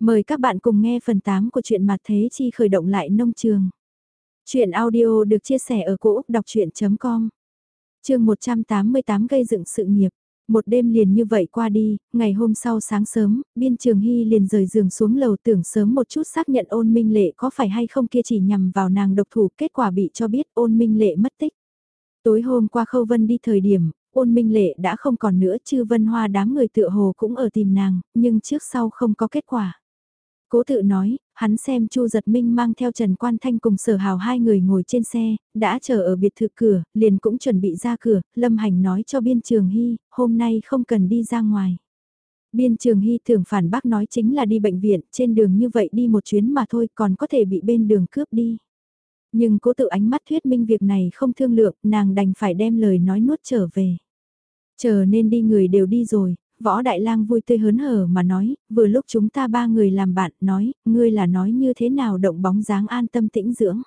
Mời các bạn cùng nghe phần 8 của truyện Mặt Thế Chi khởi động lại nông trường. Chuyện audio được chia sẻ ở cỗ đọc chuyện.com Trường 188 gây dựng sự nghiệp. Một đêm liền như vậy qua đi, ngày hôm sau sáng sớm, biên trường hy liền rời giường xuống lầu tưởng sớm một chút xác nhận ôn minh lệ có phải hay không kia chỉ nhằm vào nàng độc thủ kết quả bị cho biết ôn minh lệ mất tích. Tối hôm qua Khâu Vân đi thời điểm, ôn minh lệ đã không còn nữa chư vân hoa đám người tựa hồ cũng ở tìm nàng, nhưng trước sau không có kết quả. Cố tự nói, hắn xem Chu Giật Minh mang theo Trần Quan Thanh cùng sở hào hai người ngồi trên xe, đã chờ ở biệt thự cửa, liền cũng chuẩn bị ra cửa, Lâm Hành nói cho Biên Trường Hy, hôm nay không cần đi ra ngoài. Biên Trường Hy thường phản bác nói chính là đi bệnh viện, trên đường như vậy đi một chuyến mà thôi còn có thể bị bên đường cướp đi. Nhưng cố tự ánh mắt thuyết minh việc này không thương lượng, nàng đành phải đem lời nói nuốt trở về. Chờ nên đi người đều đi rồi, võ đại lang vui tươi hớn hở mà nói, vừa lúc chúng ta ba người làm bạn, nói, ngươi là nói như thế nào động bóng dáng an tâm tĩnh dưỡng.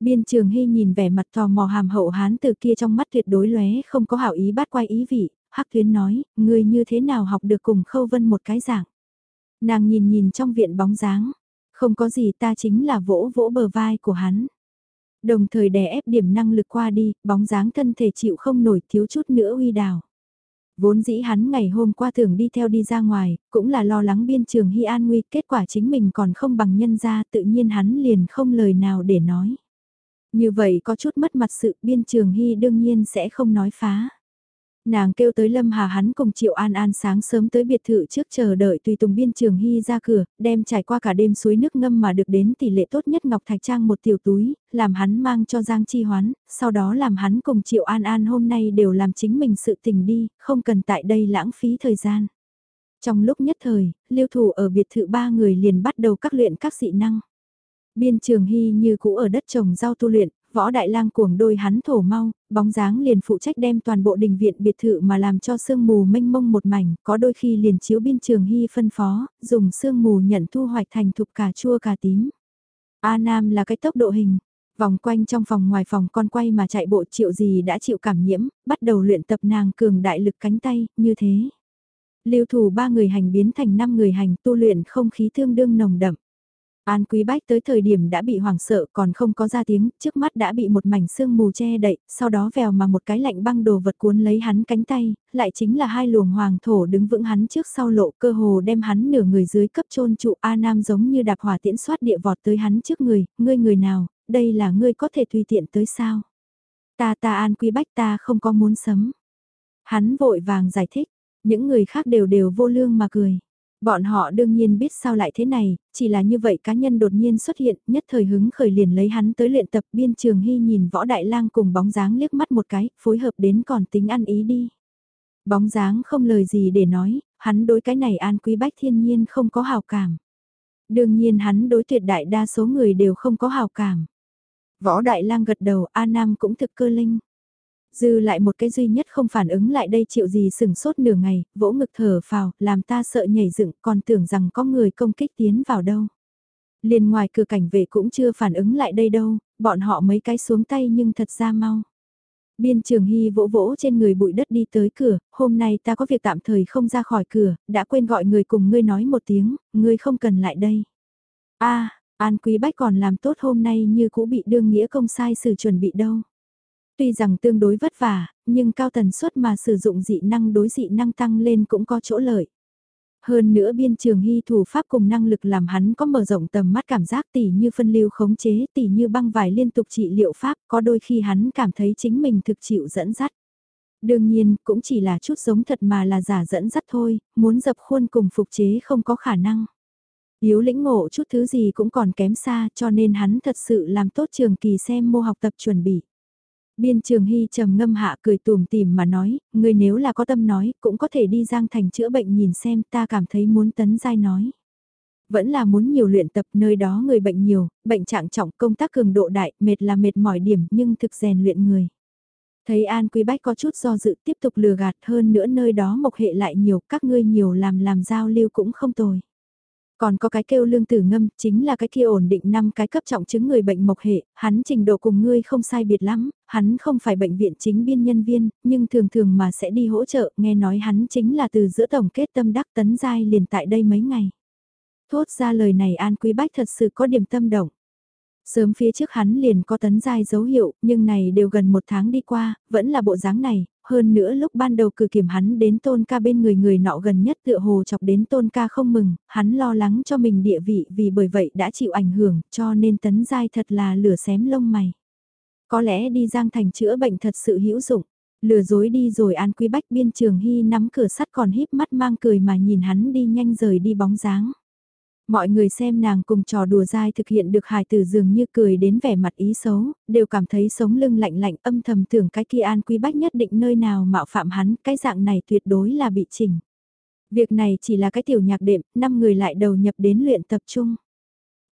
Biên trường hy nhìn vẻ mặt tò mò hàm hậu hán từ kia trong mắt tuyệt đối lóe không có hảo ý bắt quay ý vị, hắc tuyến nói, ngươi như thế nào học được cùng khâu vân một cái dạng. Nàng nhìn nhìn trong viện bóng dáng, không có gì ta chính là vỗ vỗ bờ vai của hắn. Đồng thời đè ép điểm năng lực qua đi, bóng dáng thân thể chịu không nổi thiếu chút nữa uy đào. Vốn dĩ hắn ngày hôm qua thường đi theo đi ra ngoài, cũng là lo lắng biên trường hy an nguy, kết quả chính mình còn không bằng nhân ra tự nhiên hắn liền không lời nào để nói. Như vậy có chút mất mặt sự biên trường hy đương nhiên sẽ không nói phá. Nàng kêu tới Lâm Hà hắn cùng Triệu An An sáng sớm tới biệt thự trước chờ đợi tùy tùng biên trường hy ra cửa, đem trải qua cả đêm suối nước ngâm mà được đến tỷ lệ tốt nhất Ngọc Thạch Trang một tiểu túi, làm hắn mang cho Giang Chi Hoán, sau đó làm hắn cùng Triệu An An hôm nay đều làm chính mình sự tình đi, không cần tại đây lãng phí thời gian. Trong lúc nhất thời, lưu thủ ở biệt thự ba người liền bắt đầu các luyện các dị năng. Biên trường hy như cũ ở đất trồng rau tu luyện, võ đại lang cuồng đôi hắn thổ mau, bóng dáng liền phụ trách đem toàn bộ đình viện biệt thự mà làm cho sương mù mênh mông một mảnh, có đôi khi liền chiếu biên trường hy phân phó, dùng sương mù nhận thu hoạch thành thục cà chua cà tím. A Nam là cái tốc độ hình, vòng quanh trong phòng ngoài phòng con quay mà chạy bộ triệu gì đã chịu cảm nhiễm, bắt đầu luyện tập nàng cường đại lực cánh tay, như thế. Lưu thủ ba người hành biến thành năm người hành tu luyện không khí thương đương nồng đậm. An Quý Bách tới thời điểm đã bị hoảng sợ còn không có ra tiếng, trước mắt đã bị một mảnh sương mù che đậy, sau đó vèo mà một cái lạnh băng đồ vật cuốn lấy hắn cánh tay, lại chính là hai luồng hoàng thổ đứng vững hắn trước sau lộ cơ hồ đem hắn nửa người dưới cấp trôn trụ A Nam giống như đạp hỏa tiễn soát địa vọt tới hắn trước người, ngươi người nào, đây là ngươi có thể tùy tiện tới sao. Ta ta An Quý Bách ta không có muốn sấm. Hắn vội vàng giải thích, những người khác đều đều vô lương mà cười. Bọn họ đương nhiên biết sao lại thế này, chỉ là như vậy cá nhân đột nhiên xuất hiện, nhất thời hứng khởi liền lấy hắn tới luyện tập biên trường hy nhìn võ đại lang cùng bóng dáng liếc mắt một cái, phối hợp đến còn tính ăn ý đi. Bóng dáng không lời gì để nói, hắn đối cái này an quý bách thiên nhiên không có hào cảm. Đương nhiên hắn đối tuyệt đại đa số người đều không có hào cảm. Võ đại lang gật đầu, A Nam cũng thực cơ linh. Dư lại một cái duy nhất không phản ứng lại đây chịu gì sừng sốt nửa ngày, vỗ ngực thở phào, làm ta sợ nhảy dựng, còn tưởng rằng có người công kích tiến vào đâu. Liền ngoài cửa cảnh vệ cũng chưa phản ứng lại đây đâu, bọn họ mấy cái xuống tay nhưng thật ra mau. Biên trường hy vỗ vỗ trên người bụi đất đi tới cửa, hôm nay ta có việc tạm thời không ra khỏi cửa, đã quên gọi người cùng ngươi nói một tiếng, ngươi không cần lại đây. a An Quý Bách còn làm tốt hôm nay như cũ bị đương nghĩa công sai xử chuẩn bị đâu. Tuy rằng tương đối vất vả, nhưng cao tần suất mà sử dụng dị năng đối dị năng tăng lên cũng có chỗ lợi. Hơn nữa biên trường hy thủ pháp cùng năng lực làm hắn có mở rộng tầm mắt cảm giác tỉ như phân lưu khống chế tỉ như băng vải liên tục trị liệu pháp có đôi khi hắn cảm thấy chính mình thực chịu dẫn dắt. Đương nhiên cũng chỉ là chút giống thật mà là giả dẫn dắt thôi, muốn dập khuôn cùng phục chế không có khả năng. Yếu lĩnh ngộ chút thứ gì cũng còn kém xa cho nên hắn thật sự làm tốt trường kỳ xem mô học tập chuẩn bị. Biên trường hy trầm ngâm hạ cười tùm tìm mà nói, người nếu là có tâm nói, cũng có thể đi Giang Thành chữa bệnh nhìn xem ta cảm thấy muốn tấn giai nói. Vẫn là muốn nhiều luyện tập nơi đó người bệnh nhiều, bệnh trạng trọng công tác cường độ đại, mệt là mệt mỏi điểm nhưng thực rèn luyện người. Thấy An Quý Bách có chút do dự tiếp tục lừa gạt hơn nữa nơi đó mộc hệ lại nhiều, các ngươi nhiều làm làm giao lưu cũng không tồi. Còn có cái kêu lương tử ngâm, chính là cái kia ổn định năm cái cấp trọng chứng người bệnh mộc hệ, hắn trình độ cùng ngươi không sai biệt lắm, hắn không phải bệnh viện chính biên nhân viên, nhưng thường thường mà sẽ đi hỗ trợ, nghe nói hắn chính là từ giữa tổng kết tâm đắc tấn giai liền tại đây mấy ngày. Thốt ra lời này An Quý Bách thật sự có điểm tâm động. Sớm phía trước hắn liền có tấn giai dấu hiệu, nhưng này đều gần một tháng đi qua, vẫn là bộ dáng này, hơn nữa lúc ban đầu cử kiểm hắn đến tôn ca bên người người nọ gần nhất tựa hồ chọc đến tôn ca không mừng, hắn lo lắng cho mình địa vị vì bởi vậy đã chịu ảnh hưởng, cho nên tấn giai thật là lửa xém lông mày. Có lẽ đi Giang Thành chữa bệnh thật sự hữu dụng, lừa dối đi rồi An Quý Bách biên trường hy nắm cửa sắt còn híp mắt mang cười mà nhìn hắn đi nhanh rời đi bóng dáng. Mọi người xem nàng cùng trò đùa dai thực hiện được hài tử dường như cười đến vẻ mặt ý xấu, đều cảm thấy sống lưng lạnh lạnh âm thầm tưởng cái kia an quý bách nhất định nơi nào mạo phạm hắn, cái dạng này tuyệt đối là bị chỉnh. Việc này chỉ là cái tiểu nhạc đệm, năm người lại đầu nhập đến luyện tập trung.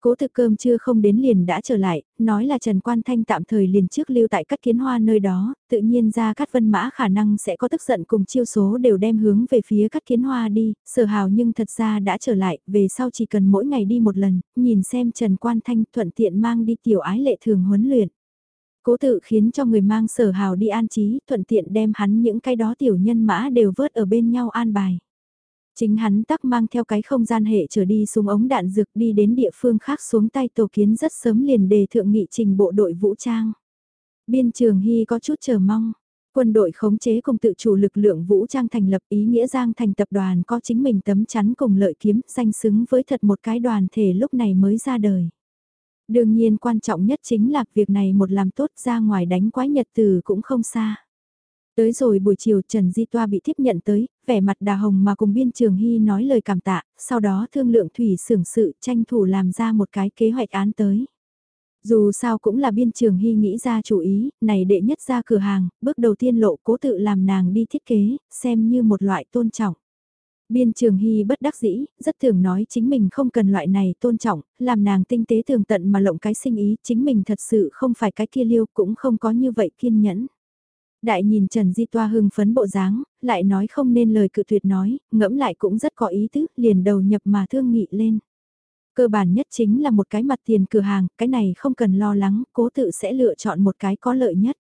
Cố thực cơm chưa không đến liền đã trở lại, nói là Trần Quan Thanh tạm thời liền trước lưu tại các kiến hoa nơi đó, tự nhiên ra các vân mã khả năng sẽ có tức giận cùng chiêu số đều đem hướng về phía các kiến hoa đi, sở hào nhưng thật ra đã trở lại, về sau chỉ cần mỗi ngày đi một lần, nhìn xem Trần Quan Thanh thuận tiện mang đi tiểu ái lệ thường huấn luyện. Cố tự khiến cho người mang sở hào đi an trí, thuận tiện đem hắn những cái đó tiểu nhân mã đều vớt ở bên nhau an bài. Chính hắn tắc mang theo cái không gian hệ trở đi xuống ống đạn dược đi đến địa phương khác xuống tay tổ kiến rất sớm liền đề thượng nghị trình bộ đội vũ trang. Biên trường Hy có chút chờ mong. Quân đội khống chế cùng tự chủ lực lượng vũ trang thành lập ý nghĩa giang thành tập đoàn có chính mình tấm chắn cùng lợi kiếm danh xứng với thật một cái đoàn thể lúc này mới ra đời. Đương nhiên quan trọng nhất chính là việc này một làm tốt ra ngoài đánh quái nhật từ cũng không xa. Tới rồi buổi chiều Trần Di Toa bị tiếp nhận tới, vẻ mặt đà hồng mà cùng biên trường hy nói lời cảm tạ, sau đó thương lượng thủy xưởng sự tranh thủ làm ra một cái kế hoạch án tới. Dù sao cũng là biên trường hy nghĩ ra chủ ý, này đệ nhất ra cửa hàng, bước đầu tiên lộ cố tự làm nàng đi thiết kế, xem như một loại tôn trọng. Biên trường hy bất đắc dĩ, rất thường nói chính mình không cần loại này tôn trọng, làm nàng tinh tế thường tận mà lộng cái sinh ý, chính mình thật sự không phải cái kia liêu cũng không có như vậy kiên nhẫn. Đại nhìn Trần Di Toa hưng phấn bộ dáng, lại nói không nên lời cự tuyệt nói, ngẫm lại cũng rất có ý tứ, liền đầu nhập mà thương nghị lên. Cơ bản nhất chính là một cái mặt tiền cửa hàng, cái này không cần lo lắng, cố tự sẽ lựa chọn một cái có lợi nhất.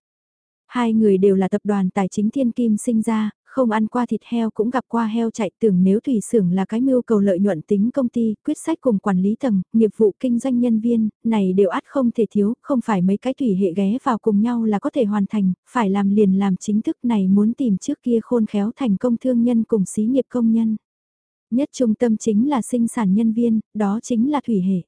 Hai người đều là tập đoàn tài chính thiên kim sinh ra, không ăn qua thịt heo cũng gặp qua heo chạy tưởng nếu thủy xưởng là cái mưu cầu lợi nhuận tính công ty, quyết sách cùng quản lý tầng, nghiệp vụ kinh doanh nhân viên, này đều ắt không thể thiếu, không phải mấy cái thủy hệ ghé vào cùng nhau là có thể hoàn thành, phải làm liền làm chính thức này muốn tìm trước kia khôn khéo thành công thương nhân cùng xí nghiệp công nhân. Nhất trung tâm chính là sinh sản nhân viên, đó chính là thủy hệ.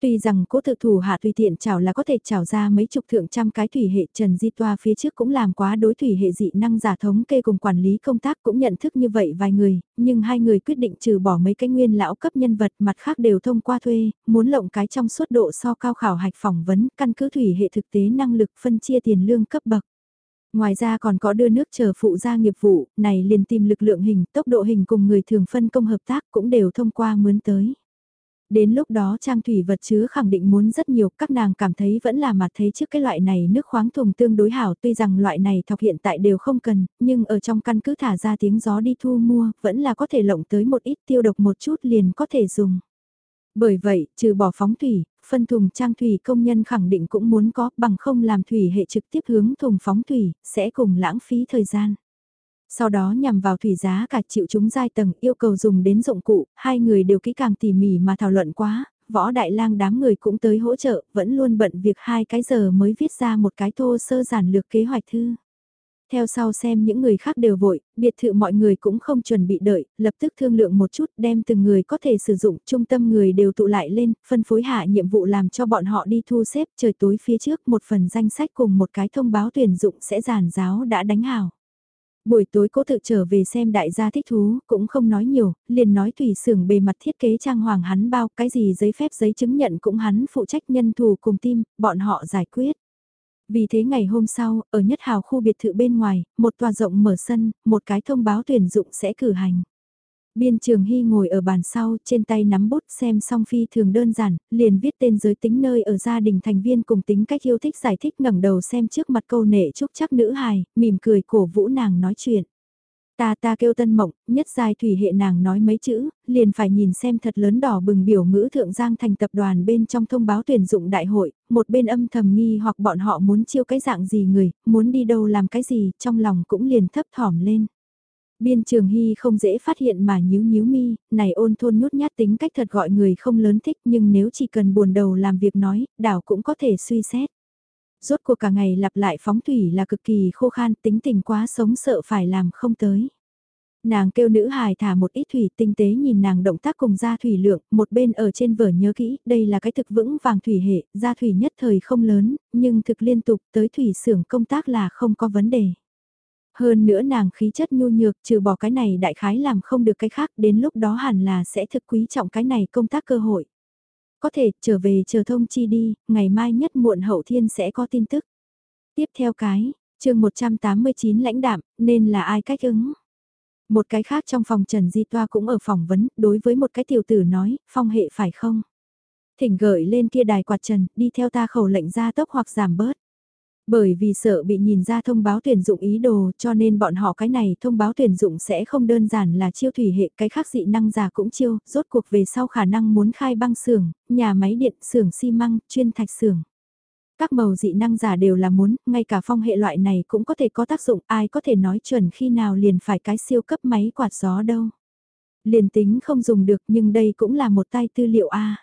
Tuy rằng cố tự thủ hạ tùy tiện chảo là có thể chảo ra mấy chục thượng trăm cái thủy hệ Trần Di Toa phía trước cũng làm quá đối thủy hệ dị năng giả thống kê cùng quản lý công tác cũng nhận thức như vậy vài người, nhưng hai người quyết định trừ bỏ mấy cái nguyên lão cấp nhân vật mặt khác đều thông qua thuê, muốn lộng cái trong suốt độ so cao khảo hạch phỏng vấn căn cứ thủy hệ thực tế năng lực phân chia tiền lương cấp bậc. Ngoài ra còn có đưa nước chờ phụ ra nghiệp vụ, này liền tìm lực lượng hình, tốc độ hình cùng người thường phân công hợp tác cũng đều thông qua mướn tới. Đến lúc đó trang thủy vật chứa khẳng định muốn rất nhiều, các nàng cảm thấy vẫn là mà thấy trước cái loại này nước khoáng thùng tương đối hảo tuy rằng loại này thọc hiện tại đều không cần, nhưng ở trong căn cứ thả ra tiếng gió đi thu mua, vẫn là có thể lộng tới một ít tiêu độc một chút liền có thể dùng. Bởi vậy, trừ bỏ phóng thủy, phân thùng trang thủy công nhân khẳng định cũng muốn có bằng không làm thủy hệ trực tiếp hướng thùng phóng thủy, sẽ cùng lãng phí thời gian. Sau đó nhằm vào thủy giá cả chịu chúng giai tầng yêu cầu dùng đến dụng cụ, hai người đều kỹ càng tỉ mỉ mà thảo luận quá, võ đại lang đám người cũng tới hỗ trợ, vẫn luôn bận việc hai cái giờ mới viết ra một cái thô sơ giản lược kế hoạch thư. Theo sau xem những người khác đều vội, biệt thự mọi người cũng không chuẩn bị đợi, lập tức thương lượng một chút đem từng người có thể sử dụng, trung tâm người đều tụ lại lên, phân phối hạ nhiệm vụ làm cho bọn họ đi thu xếp trời tối phía trước một phần danh sách cùng một cái thông báo tuyển dụng sẽ giản giáo đã đánh hào. Buổi tối cố tự trở về xem đại gia thích thú, cũng không nói nhiều, liền nói tùy xưởng bề mặt thiết kế trang hoàng hắn bao, cái gì giấy phép giấy chứng nhận cũng hắn phụ trách nhân thù cùng tim, bọn họ giải quyết. Vì thế ngày hôm sau, ở nhất hào khu biệt thự bên ngoài, một tòa rộng mở sân, một cái thông báo tuyển dụng sẽ cử hành. Biên trường Hy ngồi ở bàn sau, trên tay nắm bút xem song phi thường đơn giản, liền viết tên giới tính nơi ở gia đình thành viên cùng tính cách yêu thích giải thích ngẩng đầu xem trước mặt câu nệ chúc chắc nữ hài, mỉm cười cổ vũ nàng nói chuyện. Ta ta kêu tân mộng, nhất giai thủy hệ nàng nói mấy chữ, liền phải nhìn xem thật lớn đỏ bừng biểu ngữ thượng giang thành tập đoàn bên trong thông báo tuyển dụng đại hội, một bên âm thầm nghi hoặc bọn họ muốn chiêu cái dạng gì người, muốn đi đâu làm cái gì, trong lòng cũng liền thấp thỏm lên. Biên trường hy không dễ phát hiện mà nhíu nhíu mi, này ôn thôn nhút nhát tính cách thật gọi người không lớn thích nhưng nếu chỉ cần buồn đầu làm việc nói, đảo cũng có thể suy xét. Rốt cuộc cả ngày lặp lại phóng thủy là cực kỳ khô khan tính tình quá sống sợ phải làm không tới. Nàng kêu nữ hài thả một ít thủy tinh tế nhìn nàng động tác cùng gia thủy lượng, một bên ở trên vở nhớ kỹ, đây là cái thực vững vàng thủy hệ, gia thủy nhất thời không lớn, nhưng thực liên tục tới thủy xưởng công tác là không có vấn đề. Hơn nữa nàng khí chất nhu nhược trừ bỏ cái này đại khái làm không được cái khác đến lúc đó hẳn là sẽ thực quý trọng cái này công tác cơ hội. Có thể trở về chờ thông chi đi, ngày mai nhất muộn hậu thiên sẽ có tin tức. Tiếp theo cái, chương 189 lãnh đạm, nên là ai cách ứng. Một cái khác trong phòng Trần Di Toa cũng ở phỏng vấn, đối với một cái tiểu tử nói, phong hệ phải không? Thỉnh gợi lên kia đài quạt trần, đi theo ta khẩu lệnh ra tốc hoặc giảm bớt. Bởi vì sợ bị nhìn ra thông báo tuyển dụng ý đồ cho nên bọn họ cái này thông báo tuyển dụng sẽ không đơn giản là chiêu thủy hệ cái khác dị năng giả cũng chiêu, rốt cuộc về sau khả năng muốn khai băng xưởng, nhà máy điện, xưởng xi măng, chuyên thạch xưởng. Các màu dị năng giả đều là muốn, ngay cả phong hệ loại này cũng có thể có tác dụng, ai có thể nói chuẩn khi nào liền phải cái siêu cấp máy quạt gió đâu. Liền tính không dùng được nhưng đây cũng là một tay tư liệu A.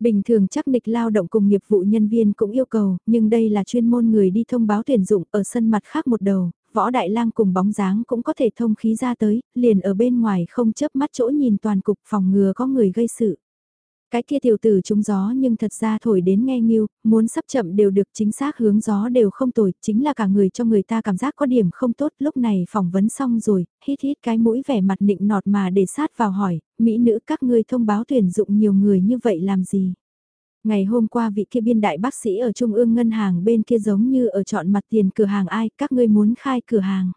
Bình thường chắc nịch lao động cùng nghiệp vụ nhân viên cũng yêu cầu, nhưng đây là chuyên môn người đi thông báo tuyển dụng ở sân mặt khác một đầu, võ đại lang cùng bóng dáng cũng có thể thông khí ra tới, liền ở bên ngoài không chớp mắt chỗ nhìn toàn cục phòng ngừa có người gây sự. Cái kia tiểu tử trúng gió nhưng thật ra thổi đến nghe nghiêu, muốn sắp chậm đều được chính xác hướng gió đều không tồi, chính là cả người cho người ta cảm giác có điểm không tốt, lúc này phỏng vấn xong rồi, hít hít cái mũi vẻ mặt nịnh nọt mà để sát vào hỏi, mỹ nữ các ngươi thông báo tuyển dụng nhiều người như vậy làm gì? Ngày hôm qua vị kia biên đại bác sĩ ở Trung ương ngân hàng bên kia giống như ở chọn mặt tiền cửa hàng ai, các ngươi muốn khai cửa hàng.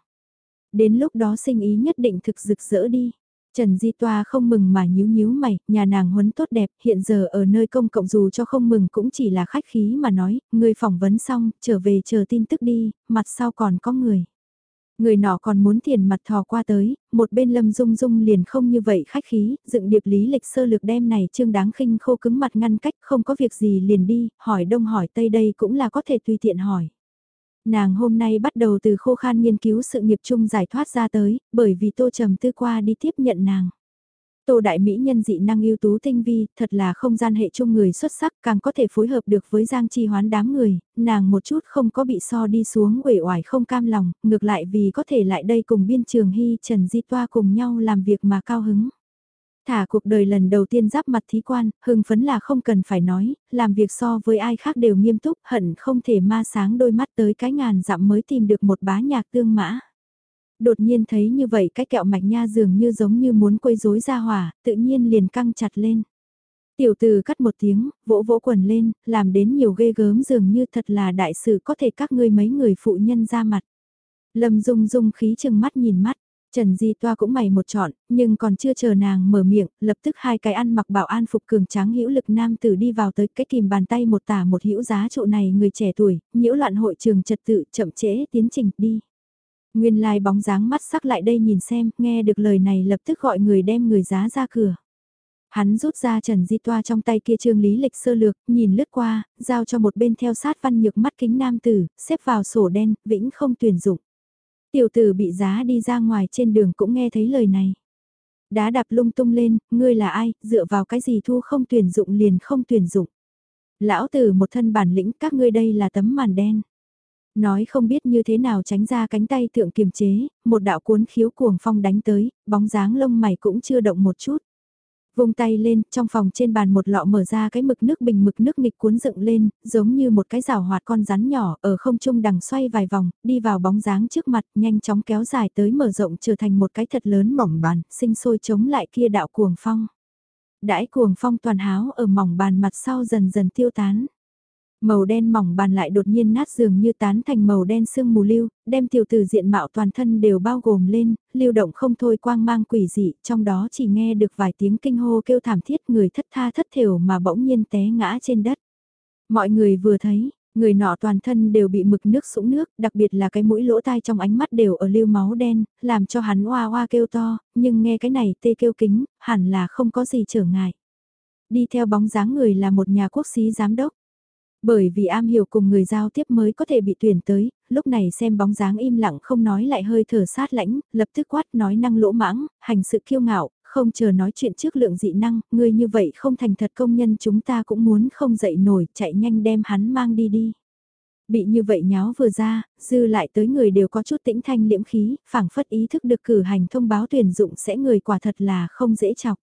Đến lúc đó sinh ý nhất định thực rực rỡ đi. Trần Di Toa không mừng mà nhíu nhíu mày, nhà nàng huấn tốt đẹp, hiện giờ ở nơi công cộng dù cho không mừng cũng chỉ là khách khí mà nói, người phỏng vấn xong, trở về chờ tin tức đi, mặt sau còn có người. Người nọ còn muốn tiền mặt thò qua tới, một bên lâm dung dung liền không như vậy khách khí, dựng điệp lý lịch sơ lược đem này trương đáng khinh khô cứng mặt ngăn cách không có việc gì liền đi, hỏi đông hỏi tây đây cũng là có thể tùy tiện hỏi. Nàng hôm nay bắt đầu từ khô khan nghiên cứu sự nghiệp chung giải thoát ra tới, bởi vì tô trầm tư qua đi tiếp nhận nàng. Tô Đại Mỹ nhân dị năng ưu tú tinh vi, thật là không gian hệ chung người xuất sắc, càng có thể phối hợp được với Giang Chi hoán đám người, nàng một chút không có bị so đi xuống uể oải không cam lòng, ngược lại vì có thể lại đây cùng biên trường hy Trần Di Toa cùng nhau làm việc mà cao hứng. Thả cuộc đời lần đầu tiên giáp mặt thí quan, hưng phấn là không cần phải nói, làm việc so với ai khác đều nghiêm túc, hận không thể ma sáng đôi mắt tới cái ngàn dặm mới tìm được một bá nhạc tương mã. Đột nhiên thấy như vậy cái kẹo mạch nha dường như giống như muốn quấy rối ra hỏa, tự nhiên liền căng chặt lên. Tiểu từ cắt một tiếng, vỗ vỗ quần lên, làm đến nhiều ghê gớm dường như thật là đại sự có thể các ngươi mấy người phụ nhân ra mặt. Lâm dung dung khí chừng mắt nhìn mắt, Trần Di Toa cũng mày một chọn, nhưng còn chưa chờ nàng mở miệng, lập tức hai cái ăn mặc bảo an phục cường tráng hữu lực nam tử đi vào tới cái kìm bàn tay một tả một hữu giá trụ này người trẻ tuổi, nhiễu loạn hội trường trật tự chậm trễ tiến trình đi. Nguyên lai bóng dáng mắt sắc lại đây nhìn xem, nghe được lời này lập tức gọi người đem người giá ra cửa. Hắn rút ra Trần Di Toa trong tay kia trương lý lịch sơ lược, nhìn lướt qua, giao cho một bên theo sát văn nhược mắt kính nam tử, xếp vào sổ đen, vĩnh không tuyển dụng. Tiểu tử bị giá đi ra ngoài trên đường cũng nghe thấy lời này. Đá đạp lung tung lên, ngươi là ai, dựa vào cái gì thu không tuyển dụng liền không tuyển dụng. Lão tử một thân bản lĩnh các ngươi đây là tấm màn đen. Nói không biết như thế nào tránh ra cánh tay thượng kiềm chế, một đạo cuốn khiếu cuồng phong đánh tới, bóng dáng lông mày cũng chưa động một chút. Vung tay lên, trong phòng trên bàn một lọ mở ra cái mực nước bình mực nước nghịch cuốn dựng lên, giống như một cái rào hoạt con rắn nhỏ ở không trung đằng xoay vài vòng, đi vào bóng dáng trước mặt, nhanh chóng kéo dài tới mở rộng trở thành một cái thật lớn mỏng bàn, sinh sôi chống lại kia đạo cuồng phong. Đãi cuồng phong toàn háo ở mỏng bàn mặt sau dần dần tiêu tán. Màu đen mỏng bàn lại đột nhiên nát dường như tán thành màu đen sương mù lưu, đem tiểu tử diện mạo toàn thân đều bao gồm lên, lưu động không thôi quang mang quỷ dị, trong đó chỉ nghe được vài tiếng kinh hô kêu thảm thiết người thất tha thất thiểu mà bỗng nhiên té ngã trên đất. Mọi người vừa thấy, người nọ toàn thân đều bị mực nước sũng nước, đặc biệt là cái mũi lỗ tai trong ánh mắt đều ở lưu máu đen, làm cho hắn hoa hoa kêu to, nhưng nghe cái này tê kêu kính, hẳn là không có gì trở ngại. Đi theo bóng dáng người là một nhà quốc sĩ giám đốc. Bởi vì am hiểu cùng người giao tiếp mới có thể bị tuyển tới, lúc này xem bóng dáng im lặng không nói lại hơi thở sát lãnh, lập tức quát nói năng lỗ mãng, hành sự kiêu ngạo, không chờ nói chuyện trước lượng dị năng, người như vậy không thành thật công nhân chúng ta cũng muốn không dậy nổi, chạy nhanh đem hắn mang đi đi. Bị như vậy nháo vừa ra, dư lại tới người đều có chút tĩnh thanh liễm khí, phảng phất ý thức được cử hành thông báo tuyển dụng sẽ người quả thật là không dễ chọc.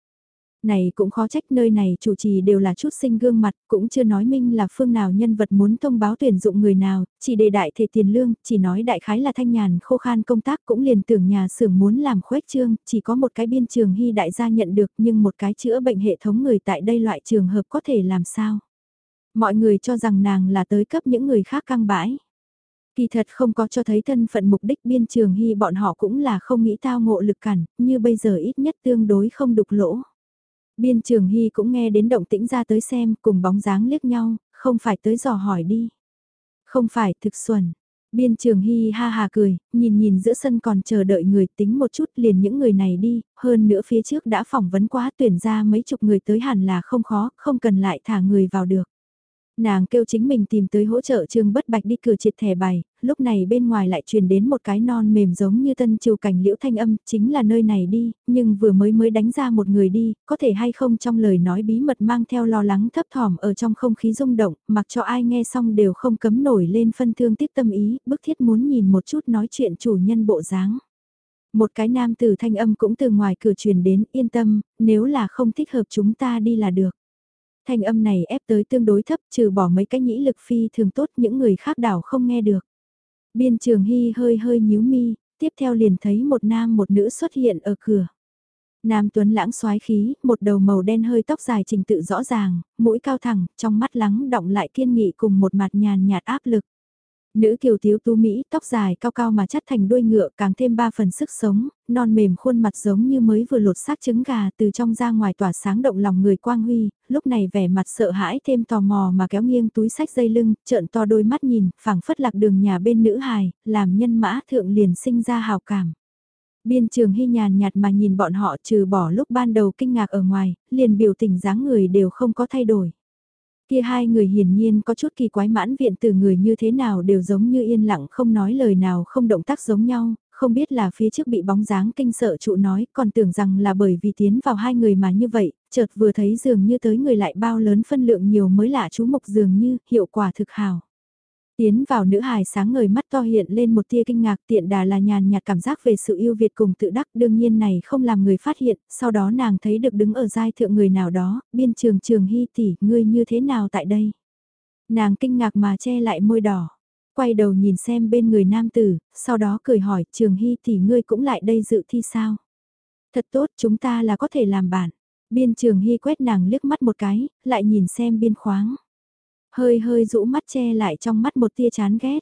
Này cũng khó trách nơi này chủ trì đều là chút sinh gương mặt, cũng chưa nói minh là phương nào nhân vật muốn thông báo tuyển dụng người nào, chỉ đề đại thể tiền lương, chỉ nói đại khái là thanh nhàn khô khan công tác cũng liền tưởng nhà xưởng muốn làm khuếch trương, chỉ có một cái biên trường hy đại gia nhận được nhưng một cái chữa bệnh hệ thống người tại đây loại trường hợp có thể làm sao. Mọi người cho rằng nàng là tới cấp những người khác căng bãi. Kỳ thật không có cho thấy thân phận mục đích biên trường hy bọn họ cũng là không nghĩ tao ngộ lực cản, như bây giờ ít nhất tương đối không đục lỗ. Biên trường hy cũng nghe đến động tĩnh ra tới xem cùng bóng dáng liếc nhau, không phải tới dò hỏi đi. Không phải thực xuẩn. Biên trường hy ha hà cười, nhìn nhìn giữa sân còn chờ đợi người tính một chút liền những người này đi, hơn nữa phía trước đã phỏng vấn quá tuyển ra mấy chục người tới hẳn là không khó, không cần lại thả người vào được. Nàng kêu chính mình tìm tới hỗ trợ Trương Bất Bạch đi cửa triệt thẻ bài, lúc này bên ngoài lại truyền đến một cái non mềm giống như tân chiều cảnh liễu thanh âm, chính là nơi này đi, nhưng vừa mới mới đánh ra một người đi, có thể hay không trong lời nói bí mật mang theo lo lắng thấp thỏm ở trong không khí rung động, mặc cho ai nghe xong đều không cấm nổi lên phân thương tiếc tâm ý, bức thiết muốn nhìn một chút nói chuyện chủ nhân bộ dáng. Một cái nam tử thanh âm cũng từ ngoài cửa truyền đến, yên tâm, nếu là không thích hợp chúng ta đi là được. Thanh âm này ép tới tương đối thấp trừ bỏ mấy cái nhĩ lực phi thường tốt những người khác đảo không nghe được. Biên trường hy hơi hơi nhíu mi, tiếp theo liền thấy một nam một nữ xuất hiện ở cửa. Nam Tuấn lãng xoái khí, một đầu màu đen hơi tóc dài trình tự rõ ràng, mũi cao thẳng, trong mắt lắng động lại kiên nghị cùng một mặt nhàn nhạt áp lực. Nữ kiều thiếu tú Mỹ, tóc dài cao cao mà chắt thành đuôi ngựa càng thêm ba phần sức sống, non mềm khuôn mặt giống như mới vừa lột xác trứng gà từ trong ra ngoài tỏa sáng động lòng người quang huy, lúc này vẻ mặt sợ hãi thêm tò mò mà kéo nghiêng túi sách dây lưng, trợn to đôi mắt nhìn, phảng phất lạc đường nhà bên nữ hài, làm nhân mã thượng liền sinh ra hào cảm. Biên trường hy nhàn nhạt mà nhìn bọn họ trừ bỏ lúc ban đầu kinh ngạc ở ngoài, liền biểu tình dáng người đều không có thay đổi. Kia hai người hiển nhiên có chút kỳ quái mãn viện từ người như thế nào đều giống như yên lặng không nói lời nào không động tác giống nhau, không biết là phía trước bị bóng dáng kinh sợ trụ nói, còn tưởng rằng là bởi vì tiến vào hai người mà như vậy, chợt vừa thấy dường như tới người lại bao lớn phân lượng nhiều mới lạ chú mục dường như, hiệu quả thực hào. Tiến vào nữ hài sáng ngời mắt to hiện lên một tia kinh ngạc tiện đà là nhàn nhạt cảm giác về sự yêu Việt cùng tự đắc đương nhiên này không làm người phát hiện, sau đó nàng thấy được đứng ở giai thượng người nào đó, biên trường trường hy tỷ, ngươi như thế nào tại đây? Nàng kinh ngạc mà che lại môi đỏ, quay đầu nhìn xem bên người nam tử, sau đó cười hỏi trường hy tỷ ngươi cũng lại đây dự thi sao? Thật tốt chúng ta là có thể làm bạn. Biên trường hy quét nàng liếc mắt một cái, lại nhìn xem biên khoáng hơi hơi rũ mắt che lại trong mắt một tia chán ghét.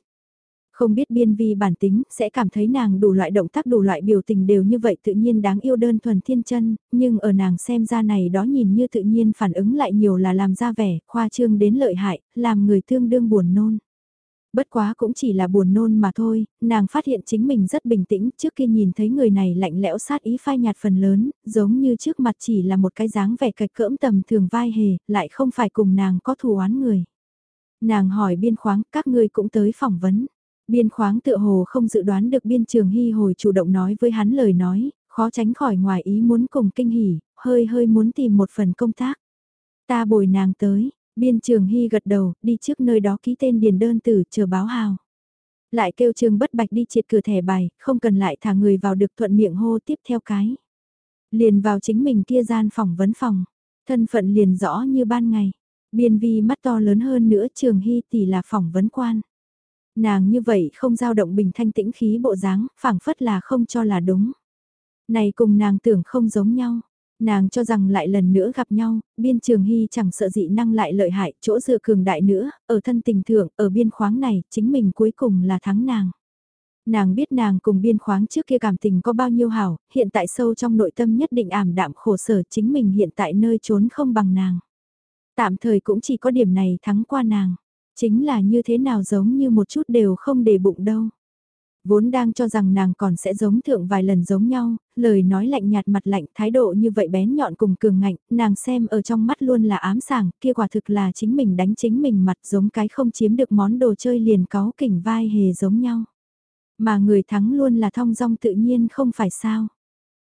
Không biết biên vi bản tính, sẽ cảm thấy nàng đủ loại động tác đủ loại biểu tình đều như vậy tự nhiên đáng yêu đơn thuần thiên chân, nhưng ở nàng xem ra này đó nhìn như tự nhiên phản ứng lại nhiều là làm ra vẻ, khoa trương đến lợi hại, làm người tương đương buồn nôn. Bất quá cũng chỉ là buồn nôn mà thôi, nàng phát hiện chính mình rất bình tĩnh trước khi nhìn thấy người này lạnh lẽo sát ý phai nhạt phần lớn, giống như trước mặt chỉ là một cái dáng vẻ cạch cỡm tầm thường vai hề, lại không phải cùng nàng có thù oán người. Nàng hỏi biên khoáng, các ngươi cũng tới phỏng vấn. Biên khoáng tựa hồ không dự đoán được biên trường hy hồi chủ động nói với hắn lời nói, khó tránh khỏi ngoài ý muốn cùng kinh hỉ, hơi hơi muốn tìm một phần công tác. Ta bồi nàng tới, biên trường hy gật đầu, đi trước nơi đó ký tên điền đơn tử chờ báo hào. Lại kêu trường bất bạch đi triệt cửa thẻ bài, không cần lại thả người vào được thuận miệng hô tiếp theo cái. Liền vào chính mình kia gian phỏng vấn phòng, thân phận liền rõ như ban ngày. Biên vi mắt to lớn hơn nữa trường hy tỷ là phỏng vấn quan. Nàng như vậy không dao động bình thanh tĩnh khí bộ dáng, phảng phất là không cho là đúng. Này cùng nàng tưởng không giống nhau. Nàng cho rằng lại lần nữa gặp nhau, biên trường hy chẳng sợ dị năng lại lợi hại, chỗ dựa cường đại nữa, ở thân tình thượng, ở biên khoáng này, chính mình cuối cùng là thắng nàng. Nàng biết nàng cùng biên khoáng trước kia cảm tình có bao nhiêu hảo, hiện tại sâu trong nội tâm nhất định ảm đạm khổ sở chính mình hiện tại nơi trốn không bằng nàng. Tạm thời cũng chỉ có điểm này thắng qua nàng. Chính là như thế nào giống như một chút đều không để bụng đâu. Vốn đang cho rằng nàng còn sẽ giống thượng vài lần giống nhau, lời nói lạnh nhạt mặt lạnh thái độ như vậy bén nhọn cùng cường ngạnh, nàng xem ở trong mắt luôn là ám sảng, kia quả thực là chính mình đánh chính mình mặt giống cái không chiếm được món đồ chơi liền có kỉnh vai hề giống nhau. Mà người thắng luôn là thong dong tự nhiên không phải sao.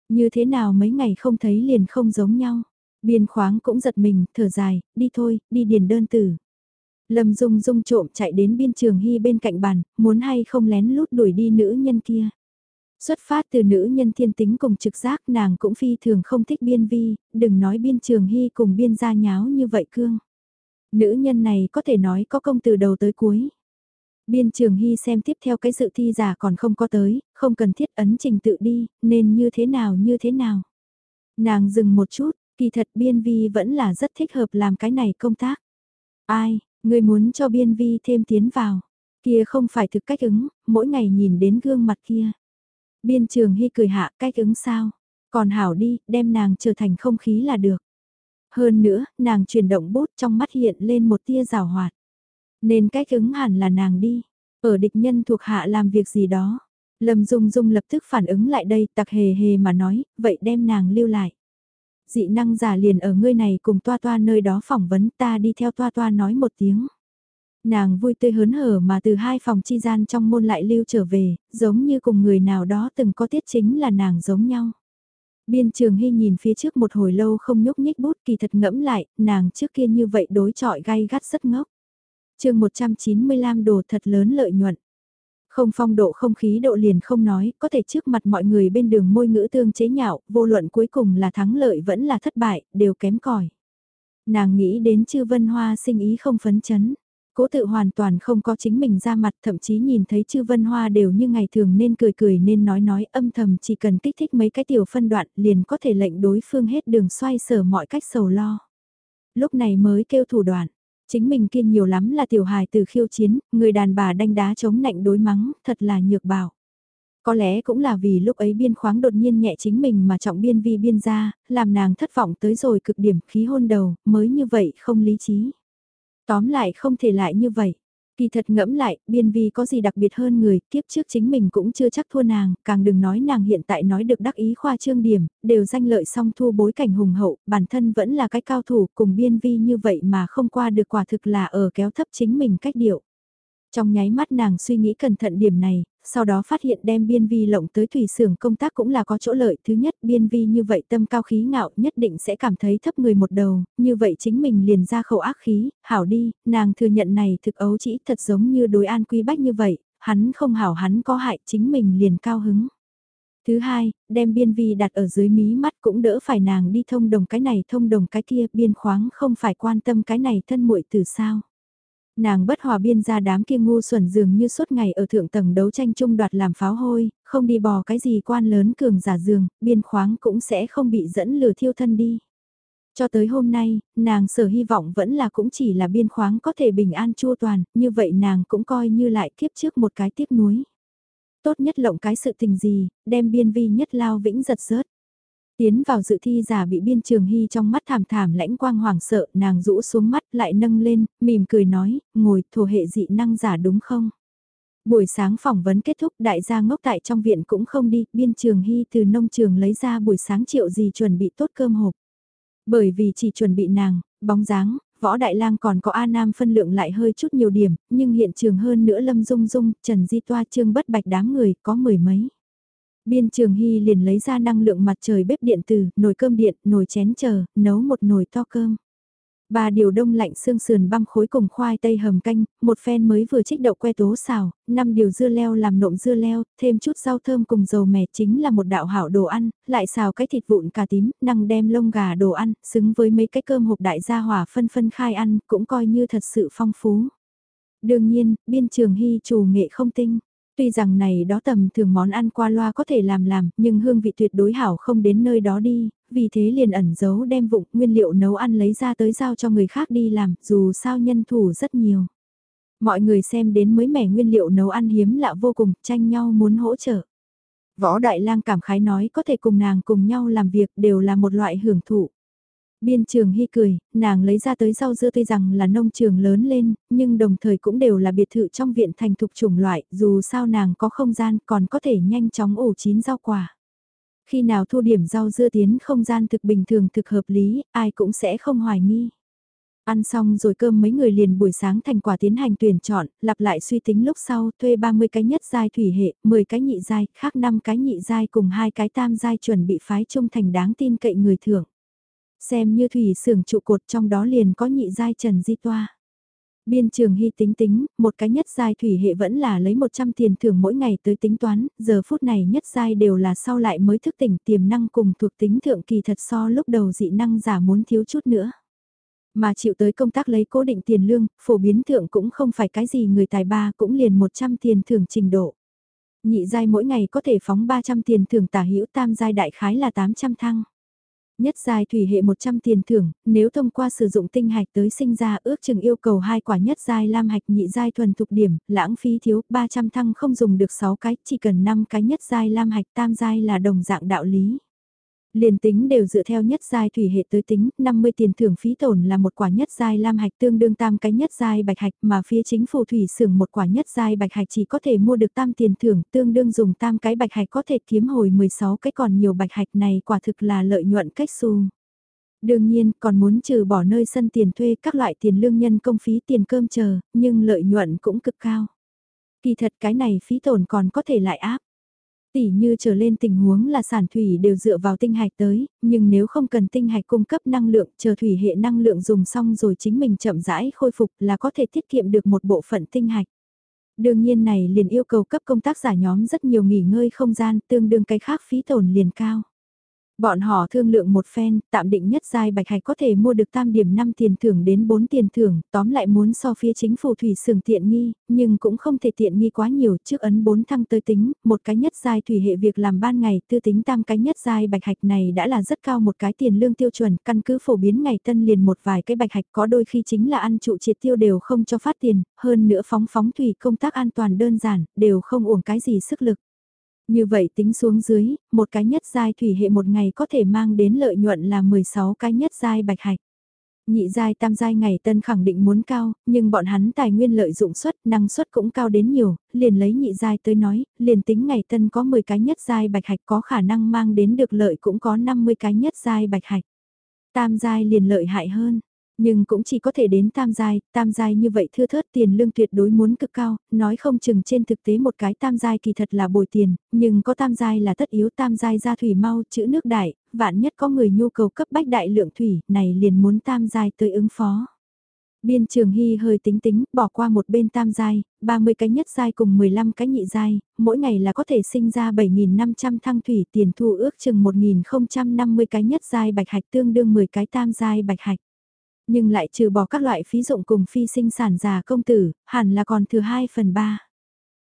Như thế nào mấy ngày không thấy liền không giống nhau. Biên khoáng cũng giật mình, thở dài, đi thôi, đi điền đơn tử. Lâm Dung Dung trộm chạy đến biên trường hy bên cạnh bàn, muốn hay không lén lút đuổi đi nữ nhân kia. Xuất phát từ nữ nhân thiên tính cùng trực giác nàng cũng phi thường không thích biên vi, đừng nói biên trường hy cùng biên gia nháo như vậy cương. Nữ nhân này có thể nói có công từ đầu tới cuối. Biên trường hy xem tiếp theo cái sự thi giả còn không có tới, không cần thiết ấn trình tự đi, nên như thế nào như thế nào. Nàng dừng một chút, kỳ thật biên vi vẫn là rất thích hợp làm cái này công tác. Ai, Người muốn cho biên vi thêm tiến vào. Kia không phải thực cách ứng, mỗi ngày nhìn đến gương mặt kia. Biên trường hy cười hạ cách ứng sao. Còn hảo đi, đem nàng trở thành không khí là được. Hơn nữa, nàng chuyển động bút trong mắt hiện lên một tia rào hoạt. Nên cách ứng hẳn là nàng đi. Ở địch nhân thuộc hạ làm việc gì đó. Lâm Dung Dung lập tức phản ứng lại đây tặc hề hề mà nói, vậy đem nàng lưu lại dị năng giả liền ở ngươi này cùng toa toa nơi đó phỏng vấn ta đi theo toa toa nói một tiếng. Nàng vui tươi hớn hở mà từ hai phòng chi gian trong môn lại lưu trở về, giống như cùng người nào đó từng có tiết chính là nàng giống nhau. Biên trường hy nhìn phía trước một hồi lâu không nhúc nhích bút kỳ thật ngẫm lại, nàng trước kia như vậy đối trọi gai gắt rất ngốc. chương 195 đồ thật lớn lợi nhuận. Không phong độ không khí độ liền không nói, có thể trước mặt mọi người bên đường môi ngữ tương chế nhạo, vô luận cuối cùng là thắng lợi vẫn là thất bại, đều kém cỏi. Nàng nghĩ đến chư vân hoa sinh ý không phấn chấn. Cố tự hoàn toàn không có chính mình ra mặt thậm chí nhìn thấy chư vân hoa đều như ngày thường nên cười cười nên nói nói âm thầm chỉ cần kích thích mấy cái tiểu phân đoạn liền có thể lệnh đối phương hết đường xoay sở mọi cách sầu lo. Lúc này mới kêu thủ đoạn Chính mình kiên nhiều lắm là tiểu hài từ khiêu chiến, người đàn bà đanh đá chống nạnh đối mắng, thật là nhược bảo. Có lẽ cũng là vì lúc ấy biên khoáng đột nhiên nhẹ chính mình mà trọng biên vi biên ra, làm nàng thất vọng tới rồi cực điểm khí hôn đầu, mới như vậy không lý trí. Tóm lại không thể lại như vậy. Kỳ thật ngẫm lại, biên vi có gì đặc biệt hơn người, kiếp trước chính mình cũng chưa chắc thua nàng, càng đừng nói nàng hiện tại nói được đắc ý khoa trương điểm, đều danh lợi song thu bối cảnh hùng hậu, bản thân vẫn là cái cao thủ cùng biên vi như vậy mà không qua được quả thực là ở kéo thấp chính mình cách điệu. Trong nháy mắt nàng suy nghĩ cẩn thận điểm này, sau đó phát hiện đem biên vi lộng tới thủy xưởng công tác cũng là có chỗ lợi. Thứ nhất biên vi như vậy tâm cao khí ngạo nhất định sẽ cảm thấy thấp người một đầu, như vậy chính mình liền ra khẩu ác khí, hảo đi, nàng thừa nhận này thực ấu chỉ thật giống như đối an quy bách như vậy, hắn không hảo hắn có hại chính mình liền cao hứng. Thứ hai, đem biên vi đặt ở dưới mí mắt cũng đỡ phải nàng đi thông đồng cái này thông đồng cái kia. Biên khoáng không phải quan tâm cái này thân muội từ sao? Nàng bất hòa biên ra đám kia ngu xuẩn dường như suốt ngày ở thượng tầng đấu tranh chung đoạt làm pháo hôi, không đi bò cái gì quan lớn cường giả dường, biên khoáng cũng sẽ không bị dẫn lừa thiêu thân đi. Cho tới hôm nay, nàng sở hy vọng vẫn là cũng chỉ là biên khoáng có thể bình an chua toàn, như vậy nàng cũng coi như lại kiếp trước một cái tiếc nuối. Tốt nhất lộng cái sự tình gì, đem biên vi nhất lao vĩnh giật rớt. Tiến vào dự thi giả bị biên trường hy trong mắt thảm thảm lãnh quang hoảng sợ, nàng rũ xuống mắt lại nâng lên, mỉm cười nói, ngồi thổ hệ dị năng giả đúng không? Buổi sáng phỏng vấn kết thúc đại gia ngốc tại trong viện cũng không đi, biên trường hy từ nông trường lấy ra buổi sáng triệu gì chuẩn bị tốt cơm hộp. Bởi vì chỉ chuẩn bị nàng, bóng dáng, võ đại lang còn có A Nam phân lượng lại hơi chút nhiều điểm, nhưng hiện trường hơn nữa Lâm Dung Dung, Trần Di Toa trương bất bạch đám người có mười mấy. Biên Trường Hy liền lấy ra năng lượng mặt trời bếp điện từ, nồi cơm điện, nồi chén chờ, nấu một nồi to cơm. Ba điều đông lạnh xương sườn băm khối cùng khoai tây hầm canh, một phen mới vừa trích đậu que tố xào, năm điều dưa leo làm nộm dưa leo, thêm chút rau thơm cùng dầu mè chính là một đạo hảo đồ ăn, lại xào cái thịt vụn cà tím, năng đem lông gà đồ ăn, xứng với mấy cái cơm hộp đại gia hỏa phân phân khai ăn, cũng coi như thật sự phong phú. Đương nhiên, biên trường hy chủ nghệ không tinh. Tuy rằng này đó tầm thường món ăn qua loa có thể làm làm, nhưng hương vị tuyệt đối hảo không đến nơi đó đi, vì thế liền ẩn giấu đem vụng nguyên liệu nấu ăn lấy ra tới giao cho người khác đi làm, dù sao nhân thủ rất nhiều. Mọi người xem đến mới mẻ nguyên liệu nấu ăn hiếm lạ vô cùng, tranh nhau muốn hỗ trợ. Võ Đại lang cảm khái nói có thể cùng nàng cùng nhau làm việc đều là một loại hưởng thụ. Biên trường hy cười, nàng lấy ra tới rau dưa tuy rằng là nông trường lớn lên, nhưng đồng thời cũng đều là biệt thự trong viện thành thục chủng loại, dù sao nàng có không gian còn có thể nhanh chóng ủ chín rau quả. Khi nào thu điểm rau dưa tiến không gian thực bình thường thực hợp lý, ai cũng sẽ không hoài nghi. Ăn xong rồi cơm mấy người liền buổi sáng thành quả tiến hành tuyển chọn, lặp lại suy tính lúc sau thuê 30 cái nhất giai thủy hệ, 10 cái nhị giai, khác 5 cái nhị giai cùng hai cái tam giai chuẩn bị phái trung thành đáng tin cậy người thưởng. Xem như thủy xưởng trụ cột trong đó liền có nhị giai Trần Di Toa. Biên trường hy tính tính, một cái nhất giai thủy hệ vẫn là lấy 100 tiền thưởng mỗi ngày tới tính toán, giờ phút này nhất giai đều là sau lại mới thức tỉnh tiềm năng cùng thuộc tính thượng kỳ thật so lúc đầu dị năng giả muốn thiếu chút nữa. Mà chịu tới công tác lấy cố định tiền lương, phổ biến thượng cũng không phải cái gì người tài ba cũng liền 100 tiền thưởng trình độ. Nhị giai mỗi ngày có thể phóng 300 tiền thưởng tả hữu tam giai đại khái là 800 thăng. Nhất giai thủy hệ 100 tiền thưởng, nếu thông qua sử dụng tinh hạch tới sinh ra ước chừng yêu cầu hai quả nhất giai lam hạch nhị giai thuần thục điểm, lãng phí thiếu, 300 thăng không dùng được 6 cái, chỉ cần 5 cái nhất giai lam hạch tam giai là đồng dạng đạo lý. Liền tính đều dựa theo nhất giai thủy hệ tới tính, 50 tiền thưởng phí tổn là một quả nhất giai lam hạch tương đương tam cái nhất giai bạch hạch mà phía chính phủ thủy xưởng một quả nhất giai bạch hạch chỉ có thể mua được tam tiền thưởng tương đương dùng tam cái bạch hạch có thể kiếm hồi 16 cái còn nhiều bạch hạch này quả thực là lợi nhuận cách xu. Đương nhiên còn muốn trừ bỏ nơi sân tiền thuê các loại tiền lương nhân công phí tiền cơm chờ, nhưng lợi nhuận cũng cực cao. Kỳ thật cái này phí tổn còn có thể lại áp tỉ như trở lên tình huống là sản thủy đều dựa vào tinh hạch tới, nhưng nếu không cần tinh hạch cung cấp năng lượng, chờ thủy hệ năng lượng dùng xong rồi chính mình chậm rãi khôi phục là có thể tiết kiệm được một bộ phận tinh hạch. Đương nhiên này liền yêu cầu cấp công tác giả nhóm rất nhiều nghỉ ngơi không gian tương đương cái khác phí tổn liền cao. Bọn họ thương lượng một phen, tạm định nhất giai bạch hạch có thể mua được tam điểm 5 tiền thưởng đến 4 tiền thưởng, tóm lại muốn so phía chính phủ thủy sưởng tiện nghi, nhưng cũng không thể tiện nghi quá nhiều trước ấn 4 thăng tới tính, một cái nhất giai thủy hệ việc làm ban ngày tư tính tam cái nhất giai bạch hạch này đã là rất cao một cái tiền lương tiêu chuẩn, căn cứ phổ biến ngày tân liền một vài cái bạch hạch có đôi khi chính là ăn trụ triệt tiêu đều không cho phát tiền, hơn nữa phóng phóng thủy công tác an toàn đơn giản, đều không uổng cái gì sức lực. Như vậy tính xuống dưới, một cái nhất giai thủy hệ một ngày có thể mang đến lợi nhuận là 16 cái nhất giai bạch hạch. Nhị giai tam giai ngày tân khẳng định muốn cao, nhưng bọn hắn tài nguyên lợi dụng suất, năng suất cũng cao đến nhiều, liền lấy nhị giai tới nói, liền tính ngày tân có 10 cái nhất giai bạch hạch có khả năng mang đến được lợi cũng có 50 cái nhất giai bạch hạch. Tam giai liền lợi hại hơn, nhưng cũng chỉ có thể đến tam giai, tam giai như vậy thưa thớt tiền lương tuyệt đối muốn cực cao, nói không chừng trên thực tế một cái tam giai kỳ thật là bồi tiền, nhưng có tam giai là tất yếu tam giai ra thủy mau, chữ nước đại, vạn nhất có người nhu cầu cấp bách đại lượng thủy, này liền muốn tam giai tới ứng phó. Biên trường hy hơi tính tính, bỏ qua một bên tam giai, 30 cái nhất giai cùng 15 cái nhị giai, mỗi ngày là có thể sinh ra 7.500 thăng thủy tiền thu ước chừng 1.050 cái nhất giai bạch hạch tương đương 10 cái tam giai bạch hạch nhưng lại trừ bỏ các loại phí dụng cùng phi sinh sản già công tử, hẳn là còn thừa 2 phần 3.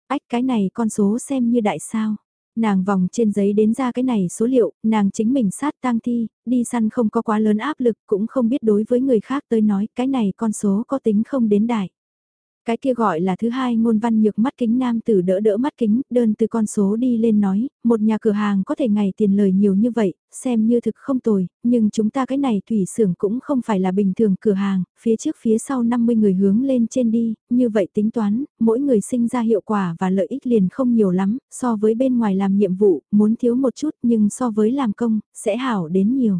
Ách cái này con số xem như đại sao. Nàng vòng trên giấy đến ra cái này số liệu, nàng chính mình sát tang thi, đi săn không có quá lớn áp lực cũng không biết đối với người khác tới nói cái này con số có tính không đến đại. Cái kia gọi là thứ hai ngôn văn nhược mắt kính nam tử đỡ đỡ mắt kính, đơn từ con số đi lên nói, một nhà cửa hàng có thể ngày tiền lời nhiều như vậy, xem như thực không tồi, nhưng chúng ta cái này thủy xưởng cũng không phải là bình thường cửa hàng, phía trước phía sau 50 người hướng lên trên đi, như vậy tính toán, mỗi người sinh ra hiệu quả và lợi ích liền không nhiều lắm, so với bên ngoài làm nhiệm vụ, muốn thiếu một chút nhưng so với làm công, sẽ hảo đến nhiều.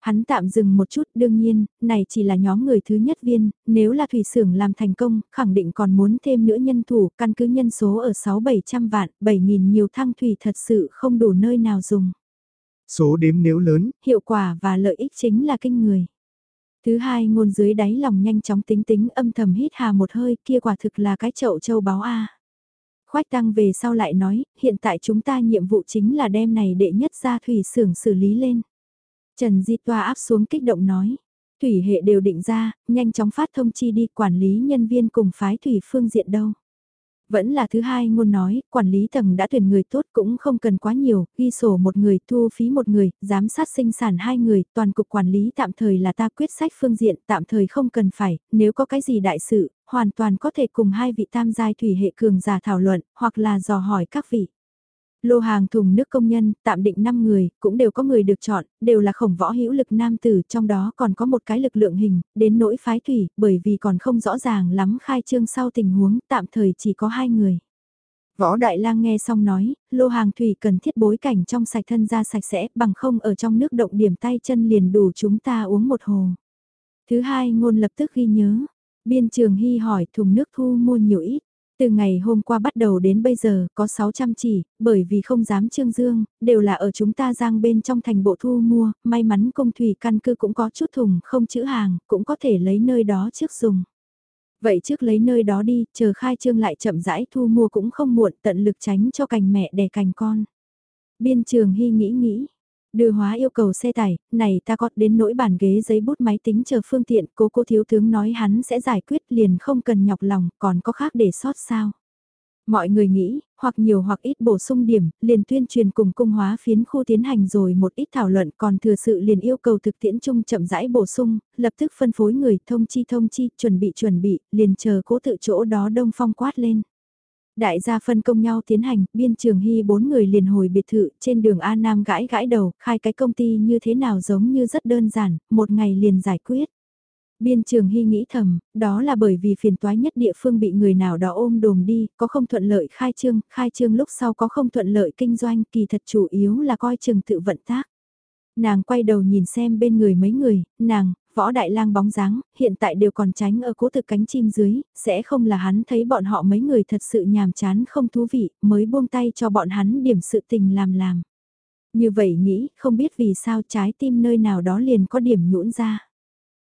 Hắn tạm dừng một chút đương nhiên, này chỉ là nhóm người thứ nhất viên, nếu là thủy xưởng làm thành công, khẳng định còn muốn thêm nữa nhân thủ, căn cứ nhân số ở 6-700 vạn, 7.000 nhiều thăng thủy thật sự không đủ nơi nào dùng. Số đếm nếu lớn, hiệu quả và lợi ích chính là kinh người. Thứ hai ngôn dưới đáy lòng nhanh chóng tính tính âm thầm hít hà một hơi kia quả thực là cái chậu châu báo A. Khoách tăng về sau lại nói, hiện tại chúng ta nhiệm vụ chính là đem này đệ nhất ra thủy xưởng xử lý lên. Trần Di Toa áp xuống kích động nói. Thủy hệ đều định ra, nhanh chóng phát thông chi đi quản lý nhân viên cùng phái thủy phương diện đâu. Vẫn là thứ hai ngôn nói, quản lý tầng đã tuyển người tốt cũng không cần quá nhiều, ghi sổ một người, thu phí một người, giám sát sinh sản hai người, toàn cục quản lý tạm thời là ta quyết sách phương diện tạm thời không cần phải, nếu có cái gì đại sự, hoàn toàn có thể cùng hai vị tam giai thủy hệ cường giả thảo luận, hoặc là dò hỏi các vị. Lô hàng thùng nước công nhân, tạm định 5 người, cũng đều có người được chọn, đều là khổng võ hữu lực nam tử, trong đó còn có một cái lực lượng hình, đến nỗi phái thủy, bởi vì còn không rõ ràng lắm khai trương sau tình huống, tạm thời chỉ có hai người. Võ Đại Lang nghe xong nói, lô hàng thủy cần thiết bối cảnh trong sạch thân ra sạch sẽ, bằng không ở trong nước động điểm tay chân liền đủ chúng ta uống một hồ. Thứ hai ngôn lập tức ghi nhớ, biên trường hy hỏi thùng nước thu mua nhiều ít. Từ ngày hôm qua bắt đầu đến bây giờ có 600 chỉ, bởi vì không dám trương dương, đều là ở chúng ta giang bên trong thành bộ thu mua, may mắn công thủy căn cư cũng có chút thùng không chữ hàng, cũng có thể lấy nơi đó trước dùng. Vậy trước lấy nơi đó đi, chờ khai trương lại chậm rãi thu mua cũng không muộn tận lực tránh cho cành mẹ đẻ cành con. Biên trường hy nghĩ nghĩ, Đưa hóa yêu cầu xe tải, này ta có đến nỗi bàn ghế giấy bút máy tính chờ phương tiện, cố cô thiếu tướng nói hắn sẽ giải quyết liền không cần nhọc lòng, còn có khác để sót sao. Mọi người nghĩ, hoặc nhiều hoặc ít bổ sung điểm, liền tuyên truyền cùng cung hóa phiến khu tiến hành rồi một ít thảo luận còn thừa sự liền yêu cầu thực tiễn chung chậm rãi bổ sung, lập tức phân phối người thông chi thông chi, chuẩn bị chuẩn bị, liền chờ cố tự chỗ đó đông phong quát lên. Đại gia phân công nhau tiến hành, biên trường hy bốn người liền hồi biệt thự, trên đường A Nam gãi gãi đầu, khai cái công ty như thế nào giống như rất đơn giản, một ngày liền giải quyết. Biên trường hy nghĩ thầm, đó là bởi vì phiền toái nhất địa phương bị người nào đó ôm đồm đi, có không thuận lợi khai trương, khai trương lúc sau có không thuận lợi kinh doanh, kỳ thật chủ yếu là coi chừng tự vận tác. Nàng quay đầu nhìn xem bên người mấy người, nàng, võ đại lang bóng dáng, hiện tại đều còn tránh ở cố thực cánh chim dưới, sẽ không là hắn thấy bọn họ mấy người thật sự nhàm chán không thú vị, mới buông tay cho bọn hắn điểm sự tình làm làm. Như vậy nghĩ, không biết vì sao trái tim nơi nào đó liền có điểm nhũn ra.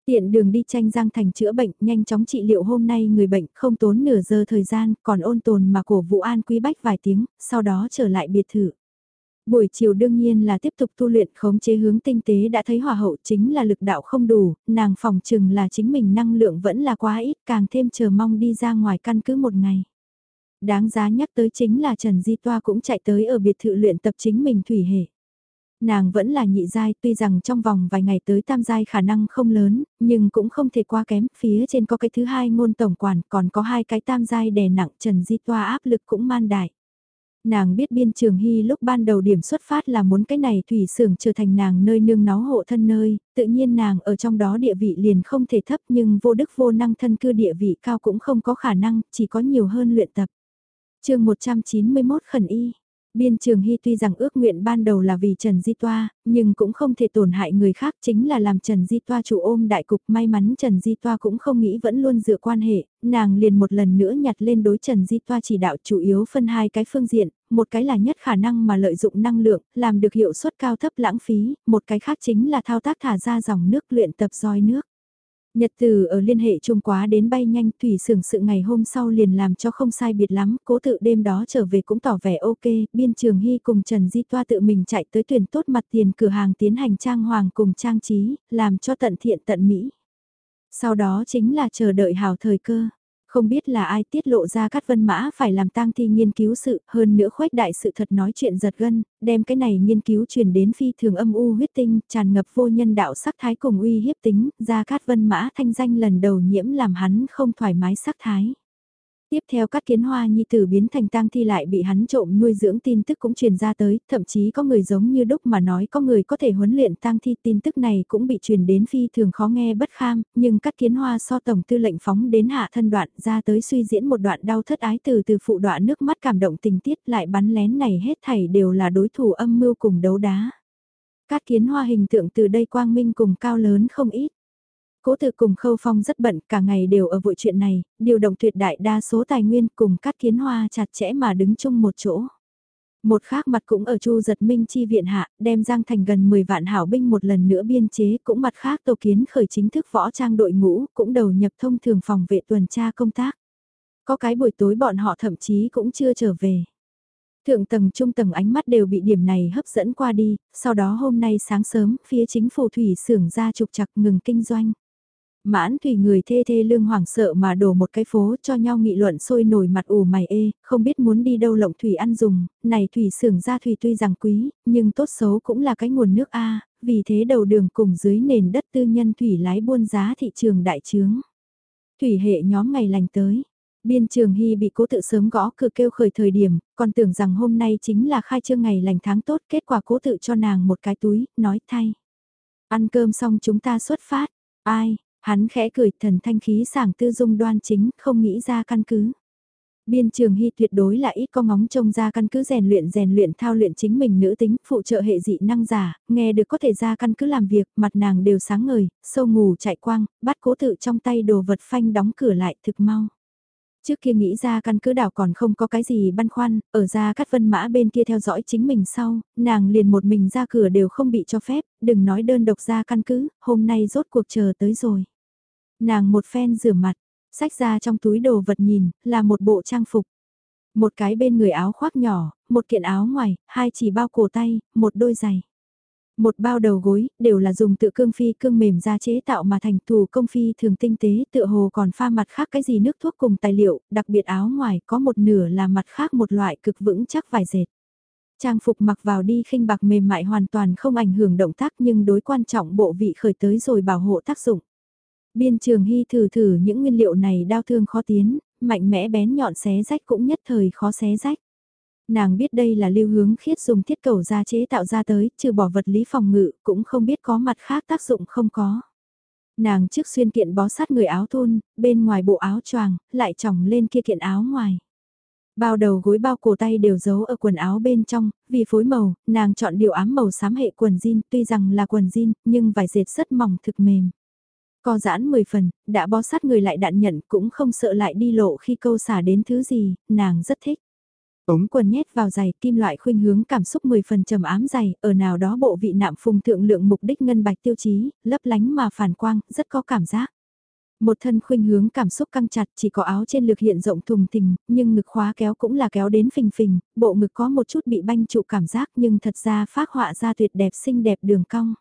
Tiện đường đi tranh giang thành chữa bệnh, nhanh chóng trị liệu hôm nay người bệnh không tốn nửa giờ thời gian, còn ôn tồn mà cổ vụ an quý bách vài tiếng, sau đó trở lại biệt thự. Buổi chiều đương nhiên là tiếp tục tu luyện khống chế hướng tinh tế đã thấy hòa hậu chính là lực đạo không đủ, nàng phòng chừng là chính mình năng lượng vẫn là quá ít càng thêm chờ mong đi ra ngoài căn cứ một ngày. Đáng giá nhắc tới chính là Trần Di Toa cũng chạy tới ở biệt thự luyện tập chính mình thủy hệ. Nàng vẫn là nhị giai tuy rằng trong vòng vài ngày tới tam giai khả năng không lớn, nhưng cũng không thể qua kém, phía trên có cái thứ hai ngôn tổng quản còn có hai cái tam giai đè nặng Trần Di Toa áp lực cũng man đại. Nàng biết biên trường hy lúc ban đầu điểm xuất phát là muốn cái này thủy xưởng trở thành nàng nơi nương náu hộ thân nơi, tự nhiên nàng ở trong đó địa vị liền không thể thấp nhưng vô đức vô năng thân cư địa vị cao cũng không có khả năng, chỉ có nhiều hơn luyện tập. chương 191 khẩn y Biên Trường Hy tuy rằng ước nguyện ban đầu là vì Trần Di Toa, nhưng cũng không thể tổn hại người khác chính là làm Trần Di Toa chủ ôm đại cục may mắn Trần Di Toa cũng không nghĩ vẫn luôn dựa quan hệ, nàng liền một lần nữa nhặt lên đối Trần Di Toa chỉ đạo chủ yếu phân hai cái phương diện, một cái là nhất khả năng mà lợi dụng năng lượng, làm được hiệu suất cao thấp lãng phí, một cái khác chính là thao tác thả ra dòng nước luyện tập roi nước. Nhật từ ở liên hệ trông quá đến bay nhanh thủy sưởng sự ngày hôm sau liền làm cho không sai biệt lắm, cố tự đêm đó trở về cũng tỏ vẻ ok, biên trường hy cùng Trần Di Toa tự mình chạy tới tuyển tốt mặt tiền cửa hàng tiến hành trang hoàng cùng trang trí, làm cho tận thiện tận mỹ. Sau đó chính là chờ đợi hào thời cơ. Không biết là ai tiết lộ ra Cát Vân Mã phải làm tang thi nghiên cứu sự, hơn nữa khuếch đại sự thật nói chuyện giật gân, đem cái này nghiên cứu truyền đến phi thường âm u huyết tinh, tràn ngập vô nhân đạo sắc thái cùng uy hiếp tính, ra Cát Vân Mã thanh danh lần đầu nhiễm làm hắn không thoải mái sắc thái. Tiếp theo các kiến hoa nhi tử biến thành tang thi lại bị hắn trộm nuôi dưỡng tin tức cũng truyền ra tới, thậm chí có người giống như đúc mà nói có người có thể huấn luyện tang thi tin tức này cũng bị truyền đến phi thường khó nghe bất kham, nhưng các kiến hoa so tổng tư lệnh phóng đến hạ thân đoạn ra tới suy diễn một đoạn đau thất ái từ từ phụ đoạn nước mắt cảm động tình tiết lại bắn lén này hết thảy đều là đối thủ âm mưu cùng đấu đá. Các kiến hoa hình tượng từ đây quang minh cùng cao lớn không ít. Cố tự cùng Khâu Phong rất bận, cả ngày đều ở vội chuyện này, điều động tuyệt đại đa số tài nguyên cùng các kiến hoa chặt chẽ mà đứng chung một chỗ. Một khác mặt cũng ở Chu giật minh chi viện hạ, đem Giang Thành gần 10 vạn hảo binh một lần nữa biên chế, cũng mặt khác tổ kiến khởi chính thức võ trang đội ngũ, cũng đầu nhập thông thường phòng vệ tuần tra công tác. Có cái buổi tối bọn họ thậm chí cũng chưa trở về. Thượng tầng trung tầng ánh mắt đều bị điểm này hấp dẫn qua đi, sau đó hôm nay sáng sớm, phía chính phủ thủy xưởng ra trục chặt ngừng kinh doanh. Mãn thủy người thê thê lương hoảng sợ mà đổ một cái phố cho nhau nghị luận sôi nổi mặt ủ mày ê, không biết muốn đi đâu lộng thủy ăn dùng, này thủy xưởng ra thủy tuy rằng quý, nhưng tốt xấu cũng là cái nguồn nước A, vì thế đầu đường cùng dưới nền đất tư nhân thủy lái buôn giá thị trường đại trướng. Thủy hệ nhóm ngày lành tới, Biên trường hy bị cố tự sớm gõ cửa kêu khởi thời điểm, còn tưởng rằng hôm nay chính là khai trương ngày lành tháng tốt, kết quả cố tự cho nàng một cái túi, nói thay. Ăn cơm xong chúng ta xuất phát, ai, hắn khẽ cười thần thanh khí sảng tư dung đoan chính, không nghĩ ra căn cứ. Biên trường hy tuyệt đối là ít có ngóng trông ra căn cứ rèn luyện rèn luyện thao luyện chính mình nữ tính, phụ trợ hệ dị năng giả, nghe được có thể ra căn cứ làm việc, mặt nàng đều sáng ngời, sâu ngủ chạy quang, bắt cố tự trong tay đồ vật phanh đóng cửa lại thực mau. Trước kia nghĩ ra căn cứ đảo còn không có cái gì băn khoăn, ở ra cắt vân mã bên kia theo dõi chính mình sau, nàng liền một mình ra cửa đều không bị cho phép, đừng nói đơn độc ra căn cứ, hôm nay rốt cuộc chờ tới rồi. Nàng một phen rửa mặt, sách ra trong túi đồ vật nhìn, là một bộ trang phục. Một cái bên người áo khoác nhỏ, một kiện áo ngoài, hai chỉ bao cổ tay, một đôi giày. Một bao đầu gối, đều là dùng tự cương phi cương mềm ra chế tạo mà thành thủ công phi thường tinh tế tựa hồ còn pha mặt khác cái gì nước thuốc cùng tài liệu, đặc biệt áo ngoài có một nửa là mặt khác một loại cực vững chắc vải dệt. Trang phục mặc vào đi khinh bạc mềm mại hoàn toàn không ảnh hưởng động tác nhưng đối quan trọng bộ vị khởi tới rồi bảo hộ tác dụng. Biên trường hy thử thử những nguyên liệu này đau thương khó tiến, mạnh mẽ bén nhọn xé rách cũng nhất thời khó xé rách. Nàng biết đây là lưu hướng khiết dùng thiết cầu ra chế tạo ra tới, trừ bỏ vật lý phòng ngự, cũng không biết có mặt khác tác dụng không có. Nàng trước xuyên kiện bó sát người áo thun, bên ngoài bộ áo choàng, lại trỏng lên kia kiện áo ngoài. Bao đầu gối bao cổ tay đều giấu ở quần áo bên trong, vì phối màu, nàng chọn điều ám màu xám hệ quần jean, tuy rằng là quần jean, nhưng vải dệt rất mỏng thực mềm. Co giãn 10 phần, đã bó sát người lại đạn nhận cũng không sợ lại đi lộ khi câu xả đến thứ gì, nàng rất thích. Ống quần nhét vào giày kim loại khuynh hướng cảm xúc 10 phần trầm ám giày, ở nào đó bộ vị nạm phùng thượng lượng mục đích ngân bạch tiêu chí, lấp lánh mà phản quang, rất có cảm giác. Một thân khuynh hướng cảm xúc căng chặt chỉ có áo trên lực hiện rộng thùng thình, nhưng ngực khóa kéo cũng là kéo đến phình phình, bộ ngực có một chút bị banh trụ cảm giác nhưng thật ra phát họa ra tuyệt đẹp xinh đẹp đường cong.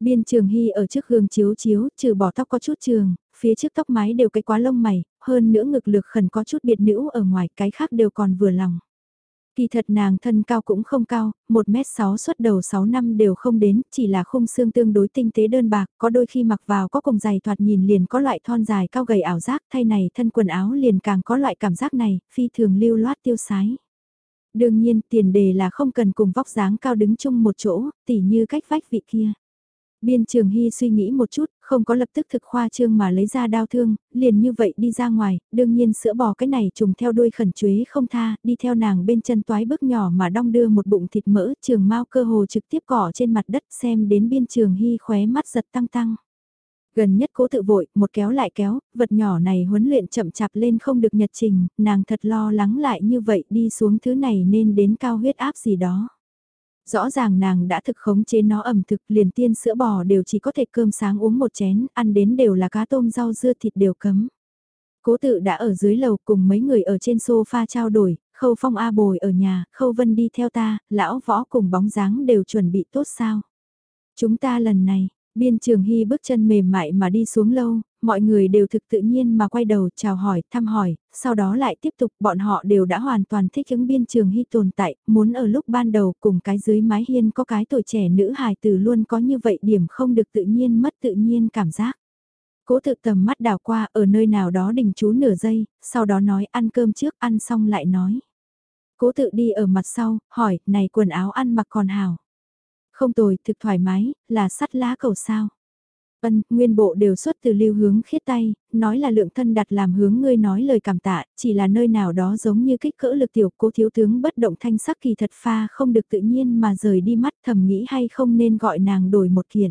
Biên trường hy ở trước gương chiếu chiếu, trừ bỏ tóc có chút trường, phía trước tóc mái đều cái quá lông mày, hơn nữa ngực lực khẩn có chút biệt nữ ở ngoài, cái khác đều còn vừa lòng. Kỳ thật nàng thân cao cũng không cao, 1m6 xuất đầu 6 năm đều không đến, chỉ là khung xương tương đối tinh tế đơn bạc, có đôi khi mặc vào có cùng giày thoạt nhìn liền có loại thon dài cao gầy ảo giác, thay này thân quần áo liền càng có loại cảm giác này, phi thường lưu loát tiêu sái. Đương nhiên tiền đề là không cần cùng vóc dáng cao đứng chung một chỗ, tỉ như cách vách vị kia. Biên trường hy suy nghĩ một chút, không có lập tức thực khoa trương mà lấy ra đau thương, liền như vậy đi ra ngoài, đương nhiên sữa bò cái này trùng theo đuôi khẩn chuế không tha, đi theo nàng bên chân toái bước nhỏ mà đong đưa một bụng thịt mỡ, trường mau cơ hồ trực tiếp cỏ trên mặt đất xem đến biên trường hy khóe mắt giật tăng tăng. Gần nhất cố tự vội, một kéo lại kéo, vật nhỏ này huấn luyện chậm chạp lên không được nhật trình, nàng thật lo lắng lại như vậy đi xuống thứ này nên đến cao huyết áp gì đó rõ ràng nàng đã thực khống chế nó ẩm thực liền tiên sữa bò đều chỉ có thể cơm sáng uống một chén, ăn đến đều là cá tôm rau dưa thịt đều cấm. Cố tự đã ở dưới lầu cùng mấy người ở trên sofa trao đổi, khâu phong A bồi ở nhà, khâu vân đi theo ta, lão võ cùng bóng dáng đều chuẩn bị tốt sao. Chúng ta lần này, biên trường hy bước chân mềm mại mà đi xuống lâu, mọi người đều thực tự nhiên mà quay đầu chào hỏi, thăm hỏi, sau đó lại tiếp tục bọn họ đều đã hoàn toàn thích ứng biên trường hy tồn tại, muốn ở lúc ban đầu cùng cái dưới mái hiên có cái tuổi trẻ nữ hài từ luôn có như vậy điểm không được tự nhiên mất tự nhiên cảm giác. Cố tự tầm mắt đào qua ở nơi nào đó đình chú nửa giây, sau đó nói ăn cơm trước ăn xong lại nói. Cố tự đi ở mặt sau, hỏi, này quần áo ăn mặc còn hào. Không tồi, thực thoải mái, là sắt lá cầu sao. Ân, nguyên bộ đều xuất từ lưu hướng khiết tay, nói là lượng thân đặt làm hướng ngươi nói lời cảm tạ, chỉ là nơi nào đó giống như kích cỡ lực tiểu cố thiếu tướng bất động thanh sắc kỳ thật pha không được tự nhiên mà rời đi mắt thầm nghĩ hay không nên gọi nàng đổi một kiện.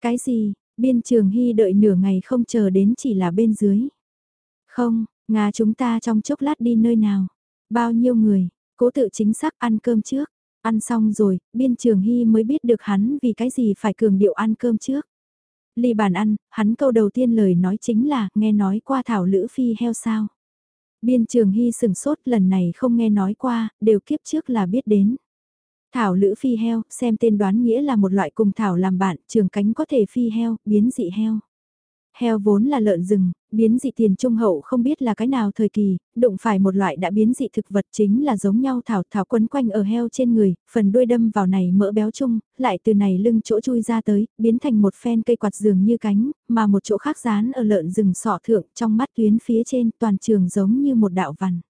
Cái gì, biên trường hy đợi nửa ngày không chờ đến chỉ là bên dưới. Không, Nga chúng ta trong chốc lát đi nơi nào, bao nhiêu người, cố tự chính xác ăn cơm trước, ăn xong rồi, biên trường hy mới biết được hắn vì cái gì phải cường điệu ăn cơm trước ly bàn ăn, hắn câu đầu tiên lời nói chính là, nghe nói qua thảo lữ phi heo sao. Biên trường hy sừng sốt lần này không nghe nói qua, đều kiếp trước là biết đến. Thảo lữ phi heo, xem tên đoán nghĩa là một loại cùng thảo làm bạn, trường cánh có thể phi heo, biến dị heo. Heo vốn là lợn rừng, biến dị tiền trung hậu không biết là cái nào thời kỳ, đụng phải một loại đã biến dị thực vật chính là giống nhau thảo thảo quấn quanh ở heo trên người, phần đuôi đâm vào này mỡ béo chung, lại từ này lưng chỗ chui ra tới, biến thành một phen cây quạt giường như cánh, mà một chỗ khác dán ở lợn rừng sọ thượng trong mắt tuyến phía trên toàn trường giống như một đạo vằn.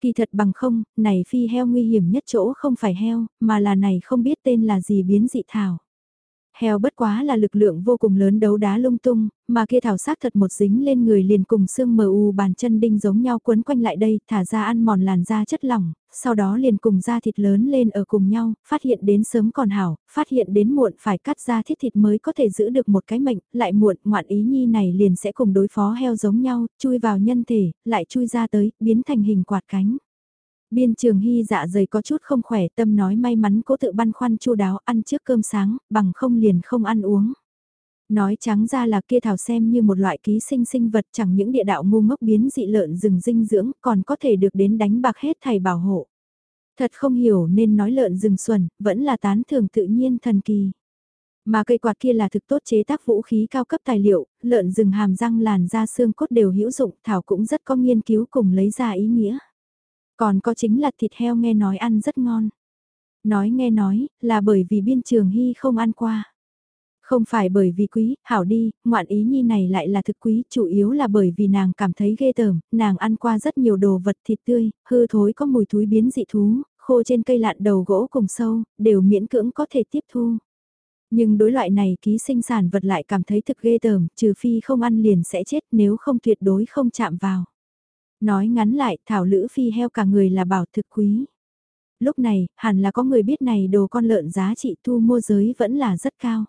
Kỳ thật bằng không, này phi heo nguy hiểm nhất chỗ không phải heo, mà là này không biết tên là gì biến dị thảo. Heo bất quá là lực lượng vô cùng lớn đấu đá lung tung, mà kia thảo sát thật một dính lên người liền cùng xương mờ u bàn chân đinh giống nhau quấn quanh lại đây, thả ra ăn mòn làn da chất lỏng, sau đó liền cùng da thịt lớn lên ở cùng nhau, phát hiện đến sớm còn hảo, phát hiện đến muộn phải cắt ra thiết thịt mới có thể giữ được một cái mệnh, lại muộn ngoạn ý nhi này liền sẽ cùng đối phó heo giống nhau, chui vào nhân thể, lại chui ra tới, biến thành hình quạt cánh. Biên trường hy dạ dày có chút không khỏe tâm nói may mắn cố tự băn khoăn chu đáo ăn trước cơm sáng, bằng không liền không ăn uống. Nói trắng ra là kia thảo xem như một loại ký sinh sinh vật chẳng những địa đạo ngu ngốc biến dị lợn rừng dinh dưỡng còn có thể được đến đánh bạc hết thầy bảo hộ. Thật không hiểu nên nói lợn rừng xuẩn, vẫn là tán thưởng tự nhiên thần kỳ. Mà cây quạt kia là thực tốt chế tác vũ khí cao cấp tài liệu, lợn rừng hàm răng làn da xương cốt đều hữu dụng, thảo cũng rất có nghiên cứu cùng lấy ra ý nghĩa. Còn có chính là thịt heo nghe nói ăn rất ngon. Nói nghe nói, là bởi vì biên trường hy không ăn qua. Không phải bởi vì quý, hảo đi, ngoạn ý nhi này lại là thực quý, chủ yếu là bởi vì nàng cảm thấy ghê tởm, nàng ăn qua rất nhiều đồ vật thịt tươi, hư thối có mùi thúi biến dị thú, khô trên cây lạn đầu gỗ cùng sâu, đều miễn cưỡng có thể tiếp thu. Nhưng đối loại này ký sinh sản vật lại cảm thấy thực ghê tởm, trừ phi không ăn liền sẽ chết nếu không tuyệt đối không chạm vào. Nói ngắn lại, thảo lữ phi heo cả người là bảo thực quý. Lúc này, hẳn là có người biết này đồ con lợn giá trị thu mua giới vẫn là rất cao.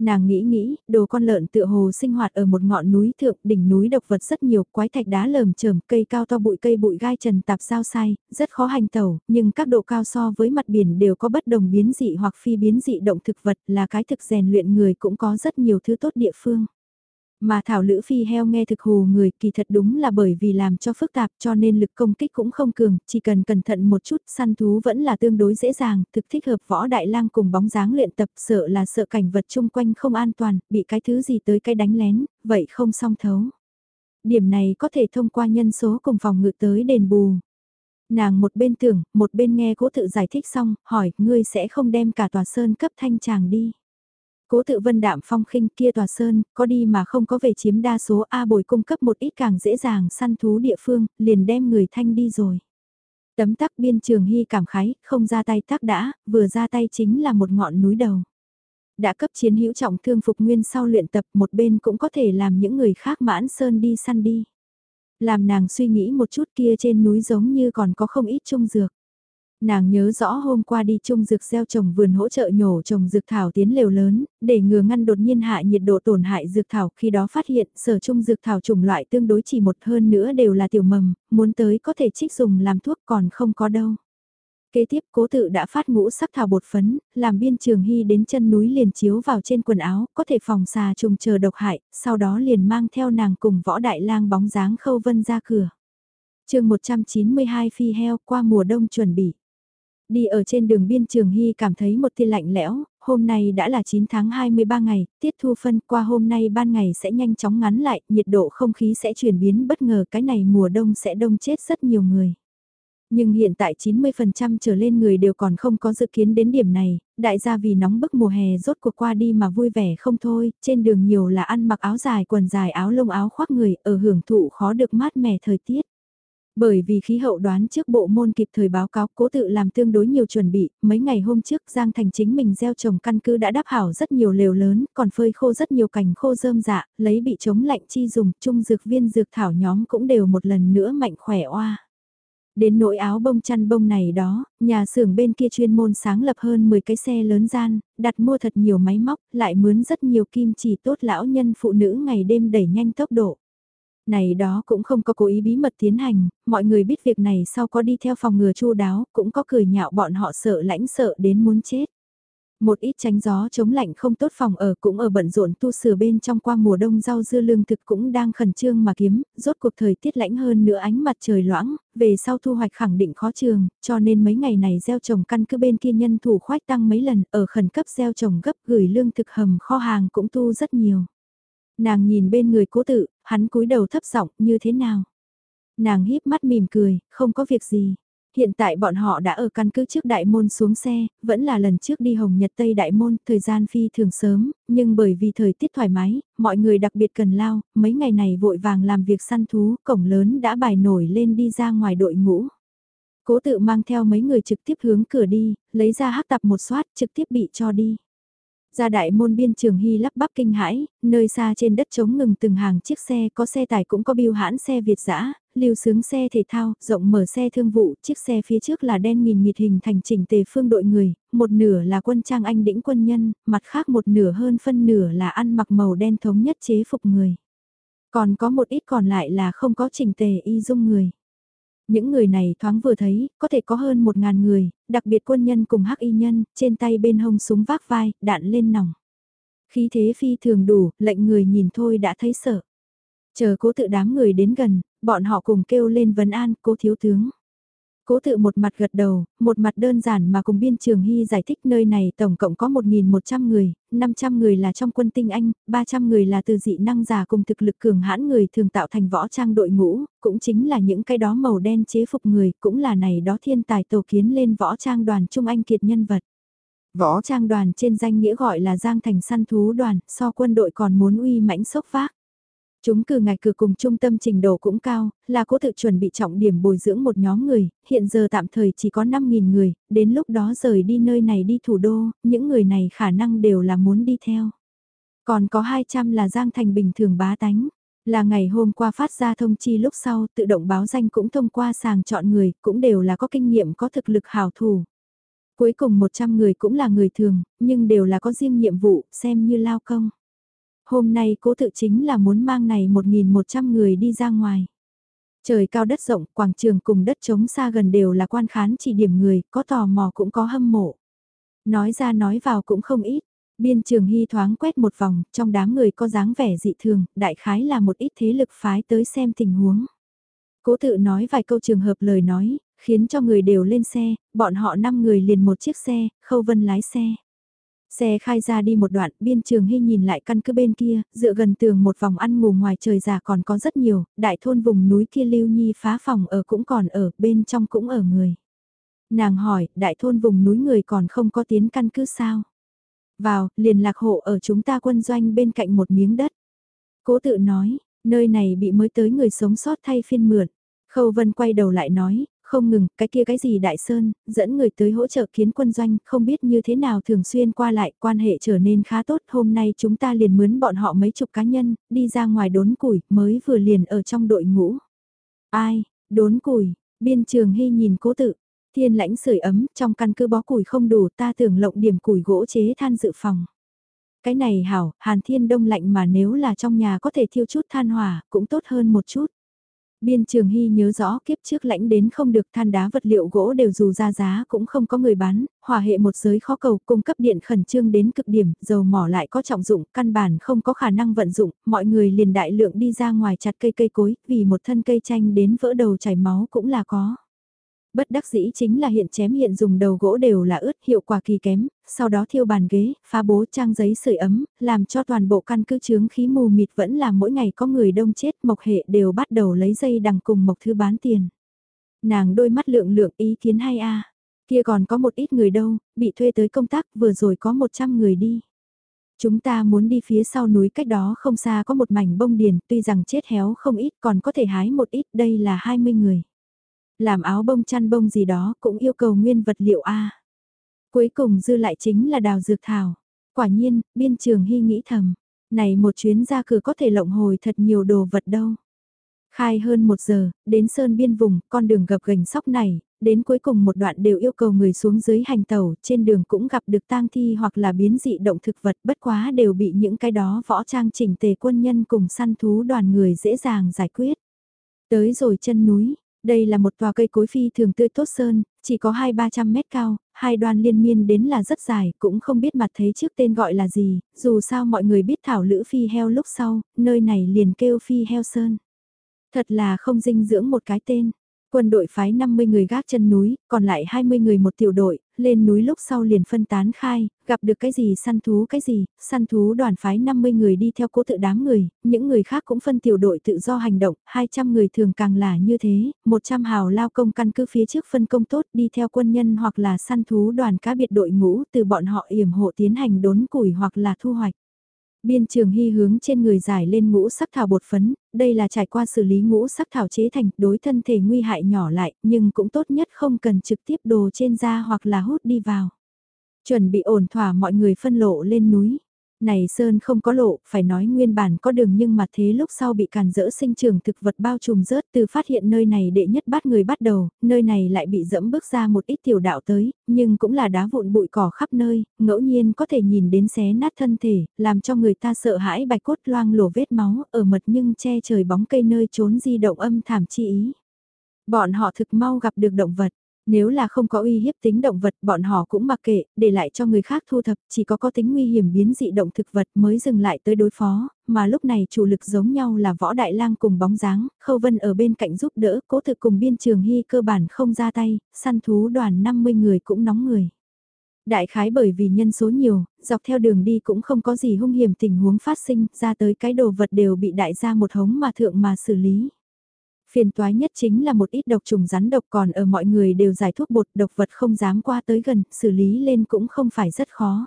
Nàng nghĩ nghĩ, đồ con lợn tựa hồ sinh hoạt ở một ngọn núi thượng, đỉnh núi độc vật rất nhiều, quái thạch đá lởm chởm, cây cao to bụi cây bụi gai trần tạp giao sai, rất khó hành tẩu, nhưng các độ cao so với mặt biển đều có bất đồng biến dị hoặc phi biến dị động thực vật là cái thực rèn luyện người cũng có rất nhiều thứ tốt địa phương. Mà thảo lữ phi heo nghe thực hồ người kỳ thật đúng là bởi vì làm cho phức tạp cho nên lực công kích cũng không cường, chỉ cần cẩn thận một chút săn thú vẫn là tương đối dễ dàng, thực thích hợp võ đại lang cùng bóng dáng luyện tập sợ là sợ cảnh vật chung quanh không an toàn, bị cái thứ gì tới cái đánh lén, vậy không song thấu. Điểm này có thể thông qua nhân số cùng phòng ngự tới đền bù. Nàng một bên tưởng, một bên nghe cố tự giải thích xong, hỏi, ngươi sẽ không đem cả tòa sơn cấp thanh chàng đi. Cố tự vân đạm phong khinh kia tòa sơn, có đi mà không có về chiếm đa số A bồi cung cấp một ít càng dễ dàng săn thú địa phương, liền đem người thanh đi rồi. Tấm tắc biên trường hy cảm khái, không ra tay tác đã, vừa ra tay chính là một ngọn núi đầu. Đã cấp chiến hữu trọng thương phục nguyên sau luyện tập một bên cũng có thể làm những người khác mãn sơn đi săn đi. Làm nàng suy nghĩ một chút kia trên núi giống như còn có không ít trung dược. Nàng nhớ rõ hôm qua đi chung dược gieo trồng vườn hỗ trợ nhổ trồng dược thảo tiến lều lớn, để ngừa ngăn đột nhiên hạ nhiệt độ tổn hại dược thảo khi đó phát hiện sở chung dược thảo chủng loại tương đối chỉ một hơn nữa đều là tiểu mầm, muốn tới có thể trích dùng làm thuốc còn không có đâu. Kế tiếp cố tự đã phát ngũ sắc thảo bột phấn, làm biên trường hy đến chân núi liền chiếu vào trên quần áo, có thể phòng xà trùng chờ độc hại, sau đó liền mang theo nàng cùng võ đại lang bóng dáng khâu vân ra cửa. chương 192 phi heo qua mùa đông chuẩn bị. Đi ở trên đường biên trường Hy cảm thấy một tia lạnh lẽo, hôm nay đã là 9 tháng 23 ngày, tiết thu phân qua hôm nay ban ngày sẽ nhanh chóng ngắn lại, nhiệt độ không khí sẽ chuyển biến bất ngờ cái này mùa đông sẽ đông chết rất nhiều người. Nhưng hiện tại 90% trở lên người đều còn không có dự kiến đến điểm này, đại gia vì nóng bức mùa hè rốt cuộc qua đi mà vui vẻ không thôi, trên đường nhiều là ăn mặc áo dài quần dài áo lông áo khoác người ở hưởng thụ khó được mát mẻ thời tiết. Bởi vì khí hậu đoán trước bộ môn kịp thời báo cáo cố tự làm tương đối nhiều chuẩn bị, mấy ngày hôm trước Giang Thành chính mình gieo trồng căn cứ đã đắp hảo rất nhiều lều lớn, còn phơi khô rất nhiều cành khô rơm dạ, lấy bị chống lạnh chi dùng, chung dược viên dược thảo nhóm cũng đều một lần nữa mạnh khỏe oa. Đến nỗi áo bông chăn bông này đó, nhà xưởng bên kia chuyên môn sáng lập hơn 10 cái xe lớn gian, đặt mua thật nhiều máy móc, lại mướn rất nhiều kim chỉ tốt lão nhân phụ nữ ngày đêm đẩy nhanh tốc độ. Này đó cũng không có cố ý bí mật tiến hành, mọi người biết việc này sau có đi theo phòng ngừa chu đáo, cũng có cười nhạo bọn họ sợ lãnh sợ đến muốn chết. Một ít tránh gió chống lạnh không tốt phòng ở cũng ở bận rộn tu sửa bên trong qua mùa đông rau dưa lương thực cũng đang khẩn trương mà kiếm, rốt cuộc thời tiết lạnh hơn nữa ánh mặt trời loãng, về sau thu hoạch khẳng định khó trường, cho nên mấy ngày này gieo trồng căn cứ bên kia nhân thủ khoách tăng mấy lần, ở khẩn cấp gieo trồng gấp gửi lương thực hầm kho hàng cũng tu rất nhiều. Nàng nhìn bên người cố tự, hắn cúi đầu thấp giọng như thế nào? Nàng híp mắt mỉm cười, không có việc gì. Hiện tại bọn họ đã ở căn cứ trước đại môn xuống xe, vẫn là lần trước đi Hồng Nhật Tây đại môn, thời gian phi thường sớm, nhưng bởi vì thời tiết thoải mái, mọi người đặc biệt cần lao, mấy ngày này vội vàng làm việc săn thú, cổng lớn đã bài nổi lên đi ra ngoài đội ngũ. Cố tự mang theo mấy người trực tiếp hướng cửa đi, lấy ra hắc tập một soát trực tiếp bị cho đi. Ra đại môn biên trường Hy lắp bắp kinh hãi, nơi xa trên đất trống ngừng từng hàng chiếc xe có xe tải cũng có biêu hãn xe Việt dã lưu sướng xe thể thao, rộng mở xe thương vụ, chiếc xe phía trước là đen nghìn nghịt hình thành chỉnh tề phương đội người, một nửa là quân trang anh đĩnh quân nhân, mặt khác một nửa hơn phân nửa là ăn mặc màu đen thống nhất chế phục người. Còn có một ít còn lại là không có chỉnh tề y dung người. Những người này thoáng vừa thấy, có thể có hơn một ngàn người, đặc biệt quân nhân cùng hắc y nhân, trên tay bên hông súng vác vai, đạn lên nòng. Khí thế phi thường đủ, lệnh người nhìn thôi đã thấy sợ. Chờ cố tự đám người đến gần, bọn họ cùng kêu lên vấn an cố thiếu tướng. Cố tự một mặt gật đầu, một mặt đơn giản mà cùng biên trường hy giải thích nơi này tổng cộng có 1.100 người, 500 người là trong quân tinh Anh, 300 người là từ dị năng giả cùng thực lực cường hãn người thường tạo thành võ trang đội ngũ, cũng chính là những cái đó màu đen chế phục người, cũng là này đó thiên tài tổ kiến lên võ trang đoàn Trung Anh kiệt nhân vật. Võ trang đoàn trên danh nghĩa gọi là Giang Thành săn thú đoàn, so quân đội còn muốn uy mãnh sốc vác. Chúng cử ngạch cử cùng trung tâm trình độ cũng cao, là cố tự chuẩn bị trọng điểm bồi dưỡng một nhóm người, hiện giờ tạm thời chỉ có 5.000 người, đến lúc đó rời đi nơi này đi thủ đô, những người này khả năng đều là muốn đi theo. Còn có 200 là Giang Thành bình thường bá tánh, là ngày hôm qua phát ra thông chi lúc sau tự động báo danh cũng thông qua sàng chọn người, cũng đều là có kinh nghiệm có thực lực hảo thủ. Cuối cùng 100 người cũng là người thường, nhưng đều là có riêng nhiệm vụ, xem như lao công. Hôm nay cố tự chính là muốn mang này 1.100 người đi ra ngoài. Trời cao đất rộng, quảng trường cùng đất trống xa gần đều là quan khán chỉ điểm người, có tò mò cũng có hâm mộ. Nói ra nói vào cũng không ít, biên trường hy thoáng quét một vòng, trong đám người có dáng vẻ dị thường, đại khái là một ít thế lực phái tới xem tình huống. Cố tự nói vài câu trường hợp lời nói, khiến cho người đều lên xe, bọn họ 5 người liền một chiếc xe, khâu vân lái xe. Xe khai ra đi một đoạn, biên trường hy nhìn lại căn cứ bên kia, dựa gần tường một vòng ăn ngủ ngoài trời già còn có rất nhiều, đại thôn vùng núi kia lưu nhi phá phòng ở cũng còn ở, bên trong cũng ở người. Nàng hỏi, đại thôn vùng núi người còn không có tiến căn cứ sao? Vào, liền lạc hộ ở chúng ta quân doanh bên cạnh một miếng đất. Cố tự nói, nơi này bị mới tới người sống sót thay phiên mượn. Khâu Vân quay đầu lại nói, không ngừng, cái kia cái gì đại sơn, dẫn người tới hỗ trợ kiến quân doanh, không biết như thế nào thường xuyên qua lại, quan hệ trở nên khá tốt. Hôm nay chúng ta liền mướn bọn họ mấy chục cá nhân, đi ra ngoài đốn củi, mới vừa liền ở trong đội ngũ. Ai, đốn củi, biên trường hy nhìn cố tự, thiên lãnh sưởi ấm, trong căn cứ bó củi không đủ ta tưởng lộng điểm củi gỗ chế than dự phòng. Cái này hảo, hàn thiên đông lạnh mà nếu là trong nhà có thể thiêu chút than hỏa, cũng tốt hơn một chút. Biên Trường Hy nhớ rõ kiếp trước lãnh đến không được than đá vật liệu gỗ đều dù ra giá cũng không có người bán, hòa hệ một giới khó cầu cung cấp điện khẩn trương đến cực điểm, dầu mỏ lại có trọng dụng, căn bản không có khả năng vận dụng, mọi người liền đại lượng đi ra ngoài chặt cây cây cối, vì một thân cây chanh đến vỡ đầu chảy máu cũng là có. Bất đắc dĩ chính là hiện chém hiện dùng đầu gỗ đều là ướt hiệu quả kỳ kém, sau đó thiêu bàn ghế, phá bố trang giấy sưởi ấm, làm cho toàn bộ căn cứ chướng khí mù mịt vẫn là mỗi ngày có người đông chết mộc hệ đều bắt đầu lấy dây đằng cùng mộc thư bán tiền. Nàng đôi mắt lượng lượng ý kiến hay a kia còn có một ít người đâu, bị thuê tới công tác vừa rồi có 100 người đi. Chúng ta muốn đi phía sau núi cách đó không xa có một mảnh bông điền, tuy rằng chết héo không ít còn có thể hái một ít, đây là 20 người làm áo bông chăn bông gì đó cũng yêu cầu nguyên vật liệu A. Cuối cùng dư lại chính là đào dược thảo. Quả nhiên, biên trường hy nghĩ thầm, này một chuyến ra cửa có thể lộng hồi thật nhiều đồ vật đâu. Khai hơn một giờ, đến sơn biên vùng, con đường gập gành sóc này, đến cuối cùng một đoạn đều yêu cầu người xuống dưới hành tàu, trên đường cũng gặp được tang thi hoặc là biến dị động thực vật bất quá đều bị những cái đó võ trang chỉnh tề quân nhân cùng săn thú đoàn người dễ dàng giải quyết. Tới rồi chân núi, đây là một tòa cây cối phi thường tươi tốt sơn, chỉ có 2-300 mét cao, hai đoàn liên miên đến là rất dài, cũng không biết mặt thấy trước tên gọi là gì, dù sao mọi người biết thảo lữ phi heo lúc sau, nơi này liền kêu phi heo sơn. Thật là không dinh dưỡng một cái tên. Quân đội phái 50 người gác chân núi, còn lại 20 người một tiểu đội, lên núi lúc sau liền phân tán khai, gặp được cái gì săn thú cái gì, săn thú đoàn phái 50 người đi theo cố tự đám người, những người khác cũng phân tiểu đội tự do hành động, 200 người thường càng là như thế, 100 hào lao công căn cứ phía trước phân công tốt đi theo quân nhân hoặc là săn thú đoàn cá biệt đội ngũ từ bọn họ yểm hộ tiến hành đốn củi hoặc là thu hoạch. Biên trường hy hướng trên người giải lên ngũ sắc thảo bột phấn, đây là trải qua xử lý ngũ sắc thảo chế thành đối thân thể nguy hại nhỏ lại, nhưng cũng tốt nhất không cần trực tiếp đồ trên da hoặc là hút đi vào. Chuẩn bị ổn thỏa mọi người phân lộ lên núi. Này Sơn không có lộ, phải nói nguyên bản có đường nhưng mà thế lúc sau bị càn rỡ sinh trường thực vật bao trùm rớt từ phát hiện nơi này đệ nhất bắt người bắt đầu, nơi này lại bị dẫm bước ra một ít tiểu đạo tới, nhưng cũng là đá vụn bụi cỏ khắp nơi, ngẫu nhiên có thể nhìn đến xé nát thân thể, làm cho người ta sợ hãi bạch cốt loang lổ vết máu ở mật nhưng che trời bóng cây nơi trốn di động âm thảm chi ý. Bọn họ thực mau gặp được động vật nếu là không có uy hiếp tính động vật bọn họ cũng mặc kệ, để lại cho người khác thu thập, chỉ có có tính nguy hiểm biến dị động thực vật mới dừng lại tới đối phó, mà lúc này chủ lực giống nhau là võ đại lang cùng bóng dáng, khâu vân ở bên cạnh giúp đỡ, cố thực cùng biên trường hy cơ bản không ra tay, săn thú đoàn 50 người cũng nóng người. Đại khái bởi vì nhân số nhiều, dọc theo đường đi cũng không có gì hung hiểm tình huống phát sinh, ra tới cái đồ vật đều bị đại gia một hống mà thượng mà xử lý. Phiền toái nhất chính là một ít độc trùng rắn độc còn ở mọi người đều giải thuốc bột độc vật không dám qua tới gần, xử lý lên cũng không phải rất khó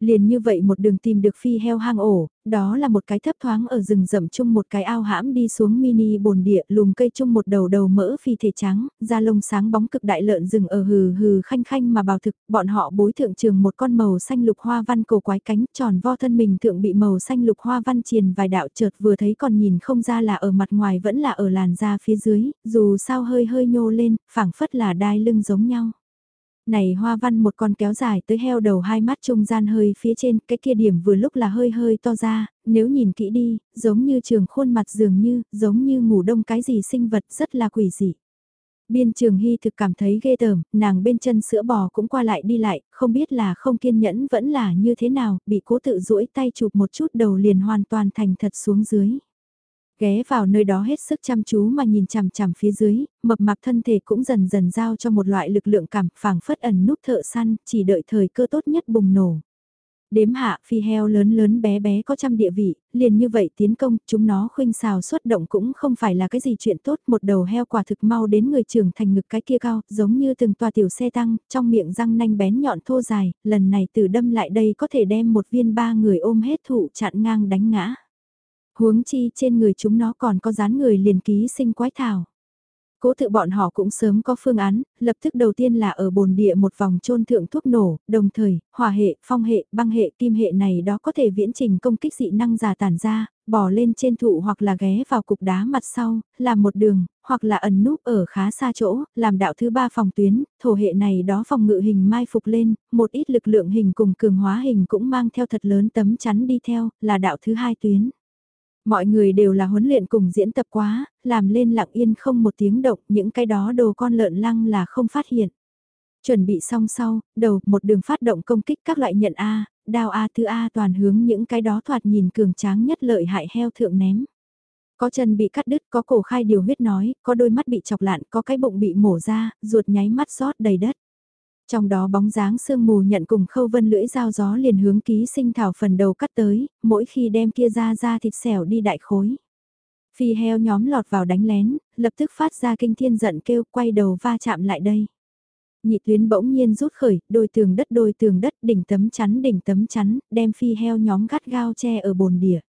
liền như vậy một đường tìm được phi heo hang ổ, đó là một cái thấp thoáng ở rừng rậm chung một cái ao hãm đi xuống mini bồn địa lùm cây chung một đầu đầu mỡ phi thể trắng, da lông sáng bóng cực đại lợn rừng ở hừ hừ khanh khanh mà bào thực, bọn họ bối thượng trường một con màu xanh lục hoa văn cổ quái cánh tròn vo thân mình thượng bị màu xanh lục hoa văn triền vài đạo chợt vừa thấy còn nhìn không ra là ở mặt ngoài vẫn là ở làn da phía dưới, dù sao hơi hơi nhô lên, phảng phất là đai lưng giống nhau này hoa văn một con kéo dài tới heo đầu hai mắt trung gian hơi phía trên, cái kia điểm vừa lúc là hơi hơi to ra, nếu nhìn kỹ đi, giống như trường khuôn mặt dường như, giống như ngủ đông cái gì sinh vật rất là quỷ dị. Biên trường hy thực cảm thấy ghê tởm, nàng bên chân sữa bò cũng qua lại đi lại, không biết là không kiên nhẫn vẫn là như thế nào, bị cố tự duỗi tay chụp một chút đầu liền hoàn toàn thành thật xuống dưới ghé vào nơi đó hết sức chăm chú mà nhìn chằm chằm phía dưới, mập mạp thân thể cũng dần dần giao cho một loại lực lượng cảm phảng phất ẩn núp thợ săn, chỉ đợi thời cơ tốt nhất bùng nổ. Đếm hạ phi heo lớn lớn bé bé có trăm địa vị, liền như vậy tiến công, chúng nó khuynh xào xuất động cũng không phải là cái gì chuyện tốt, một đầu heo quả thực mau đến người trưởng thành ngực cái kia cao, giống như từng tòa tiểu xe tăng, trong miệng răng nanh bén nhọn thô dài, lần này từ đâm lại đây có thể đem một viên ba người ôm hết thụ chặn ngang đánh ngã. Huống chi trên người chúng nó còn có dán người liền ký sinh quái thảo. Cố tự bọn họ cũng sớm có phương án, lập tức đầu tiên là ở bồn địa một vòng trôn thượng thuốc nổ, đồng thời, hỏa hệ, phong hệ, băng hệ, kim hệ này đó có thể viễn trình công kích dị năng giả tản ra, bỏ lên trên thụ hoặc là ghé vào cục đá mặt sau, làm một đường, hoặc là ẩn núp ở khá xa chỗ, làm đạo thứ ba phòng tuyến, thổ hệ này đó phòng ngự hình mai phục lên, một ít lực lượng hình cùng cường hóa hình cũng mang theo thật lớn tấm chắn đi theo, là đạo thứ hai tuyến. Mọi người đều là huấn luyện cùng diễn tập quá, làm lên lặng yên không một tiếng động, những cái đó đồ con lợn lăng là không phát hiện. Chuẩn bị xong sau, đầu một đường phát động công kích các loại nhận A, đao A thứ A toàn hướng những cái đó thoạt nhìn cường tráng nhất lợi hại heo thượng ném. Có chân bị cắt đứt, có cổ khai điều huyết nói, có đôi mắt bị chọc lạn, có cái bụng bị mổ ra, ruột nháy mắt rót đầy đất. Trong đó bóng dáng sương mù nhận cùng khâu vân lưỡi dao gió liền hướng ký sinh thảo phần đầu cắt tới, mỗi khi đem kia ra ra thịt xẻo đi đại khối. Phi heo nhóm lọt vào đánh lén, lập tức phát ra kinh thiên giận kêu quay đầu va chạm lại đây. Nhị tuyến bỗng nhiên rút khởi, đôi tường đất đôi tường đất đỉnh tấm chắn đỉnh tấm chắn, đem phi heo nhóm gắt gao che ở bồn đỉa.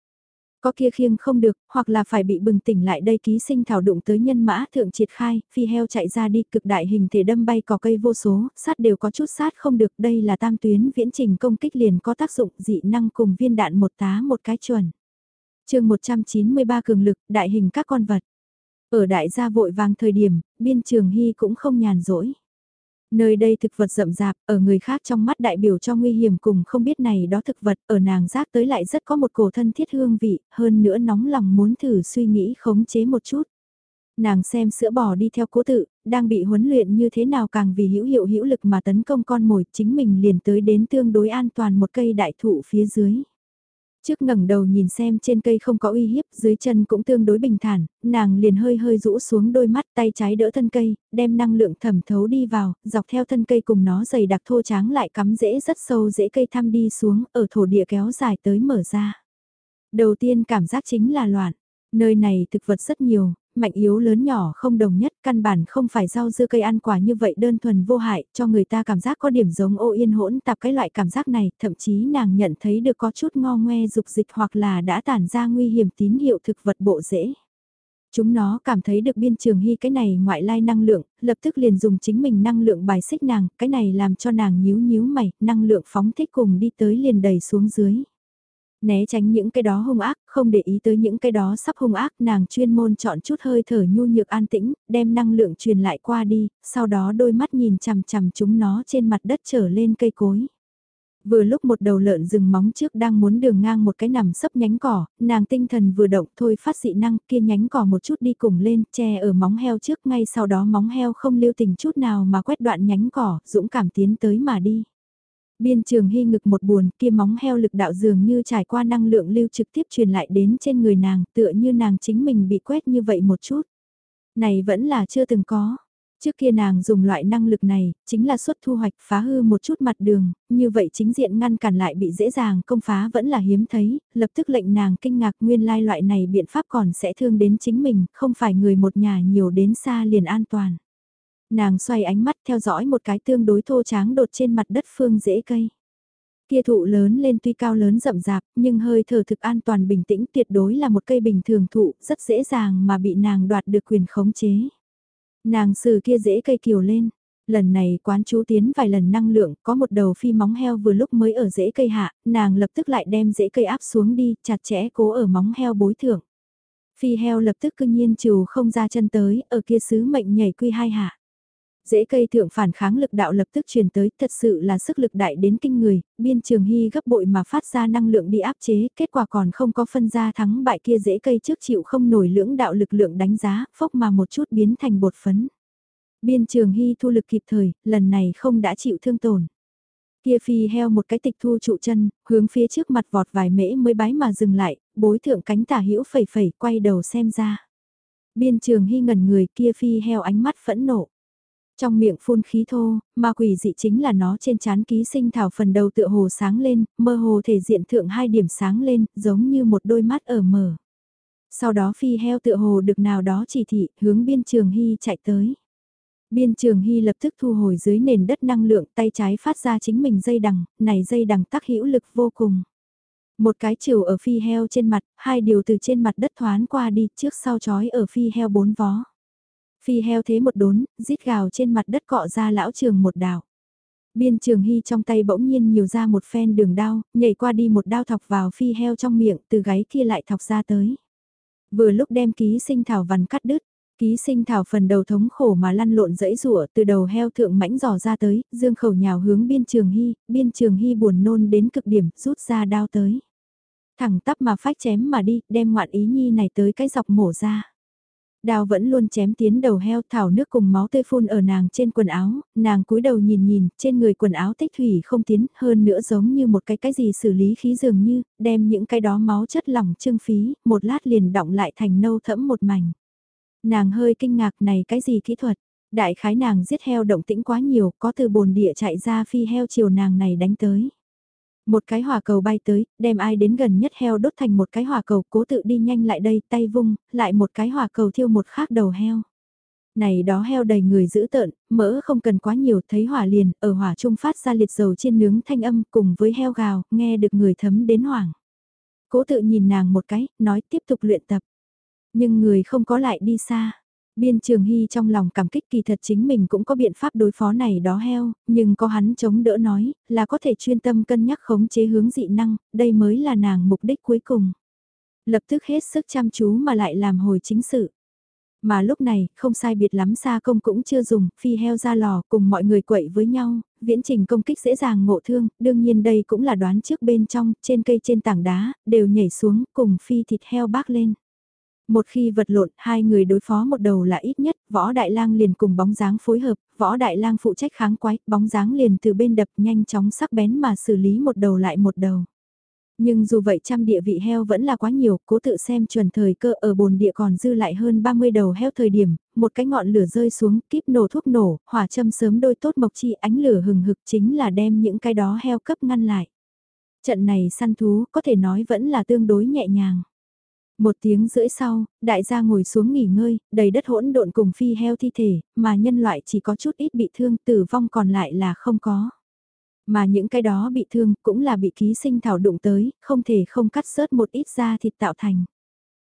Có kia khiêng không được, hoặc là phải bị bừng tỉnh lại đây ký sinh thảo đụng tới nhân mã thượng triệt khai, phi heo chạy ra đi cực đại hình thể đâm bay cỏ cây vô số, sát đều có chút sát không được, đây là tam tuyến viễn trình công kích liền có tác dụng dị năng cùng viên đạn một tá một cái chuẩn. chương 193 cường lực, đại hình các con vật. Ở đại gia vội vàng thời điểm, biên trường hy cũng không nhàn rỗi. Nơi đây thực vật rậm rạp, ở người khác trong mắt đại biểu cho nguy hiểm cùng không biết này đó thực vật, ở nàng giác tới lại rất có một cổ thân thiết hương vị, hơn nữa nóng lòng muốn thử suy nghĩ khống chế một chút. Nàng xem sữa bò đi theo cố tự, đang bị huấn luyện như thế nào càng vì hữu hiệu hữu lực mà tấn công con mồi, chính mình liền tới đến tương đối an toàn một cây đại thụ phía dưới. Trước ngẩng đầu nhìn xem trên cây không có uy hiếp, dưới chân cũng tương đối bình thản, nàng liền hơi hơi rũ xuống đôi mắt tay trái đỡ thân cây, đem năng lượng thẩm thấu đi vào, dọc theo thân cây cùng nó dày đặc thô tráng lại cắm rễ rất sâu dễ cây thăm đi xuống, ở thổ địa kéo dài tới mở ra. Đầu tiên cảm giác chính là loạn. Nơi này thực vật rất nhiều, mạnh yếu lớn nhỏ không đồng nhất, căn bản không phải rau dưa cây ăn quả như vậy đơn thuần vô hại, cho người ta cảm giác có điểm giống ô yên hỗn tạp cái loại cảm giác này, thậm chí nàng nhận thấy được có chút ngo ngoe dục dịch hoặc là đã tản ra nguy hiểm tín hiệu thực vật bộ rễ. Chúng nó cảm thấy được biên trường hy cái này ngoại lai năng lượng, lập tức liền dùng chính mình năng lượng bài xích nàng, cái này làm cho nàng nhíu nhíu mày, năng lượng phóng thích cùng đi tới liền đầy xuống dưới. Né tránh những cái đó hung ác, không để ý tới những cái đó sắp hung ác, nàng chuyên môn chọn chút hơi thở nhu nhược an tĩnh, đem năng lượng truyền lại qua đi, sau đó đôi mắt nhìn chằm chằm chúng nó trên mặt đất trở lên cây cối. Vừa lúc một đầu lợn rừng móng trước đang muốn đường ngang một cái nằm sấp nhánh cỏ, nàng tinh thần vừa động thôi phát dị năng kia nhánh cỏ một chút đi cùng lên, che ở móng heo trước ngay sau đó móng heo không lưu tình chút nào mà quét đoạn nhánh cỏ, dũng cảm tiến tới mà đi. Biên trường hy ngực một buồn kia móng heo lực đạo dường như trải qua năng lượng lưu trực tiếp truyền lại đến trên người nàng tựa như nàng chính mình bị quét như vậy một chút. Này vẫn là chưa từng có. Trước kia nàng dùng loại năng lực này, chính là xuất thu hoạch phá hư một chút mặt đường, như vậy chính diện ngăn cản lại bị dễ dàng công phá vẫn là hiếm thấy, lập tức lệnh nàng kinh ngạc nguyên lai loại này biện pháp còn sẽ thương đến chính mình, không phải người một nhà nhiều đến xa liền an toàn. Nàng xoay ánh mắt theo dõi một cái tương đối thô tráng đột trên mặt đất phương dễ cây. Kia thụ lớn lên tuy cao lớn rậm rạp, nhưng hơi thở thực an toàn bình tĩnh tuyệt đối là một cây bình thường thụ, rất dễ dàng mà bị nàng đoạt được quyền khống chế. Nàng sử kia dễ cây kiều lên, lần này quán chú tiến vài lần năng lượng, có một đầu phi móng heo vừa lúc mới ở rễ cây hạ, nàng lập tức lại đem rễ cây áp xuống đi, chặt chẽ cố ở móng heo bối thưởng. Phi heo lập tức cương nhiên trừ không ra chân tới, ở kia sứ mệnh nhảy quy hai hạ dễ cây thượng phản kháng lực đạo lập tức truyền tới, thật sự là sức lực đại đến kinh người, biên trường hy gấp bội mà phát ra năng lượng đi áp chế, kết quả còn không có phân ra thắng bại kia dễ cây trước chịu không nổi lưỡng đạo lực lượng đánh giá, phốc mà một chút biến thành bột phấn. Biên trường hy thu lực kịp thời, lần này không đã chịu thương tổn. Kia phi heo một cái tịch thu trụ chân, hướng phía trước mặt vọt vài mễ mới bái mà dừng lại, bối thượng cánh tả hữu phẩy phẩy quay đầu xem ra. Biên trường hy ngẩn người kia phi heo ánh mắt phẫn nộ. Trong miệng phun khí thô, mà quỷ dị chính là nó trên chán ký sinh thảo phần đầu tựa hồ sáng lên, mơ hồ thể diện thượng hai điểm sáng lên, giống như một đôi mắt ở mở. Sau đó phi heo tựa hồ được nào đó chỉ thị, hướng biên trường hy chạy tới. Biên trường hy lập tức thu hồi dưới nền đất năng lượng tay trái phát ra chính mình dây đằng, này dây đằng tác hữu lực vô cùng. Một cái chiều ở phi heo trên mặt, hai điều từ trên mặt đất thoán qua đi trước sau chói ở phi heo bốn vó. Phi heo thế một đốn, rít gào trên mặt đất cọ ra lão trường một đảo. Biên trường hy trong tay bỗng nhiên nhiều ra một phen đường đao, nhảy qua đi một đao thọc vào phi heo trong miệng, từ gáy kia lại thọc ra tới. Vừa lúc đem ký sinh thảo vằn cắt đứt, ký sinh thảo phần đầu thống khổ mà lăn lộn dẫy rủa từ đầu heo thượng mãnh giò ra tới, dương khẩu nhào hướng biên trường hy, biên trường hy buồn nôn đến cực điểm, rút ra đao tới. Thẳng tắp mà phách chém mà đi, đem ngoạn ý nhi này tới cái dọc mổ ra. Đao vẫn luôn chém tiến đầu heo thảo nước cùng máu tươi phun ở nàng trên quần áo, nàng cúi đầu nhìn nhìn, trên người quần áo tích thủy không tiến, hơn nữa giống như một cái cái gì xử lý khí dường như, đem những cái đó máu chất lỏng trương phí, một lát liền động lại thành nâu thẫm một mảnh. Nàng hơi kinh ngạc này cái gì kỹ thuật, đại khái nàng giết heo động tĩnh quá nhiều, có từ bồn địa chạy ra phi heo chiều nàng này đánh tới. Một cái hỏa cầu bay tới, đem ai đến gần nhất heo đốt thành một cái hỏa cầu, cố tự đi nhanh lại đây, tay vung, lại một cái hỏa cầu thiêu một khác đầu heo. Này đó heo đầy người giữ tợn, mỡ không cần quá nhiều, thấy hỏa liền, ở hỏa trung phát ra liệt dầu trên nướng thanh âm cùng với heo gào, nghe được người thấm đến hoảng. Cố tự nhìn nàng một cái, nói tiếp tục luyện tập. Nhưng người không có lại đi xa. Biên Trường Hy trong lòng cảm kích kỳ thật chính mình cũng có biện pháp đối phó này đó heo, nhưng có hắn chống đỡ nói, là có thể chuyên tâm cân nhắc khống chế hướng dị năng, đây mới là nàng mục đích cuối cùng. Lập tức hết sức chăm chú mà lại làm hồi chính sự. Mà lúc này, không sai biệt lắm xa công cũng chưa dùng, phi heo ra lò cùng mọi người quậy với nhau, viễn trình công kích dễ dàng ngộ thương, đương nhiên đây cũng là đoán trước bên trong, trên cây trên tảng đá, đều nhảy xuống cùng phi thịt heo bác lên. Một khi vật lộn, hai người đối phó một đầu là ít nhất, võ đại lang liền cùng bóng dáng phối hợp, võ đại lang phụ trách kháng quái, bóng dáng liền từ bên đập nhanh chóng sắc bén mà xử lý một đầu lại một đầu. Nhưng dù vậy trăm địa vị heo vẫn là quá nhiều, cố tự xem chuẩn thời cơ ở bồn địa còn dư lại hơn 30 đầu heo thời điểm, một cái ngọn lửa rơi xuống, kíp nổ thuốc nổ, hỏa châm sớm đôi tốt mộc chi ánh lửa hừng hực chính là đem những cái đó heo cấp ngăn lại. Trận này săn thú có thể nói vẫn là tương đối nhẹ nhàng. Một tiếng rưỡi sau, đại gia ngồi xuống nghỉ ngơi, đầy đất hỗn độn cùng phi heo thi thể, mà nhân loại chỉ có chút ít bị thương tử vong còn lại là không có. Mà những cái đó bị thương cũng là bị ký sinh thảo đụng tới, không thể không cắt sớt một ít da thịt tạo thành.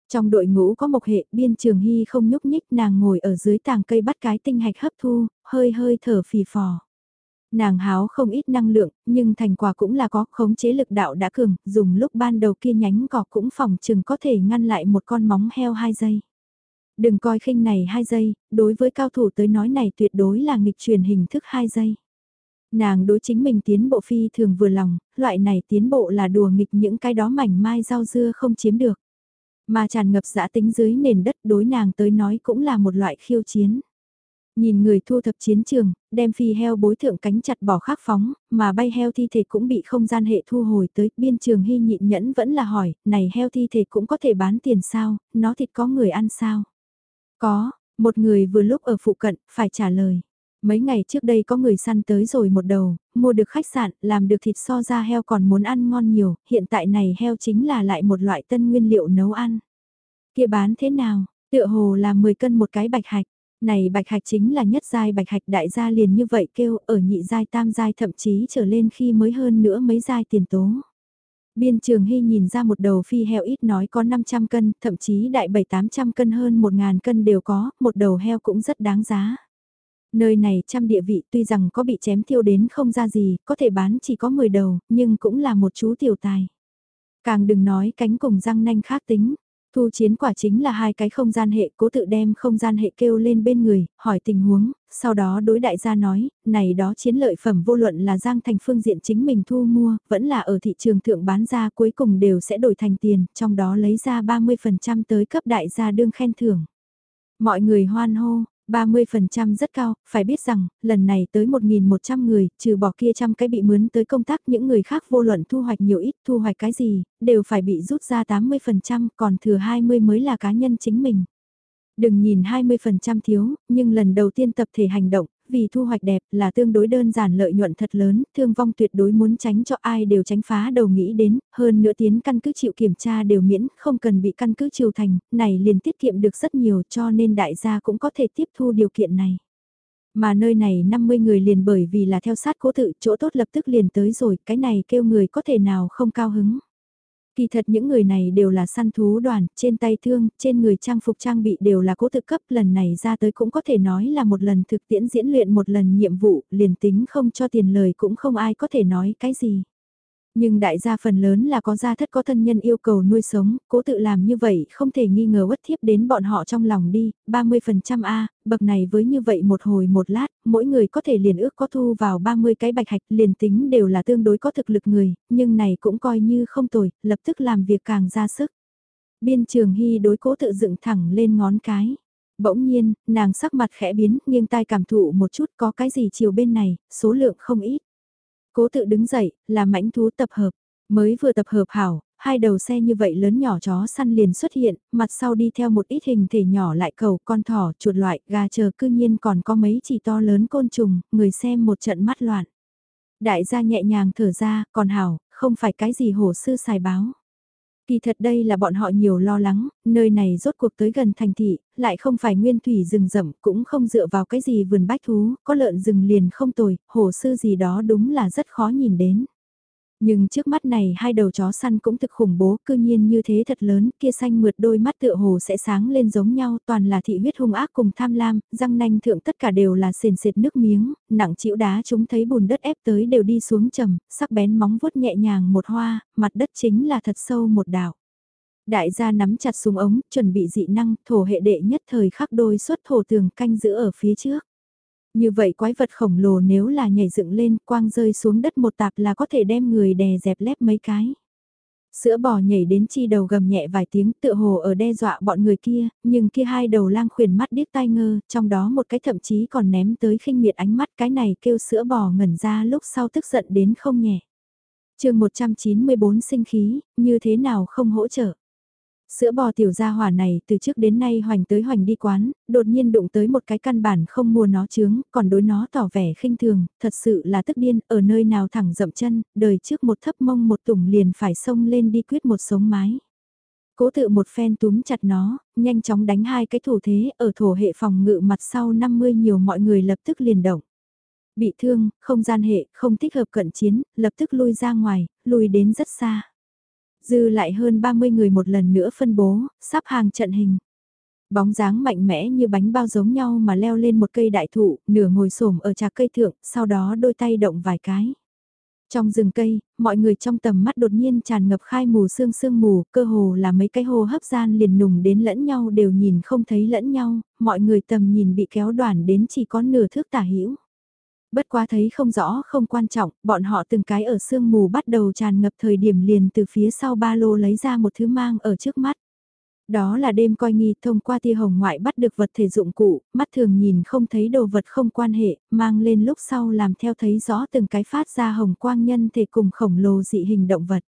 Trong đội ngũ có một hệ biên trường hy không nhúc nhích nàng ngồi ở dưới tàng cây bắt cái tinh hạch hấp thu, hơi hơi thở phì phò. Nàng háo không ít năng lượng, nhưng thành quả cũng là có khống chế lực đạo đã cường, dùng lúc ban đầu kia nhánh cỏ cũng phòng chừng có thể ngăn lại một con móng heo 2 giây. Đừng coi khinh này 2 giây, đối với cao thủ tới nói này tuyệt đối là nghịch truyền hình thức 2 giây. Nàng đối chính mình tiến bộ phi thường vừa lòng, loại này tiến bộ là đùa nghịch những cái đó mảnh mai rau dưa không chiếm được. Mà tràn ngập dã tính dưới nền đất đối nàng tới nói cũng là một loại khiêu chiến. Nhìn người thu thập chiến trường, đem phi heo bối thượng cánh chặt bỏ khắc phóng, mà bay heo thi thể cũng bị không gian hệ thu hồi tới, biên trường hy nhịn nhẫn vẫn là hỏi, này heo thi thể cũng có thể bán tiền sao, nó thịt có người ăn sao? Có, một người vừa lúc ở phụ cận, phải trả lời. Mấy ngày trước đây có người săn tới rồi một đầu, mua được khách sạn, làm được thịt so ra heo còn muốn ăn ngon nhiều, hiện tại này heo chính là lại một loại tân nguyên liệu nấu ăn. kia bán thế nào? Tựa hồ là 10 cân một cái bạch hạch. Này bạch hạch chính là nhất giai bạch hạch đại gia liền như vậy kêu ở nhị giai tam giai thậm chí trở lên khi mới hơn nữa mấy giai tiền tố. Biên trường hy nhìn ra một đầu phi heo ít nói có 500 cân, thậm chí đại 7-800 cân hơn 1.000 cân đều có, một đầu heo cũng rất đáng giá. Nơi này trăm địa vị tuy rằng có bị chém thiêu đến không ra gì, có thể bán chỉ có 10 đầu, nhưng cũng là một chú tiểu tài. Càng đừng nói cánh cùng răng nanh khác tính, Thu chiến quả chính là hai cái không gian hệ cố tự đem không gian hệ kêu lên bên người, hỏi tình huống, sau đó đối đại gia nói, này đó chiến lợi phẩm vô luận là giang thành phương diện chính mình thu mua, vẫn là ở thị trường thượng bán ra cuối cùng đều sẽ đổi thành tiền, trong đó lấy ra 30% tới cấp đại gia đương khen thưởng. Mọi người hoan hô, 30% rất cao, phải biết rằng, lần này tới 1.100 người, trừ bỏ kia trăm cái bị mướn tới công tác những người khác vô luận thu hoạch nhiều ít, thu hoạch cái gì, đều phải bị rút ra 80%, còn thừa 20 mới là cá nhân chính mình. Đừng nhìn 20% thiếu, nhưng lần đầu tiên tập thể hành động, vì thu hoạch đẹp là tương đối đơn giản lợi nhuận thật lớn, thương vong tuyệt đối muốn tránh cho ai đều tránh phá đầu nghĩ đến, hơn nữa tiến căn cứ chịu kiểm tra đều miễn, không cần bị căn cứ triều thành, này liền tiết kiệm được rất nhiều cho nên đại gia cũng có thể tiếp thu điều kiện này. Mà nơi này 50 người liền bởi vì là theo sát cố tự, chỗ tốt lập tức liền tới rồi, cái này kêu người có thể nào không cao hứng. Kỳ thật những người này đều là săn thú đoàn, trên tay thương, trên người trang phục trang bị đều là cố thực cấp lần này ra tới cũng có thể nói là một lần thực tiễn diễn luyện một lần nhiệm vụ, liền tính không cho tiền lời cũng không ai có thể nói cái gì. Nhưng đại gia phần lớn là có gia thất có thân nhân yêu cầu nuôi sống, cố tự làm như vậy không thể nghi ngờ uất thiếp đến bọn họ trong lòng đi, 30% A, bậc này với như vậy một hồi một lát, mỗi người có thể liền ước có thu vào 30 cái bạch hạch liền tính đều là tương đối có thực lực người, nhưng này cũng coi như không tồi, lập tức làm việc càng ra sức. Biên trường hy đối cố tự dựng thẳng lên ngón cái. Bỗng nhiên, nàng sắc mặt khẽ biến, nghiêng tai cảm thụ một chút có cái gì chiều bên này, số lượng không ít. Cố tự đứng dậy, là mãnh thú tập hợp. Mới vừa tập hợp hảo, hai đầu xe như vậy lớn nhỏ chó săn liền xuất hiện, mặt sau đi theo một ít hình thể nhỏ lại cầu con thỏ, chuột loại, gà chờ cư nhiên còn có mấy chỉ to lớn côn trùng, người xem một trận mắt loạn. Đại gia nhẹ nhàng thở ra, còn hảo, không phải cái gì hổ sư xài báo. Kỳ thật đây là bọn họ nhiều lo lắng, nơi này rốt cuộc tới gần thành thị, lại không phải nguyên thủy rừng rậm, cũng không dựa vào cái gì vườn bách thú, có lợn rừng liền không tồi, Hồ sư gì đó đúng là rất khó nhìn đến. Nhưng trước mắt này hai đầu chó săn cũng thực khủng bố, cư nhiên như thế thật lớn, kia xanh mượt đôi mắt tựa hồ sẽ sáng lên giống nhau, toàn là thị huyết hung ác cùng tham lam, răng nanh thượng tất cả đều là sền sệt nước miếng, nặng chịu đá chúng thấy bùn đất ép tới đều đi xuống trầm, sắc bén móng vuốt nhẹ nhàng một hoa, mặt đất chính là thật sâu một đảo. Đại gia nắm chặt súng ống, chuẩn bị dị năng, thổ hệ đệ nhất thời khắc đôi xuất thổ tường canh giữ ở phía trước. Như vậy quái vật khổng lồ nếu là nhảy dựng lên quang rơi xuống đất một tạp là có thể đem người đè dẹp lép mấy cái. Sữa bò nhảy đến chi đầu gầm nhẹ vài tiếng tựa hồ ở đe dọa bọn người kia, nhưng kia hai đầu lang khuyển mắt điếc tai ngơ, trong đó một cái thậm chí còn ném tới khinh miệt ánh mắt cái này kêu sữa bò ngẩn ra lúc sau tức giận đến không nhẹ. chương 194 sinh khí, như thế nào không hỗ trợ. Sữa bò tiểu gia hỏa này từ trước đến nay hoành tới hoành đi quán, đột nhiên đụng tới một cái căn bản không mua nó chướng, còn đối nó tỏ vẻ khinh thường, thật sự là tức điên, ở nơi nào thẳng dậm chân, đời trước một thấp mông một tủng liền phải xông lên đi quyết một sống mái. Cố tự một phen túm chặt nó, nhanh chóng đánh hai cái thủ thế ở thổ hệ phòng ngự mặt sau 50 nhiều mọi người lập tức liền động. Bị thương, không gian hệ, không thích hợp cận chiến, lập tức lui ra ngoài, lùi đến rất xa. Dư lại hơn 30 người một lần nữa phân bố, sắp hàng trận hình. Bóng dáng mạnh mẽ như bánh bao giống nhau mà leo lên một cây đại thụ, nửa ngồi xổm ở trà cây thượng, sau đó đôi tay động vài cái. Trong rừng cây, mọi người trong tầm mắt đột nhiên tràn ngập khai mù sương sương mù, cơ hồ là mấy cái hồ hấp gian liền nùng đến lẫn nhau đều nhìn không thấy lẫn nhau, mọi người tầm nhìn bị kéo đoàn đến chỉ có nửa thước tả hữu Bất quá thấy không rõ không quan trọng, bọn họ từng cái ở sương mù bắt đầu tràn ngập thời điểm liền từ phía sau ba lô lấy ra một thứ mang ở trước mắt. Đó là đêm coi nghi thông qua tia hồng ngoại bắt được vật thể dụng cụ, mắt thường nhìn không thấy đồ vật không quan hệ, mang lên lúc sau làm theo thấy rõ từng cái phát ra hồng quang nhân thể cùng khổng lồ dị hình động vật.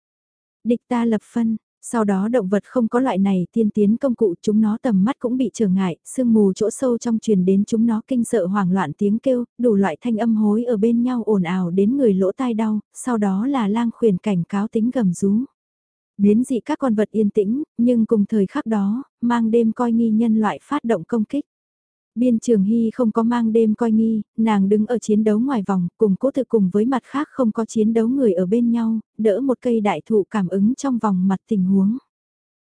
Địch ta lập phân, sau đó động vật không có loại này tiên tiến công cụ chúng nó tầm mắt cũng bị trở ngại, sương mù chỗ sâu trong truyền đến chúng nó kinh sợ hoảng loạn tiếng kêu, đủ loại thanh âm hối ở bên nhau ồn ào đến người lỗ tai đau, sau đó là lang khuyển cảnh cáo tính gầm rú. Biến dị các con vật yên tĩnh, nhưng cùng thời khắc đó, mang đêm coi nghi nhân loại phát động công kích. Biên Trường Hy không có mang đêm coi nghi, nàng đứng ở chiến đấu ngoài vòng, cùng cố thực cùng với mặt khác không có chiến đấu người ở bên nhau, đỡ một cây đại thụ cảm ứng trong vòng mặt tình huống.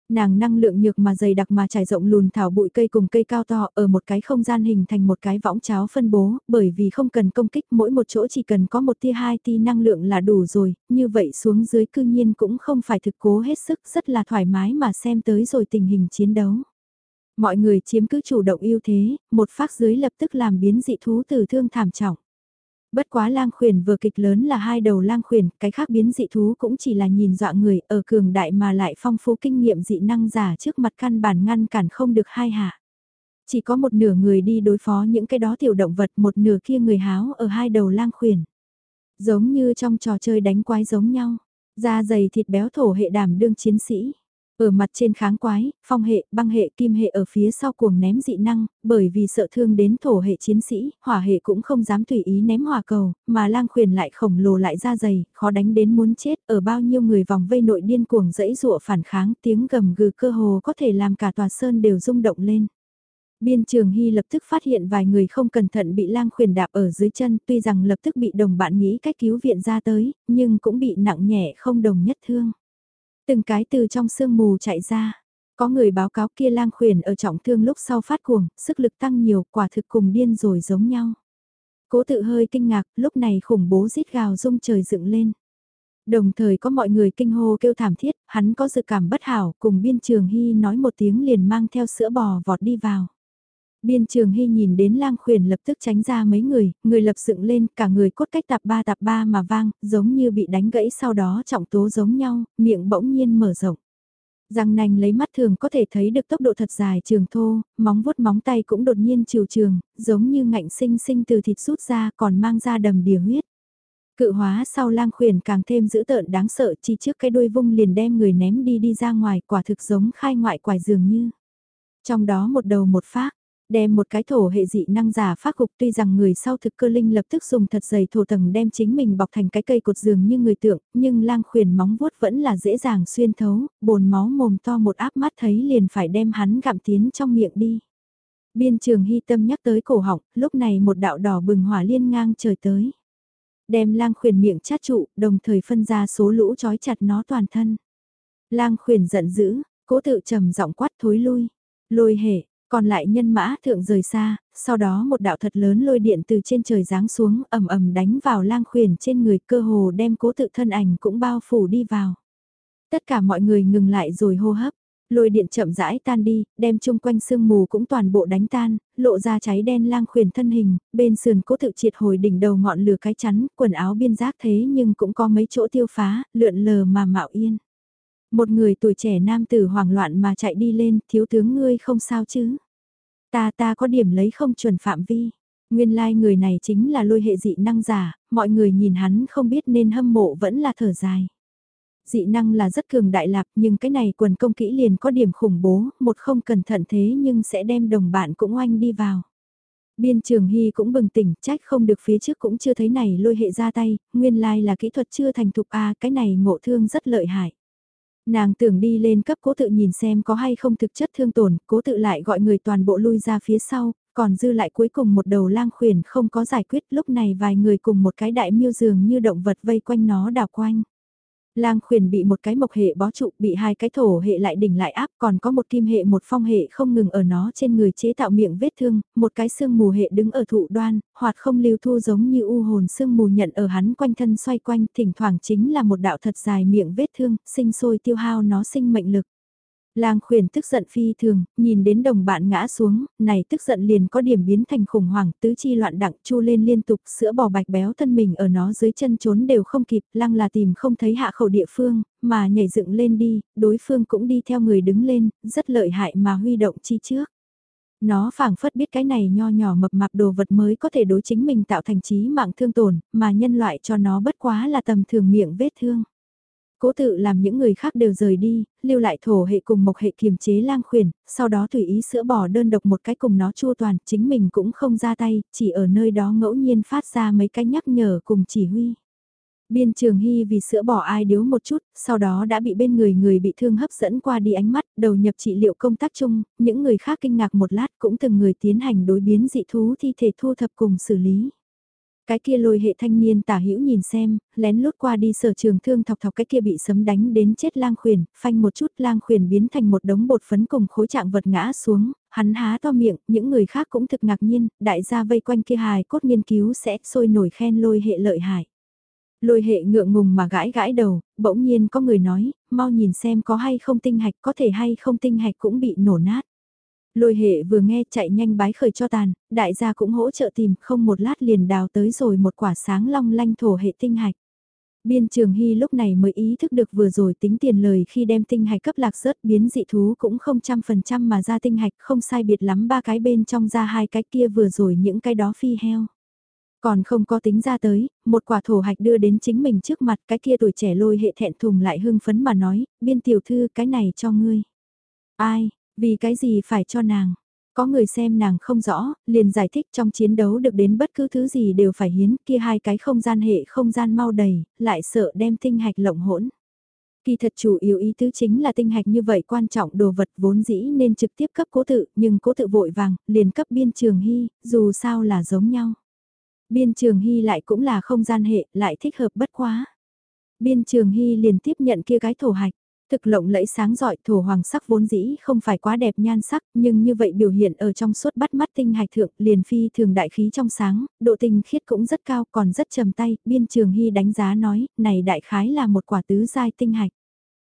Nàng năng lượng nhược mà dày đặc mà trải rộng lùn thảo bụi cây cùng cây cao to ở một cái không gian hình thành một cái võng cháo phân bố, bởi vì không cần công kích mỗi một chỗ chỉ cần có một tia hai ti năng lượng là đủ rồi, như vậy xuống dưới cư nhiên cũng không phải thực cố hết sức rất là thoải mái mà xem tới rồi tình hình chiến đấu. Mọi người chiếm cứ chủ động ưu thế, một phát dưới lập tức làm biến dị thú tử thương thảm trọng. Bất quá lang khuyển vừa kịch lớn là hai đầu lang khuyển, cái khác biến dị thú cũng chỉ là nhìn dọa người ở cường đại mà lại phong phú kinh nghiệm dị năng giả trước mặt căn bản ngăn cản không được hai hạ. Chỉ có một nửa người đi đối phó những cái đó tiểu động vật một nửa kia người háo ở hai đầu lang khuyển. Giống như trong trò chơi đánh quái giống nhau, da dày thịt béo thổ hệ đảm đương chiến sĩ. Ở mặt trên kháng quái, phong hệ, băng hệ, kim hệ ở phía sau cuồng ném dị năng, bởi vì sợ thương đến thổ hệ chiến sĩ, hỏa hệ cũng không dám tùy ý ném hỏa cầu, mà lang khuyển lại khổng lồ lại ra dày, khó đánh đến muốn chết, ở bao nhiêu người vòng vây nội điên cuồng dẫy dụa phản kháng, tiếng gầm gừ cơ hồ có thể làm cả tòa sơn đều rung động lên. Biên trường Hy lập tức phát hiện vài người không cẩn thận bị lang khuyển đạp ở dưới chân tuy rằng lập tức bị đồng bạn nghĩ cách cứu viện ra tới, nhưng cũng bị nặng nhẹ không đồng nhất thương. Từng cái từ trong sương mù chạy ra. Có người báo cáo kia lang khuyển ở trọng thương lúc sau phát cuồng, sức lực tăng nhiều, quả thực cùng điên rồi giống nhau. Cố tự hơi kinh ngạc, lúc này khủng bố rít gào rung trời dựng lên. Đồng thời có mọi người kinh hô kêu thảm thiết, hắn có dự cảm bất hảo, cùng biên trường hy nói một tiếng liền mang theo sữa bò vọt đi vào. Biên trường hy nhìn đến lang khuyển lập tức tránh ra mấy người, người lập dựng lên, cả người cốt cách tạp ba tạp ba mà vang, giống như bị đánh gãy sau đó trọng tố giống nhau, miệng bỗng nhiên mở rộng. Răng nành lấy mắt thường có thể thấy được tốc độ thật dài trường thô, móng vuốt móng tay cũng đột nhiên chiều trường, giống như ngạnh sinh sinh từ thịt rút ra còn mang ra đầm đìa huyết. Cự hóa sau lang khuyển càng thêm dữ tợn đáng sợ chi trước cái đuôi vung liền đem người ném đi đi ra ngoài quả thực giống khai ngoại quải dường như. Trong đó một đầu một phát, Đem một cái thổ hệ dị năng giả phát cục tuy rằng người sau thực cơ linh lập tức dùng thật dày thổ tầng đem chính mình bọc thành cái cây cột giường như người tượng, nhưng lang khuyển móng vuốt vẫn là dễ dàng xuyên thấu, bồn máu mồm to một áp mắt thấy liền phải đem hắn gặm tiến trong miệng đi. Biên trường hy tâm nhắc tới cổ họng, lúc này một đạo đỏ bừng hỏa liên ngang trời tới. Đem lang khuyển miệng chát trụ, đồng thời phân ra số lũ trói chặt nó toàn thân. Lang khuyển giận dữ, cố tự trầm giọng quát thối lui. Lôi hệ, còn lại nhân mã thượng rời xa, sau đó một đạo thật lớn lôi điện từ trên trời giáng xuống ầm ầm đánh vào lang khuyển trên người cơ hồ đem cố tự thân ảnh cũng bao phủ đi vào. Tất cả mọi người ngừng lại rồi hô hấp. Lôi điện chậm rãi tan đi, đem chung quanh sương mù cũng toàn bộ đánh tan, lộ ra cháy đen lang khuyển thân hình, bên sườn cố tự triệt hồi đỉnh đầu ngọn lửa cái chắn, quần áo biên giác thế nhưng cũng có mấy chỗ tiêu phá, lượn lờ mà mạo yên. Một người tuổi trẻ nam tử hoảng loạn mà chạy đi lên, thiếu tướng ngươi không sao chứ. Ta ta có điểm lấy không chuẩn phạm vi. Nguyên lai like người này chính là lôi hệ dị năng giả, mọi người nhìn hắn không biết nên hâm mộ vẫn là thở dài. Dị năng là rất cường đại lạp nhưng cái này quần công kỹ liền có điểm khủng bố, một không cẩn thận thế nhưng sẽ đem đồng bạn cũng oanh đi vào. Biên trường hy cũng bừng tỉnh, trách không được phía trước cũng chưa thấy này lôi hệ ra tay, nguyên lai là kỹ thuật chưa thành thục a cái này ngộ thương rất lợi hại. Nàng tưởng đi lên cấp cố tự nhìn xem có hay không thực chất thương tổn, cố tự lại gọi người toàn bộ lui ra phía sau, còn dư lại cuối cùng một đầu lang khuyển không có giải quyết lúc này vài người cùng một cái đại miêu dường như động vật vây quanh nó đảo quanh. Lang khuyển bị một cái mộc hệ bó trụ, bị hai cái thổ hệ lại đỉnh lại áp, còn có một kim hệ một phong hệ không ngừng ở nó trên người chế tạo miệng vết thương, một cái xương mù hệ đứng ở thụ đoan, hoạt không lưu thu giống như u hồn xương mù nhận ở hắn quanh thân xoay quanh, thỉnh thoảng chính là một đạo thật dài miệng vết thương, sinh sôi tiêu hao nó sinh mệnh lực. Lang khuyển tức giận phi thường, nhìn đến đồng bạn ngã xuống, này tức giận liền có điểm biến thành khủng hoảng, tứ chi loạn đặng chu lên liên tục, sữa bò bạch béo thân mình ở nó dưới chân trốn đều không kịp, Lang là tìm không thấy hạ khẩu địa phương, mà nhảy dựng lên đi, đối phương cũng đi theo người đứng lên, rất lợi hại mà huy động chi trước. Nó phảng phất biết cái này nho nhỏ mập mạp đồ vật mới có thể đối chính mình tạo thành trí mạng thương tổn, mà nhân loại cho nó bất quá là tầm thường miệng vết thương. Cố tự làm những người khác đều rời đi, lưu lại thổ hệ cùng mộc hệ kiềm chế lang khuyển, sau đó tùy ý sữa bỏ đơn độc một cái cùng nó chua toàn, chính mình cũng không ra tay, chỉ ở nơi đó ngẫu nhiên phát ra mấy cái nhắc nhở cùng chỉ huy. Biên trường hy vì sữa bỏ ai điếu một chút, sau đó đã bị bên người người bị thương hấp dẫn qua đi ánh mắt, đầu nhập trị liệu công tác chung, những người khác kinh ngạc một lát cũng từng người tiến hành đối biến dị thú thi thể thu thập cùng xử lý. Cái kia lôi hệ thanh niên tả hữu nhìn xem, lén lút qua đi sở trường thương thọc thọc cái kia bị sấm đánh đến chết lang khuyển, phanh một chút lang khuyển biến thành một đống bột phấn cùng khối trạng vật ngã xuống, hắn há to miệng, những người khác cũng thực ngạc nhiên, đại gia vây quanh kia hài cốt nghiên cứu sẽ sôi nổi khen lôi hệ lợi hại. Lôi hệ ngượng ngùng mà gãi gãi đầu, bỗng nhiên có người nói, mau nhìn xem có hay không tinh hạch có thể hay không tinh hạch cũng bị nổ nát. Lôi hệ vừa nghe chạy nhanh bái khởi cho tàn, đại gia cũng hỗ trợ tìm, không một lát liền đào tới rồi một quả sáng long lanh thổ hệ tinh hạch. Biên trường hy lúc này mới ý thức được vừa rồi tính tiền lời khi đem tinh hạch cấp lạc rớt biến dị thú cũng không trăm phần trăm mà ra tinh hạch không sai biệt lắm ba cái bên trong ra hai cái kia vừa rồi những cái đó phi heo. Còn không có tính ra tới, một quả thổ hạch đưa đến chính mình trước mặt cái kia tuổi trẻ lôi hệ thẹn thùng lại hưng phấn mà nói, biên tiểu thư cái này cho ngươi. Ai, vì cái gì phải cho nàng? Có người xem nàng không rõ, liền giải thích trong chiến đấu được đến bất cứ thứ gì đều phải hiến, kia hai cái không gian hệ không gian mau đầy, lại sợ đem tinh hạch lộng hỗn. Kỳ thật chủ yếu ý tứ chính là tinh hạch như vậy quan trọng đồ vật vốn dĩ nên trực tiếp cấp cố tự, nhưng cố tự vội vàng, liền cấp biên trường hy, dù sao là giống nhau. Biên trường hy lại cũng là không gian hệ, lại thích hợp bất quá. Biên trường hy liền tiếp nhận kia cái thổ hạch. Thực lộng lẫy sáng giỏi thổ hoàng sắc vốn dĩ không phải quá đẹp nhan sắc, nhưng như vậy biểu hiện ở trong suốt bắt mắt tinh hạch thượng liền phi thường đại khí trong sáng, độ tinh khiết cũng rất cao còn rất trầm tay, biên trường hy đánh giá nói, này đại khái là một quả tứ giai tinh hạch.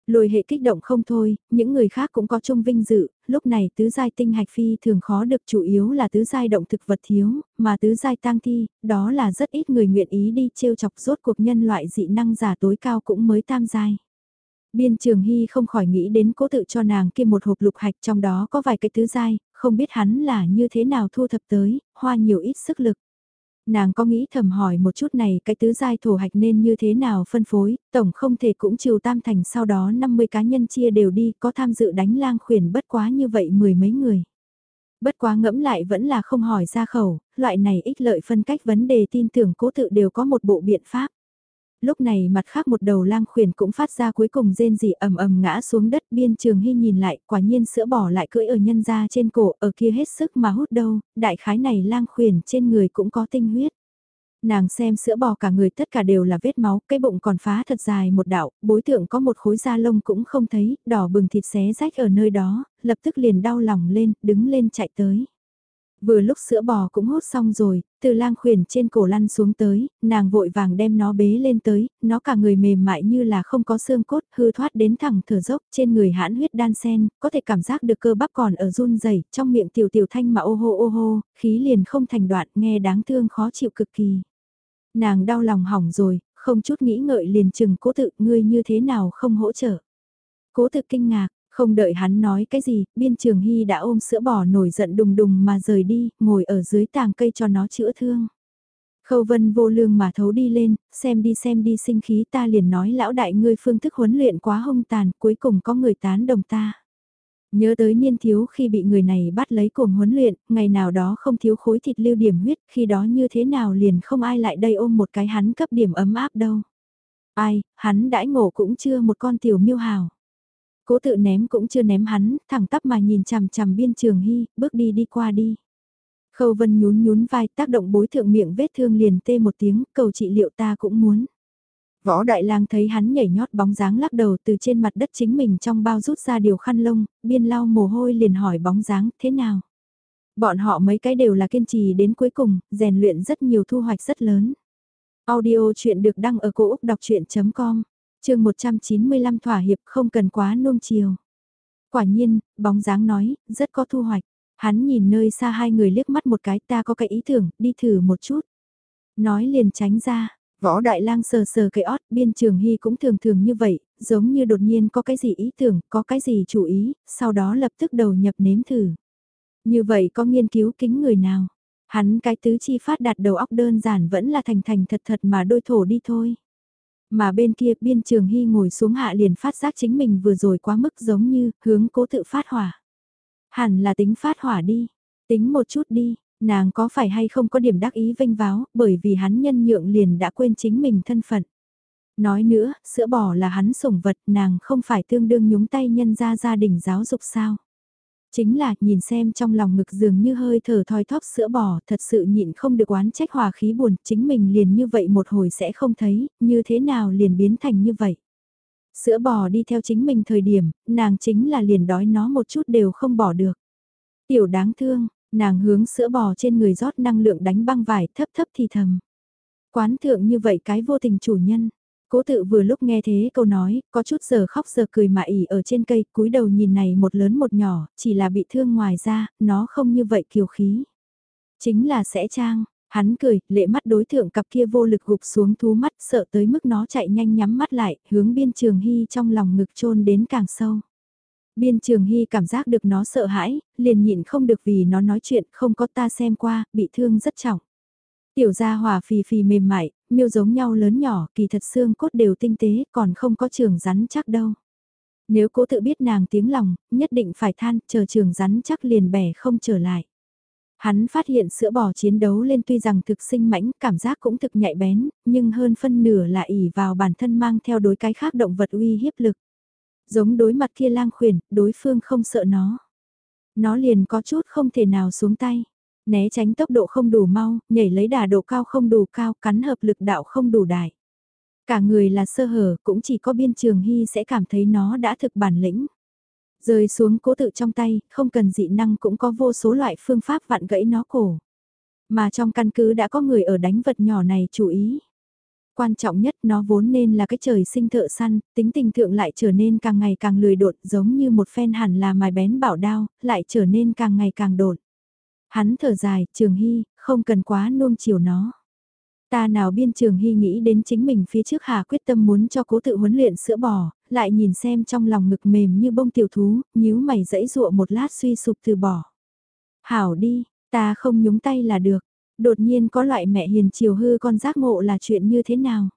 Lôi hệ kích động không thôi, những người khác cũng có chung vinh dự, lúc này tứ giai tinh hạch phi thường khó được chủ yếu là tứ giai động thực vật thiếu, mà tứ giai tang thi, đó là rất ít người nguyện ý đi trêu chọc rốt cuộc nhân loại dị năng giả tối cao cũng mới tam giai. Biên Trường Hy không khỏi nghĩ đến cố tự cho nàng kia một hộp lục hạch trong đó có vài cái tứ giai, không biết hắn là như thế nào thu thập tới, hoa nhiều ít sức lực. Nàng có nghĩ thầm hỏi một chút này cái tứ giai thổ hạch nên như thế nào phân phối, tổng không thể cũng chiều tam thành sau đó 50 cá nhân chia đều đi có tham dự đánh lang khuyển bất quá như vậy mười mấy người. Bất quá ngẫm lại vẫn là không hỏi ra khẩu, loại này ích lợi phân cách vấn đề tin tưởng cố tự đều có một bộ biện pháp lúc này mặt khác một đầu lang khuyển cũng phát ra cuối cùng rên rỉ ầm ầm ngã xuống đất biên trường hy nhìn lại quả nhiên sữa bỏ lại cưỡi ở nhân ra trên cổ ở kia hết sức mà hút đâu, đại khái này lang khuyển trên người cũng có tinh huyết. Nàng xem sữa bò cả người tất cả đều là vết máu, cái bụng còn phá thật dài một đạo, bối tượng có một khối da lông cũng không thấy, đỏ bừng thịt xé rách ở nơi đó, lập tức liền đau lòng lên, đứng lên chạy tới. Vừa lúc sữa bò cũng hốt xong rồi, từ lang khuyển trên cổ lăn xuống tới, nàng vội vàng đem nó bế lên tới, nó cả người mềm mại như là không có xương cốt, hư thoát đến thẳng thở dốc, trên người hãn huyết đan sen, có thể cảm giác được cơ bắp còn ở run rẩy trong miệng tiểu tiểu thanh mà ô hô ô hô, khí liền không thành đoạn, nghe đáng thương khó chịu cực kỳ. Nàng đau lòng hỏng rồi, không chút nghĩ ngợi liền chừng cố tự ngươi như thế nào không hỗ trợ. Cố tự kinh ngạc, không đợi hắn nói cái gì, biên trường hy đã ôm sữa bò nổi giận đùng đùng mà rời đi, ngồi ở dưới tàng cây cho nó chữa thương. Khâu vân vô lương mà thấu đi lên, xem đi xem đi sinh khí ta liền nói lão đại ngươi phương thức huấn luyện quá hung tàn, cuối cùng có người tán đồng ta. Nhớ tới niên thiếu khi bị người này bắt lấy cùng huấn luyện, ngày nào đó không thiếu khối thịt lưu điểm huyết, khi đó như thế nào liền không ai lại đây ôm một cái hắn cấp điểm ấm áp đâu. Ai, hắn đãi ngộ cũng chưa một con tiểu miêu hào. Cố tự ném cũng chưa ném hắn, thẳng tắp mà nhìn chằm chằm biên trường hy, bước đi đi qua đi. Khâu vân nhún nhún vai tác động bối thượng miệng vết thương liền tê một tiếng, cầu trị liệu ta cũng muốn. Võ Đại Lang thấy hắn nhảy nhót bóng dáng lắc đầu từ trên mặt đất chính mình trong bao rút ra điều khăn lông, biên lau mồ hôi liền hỏi bóng dáng thế nào. Bọn họ mấy cái đều là kiên trì đến cuối cùng, rèn luyện rất nhiều thu hoạch rất lớn. Audio chuyện được đăng ở cổ Úc đọc chuyện.com, chương 195 thỏa hiệp không cần quá nôm chiều. Quả nhiên, bóng dáng nói, rất có thu hoạch. Hắn nhìn nơi xa hai người liếc mắt một cái ta có cái ý tưởng, đi thử một chút. Nói liền tránh ra, Võ Đại Lang sờ sờ cái ót, biên trường hy cũng thường thường như vậy, giống như đột nhiên có cái gì ý tưởng, có cái gì chủ ý, sau đó lập tức đầu nhập nếm thử. Như vậy có nghiên cứu kính người nào? Hắn cái tứ chi phát đạt đầu óc đơn giản vẫn là thành thành thật thật mà đôi thổ đi thôi. Mà bên kia biên trường hy ngồi xuống hạ liền phát giác chính mình vừa rồi quá mức giống như hướng cố tự phát hỏa. Hẳn là tính phát hỏa đi, tính một chút đi, nàng có phải hay không có điểm đắc ý vinh váo, bởi vì hắn nhân nhượng liền đã quên chính mình thân phận. Nói nữa, sữa bò là hắn sủng vật, nàng không phải tương đương nhúng tay nhân ra gia đình giáo dục sao. Chính là nhìn xem trong lòng ngực dường như hơi thở thoi thóp sữa bò thật sự nhịn không được oán trách hòa khí buồn, chính mình liền như vậy một hồi sẽ không thấy, như thế nào liền biến thành như vậy. Sữa bò đi theo chính mình thời điểm, nàng chính là liền đói nó một chút đều không bỏ được. Tiểu đáng thương, nàng hướng sữa bò trên người rót năng lượng đánh băng vải thấp thấp thì thầm. Quán thượng như vậy cái vô tình chủ nhân. Cố tự vừa lúc nghe thế câu nói, có chút giờ khóc giờ cười mà ỉ ở trên cây, cúi đầu nhìn này một lớn một nhỏ, chỉ là bị thương ngoài ra, nó không như vậy kiều khí. Chính là sẽ trang, hắn cười, lệ mắt đối tượng cặp kia vô lực gục xuống thú mắt sợ tới mức nó chạy nhanh nhắm mắt lại, hướng biên trường hy trong lòng ngực trôn đến càng sâu. Biên trường hy cảm giác được nó sợ hãi, liền nhịn không được vì nó nói chuyện không có ta xem qua, bị thương rất trọng. Tiểu gia hòa phì phì mềm mại, miêu giống nhau lớn nhỏ, kỳ thật xương cốt đều tinh tế, còn không có trường rắn chắc đâu. Nếu cố tự biết nàng tiếng lòng, nhất định phải than, chờ trường rắn chắc liền bẻ không trở lại. Hắn phát hiện sữa bò chiến đấu lên tuy rằng thực sinh mãnh, cảm giác cũng thực nhạy bén, nhưng hơn phân nửa là ỉ vào bản thân mang theo đối cái khác động vật uy hiếp lực. Giống đối mặt kia lang khuyển, đối phương không sợ nó. Nó liền có chút không thể nào xuống tay. Né tránh tốc độ không đủ mau, nhảy lấy đà độ cao không đủ cao, cắn hợp lực đạo không đủ đại. Cả người là sơ hở, cũng chỉ có biên trường hy sẽ cảm thấy nó đã thực bản lĩnh. Rơi xuống cố tự trong tay, không cần dị năng cũng có vô số loại phương pháp vặn gãy nó cổ. Mà trong căn cứ đã có người ở đánh vật nhỏ này chú ý. Quan trọng nhất nó vốn nên là cái trời sinh thợ săn, tính tình thượng lại trở nên càng ngày càng lười đột giống như một phen hẳn là mài bén bảo đao, lại trở nên càng ngày càng đột. Hắn thở dài, Trường Hy, không cần quá nuông chiều nó. Ta nào biên Trường Hy nghĩ đến chính mình phía trước Hà quyết tâm muốn cho cố tự huấn luyện sữa bò, lại nhìn xem trong lòng ngực mềm như bông tiểu thú, nhíu mày dẫy dụa một lát suy sụp từ bỏ. Hảo đi, ta không nhúng tay là được, đột nhiên có loại mẹ hiền chiều hư con giác ngộ là chuyện như thế nào.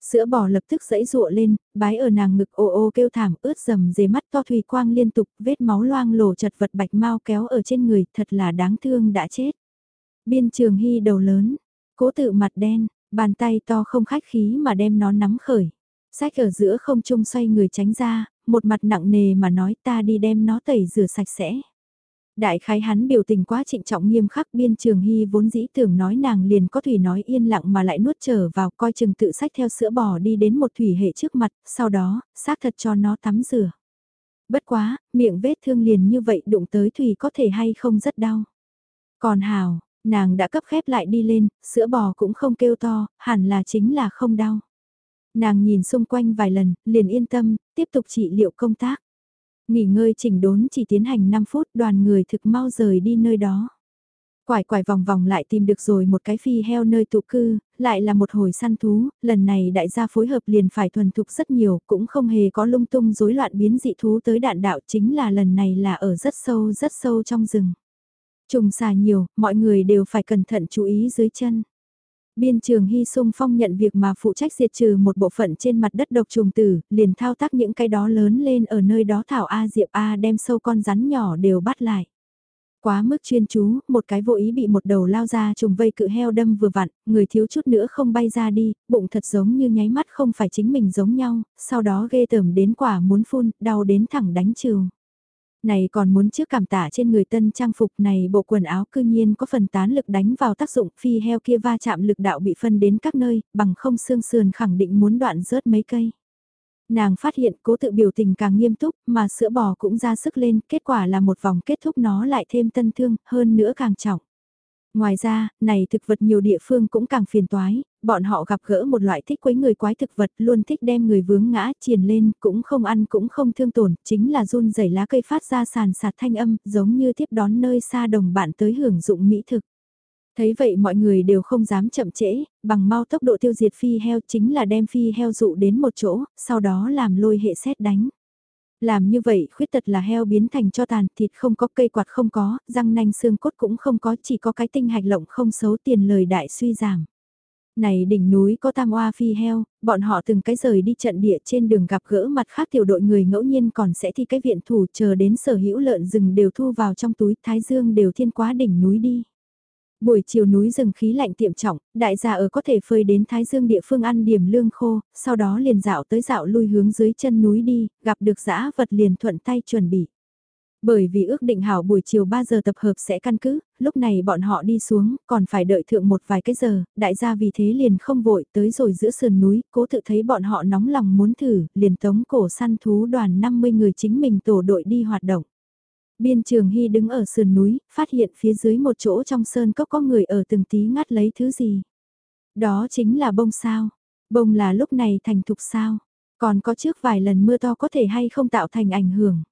Sữa bò lập tức dãy rụa lên, bái ở nàng ngực ô ô kêu thảm ướt dầm dề mắt to thủy quang liên tục, vết máu loang lổ chật vật bạch mau kéo ở trên người, thật là đáng thương đã chết. Biên trường hy đầu lớn, cố tự mặt đen, bàn tay to không khách khí mà đem nó nắm khởi. Sách ở giữa không trung xoay người tránh ra, một mặt nặng nề mà nói ta đi đem nó tẩy rửa sạch sẽ. Đại khái hắn biểu tình quá trịnh trọng nghiêm khắc biên trường hy vốn dĩ tưởng nói nàng liền có thủy nói yên lặng mà lại nuốt trở vào coi chừng tự sách theo sữa bò đi đến một thủy hệ trước mặt, sau đó, xác thật cho nó tắm rửa. Bất quá, miệng vết thương liền như vậy đụng tới thủy có thể hay không rất đau. Còn hào, nàng đã cấp khép lại đi lên, sữa bò cũng không kêu to, hẳn là chính là không đau. Nàng nhìn xung quanh vài lần, liền yên tâm, tiếp tục trị liệu công tác. Nghỉ ngơi chỉnh đốn chỉ tiến hành 5 phút đoàn người thực mau rời đi nơi đó. Quải quải vòng vòng lại tìm được rồi một cái phi heo nơi tụ cư, lại là một hồi săn thú, lần này đại gia phối hợp liền phải thuần thục rất nhiều, cũng không hề có lung tung rối loạn biến dị thú tới đạn đạo chính là lần này là ở rất sâu rất sâu trong rừng. Trùng xà nhiều, mọi người đều phải cẩn thận chú ý dưới chân. Biên trường Hy sung phong nhận việc mà phụ trách diệt trừ một bộ phận trên mặt đất độc trùng tử, liền thao tác những cái đó lớn lên ở nơi đó Thảo A Diệp A đem sâu con rắn nhỏ đều bắt lại. Quá mức chuyên chú, một cái vô ý bị một đầu lao ra trùng vây cự heo đâm vừa vặn, người thiếu chút nữa không bay ra đi, bụng thật giống như nháy mắt không phải chính mình giống nhau, sau đó ghê tởm đến quả muốn phun, đau đến thẳng đánh trường này còn muốn trước cảm tạ trên người tân trang phục này bộ quần áo cư nhiên có phần tán lực đánh vào tác dụng phi heo kia va chạm lực đạo bị phân đến các nơi, bằng không xương sườn khẳng định muốn đoạn rớt mấy cây. Nàng phát hiện cố tự biểu tình càng nghiêm túc mà sữa bò cũng ra sức lên, kết quả là một vòng kết thúc nó lại thêm tân thương, hơn nữa càng trọng. Ngoài ra, này thực vật nhiều địa phương cũng càng phiền toái, bọn họ gặp gỡ một loại thích quấy người quái thực vật luôn thích đem người vướng ngã triền lên, cũng không ăn cũng không thương tổn, chính là run rẩy lá cây phát ra sàn sạt thanh âm, giống như tiếp đón nơi xa đồng bạn tới hưởng dụng mỹ thực. Thấy vậy mọi người đều không dám chậm trễ, bằng mau tốc độ tiêu diệt phi heo chính là đem phi heo dụ đến một chỗ, sau đó làm lôi hệ xét đánh. Làm như vậy khuyết tật là heo biến thành cho tàn, thịt không có cây quạt không có, răng nanh xương cốt cũng không có, chỉ có cái tinh hạch lộng không xấu tiền lời đại suy giảm. Này đỉnh núi có tam oa phi heo, bọn họ từng cái rời đi trận địa trên đường gặp gỡ mặt khác tiểu đội người ngẫu nhiên còn sẽ thi cái viện thủ chờ đến sở hữu lợn rừng đều thu vào trong túi, thái dương đều thiên quá đỉnh núi đi. Buổi chiều núi rừng khí lạnh tiệm trọng, đại gia ở có thể phơi đến Thái Dương địa phương ăn điểm lương khô, sau đó liền dạo tới dạo lui hướng dưới chân núi đi, gặp được dã vật liền thuận tay chuẩn bị. Bởi vì ước định hảo buổi chiều 3 giờ tập hợp sẽ căn cứ, lúc này bọn họ đi xuống, còn phải đợi thượng một vài cái giờ, đại gia vì thế liền không vội tới rồi giữa sườn núi, cố tự thấy bọn họ nóng lòng muốn thử, liền tống cổ săn thú đoàn 50 người chính mình tổ đội đi hoạt động. Biên trường Hy đứng ở sườn núi, phát hiện phía dưới một chỗ trong sơn cốc có người ở từng tí ngắt lấy thứ gì. Đó chính là bông sao. Bông là lúc này thành thục sao. Còn có trước vài lần mưa to có thể hay không tạo thành ảnh hưởng.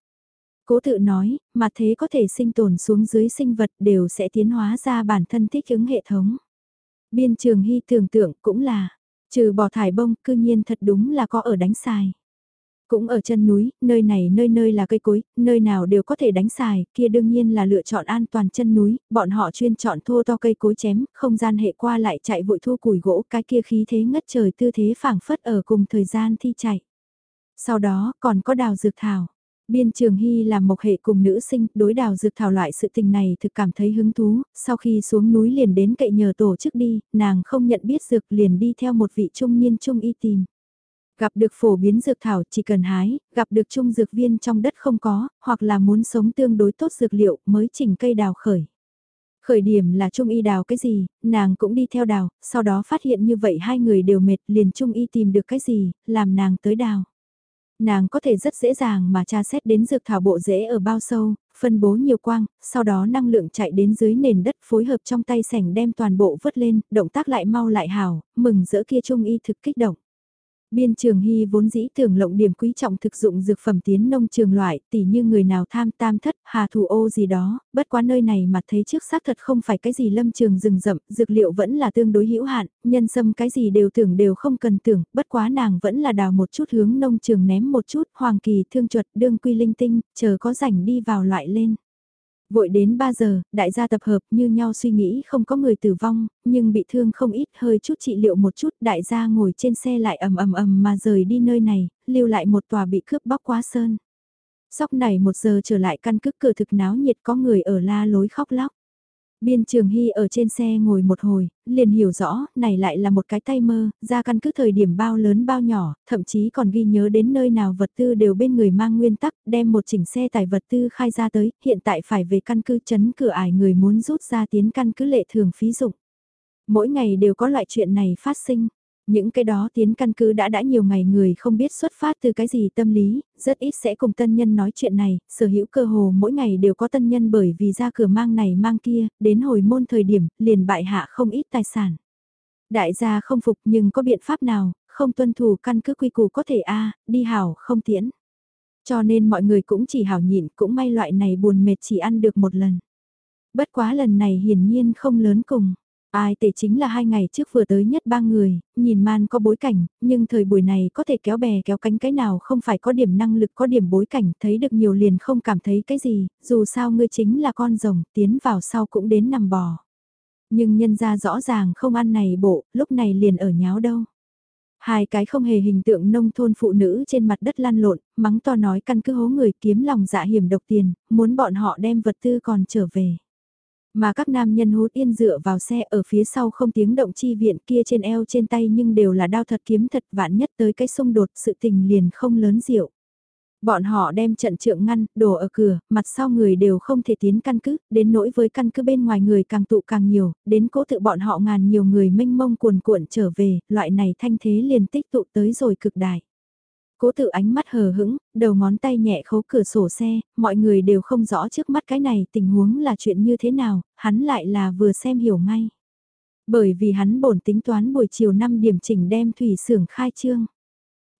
Cố tự nói, mà thế có thể sinh tồn xuống dưới sinh vật đều sẽ tiến hóa ra bản thân thích ứng hệ thống. Biên trường hy tưởng tượng cũng là, trừ bỏ thải bông cư nhiên thật đúng là có ở đánh xài. Cũng ở chân núi, nơi này nơi nơi là cây cối, nơi nào đều có thể đánh xài, kia đương nhiên là lựa chọn an toàn chân núi, bọn họ chuyên chọn thô to cây cối chém, không gian hệ qua lại chạy vội thu củi gỗ, cái kia khí thế ngất trời tư thế phảng phất ở cùng thời gian thi chạy. Sau đó còn có đào dược thảo. Biên Trường Hy làm mộc hệ cùng nữ sinh, đối đào dược thảo loại sự tình này thực cảm thấy hứng thú, sau khi xuống núi liền đến cậy nhờ tổ chức đi, nàng không nhận biết dược liền đi theo một vị trung niên trung y tìm. Gặp được phổ biến dược thảo chỉ cần hái, gặp được trung dược viên trong đất không có, hoặc là muốn sống tương đối tốt dược liệu mới chỉnh cây đào khởi. Khởi điểm là Trung Y đào cái gì, nàng cũng đi theo đào, sau đó phát hiện như vậy hai người đều mệt liền Trung Y tìm được cái gì, làm nàng tới đào. Nàng có thể rất dễ dàng mà tra xét đến dược thảo bộ rễ ở bao sâu, phân bố nhiều quang, sau đó năng lượng chạy đến dưới nền đất phối hợp trong tay sảnh đem toàn bộ vớt lên, động tác lại mau lại hào, mừng rỡ kia Trung Y thực kích động. Biên trường hy vốn dĩ tưởng lộng điểm quý trọng thực dụng dược phẩm tiến nông trường loại, tỉ như người nào tham tam thất, hà thủ ô gì đó, bất quá nơi này mà thấy trước xác thật không phải cái gì lâm trường rừng rậm, dược liệu vẫn là tương đối hữu hạn, nhân sâm cái gì đều tưởng đều không cần tưởng, bất quá nàng vẫn là đào một chút hướng nông trường ném một chút, hoàng kỳ thương chuột đương quy linh tinh, chờ có rảnh đi vào loại lên. Vội đến 3 giờ, đại gia tập hợp như nhau suy nghĩ không có người tử vong, nhưng bị thương không ít hơi chút trị liệu một chút đại gia ngồi trên xe lại ầm ầm ầm mà rời đi nơi này, lưu lại một tòa bị cướp bóc quá sơn. Sóc này một giờ trở lại căn cứ cửa thực náo nhiệt có người ở la lối khóc lóc. Biên Trường Hy ở trên xe ngồi một hồi, liền hiểu rõ, này lại là một cái tay mơ, ra căn cứ thời điểm bao lớn bao nhỏ, thậm chí còn ghi nhớ đến nơi nào vật tư đều bên người mang nguyên tắc, đem một chỉnh xe tải vật tư khai ra tới, hiện tại phải về căn cứ chấn cửa ải người muốn rút ra tiến căn cứ lệ thường phí dụng. Mỗi ngày đều có loại chuyện này phát sinh. Những cái đó tiến căn cứ đã đã nhiều ngày người không biết xuất phát từ cái gì tâm lý, rất ít sẽ cùng tân nhân nói chuyện này, sở hữu cơ hồ mỗi ngày đều có tân nhân bởi vì ra cửa mang này mang kia, đến hồi môn thời điểm, liền bại hạ không ít tài sản. Đại gia không phục nhưng có biện pháp nào, không tuân thủ căn cứ quy củ có thể a đi hảo không tiễn. Cho nên mọi người cũng chỉ hảo nhịn, cũng may loại này buồn mệt chỉ ăn được một lần. Bất quá lần này hiển nhiên không lớn cùng. Ai tệ chính là hai ngày trước vừa tới nhất ba người, nhìn man có bối cảnh, nhưng thời buổi này có thể kéo bè kéo cánh cái nào không phải có điểm năng lực có điểm bối cảnh, thấy được nhiều liền không cảm thấy cái gì, dù sao ngươi chính là con rồng, tiến vào sau cũng đến nằm bò. Nhưng nhân ra rõ ràng không ăn này bộ, lúc này liền ở nháo đâu. Hai cái không hề hình tượng nông thôn phụ nữ trên mặt đất lan lộn, mắng to nói căn cứ hố người kiếm lòng dạ hiểm độc tiền, muốn bọn họ đem vật tư còn trở về. Mà các nam nhân hút yên dựa vào xe ở phía sau không tiếng động chi viện kia trên eo trên tay nhưng đều là đao thật kiếm thật vạn nhất tới cái xung đột sự tình liền không lớn diệu. Bọn họ đem trận trượng ngăn, đổ ở cửa, mặt sau người đều không thể tiến căn cứ, đến nỗi với căn cứ bên ngoài người càng tụ càng nhiều, đến cố tự bọn họ ngàn nhiều người mênh mông cuồn cuộn trở về, loại này thanh thế liền tích tụ tới rồi cực đại. Cố tự ánh mắt hờ hững, đầu ngón tay nhẹ khấu cửa sổ xe, mọi người đều không rõ trước mắt cái này tình huống là chuyện như thế nào, hắn lại là vừa xem hiểu ngay. Bởi vì hắn bổn tính toán buổi chiều 5 điểm chỉnh đem thủy xưởng khai trương.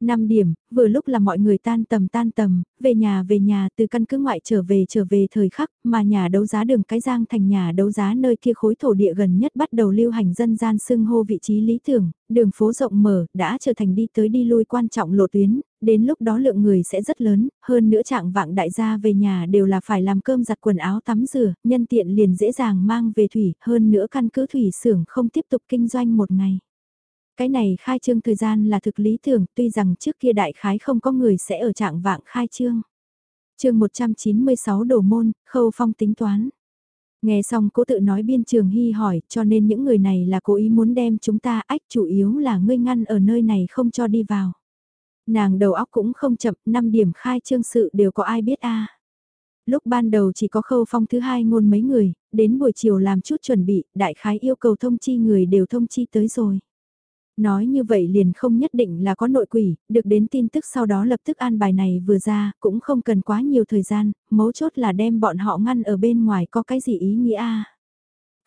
5 điểm, vừa lúc là mọi người tan tầm tan tầm, về nhà về nhà từ căn cứ ngoại trở về trở về thời khắc mà nhà đấu giá đường cái giang thành nhà đấu giá nơi kia khối thổ địa gần nhất bắt đầu lưu hành dân gian xưng hô vị trí lý tưởng, đường phố rộng mở, đã trở thành đi tới đi lui quan trọng lộ tuyến, đến lúc đó lượng người sẽ rất lớn, hơn nữa trạng vạng đại gia về nhà đều là phải làm cơm giặt quần áo tắm rửa, nhân tiện liền dễ dàng mang về thủy, hơn nữa căn cứ thủy xưởng không tiếp tục kinh doanh một ngày. Cái này khai trương thời gian là thực lý tưởng, tuy rằng trước kia đại khái không có người sẽ ở trạng vạng khai trương. chương 196 đổ môn, khâu phong tính toán. Nghe xong cố tự nói biên trường hy hỏi, cho nên những người này là cố ý muốn đem chúng ta ách chủ yếu là ngươi ngăn ở nơi này không cho đi vào. Nàng đầu óc cũng không chậm, năm điểm khai trương sự đều có ai biết a Lúc ban đầu chỉ có khâu phong thứ hai ngôn mấy người, đến buổi chiều làm chút chuẩn bị, đại khái yêu cầu thông chi người đều thông chi tới rồi. Nói như vậy liền không nhất định là có nội quỷ, được đến tin tức sau đó lập tức an bài này vừa ra, cũng không cần quá nhiều thời gian, mấu chốt là đem bọn họ ngăn ở bên ngoài có cái gì ý nghĩa a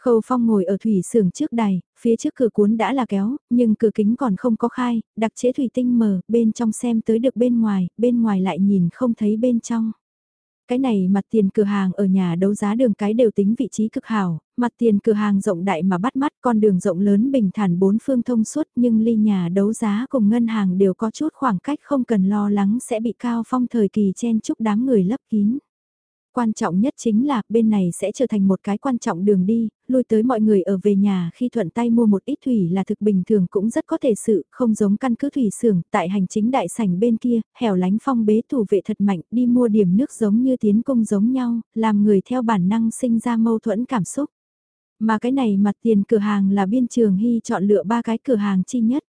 Khâu Phong ngồi ở thủy xưởng trước đài, phía trước cửa cuốn đã là kéo, nhưng cửa kính còn không có khai, đặc chế thủy tinh mở bên trong xem tới được bên ngoài, bên ngoài lại nhìn không thấy bên trong. Cái này mặt tiền cửa hàng ở nhà đấu giá đường cái đều tính vị trí cực hảo, mặt tiền cửa hàng rộng đại mà bắt mắt con đường rộng lớn bình thản bốn phương thông suốt nhưng ly nhà đấu giá cùng ngân hàng đều có chút khoảng cách không cần lo lắng sẽ bị cao phong thời kỳ chen chúc đám người lấp kín. Quan trọng nhất chính là bên này sẽ trở thành một cái quan trọng đường đi, lui tới mọi người ở về nhà khi thuận tay mua một ít thủy là thực bình thường cũng rất có thể sự, không giống căn cứ thủy xưởng tại hành chính đại sảnh bên kia, hẻo lánh phong bế thủ vệ thật mạnh đi mua điểm nước giống như tiến công giống nhau, làm người theo bản năng sinh ra mâu thuẫn cảm xúc. Mà cái này mặt tiền cửa hàng là biên trường hy chọn lựa ba cái cửa hàng chi nhất.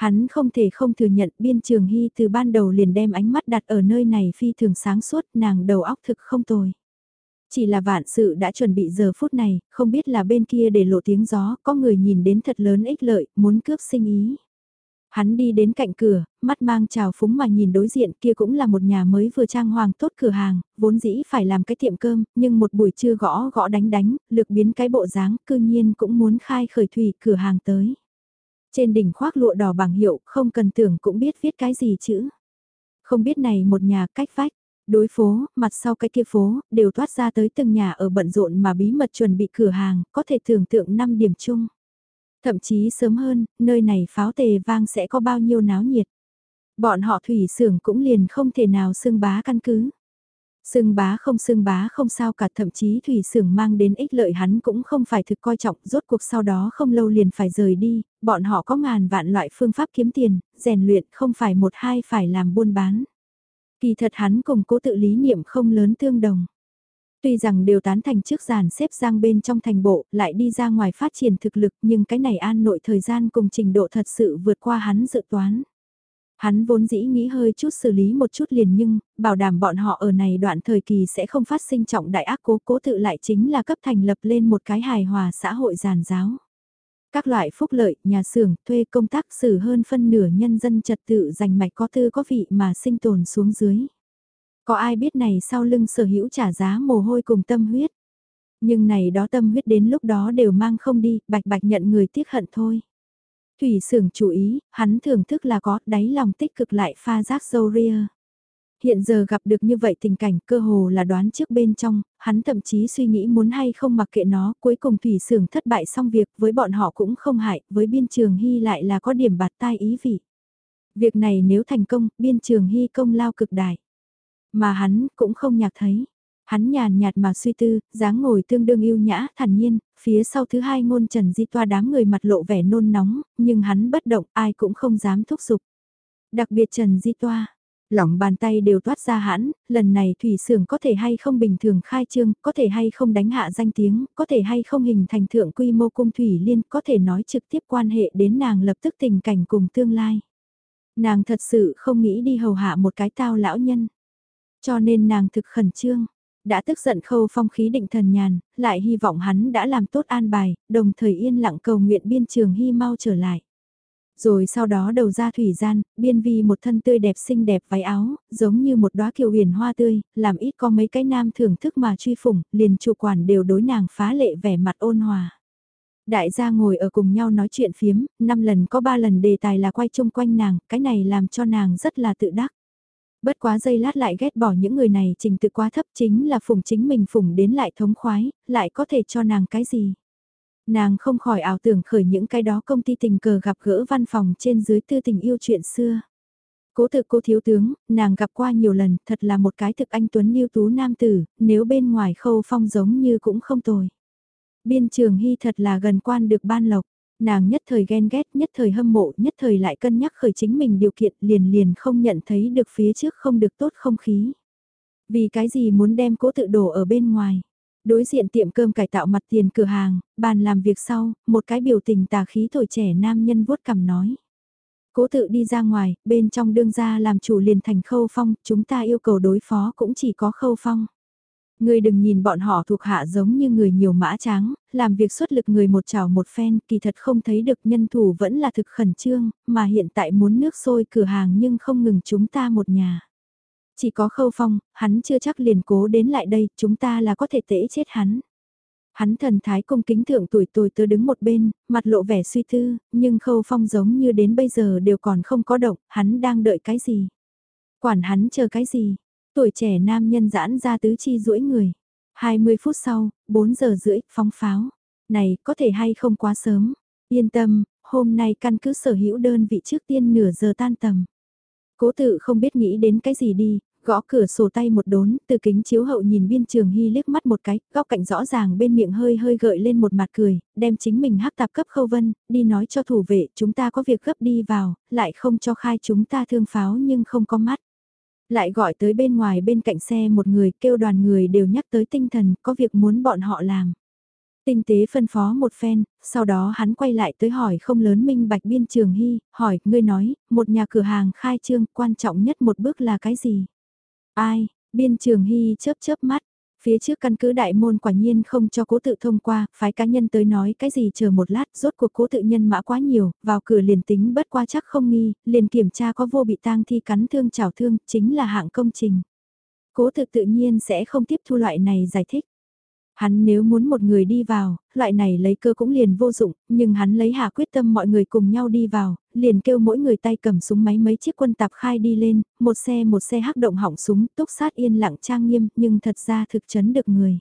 Hắn không thể không thừa nhận biên trường hy từ ban đầu liền đem ánh mắt đặt ở nơi này phi thường sáng suốt nàng đầu óc thực không tồi. Chỉ là vạn sự đã chuẩn bị giờ phút này, không biết là bên kia để lộ tiếng gió, có người nhìn đến thật lớn ích lợi, muốn cướp sinh ý. Hắn đi đến cạnh cửa, mắt mang trào phúng mà nhìn đối diện kia cũng là một nhà mới vừa trang hoàng tốt cửa hàng, vốn dĩ phải làm cái tiệm cơm, nhưng một buổi trưa gõ gõ đánh đánh, lược biến cái bộ dáng, cư nhiên cũng muốn khai khởi thủy cửa hàng tới. Trên đỉnh khoác lụa đỏ bằng hiệu, không cần tưởng cũng biết viết cái gì chữ. Không biết này một nhà cách vách, đối phố, mặt sau cái kia phố, đều thoát ra tới từng nhà ở bận rộn mà bí mật chuẩn bị cửa hàng, có thể tưởng tượng 5 điểm chung. Thậm chí sớm hơn, nơi này pháo tề vang sẽ có bao nhiêu náo nhiệt. Bọn họ thủy xưởng cũng liền không thể nào xưng bá căn cứ. Sưng bá không sưng bá không sao cả thậm chí thủy sưởng mang đến ích lợi hắn cũng không phải thực coi trọng rốt cuộc sau đó không lâu liền phải rời đi, bọn họ có ngàn vạn loại phương pháp kiếm tiền, rèn luyện không phải một hai phải làm buôn bán. Kỳ thật hắn cùng cố tự lý niệm không lớn tương đồng. Tuy rằng đều tán thành trước giàn xếp giang bên trong thành bộ, lại đi ra ngoài phát triển thực lực nhưng cái này an nội thời gian cùng trình độ thật sự vượt qua hắn dự toán. Hắn vốn dĩ nghĩ hơi chút xử lý một chút liền nhưng, bảo đảm bọn họ ở này đoạn thời kỳ sẽ không phát sinh trọng đại ác cố cố tự lại chính là cấp thành lập lên một cái hài hòa xã hội giàn giáo. Các loại phúc lợi, nhà xưởng, thuê công tác xử hơn phân nửa nhân dân trật tự giành mạch có tư có vị mà sinh tồn xuống dưới. Có ai biết này sau lưng sở hữu trả giá mồ hôi cùng tâm huyết. Nhưng này đó tâm huyết đến lúc đó đều mang không đi, bạch bạch nhận người tiếc hận thôi. Thủy sưởng chú ý, hắn thưởng thức là có, đáy lòng tích cực lại pha giác dâu ria. Hiện giờ gặp được như vậy tình cảnh cơ hồ là đoán trước bên trong, hắn thậm chí suy nghĩ muốn hay không mặc kệ nó, cuối cùng thủy sưởng thất bại xong việc với bọn họ cũng không hại, với biên trường hy lại là có điểm bạt tai ý vị. Việc này nếu thành công, biên trường hy công lao cực đại. Mà hắn cũng không nhạc thấy. Hắn nhàn nhạt mà suy tư, dáng ngồi tương đương yêu nhã, thản nhiên, phía sau thứ hai ngôn trần di toa đám người mặt lộ vẻ nôn nóng, nhưng hắn bất động, ai cũng không dám thúc giục. Đặc biệt trần di toa, Lỏng bàn tay đều toát ra hãn, lần này thủy sưởng có thể hay không bình thường khai trương, có thể hay không đánh hạ danh tiếng, có thể hay không hình thành thượng quy mô cung thủy liên, có thể nói trực tiếp quan hệ đến nàng lập tức tình cảnh cùng tương lai. Nàng thật sự không nghĩ đi hầu hạ một cái tao lão nhân. Cho nên nàng thực khẩn trương, đã tức giận khâu phong khí định thần nhàn, lại hy vọng hắn đã làm tốt an bài, đồng thời yên lặng cầu nguyện biên trường hy mau trở lại. Rồi sau đó đầu ra thủy gian, biên vi một thân tươi đẹp xinh đẹp váy áo, giống như một đóa kiều huyền hoa tươi, làm ít có mấy cái nam thưởng thức mà truy phủng, liền chủ quản đều đối nàng phá lệ vẻ mặt ôn hòa. Đại gia ngồi ở cùng nhau nói chuyện phiếm, năm lần có ba lần đề tài là quay chung quanh nàng, cái này làm cho nàng rất là tự đắc. Bất quá giây lát lại ghét bỏ những người này trình tự quá thấp chính là phùng chính mình phùng đến lại thống khoái, lại có thể cho nàng cái gì. Nàng không khỏi ảo tưởng khởi những cái đó công ty tình cờ gặp gỡ văn phòng trên dưới tư tình yêu chuyện xưa. Cố thực cô thiếu tướng, nàng gặp qua nhiều lần, thật là một cái thực anh Tuấn yêu tú nam tử, nếu bên ngoài khâu phong giống như cũng không tồi. Biên trường hy thật là gần quan được ban lộc, nàng nhất thời ghen ghét, nhất thời hâm mộ, nhất thời lại cân nhắc khởi chính mình điều kiện liền liền không nhận thấy được phía trước không được tốt không khí. Vì cái gì muốn đem cố tự đổ ở bên ngoài. Đối diện tiệm cơm cải tạo mặt tiền cửa hàng, bàn làm việc sau, một cái biểu tình tà khí thổi trẻ nam nhân vuốt cằm nói. Cố tự đi ra ngoài, bên trong đương gia làm chủ liền thành khâu phong, chúng ta yêu cầu đối phó cũng chỉ có khâu phong. Người đừng nhìn bọn họ thuộc hạ giống như người nhiều mã tráng, làm việc xuất lực người một chảo một phen, kỳ thật không thấy được nhân thủ vẫn là thực khẩn trương, mà hiện tại muốn nước sôi cửa hàng nhưng không ngừng chúng ta một nhà. Chỉ có khâu phong, hắn chưa chắc liền cố đến lại đây, chúng ta là có thể tễ chết hắn. Hắn thần thái cung kính thượng tuổi tôi tớ đứng một bên, mặt lộ vẻ suy tư, nhưng khâu phong giống như đến bây giờ đều còn không có động, hắn đang đợi cái gì? Quản hắn chờ cái gì? Tuổi trẻ nam nhân giãn ra tứ chi duỗi người. 20 phút sau, 4 giờ rưỡi, phóng pháo. Này, có thể hay không quá sớm? Yên tâm, hôm nay căn cứ sở hữu đơn vị trước tiên nửa giờ tan tầm. Cố tự không biết nghĩ đến cái gì đi, Gõ cửa sổ tay một đốn, từ kính chiếu hậu nhìn biên trường hy liếc mắt một cái, góc cạnh rõ ràng bên miệng hơi hơi gợi lên một mặt cười, đem chính mình hắc tạp cấp khâu vân, đi nói cho thủ vệ, chúng ta có việc gấp đi vào, lại không cho khai chúng ta thương pháo nhưng không có mắt. Lại gọi tới bên ngoài bên cạnh xe một người kêu đoàn người đều nhắc tới tinh thần, có việc muốn bọn họ làm. Tinh tế phân phó một phen, sau đó hắn quay lại tới hỏi không lớn minh bạch biên trường hy, hỏi, ngươi nói, một nhà cửa hàng khai trương quan trọng nhất một bước là cái gì? Ai, biên trường hy chớp chớp mắt, phía trước căn cứ đại môn quả nhiên không cho cố tự thông qua, phái cá nhân tới nói cái gì chờ một lát, rốt cuộc cố tự nhân mã quá nhiều, vào cửa liền tính bất qua chắc không nghi, liền kiểm tra có vô bị tang thi cắn thương chảo thương, chính là hạng công trình. Cố tự tự nhiên sẽ không tiếp thu loại này giải thích. Hắn nếu muốn một người đi vào, loại này lấy cơ cũng liền vô dụng, nhưng hắn lấy hạ quyết tâm mọi người cùng nhau đi vào, liền kêu mỗi người tay cầm súng máy mấy chiếc quân tạp khai đi lên, một xe một xe hắc động hỏng súng, túc sát yên lặng trang nghiêm, nhưng thật ra thực chấn được người.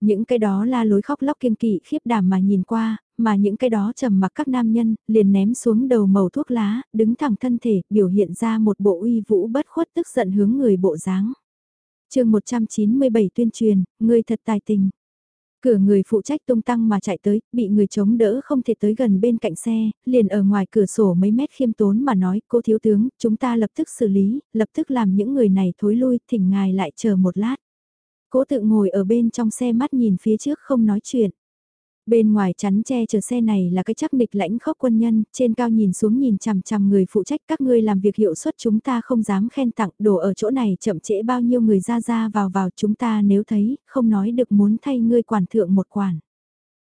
Những cái đó la lối khóc lóc kiên kỵ khiếp đảm mà nhìn qua, mà những cái đó trầm mặc các nam nhân, liền ném xuống đầu màu thuốc lá, đứng thẳng thân thể, biểu hiện ra một bộ uy vũ bất khuất tức giận hướng người bộ dáng chương 197 tuyên truyền, người thật tài tình. Cửa người phụ trách tung tăng mà chạy tới, bị người chống đỡ không thể tới gần bên cạnh xe, liền ở ngoài cửa sổ mấy mét khiêm tốn mà nói, cô thiếu tướng, chúng ta lập tức xử lý, lập tức làm những người này thối lui, thỉnh ngài lại chờ một lát. Cố tự ngồi ở bên trong xe mắt nhìn phía trước không nói chuyện. Bên ngoài chắn che chở xe này là cái chắc nịch lãnh khốc quân nhân, trên cao nhìn xuống nhìn chằm chằm người phụ trách các ngươi làm việc hiệu suất chúng ta không dám khen tặng, đồ ở chỗ này chậm trễ bao nhiêu người ra ra vào vào chúng ta nếu thấy, không nói được muốn thay ngươi quản thượng một quản.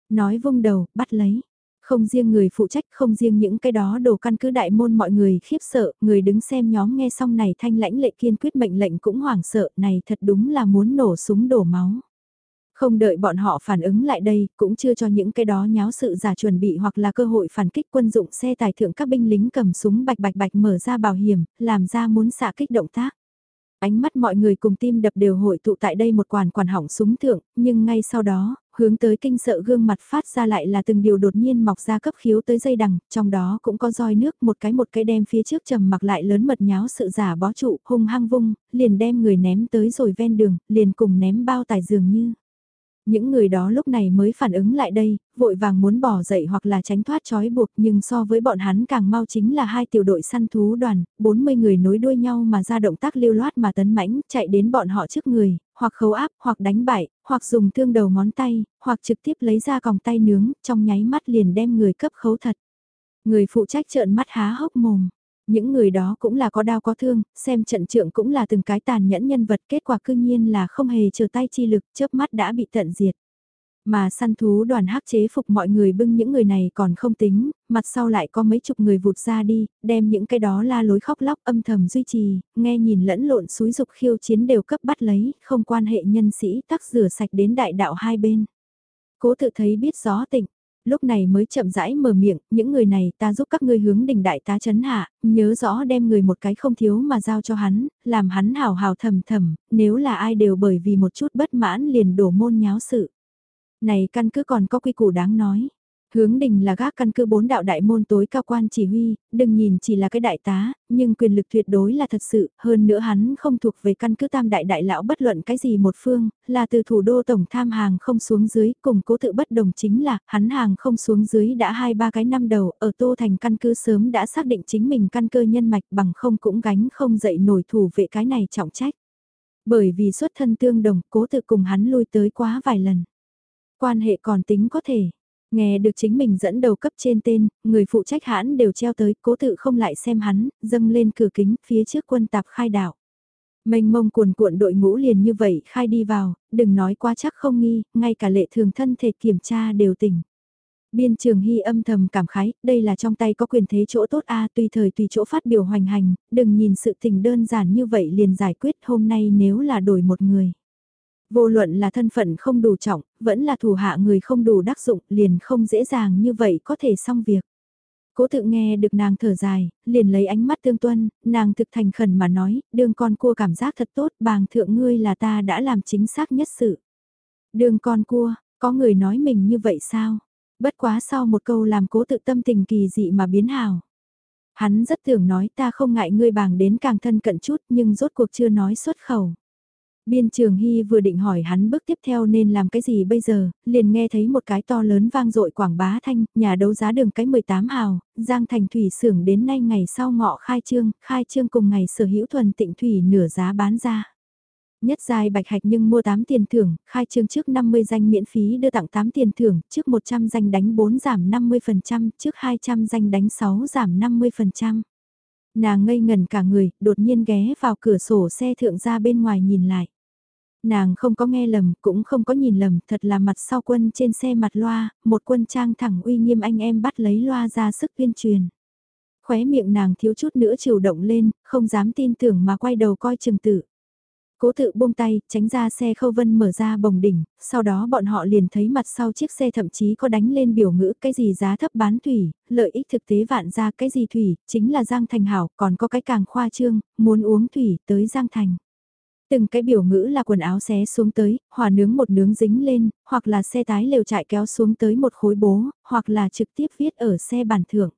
Nói vung đầu, bắt lấy. Không riêng người phụ trách, không riêng những cái đó đồ căn cứ đại môn mọi người khiếp sợ, người đứng xem nhóm nghe xong này thanh lãnh lệ kiên quyết mệnh lệnh cũng hoảng sợ, này thật đúng là muốn nổ súng đổ máu. Không đợi bọn họ phản ứng lại đây, cũng chưa cho những cái đó nháo sự giả chuẩn bị hoặc là cơ hội phản kích quân dụng xe tài thượng các binh lính cầm súng bạch bạch bạch mở ra bảo hiểm, làm ra muốn xạ kích động tác. Ánh mắt mọi người cùng tim đập đều hội tụ tại đây một quản quản hỏng súng thượng, nhưng ngay sau đó, hướng tới kinh sợ gương mặt phát ra lại là từng điều đột nhiên mọc ra cấp khiếu tới dây đằng, trong đó cũng có roi nước một cái một cái đem phía trước trầm mặc lại lớn mật nháo sự giả bó trụ, hung hăng vung, liền đem người ném tới rồi ven đường, liền cùng ném bao tải dường như. Những người đó lúc này mới phản ứng lại đây, vội vàng muốn bỏ dậy hoặc là tránh thoát trói buộc nhưng so với bọn hắn càng mau chính là hai tiểu đội săn thú đoàn, 40 người nối đuôi nhau mà ra động tác lưu loát mà tấn mãnh chạy đến bọn họ trước người, hoặc khấu áp, hoặc đánh bại, hoặc dùng thương đầu ngón tay, hoặc trực tiếp lấy ra còng tay nướng, trong nháy mắt liền đem người cấp khấu thật. Người phụ trách trợn mắt há hốc mồm. Những người đó cũng là có đau có thương, xem trận trưởng cũng là từng cái tàn nhẫn nhân vật kết quả cư nhiên là không hề chờ tay chi lực chớp mắt đã bị tận diệt. Mà săn thú đoàn hắc chế phục mọi người bưng những người này còn không tính, mặt sau lại có mấy chục người vụt ra đi, đem những cái đó la lối khóc lóc âm thầm duy trì, nghe nhìn lẫn lộn suối dục khiêu chiến đều cấp bắt lấy, không quan hệ nhân sĩ tắc rửa sạch đến đại đạo hai bên. Cố tự thấy biết gió tịnh, lúc này mới chậm rãi mở miệng, những người này ta giúp các ngươi hướng đỉnh đại tá chấn hạ, nhớ rõ đem người một cái không thiếu mà giao cho hắn, làm hắn hào hào thầm thầm, nếu là ai đều bởi vì một chút bất mãn liền đổ môn nháo sự. Này căn cứ còn có quy củ đáng nói. Hướng đình là gác căn cứ bốn đạo đại môn tối cao quan chỉ huy, đừng nhìn chỉ là cái đại tá, nhưng quyền lực tuyệt đối là thật sự, hơn nữa hắn không thuộc về căn cứ tam đại đại lão bất luận cái gì một phương, là từ thủ đô tổng tham hàng không xuống dưới, cùng cố tự bất đồng chính là, hắn hàng không xuống dưới đã hai ba cái năm đầu, ở tô thành căn cứ sớm đã xác định chính mình căn cơ nhân mạch bằng không cũng gánh không dậy nổi thủ vệ cái này trọng trách. Bởi vì xuất thân tương đồng, cố tự cùng hắn lui tới quá vài lần. Quan hệ còn tính có thể Nghe được chính mình dẫn đầu cấp trên tên, người phụ trách hãn đều treo tới, cố tự không lại xem hắn, dâng lên cửa kính phía trước quân tạp khai đảo. Mênh mông cuồn cuộn đội ngũ liền như vậy khai đi vào, đừng nói quá chắc không nghi, ngay cả lệ thường thân thể kiểm tra đều tỉnh. Biên trường hy âm thầm cảm khái, đây là trong tay có quyền thế chỗ tốt a tùy thời tùy chỗ phát biểu hoành hành, đừng nhìn sự tình đơn giản như vậy liền giải quyết hôm nay nếu là đổi một người. Vô luận là thân phận không đủ trọng, vẫn là thủ hạ người không đủ đắc dụng, liền không dễ dàng như vậy có thể xong việc. Cố tự nghe được nàng thở dài, liền lấy ánh mắt tương tuân, nàng thực thành khẩn mà nói, đương con cua cảm giác thật tốt, bàng thượng ngươi là ta đã làm chính xác nhất sự. Đương con cua, có người nói mình như vậy sao? Bất quá sau một câu làm cố tự tâm tình kỳ dị mà biến hào. Hắn rất tưởng nói ta không ngại ngươi bàng đến càng thân cận chút nhưng rốt cuộc chưa nói xuất khẩu. Biên Trường Hy vừa định hỏi hắn bước tiếp theo nên làm cái gì bây giờ, liền nghe thấy một cái to lớn vang dội quảng bá thanh, nhà đấu giá đường cái 18 hào, Giang Thành Thủy xưởng đến nay ngày sau ngọ khai trương, khai trương cùng ngày sở hữu thuần tịnh thủy nửa giá bán ra. Nhất dài bạch hạch nhưng mua 8 tiền thưởng, khai trương trước 50 danh miễn phí đưa tặng 8 tiền thưởng, trước 100 danh đánh 4 giảm 50%, trước 200 danh đánh 6 giảm 50%. Nàng ngây ngần cả người, đột nhiên ghé vào cửa sổ xe thượng ra bên ngoài nhìn lại. Nàng không có nghe lầm, cũng không có nhìn lầm, thật là mặt sau quân trên xe mặt loa, một quân trang thẳng uy nghiêm anh em bắt lấy loa ra sức tuyên truyền. Khóe miệng nàng thiếu chút nữa chiều động lên, không dám tin tưởng mà quay đầu coi chừng tử. Cố tự buông tay, tránh ra xe khâu vân mở ra bồng đỉnh, sau đó bọn họ liền thấy mặt sau chiếc xe thậm chí có đánh lên biểu ngữ cái gì giá thấp bán thủy, lợi ích thực tế vạn ra cái gì thủy, chính là Giang Thành Hảo, còn có cái càng khoa trương, muốn uống thủy tới Giang Thành. Từng cái biểu ngữ là quần áo xé xuống tới, hòa nướng một nướng dính lên, hoặc là xe tái lều chạy kéo xuống tới một khối bố, hoặc là trực tiếp viết ở xe bàn thưởng.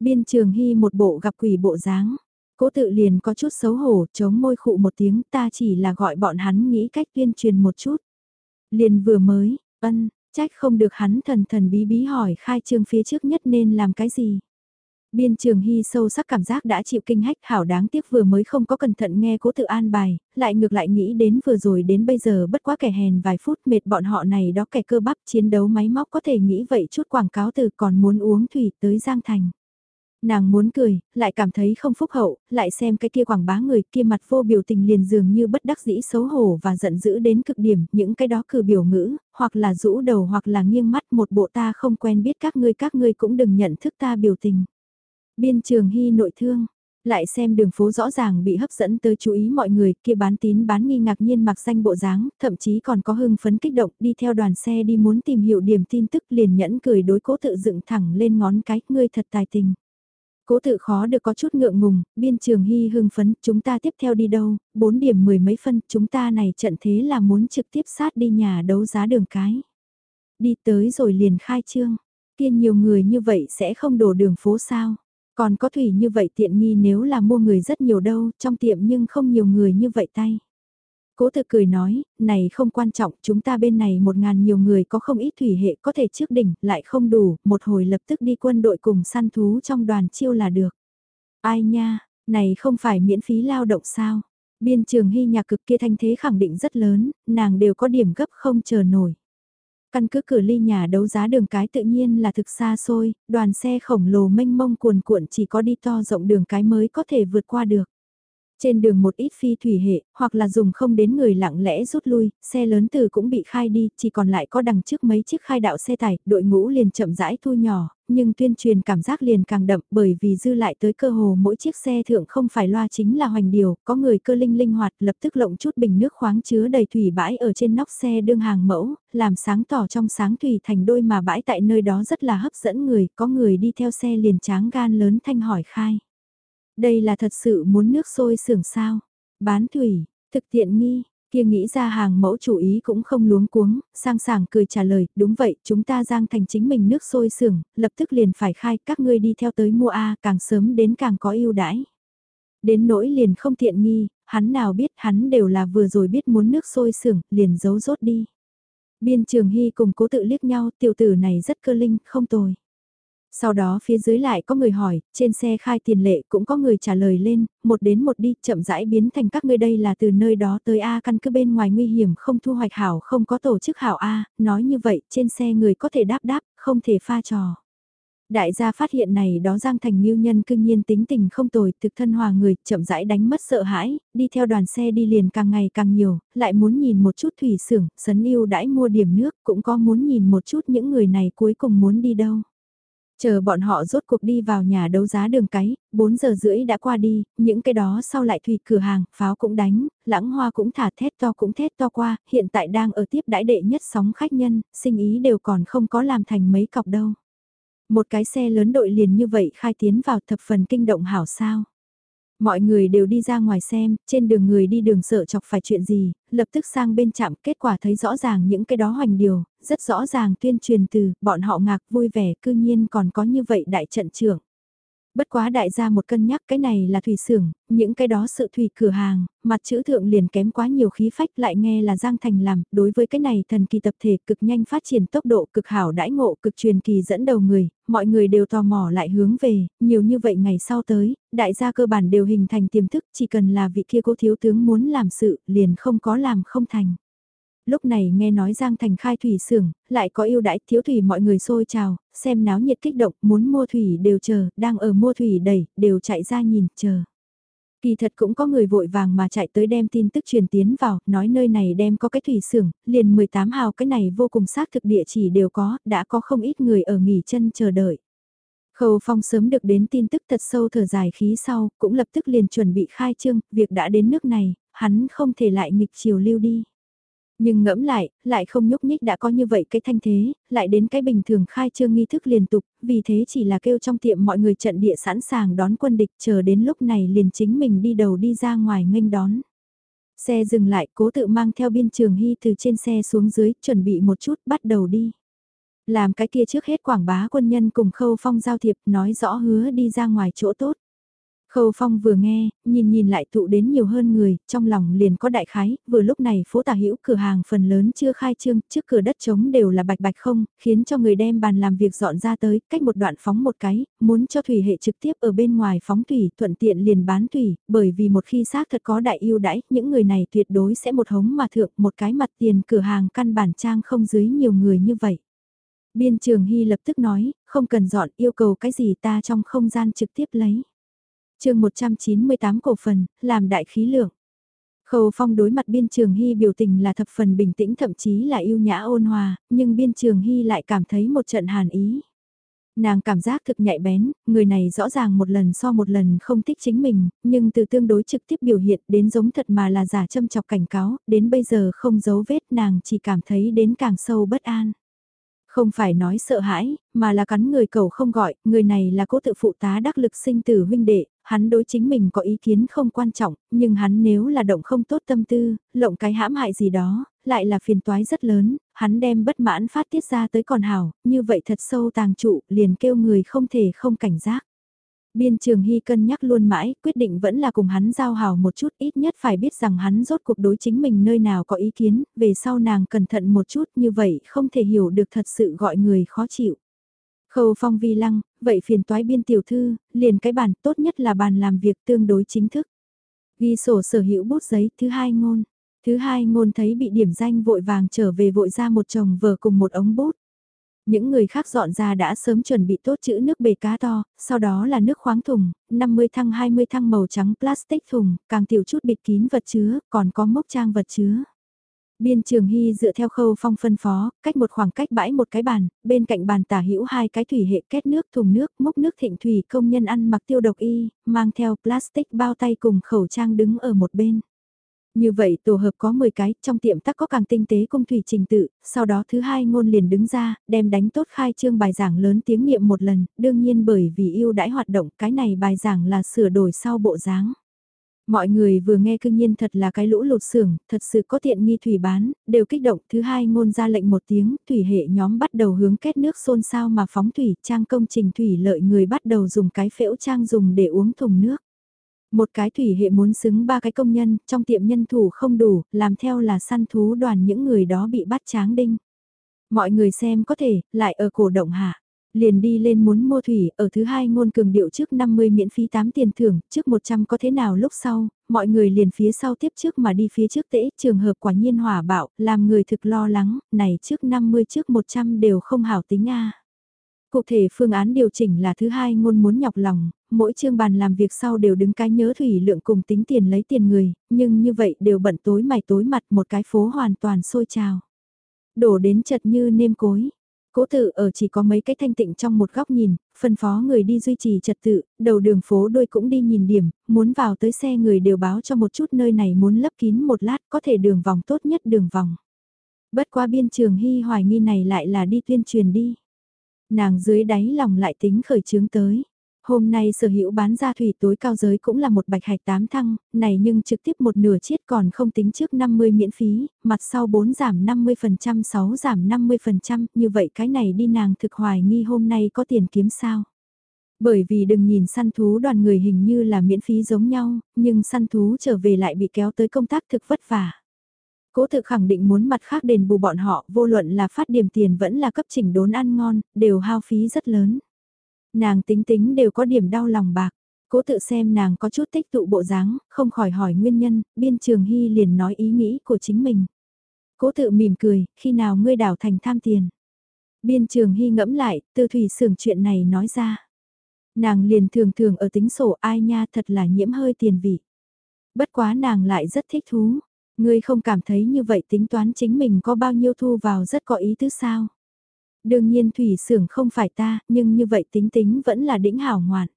Biên trường hy một bộ gặp quỷ bộ dáng. Cố tự liền có chút xấu hổ, chống môi khụ một tiếng ta chỉ là gọi bọn hắn nghĩ cách tuyên truyền một chút. Liền vừa mới, ân, trách không được hắn thần thần bí bí hỏi khai trương phía trước nhất nên làm cái gì. Biên trường hy sâu sắc cảm giác đã chịu kinh hách hảo đáng tiếc vừa mới không có cẩn thận nghe cố tự an bài, lại ngược lại nghĩ đến vừa rồi đến bây giờ bất quá kẻ hèn vài phút mệt bọn họ này đó kẻ cơ bắp chiến đấu máy móc có thể nghĩ vậy chút quảng cáo từ còn muốn uống thủy tới Giang Thành. Nàng muốn cười, lại cảm thấy không phúc hậu, lại xem cái kia quảng bá người kia mặt vô biểu tình liền dường như bất đắc dĩ xấu hổ và giận dữ đến cực điểm, những cái đó cử biểu ngữ, hoặc là rũ đầu hoặc là nghiêng mắt một bộ ta không quen biết các ngươi các ngươi cũng đừng nhận thức ta biểu tình. Biên trường hy nội thương, lại xem đường phố rõ ràng bị hấp dẫn tới chú ý mọi người kia bán tín bán nghi ngạc nhiên mặc xanh bộ dáng, thậm chí còn có hưng phấn kích động đi theo đoàn xe đi muốn tìm hiểu điểm tin tức liền nhẫn cười đối cố tự dựng thẳng lên ngón cái, ngươi thật tài tình. Cố tự khó được có chút ngượng ngùng, biên trường hy hưng phấn, chúng ta tiếp theo đi đâu, bốn điểm mười mấy phân, chúng ta này trận thế là muốn trực tiếp sát đi nhà đấu giá đường cái. Đi tới rồi liền khai trương. Kia nhiều người như vậy sẽ không đổ đường phố sao? Còn có thủy như vậy tiện nghi nếu là mua người rất nhiều đâu, trong tiệm nhưng không nhiều người như vậy tay. Cố thực cười nói, này không quan trọng, chúng ta bên này một ngàn nhiều người có không ít thủy hệ có thể trước đỉnh, lại không đủ, một hồi lập tức đi quân đội cùng săn thú trong đoàn chiêu là được. Ai nha, này không phải miễn phí lao động sao? Biên trường hy nhạc cực kia thanh thế khẳng định rất lớn, nàng đều có điểm gấp không chờ nổi. Căn cứ cửa ly nhà đấu giá đường cái tự nhiên là thực xa xôi, đoàn xe khổng lồ mênh mông cuồn cuộn chỉ có đi to rộng đường cái mới có thể vượt qua được. Trên đường một ít phi thủy hệ, hoặc là dùng không đến người lặng lẽ rút lui, xe lớn từ cũng bị khai đi, chỉ còn lại có đằng trước mấy chiếc khai đạo xe tải, đội ngũ liền chậm rãi thu nhỏ, nhưng tuyên truyền cảm giác liền càng đậm bởi vì dư lại tới cơ hồ mỗi chiếc xe thượng không phải loa chính là hoành điều, có người cơ linh linh hoạt lập tức lộng chút bình nước khoáng chứa đầy thủy bãi ở trên nóc xe đương hàng mẫu, làm sáng tỏ trong sáng thủy thành đôi mà bãi tại nơi đó rất là hấp dẫn người, có người đi theo xe liền tráng gan lớn thanh hỏi khai. Đây là thật sự muốn nước sôi sưởng sao? Bán thủy, thực tiện nghi, kia nghĩ ra hàng mẫu chủ ý cũng không luống cuống, sang sảng cười trả lời, đúng vậy, chúng ta giang thành chính mình nước sôi sưởng, lập tức liền phải khai, các ngươi đi theo tới mua A, càng sớm đến càng có ưu đãi. Đến nỗi liền không tiện nghi, hắn nào biết hắn đều là vừa rồi biết muốn nước sôi sưởng, liền giấu rốt đi. Biên trường hy cùng cố tự liếc nhau, tiểu tử này rất cơ linh, không tồi. Sau đó phía dưới lại có người hỏi, trên xe khai tiền lệ cũng có người trả lời lên, một đến một đi chậm rãi biến thành các ngươi đây là từ nơi đó tới A căn cứ bên ngoài nguy hiểm không thu hoạch hảo không có tổ chức hảo A, nói như vậy trên xe người có thể đáp đáp, không thể pha trò. Đại gia phát hiện này đó Giang Thành Miêu Nhân cương nhiên tính tình không tồi, thực thân hòa người, chậm rãi đánh mất sợ hãi, đi theo đoàn xe đi liền càng ngày càng nhiều, lại muốn nhìn một chút thủy xưởng, sấn yêu đãi mua điểm nước, cũng có muốn nhìn một chút những người này cuối cùng muốn đi đâu. Chờ bọn họ rốt cuộc đi vào nhà đấu giá đường cái, 4 giờ rưỡi đã qua đi, những cái đó sau lại thủy cửa hàng, pháo cũng đánh, lãng hoa cũng thả thét to cũng thét to qua, hiện tại đang ở tiếp đãi đệ nhất sóng khách nhân, sinh ý đều còn không có làm thành mấy cọc đâu. Một cái xe lớn đội liền như vậy khai tiến vào thập phần kinh động hảo sao. Mọi người đều đi ra ngoài xem, trên đường người đi đường sợ chọc phải chuyện gì, lập tức sang bên chạm kết quả thấy rõ ràng những cái đó hoành điều, rất rõ ràng tuyên truyền từ, bọn họ ngạc vui vẻ cư nhiên còn có như vậy đại trận trưởng. Bất quá đại gia một cân nhắc cái này là thủy xưởng, những cái đó sự thủy cửa hàng, mặt chữ thượng liền kém quá nhiều khí phách lại nghe là Giang Thành làm, đối với cái này thần kỳ tập thể cực nhanh phát triển tốc độ cực hảo đãi ngộ cực truyền kỳ dẫn đầu người, mọi người đều tò mò lại hướng về, nhiều như vậy ngày sau tới, đại gia cơ bản đều hình thành tiềm thức chỉ cần là vị kia cố thiếu tướng muốn làm sự liền không có làm không thành lúc này nghe nói Giang Thành khai thủy xưởng, lại có yêu đãi thiếu thủy mọi người xôi trào, xem náo nhiệt kích động, muốn mua thủy đều chờ, đang ở mua thủy đầy đều chạy ra nhìn, chờ. Kỳ thật cũng có người vội vàng mà chạy tới đem tin tức truyền tiến vào, nói nơi này đem có cái thủy xưởng, liền 18 hào cái này vô cùng xác thực địa chỉ đều có, đã có không ít người ở nghỉ chân chờ đợi. Khâu Phong sớm được đến tin tức thật sâu thở dài khí sau, cũng lập tức liền chuẩn bị khai trương, việc đã đến nước này, hắn không thể lại nghịch chiều lưu đi. Nhưng ngẫm lại, lại không nhúc nhích đã có như vậy cái thanh thế, lại đến cái bình thường khai trương nghi thức liên tục, vì thế chỉ là kêu trong tiệm mọi người trận địa sẵn sàng đón quân địch chờ đến lúc này liền chính mình đi đầu đi ra ngoài nghênh đón. Xe dừng lại, cố tự mang theo biên trường hy từ trên xe xuống dưới, chuẩn bị một chút, bắt đầu đi. Làm cái kia trước hết quảng bá quân nhân cùng khâu phong giao thiệp, nói rõ hứa đi ra ngoài chỗ tốt. Khâu Phong vừa nghe, nhìn nhìn lại tụ đến nhiều hơn người, trong lòng liền có đại khái, vừa lúc này phố tà hữu cửa hàng phần lớn chưa khai trương, trước cửa đất trống đều là bạch bạch không, khiến cho người đem bàn làm việc dọn ra tới, cách một đoạn phóng một cái, muốn cho thủy hệ trực tiếp ở bên ngoài phóng thủy, thuận tiện liền bán thủy, bởi vì một khi xác thật có đại ưu đãi, những người này tuyệt đối sẽ một hống mà thượng một cái mặt tiền cửa hàng căn bản trang không dưới nhiều người như vậy. Biên trường Hy lập tức nói, không cần dọn yêu cầu cái gì ta trong không gian trực tiếp lấy chương 198 cổ phần, làm đại khí lượng. Khâu Phong đối mặt biên trường hy biểu tình là thập phần bình tĩnh thậm chí là yêu nhã ôn hòa, nhưng biên trường hy lại cảm thấy một trận hàn ý. Nàng cảm giác thực nhạy bén, người này rõ ràng một lần so một lần không thích chính mình, nhưng từ tương đối trực tiếp biểu hiện đến giống thật mà là giả châm chọc cảnh cáo, đến bây giờ không giấu vết nàng chỉ cảm thấy đến càng sâu bất an. Không phải nói sợ hãi, mà là cắn người cầu không gọi, người này là cố tự phụ tá đắc lực sinh tử huynh đệ, hắn đối chính mình có ý kiến không quan trọng, nhưng hắn nếu là động không tốt tâm tư, lộng cái hãm hại gì đó, lại là phiền toái rất lớn, hắn đem bất mãn phát tiết ra tới còn hào như vậy thật sâu tàng trụ, liền kêu người không thể không cảnh giác. Biên trường hy cân nhắc luôn mãi, quyết định vẫn là cùng hắn giao hào một chút, ít nhất phải biết rằng hắn rốt cuộc đối chính mình nơi nào có ý kiến, về sau nàng cẩn thận một chút như vậy không thể hiểu được thật sự gọi người khó chịu. Khâu phong vi lăng, vậy phiền toái biên tiểu thư, liền cái bàn tốt nhất là bàn làm việc tương đối chính thức. Ghi sổ sở hữu bút giấy, thứ hai ngôn. Thứ hai ngôn thấy bị điểm danh vội vàng trở về vội ra một chồng vờ cùng một ống bút. Những người khác dọn ra đã sớm chuẩn bị tốt chữ nước bể cá to, sau đó là nước khoáng thùng, 50 thăng 20 thăng màu trắng plastic thùng, càng tiểu chút bịt kín vật chứa, còn có mốc trang vật chứa. Biên Trường Hy dựa theo khâu phong phân phó, cách một khoảng cách bãi một cái bàn, bên cạnh bàn tả hữu hai cái thủy hệ kết nước thùng nước, múc nước thịnh thủy công nhân ăn mặc tiêu độc y, mang theo plastic bao tay cùng khẩu trang đứng ở một bên. Như vậy tổ hợp có 10 cái, trong tiệm tắc có càng tinh tế cung thủy trình tự, sau đó thứ hai ngôn liền đứng ra, đem đánh tốt khai trương bài giảng lớn tiếng niệm một lần, đương nhiên bởi vì yêu đãi hoạt động, cái này bài giảng là sửa đổi sau bộ dáng. Mọi người vừa nghe cương nhiên thật là cái lũ lụt xưởng, thật sự có tiện nghi thủy bán, đều kích động. Thứ hai ngôn ra lệnh một tiếng, thủy hệ nhóm bắt đầu hướng kết nước xôn xao mà phóng thủy, trang công trình thủy lợi người bắt đầu dùng cái phễu trang dùng để uống thùng nước. Một cái thủy hệ muốn xứng ba cái công nhân, trong tiệm nhân thủ không đủ, làm theo là săn thú đoàn những người đó bị bắt tráng đinh. Mọi người xem có thể, lại ở cổ động hạ. Liền đi lên muốn mua thủy, ở thứ hai ngôn cường điệu trước 50 miễn phí 8 tiền thưởng, trước 100 có thế nào lúc sau, mọi người liền phía sau tiếp trước mà đi phía trước tễ, trường hợp quả nhiên hỏa bạo, làm người thực lo lắng, này trước 50 trước 100 đều không hảo tính a Cụ thể phương án điều chỉnh là thứ hai ngôn muốn nhọc lòng, mỗi chương bàn làm việc sau đều đứng cái nhớ thủy lượng cùng tính tiền lấy tiền người, nhưng như vậy đều bận tối mày tối mặt một cái phố hoàn toàn sôi trào. Đổ đến chật như nêm cối. Cố tự ở chỉ có mấy cái thanh tịnh trong một góc nhìn, phân phó người đi duy trì trật tự, đầu đường phố đôi cũng đi nhìn điểm, muốn vào tới xe người đều báo cho một chút nơi này muốn lấp kín một lát có thể đường vòng tốt nhất đường vòng. Bất qua biên trường hy hoài nghi này lại là đi tuyên truyền đi. Nàng dưới đáy lòng lại tính khởi chướng tới. Hôm nay sở hữu bán ra thủy tối cao giới cũng là một bạch hạch tám thăng, này nhưng trực tiếp một nửa chiết còn không tính trước 50 miễn phí, mặt sau 4 giảm 50% 6 giảm 50%, như vậy cái này đi nàng thực hoài nghi hôm nay có tiền kiếm sao. Bởi vì đừng nhìn săn thú đoàn người hình như là miễn phí giống nhau, nhưng săn thú trở về lại bị kéo tới công tác thực vất vả. Cố thực khẳng định muốn mặt khác đền bù bọn họ, vô luận là phát điểm tiền vẫn là cấp chỉnh đốn ăn ngon, đều hao phí rất lớn. Nàng tính tính đều có điểm đau lòng bạc. Cố tự xem nàng có chút tích tụ bộ dáng, không khỏi hỏi nguyên nhân, biên trường hy liền nói ý nghĩ của chính mình. Cố tự mỉm cười, khi nào ngươi đảo thành tham tiền. Biên trường hy ngẫm lại, tư thủy sưởng chuyện này nói ra. Nàng liền thường thường ở tính sổ ai nha thật là nhiễm hơi tiền vị. Bất quá nàng lại rất thích thú. Ngươi không cảm thấy như vậy tính toán chính mình có bao nhiêu thu vào rất có ý tứ sao? Đương nhiên thủy xưởng không phải ta, nhưng như vậy tính tính vẫn là đỉnh hảo ngoạn.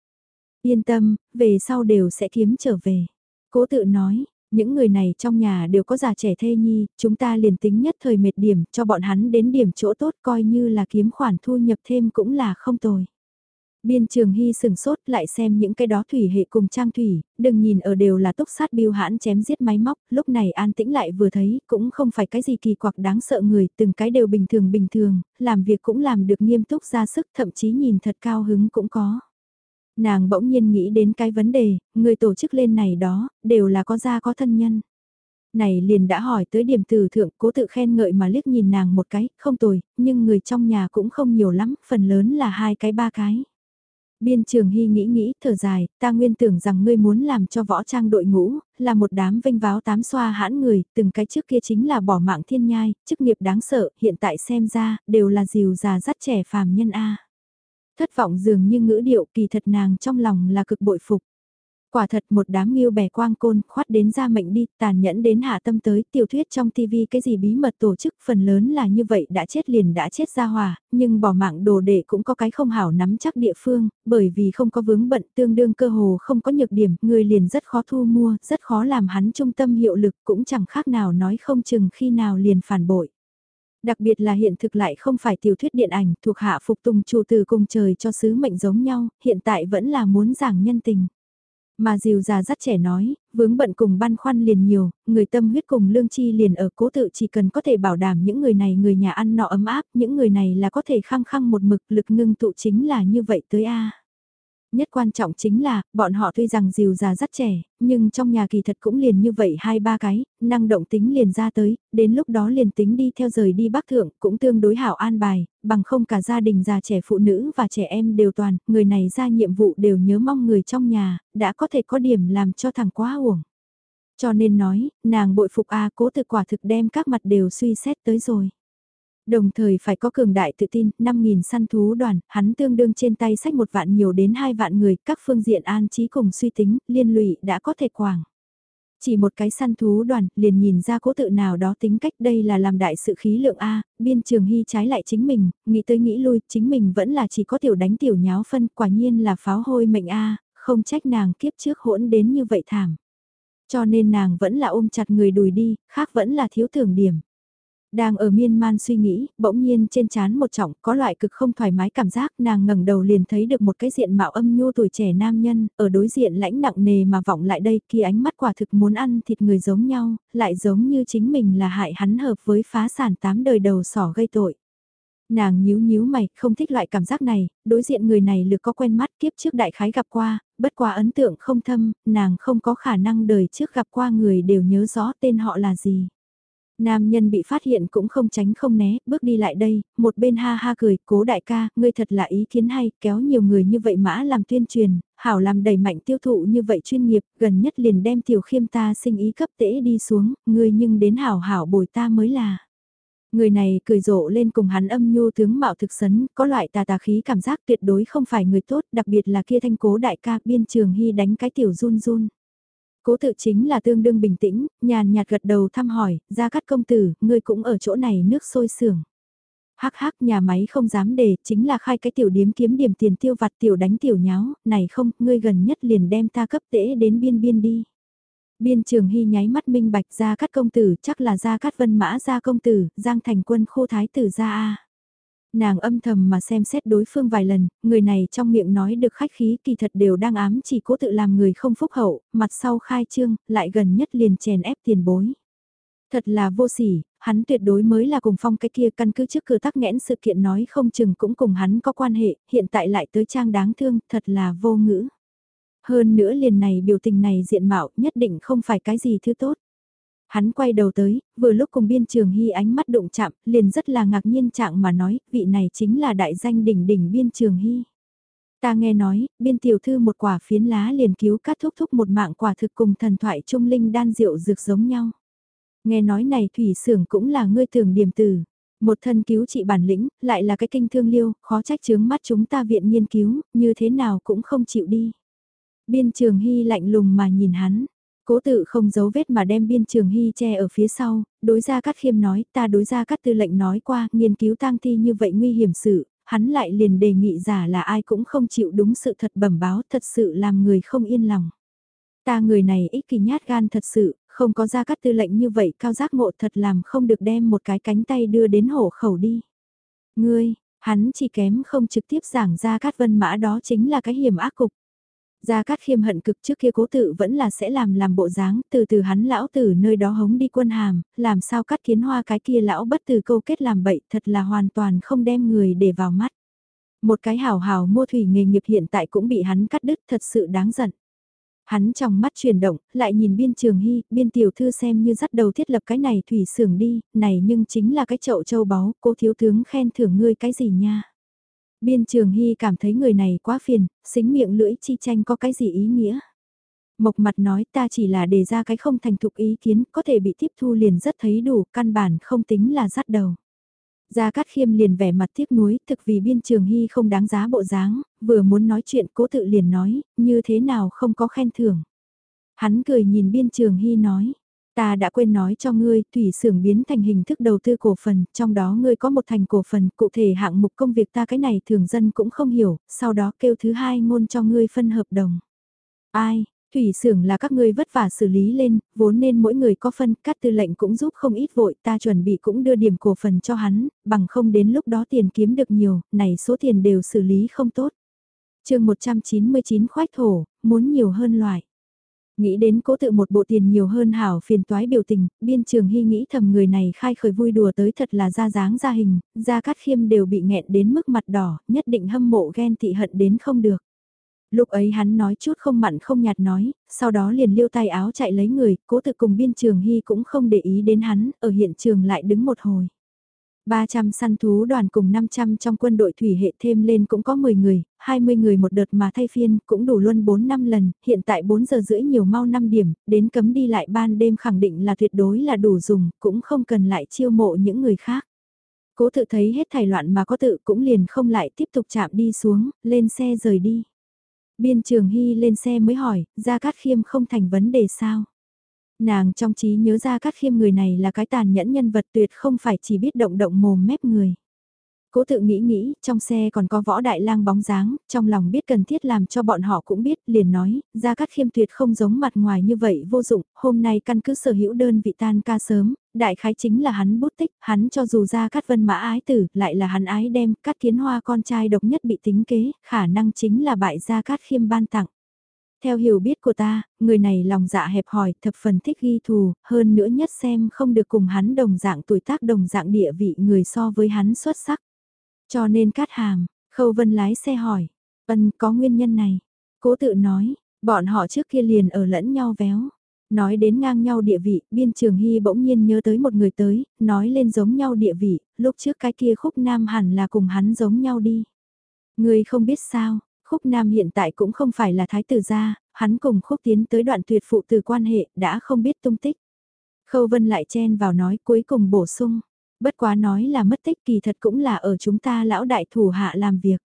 Yên tâm, về sau đều sẽ kiếm trở về. Cố tự nói, những người này trong nhà đều có già trẻ thê nhi, chúng ta liền tính nhất thời mệt điểm cho bọn hắn đến điểm chỗ tốt coi như là kiếm khoản thu nhập thêm cũng là không tồi. Biên trường hy sừng sốt lại xem những cái đó thủy hệ cùng trang thủy, đừng nhìn ở đều là túc sát biêu hãn chém giết máy móc, lúc này an tĩnh lại vừa thấy, cũng không phải cái gì kỳ quặc đáng sợ người, từng cái đều bình thường bình thường, làm việc cũng làm được nghiêm túc ra sức, thậm chí nhìn thật cao hứng cũng có. Nàng bỗng nhiên nghĩ đến cái vấn đề, người tổ chức lên này đó, đều là có gia có thân nhân. Này liền đã hỏi tới điểm từ thượng cố tự khen ngợi mà liếc nhìn nàng một cái, không tồi, nhưng người trong nhà cũng không nhiều lắm, phần lớn là hai cái ba cái. Biên trường hy nghĩ nghĩ, thở dài, ta nguyên tưởng rằng ngươi muốn làm cho võ trang đội ngũ, là một đám vinh váo tám xoa hãn người, từng cái trước kia chính là bỏ mạng thiên nhai, chức nghiệp đáng sợ, hiện tại xem ra, đều là dìu già dắt trẻ phàm nhân A. Thất vọng dường như ngữ điệu kỳ thật nàng trong lòng là cực bội phục. Quả thật một đám nghiêu bẻ quang côn, khoát đến ra mệnh đi, tàn nhẫn đến hạ tâm tới, tiểu thuyết trong tivi cái gì bí mật tổ chức phần lớn là như vậy đã chết liền đã chết ra hòa, nhưng bỏ mạng đồ đệ cũng có cái không hảo nắm chắc địa phương, bởi vì không có vướng bận tương đương cơ hồ không có nhược điểm, người liền rất khó thu mua, rất khó làm hắn trung tâm hiệu lực cũng chẳng khác nào nói không chừng khi nào liền phản bội. Đặc biệt là hiện thực lại không phải tiểu thuyết điện ảnh thuộc hạ phục tùng chủ từ cùng trời cho sứ mệnh giống nhau, hiện tại vẫn là muốn giảng nhân tình. Mà dìu già dắt trẻ nói, vướng bận cùng băn khoăn liền nhiều, người tâm huyết cùng lương chi liền ở cố tự chỉ cần có thể bảo đảm những người này người nhà ăn nọ ấm áp, những người này là có thể khăng khăng một mực lực ngưng tụ chính là như vậy tới A. Nhất quan trọng chính là, bọn họ tuy rằng dìu già rất trẻ, nhưng trong nhà kỳ thật cũng liền như vậy hai ba cái, năng động tính liền ra tới, đến lúc đó liền tính đi theo rời đi bắc thượng cũng tương đối hảo an bài, bằng không cả gia đình già trẻ phụ nữ và trẻ em đều toàn, người này ra nhiệm vụ đều nhớ mong người trong nhà, đã có thể có điểm làm cho thằng quá uổng. Cho nên nói, nàng bội phục A cố thực quả thực đem các mặt đều suy xét tới rồi. Đồng thời phải có cường đại tự tin, 5.000 săn thú đoàn, hắn tương đương trên tay sách một vạn nhiều đến hai vạn người, các phương diện an trí cùng suy tính, liên lụy đã có thể quảng. Chỉ một cái săn thú đoàn, liền nhìn ra cố tự nào đó tính cách đây là làm đại sự khí lượng A, biên trường hy trái lại chính mình, nghĩ tới nghĩ lui, chính mình vẫn là chỉ có tiểu đánh tiểu nháo phân, quả nhiên là pháo hôi mệnh A, không trách nàng kiếp trước hỗn đến như vậy thảm. Cho nên nàng vẫn là ôm chặt người đùi đi, khác vẫn là thiếu tưởng điểm. Đang ở miên man suy nghĩ, bỗng nhiên trên chán một trọng có loại cực không thoải mái cảm giác nàng ngẩng đầu liền thấy được một cái diện mạo âm nhu tuổi trẻ nam nhân, ở đối diện lãnh nặng nề mà vọng lại đây kia ánh mắt quả thực muốn ăn thịt người giống nhau, lại giống như chính mình là hại hắn hợp với phá sản tám đời đầu sỏ gây tội. Nàng nhíu nhíu mày, không thích loại cảm giác này, đối diện người này lực có quen mắt kiếp trước đại khái gặp qua, bất quá ấn tượng không thâm, nàng không có khả năng đời trước gặp qua người đều nhớ rõ tên họ là gì. Nam nhân bị phát hiện cũng không tránh không né, bước đi lại đây, một bên ha ha cười, cố đại ca, ngươi thật là ý kiến hay, kéo nhiều người như vậy mã làm tuyên truyền, hảo làm đẩy mạnh tiêu thụ như vậy chuyên nghiệp, gần nhất liền đem tiểu khiêm ta sinh ý cấp tễ đi xuống, ngươi nhưng đến hảo hảo bồi ta mới là. Người này cười rộ lên cùng hắn âm nhu tướng mạo thực sấn, có loại tà tà khí cảm giác tuyệt đối không phải người tốt, đặc biệt là kia thanh cố đại ca biên trường hy đánh cái tiểu run run. Cố tự chính là tương đương bình tĩnh, nhàn nhạt gật đầu thăm hỏi, ra cắt công tử, ngươi cũng ở chỗ này nước sôi sưởng. Hắc hắc nhà máy không dám để, chính là khai cái tiểu điếm kiếm điểm tiền tiêu vặt tiểu đánh tiểu nháo, này không, ngươi gần nhất liền đem ta cấp tễ đến biên biên đi. Biên trường hy nháy mắt minh bạch ra cắt công tử, chắc là ra cắt vân mã ra công tử, giang thành quân khô thái tử ra a Nàng âm thầm mà xem xét đối phương vài lần, người này trong miệng nói được khách khí kỳ thật đều đang ám chỉ cố tự làm người không phúc hậu, mặt sau khai trương, lại gần nhất liền chèn ép tiền bối. Thật là vô sỉ, hắn tuyệt đối mới là cùng phong cái kia căn cứ trước cửa tắc nghẽn sự kiện nói không chừng cũng cùng hắn có quan hệ, hiện tại lại tới trang đáng thương, thật là vô ngữ. Hơn nữa liền này biểu tình này diện mạo nhất định không phải cái gì thứ tốt. Hắn quay đầu tới, vừa lúc cùng biên trường hy ánh mắt đụng chạm, liền rất là ngạc nhiên trạng mà nói, vị này chính là đại danh đỉnh đỉnh biên trường hy. Ta nghe nói, biên tiểu thư một quả phiến lá liền cứu cắt thúc thúc một mạng quả thực cùng thần thoại trung linh đan rượu dược giống nhau. Nghe nói này thủy sưởng cũng là ngươi tưởng điểm từ. Một thân cứu trị bản lĩnh, lại là cái kinh thương liêu, khó trách chướng mắt chúng ta viện nghiên cứu, như thế nào cũng không chịu đi. Biên trường hy lạnh lùng mà nhìn hắn, Cố tự không giấu vết mà đem biên trường hy che ở phía sau, đối ra cắt khiêm nói, ta đối ra cắt tư lệnh nói qua, nghiên cứu tang thi như vậy nguy hiểm sự, hắn lại liền đề nghị giả là ai cũng không chịu đúng sự thật bẩm báo, thật sự làm người không yên lòng. Ta người này ích kỳ nhát gan thật sự, không có ra cắt tư lệnh như vậy cao giác ngộ thật làm không được đem một cái cánh tay đưa đến hổ khẩu đi. Ngươi, hắn chỉ kém không trực tiếp giảng ra cát vân mã đó chính là cái hiểm ác cục. Gia Cát khiêm hận cực trước kia cố tự vẫn là sẽ làm làm bộ dáng, từ từ hắn lão tử nơi đó hống đi quân hàm, làm sao cắt kiến hoa cái kia lão bất từ câu kết làm bậy thật là hoàn toàn không đem người để vào mắt. Một cái hảo hảo mua thủy nghề nghiệp hiện tại cũng bị hắn cắt đứt thật sự đáng giận. Hắn trong mắt chuyển động, lại nhìn biên trường hy, biên tiểu thư xem như dắt đầu thiết lập cái này thủy xưởng đi, này nhưng chính là cái chậu châu báu, cô thiếu tướng khen thưởng ngươi cái gì nha. Biên trường hy cảm thấy người này quá phiền, xính miệng lưỡi chi tranh có cái gì ý nghĩa. Mộc mặt nói ta chỉ là đề ra cái không thành thục ý kiến, có thể bị tiếp thu liền rất thấy đủ, căn bản không tính là dắt đầu. Gia Cát Khiêm liền vẻ mặt tiếc nuối, thực vì biên trường hy không đáng giá bộ dáng, vừa muốn nói chuyện cố tự liền nói, như thế nào không có khen thưởng. Hắn cười nhìn biên trường hy nói, Ta đã quên nói cho ngươi, thủy xưởng biến thành hình thức đầu tư cổ phần, trong đó ngươi có một thành cổ phần, cụ thể hạng mục công việc ta cái này thường dân cũng không hiểu, sau đó kêu thứ hai ngôn cho ngươi phân hợp đồng. Ai, thủy xưởng là các ngươi vất vả xử lý lên, vốn nên mỗi người có phân, cắt tư lệnh cũng giúp không ít vội, ta chuẩn bị cũng đưa điểm cổ phần cho hắn, bằng không đến lúc đó tiền kiếm được nhiều, này số tiền đều xử lý không tốt chương 199 khoách thổ, muốn nhiều hơn loại. Nghĩ đến cố tự một bộ tiền nhiều hơn hảo phiền toái biểu tình, biên trường hy nghĩ thầm người này khai khởi vui đùa tới thật là ra dáng ra hình, ra cát khiêm đều bị nghẹn đến mức mặt đỏ, nhất định hâm mộ ghen thị hận đến không được. Lúc ấy hắn nói chút không mặn không nhạt nói, sau đó liền liêu tay áo chạy lấy người, cố tự cùng biên trường hy cũng không để ý đến hắn, ở hiện trường lại đứng một hồi. 300 săn thú đoàn cùng 500 trong quân đội thủy hệ thêm lên cũng có 10 người, 20 người một đợt mà thay phiên cũng đủ luôn 4 năm lần, hiện tại 4 giờ rưỡi nhiều mau 5 điểm, đến cấm đi lại ban đêm khẳng định là tuyệt đối là đủ dùng, cũng không cần lại chiêu mộ những người khác. Cố tự thấy hết thảy loạn mà có tự cũng liền không lại tiếp tục chạm đi xuống, lên xe rời đi. Biên trường Hy lên xe mới hỏi, Gia Cát Khiêm không thành vấn đề sao? Nàng trong trí nhớ ra Cát Khiêm người này là cái tàn nhẫn nhân vật tuyệt không phải chỉ biết động động mồm mép người. Cố tự nghĩ nghĩ, trong xe còn có võ đại lang bóng dáng, trong lòng biết cần thiết làm cho bọn họ cũng biết, liền nói, Gia Cát Khiêm tuyệt không giống mặt ngoài như vậy vô dụng, hôm nay căn cứ sở hữu đơn vị tan ca sớm, đại khái chính là hắn bút tích, hắn cho dù Gia Cát Vân mã ái tử, lại là hắn ái đem, Cát Kiến Hoa con trai độc nhất bị tính kế, khả năng chính là bại Gia Cát Khiêm ban tặng. Theo hiểu biết của ta, người này lòng dạ hẹp hòi, thập phần thích ghi thù, hơn nữa nhất xem không được cùng hắn đồng dạng tuổi tác đồng dạng địa vị người so với hắn xuất sắc. Cho nên cát hàm, khâu vân lái xe hỏi, ân có nguyên nhân này. Cố tự nói, bọn họ trước kia liền ở lẫn nhau véo. Nói đến ngang nhau địa vị, biên trường hy bỗng nhiên nhớ tới một người tới, nói lên giống nhau địa vị, lúc trước cái kia khúc nam hẳn là cùng hắn giống nhau đi. Người không biết sao, khúc nam hiện tại cũng không phải là thái tử gia, hắn cùng khúc tiến tới đoạn tuyệt phụ từ quan hệ, đã không biết tung tích. Khâu vân lại chen vào nói cuối cùng bổ sung, bất quá nói là mất tích kỳ thật cũng là ở chúng ta lão đại thủ hạ làm việc.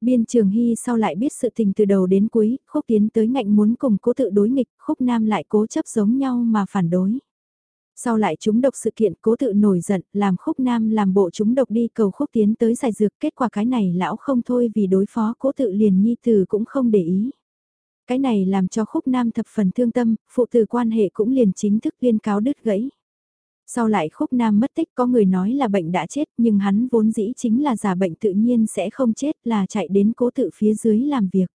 Biên Trường Hy sau lại biết sự tình từ đầu đến cuối, khúc tiến tới ngạnh muốn cùng cố tự đối nghịch, khúc nam lại cố chấp giống nhau mà phản đối. Sau lại chúng độc sự kiện cố tự nổi giận, làm khúc nam làm bộ chúng độc đi cầu khúc tiến tới giải dược, kết quả cái này lão không thôi vì đối phó cố tự liền nhi từ cũng không để ý. Cái này làm cho khúc nam thập phần thương tâm, phụ tử quan hệ cũng liền chính thức liên cáo đứt gãy. Sau lại khúc nam mất tích có người nói là bệnh đã chết nhưng hắn vốn dĩ chính là giả bệnh tự nhiên sẽ không chết là chạy đến cố tự phía dưới làm việc.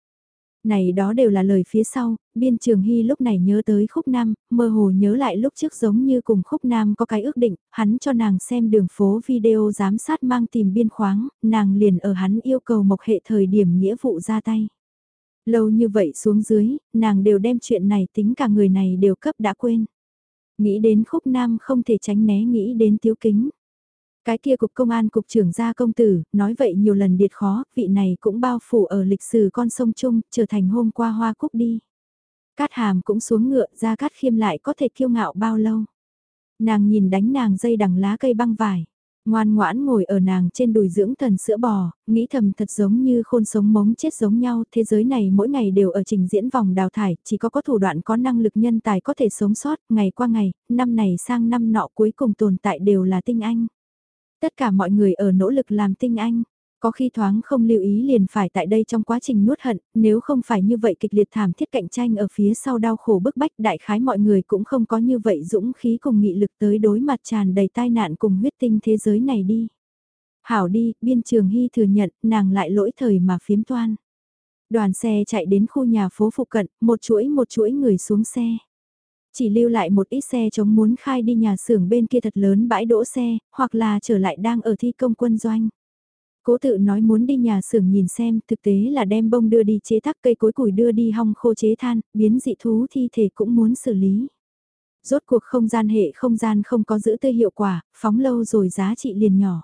Này đó đều là lời phía sau, biên trường hy lúc này nhớ tới khúc nam, mơ hồ nhớ lại lúc trước giống như cùng khúc nam có cái ước định, hắn cho nàng xem đường phố video giám sát mang tìm biên khoáng, nàng liền ở hắn yêu cầu mộc hệ thời điểm nghĩa vụ ra tay. Lâu như vậy xuống dưới, nàng đều đem chuyện này tính cả người này đều cấp đã quên. Nghĩ đến khúc nam không thể tránh né nghĩ đến tiếu kính. Cái kia cục công an cục trưởng gia công tử, nói vậy nhiều lần điệt khó, vị này cũng bao phủ ở lịch sử con sông Trung, trở thành hôm qua hoa cúc đi. Cát hàm cũng xuống ngựa ra cát khiêm lại có thể kiêu ngạo bao lâu. Nàng nhìn đánh nàng dây đằng lá cây băng vải. Ngoan ngoãn ngồi ở nàng trên đùi dưỡng thần sữa bò, nghĩ thầm thật giống như khôn sống mống chết giống nhau, thế giới này mỗi ngày đều ở trình diễn vòng đào thải, chỉ có có thủ đoạn có năng lực nhân tài có thể sống sót, ngày qua ngày, năm này sang năm nọ cuối cùng tồn tại đều là tinh anh. Tất cả mọi người ở nỗ lực làm tinh anh. Có khi thoáng không lưu ý liền phải tại đây trong quá trình nuốt hận, nếu không phải như vậy kịch liệt thảm thiết cạnh tranh ở phía sau đau khổ bức bách đại khái mọi người cũng không có như vậy dũng khí cùng nghị lực tới đối mặt tràn đầy tai nạn cùng huyết tinh thế giới này đi. Hảo đi, biên trường hy thừa nhận, nàng lại lỗi thời mà phiếm toan. Đoàn xe chạy đến khu nhà phố phụ cận, một chuỗi một chuỗi người xuống xe. Chỉ lưu lại một ít xe chống muốn khai đi nhà xưởng bên kia thật lớn bãi đỗ xe, hoặc là trở lại đang ở thi công quân doanh. Cố tự nói muốn đi nhà xưởng nhìn xem, thực tế là đem bông đưa đi chế tác cây cối củi đưa đi hong khô chế than, biến dị thú thi thể cũng muốn xử lý. Rốt cuộc không gian hệ không gian không có giữ tươi hiệu quả, phóng lâu rồi giá trị liền nhỏ.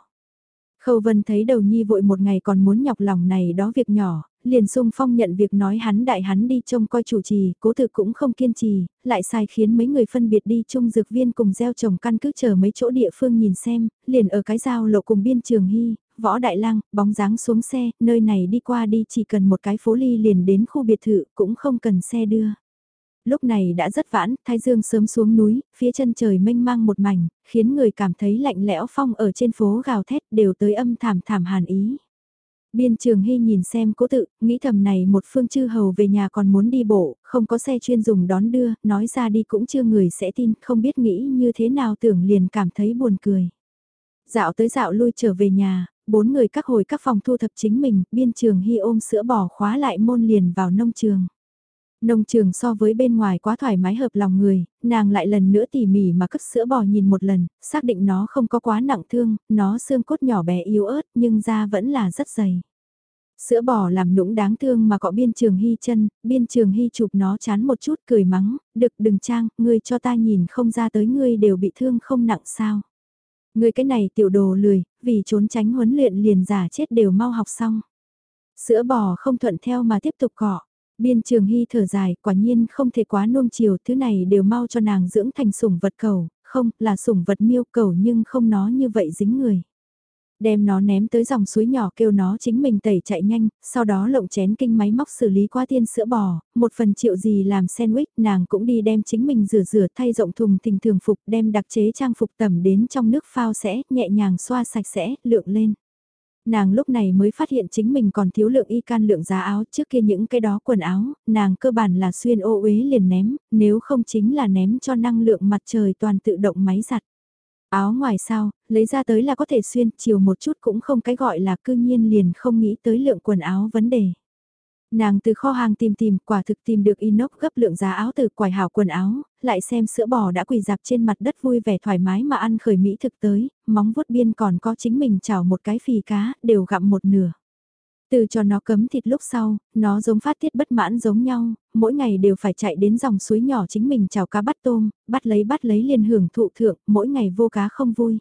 Khâu Vân thấy đầu nhi vội một ngày còn muốn nhọc lòng này đó việc nhỏ, liền sung phong nhận việc nói hắn đại hắn đi trông coi chủ trì, cố thực cũng không kiên trì, lại sai khiến mấy người phân biệt đi chung dược viên cùng gieo trồng căn cứ chờ mấy chỗ địa phương nhìn xem, liền ở cái giao lộ cùng biên trường hy, võ đại lang, bóng dáng xuống xe, nơi này đi qua đi chỉ cần một cái phố ly liền đến khu biệt thự, cũng không cần xe đưa. Lúc này đã rất vãn, thái dương sớm xuống núi, phía chân trời mênh mang một mảnh, khiến người cảm thấy lạnh lẽo phong ở trên phố gào thét đều tới âm thảm thảm hàn ý. Biên trường hy nhìn xem cố tự, nghĩ thầm này một phương chư hầu về nhà còn muốn đi bộ, không có xe chuyên dùng đón đưa, nói ra đi cũng chưa người sẽ tin, không biết nghĩ như thế nào tưởng liền cảm thấy buồn cười. Dạo tới dạo lui trở về nhà, bốn người các hồi các phòng thu thập chính mình, biên trường hy ôm sữa bò khóa lại môn liền vào nông trường. Nông trường so với bên ngoài quá thoải mái hợp lòng người, nàng lại lần nữa tỉ mỉ mà cất sữa bò nhìn một lần, xác định nó không có quá nặng thương, nó xương cốt nhỏ bé yếu ớt nhưng da vẫn là rất dày. Sữa bò làm nũng đáng thương mà cọ biên trường hy chân, biên trường hy chụp nó chán một chút cười mắng, đực đừng trang, ngươi cho ta nhìn không ra tới ngươi đều bị thương không nặng sao. Ngươi cái này tiểu đồ lười, vì trốn tránh huấn luyện liền giả chết đều mau học xong. Sữa bò không thuận theo mà tiếp tục cọ. Biên trường hy thở dài, quả nhiên không thể quá nuông chiều, thứ này đều mau cho nàng dưỡng thành sủng vật cầu, không, là sủng vật miêu cầu nhưng không nó như vậy dính người. Đem nó ném tới dòng suối nhỏ kêu nó chính mình tẩy chạy nhanh, sau đó lộng chén kinh máy móc xử lý qua tiên sữa bò, một phần triệu gì làm sandwich nàng cũng đi đem chính mình rửa rửa thay rộng thùng thình thường phục đem đặc chế trang phục tẩm đến trong nước phao sẽ, nhẹ nhàng xoa sạch sẽ, lượng lên. Nàng lúc này mới phát hiện chính mình còn thiếu lượng y can lượng giá áo trước kia những cái đó quần áo, nàng cơ bản là xuyên ô uế liền ném, nếu không chính là ném cho năng lượng mặt trời toàn tự động máy giặt. Áo ngoài sao, lấy ra tới là có thể xuyên, chiều một chút cũng không cái gọi là cư nhiên liền không nghĩ tới lượng quần áo vấn đề. Nàng từ kho hàng tìm tìm, quả thực tìm được inox gấp lượng giá áo từ quải hảo quần áo, lại xem sữa bò đã quỳ dạp trên mặt đất vui vẻ thoải mái mà ăn khởi mỹ thực tới, móng vuốt biên còn có chính mình chảo một cái phì cá, đều gặm một nửa. Từ cho nó cấm thịt lúc sau, nó giống phát tiết bất mãn giống nhau, mỗi ngày đều phải chạy đến dòng suối nhỏ chính mình chào cá bắt tôm, bắt lấy bắt lấy liền hưởng thụ thượng, mỗi ngày vô cá không vui.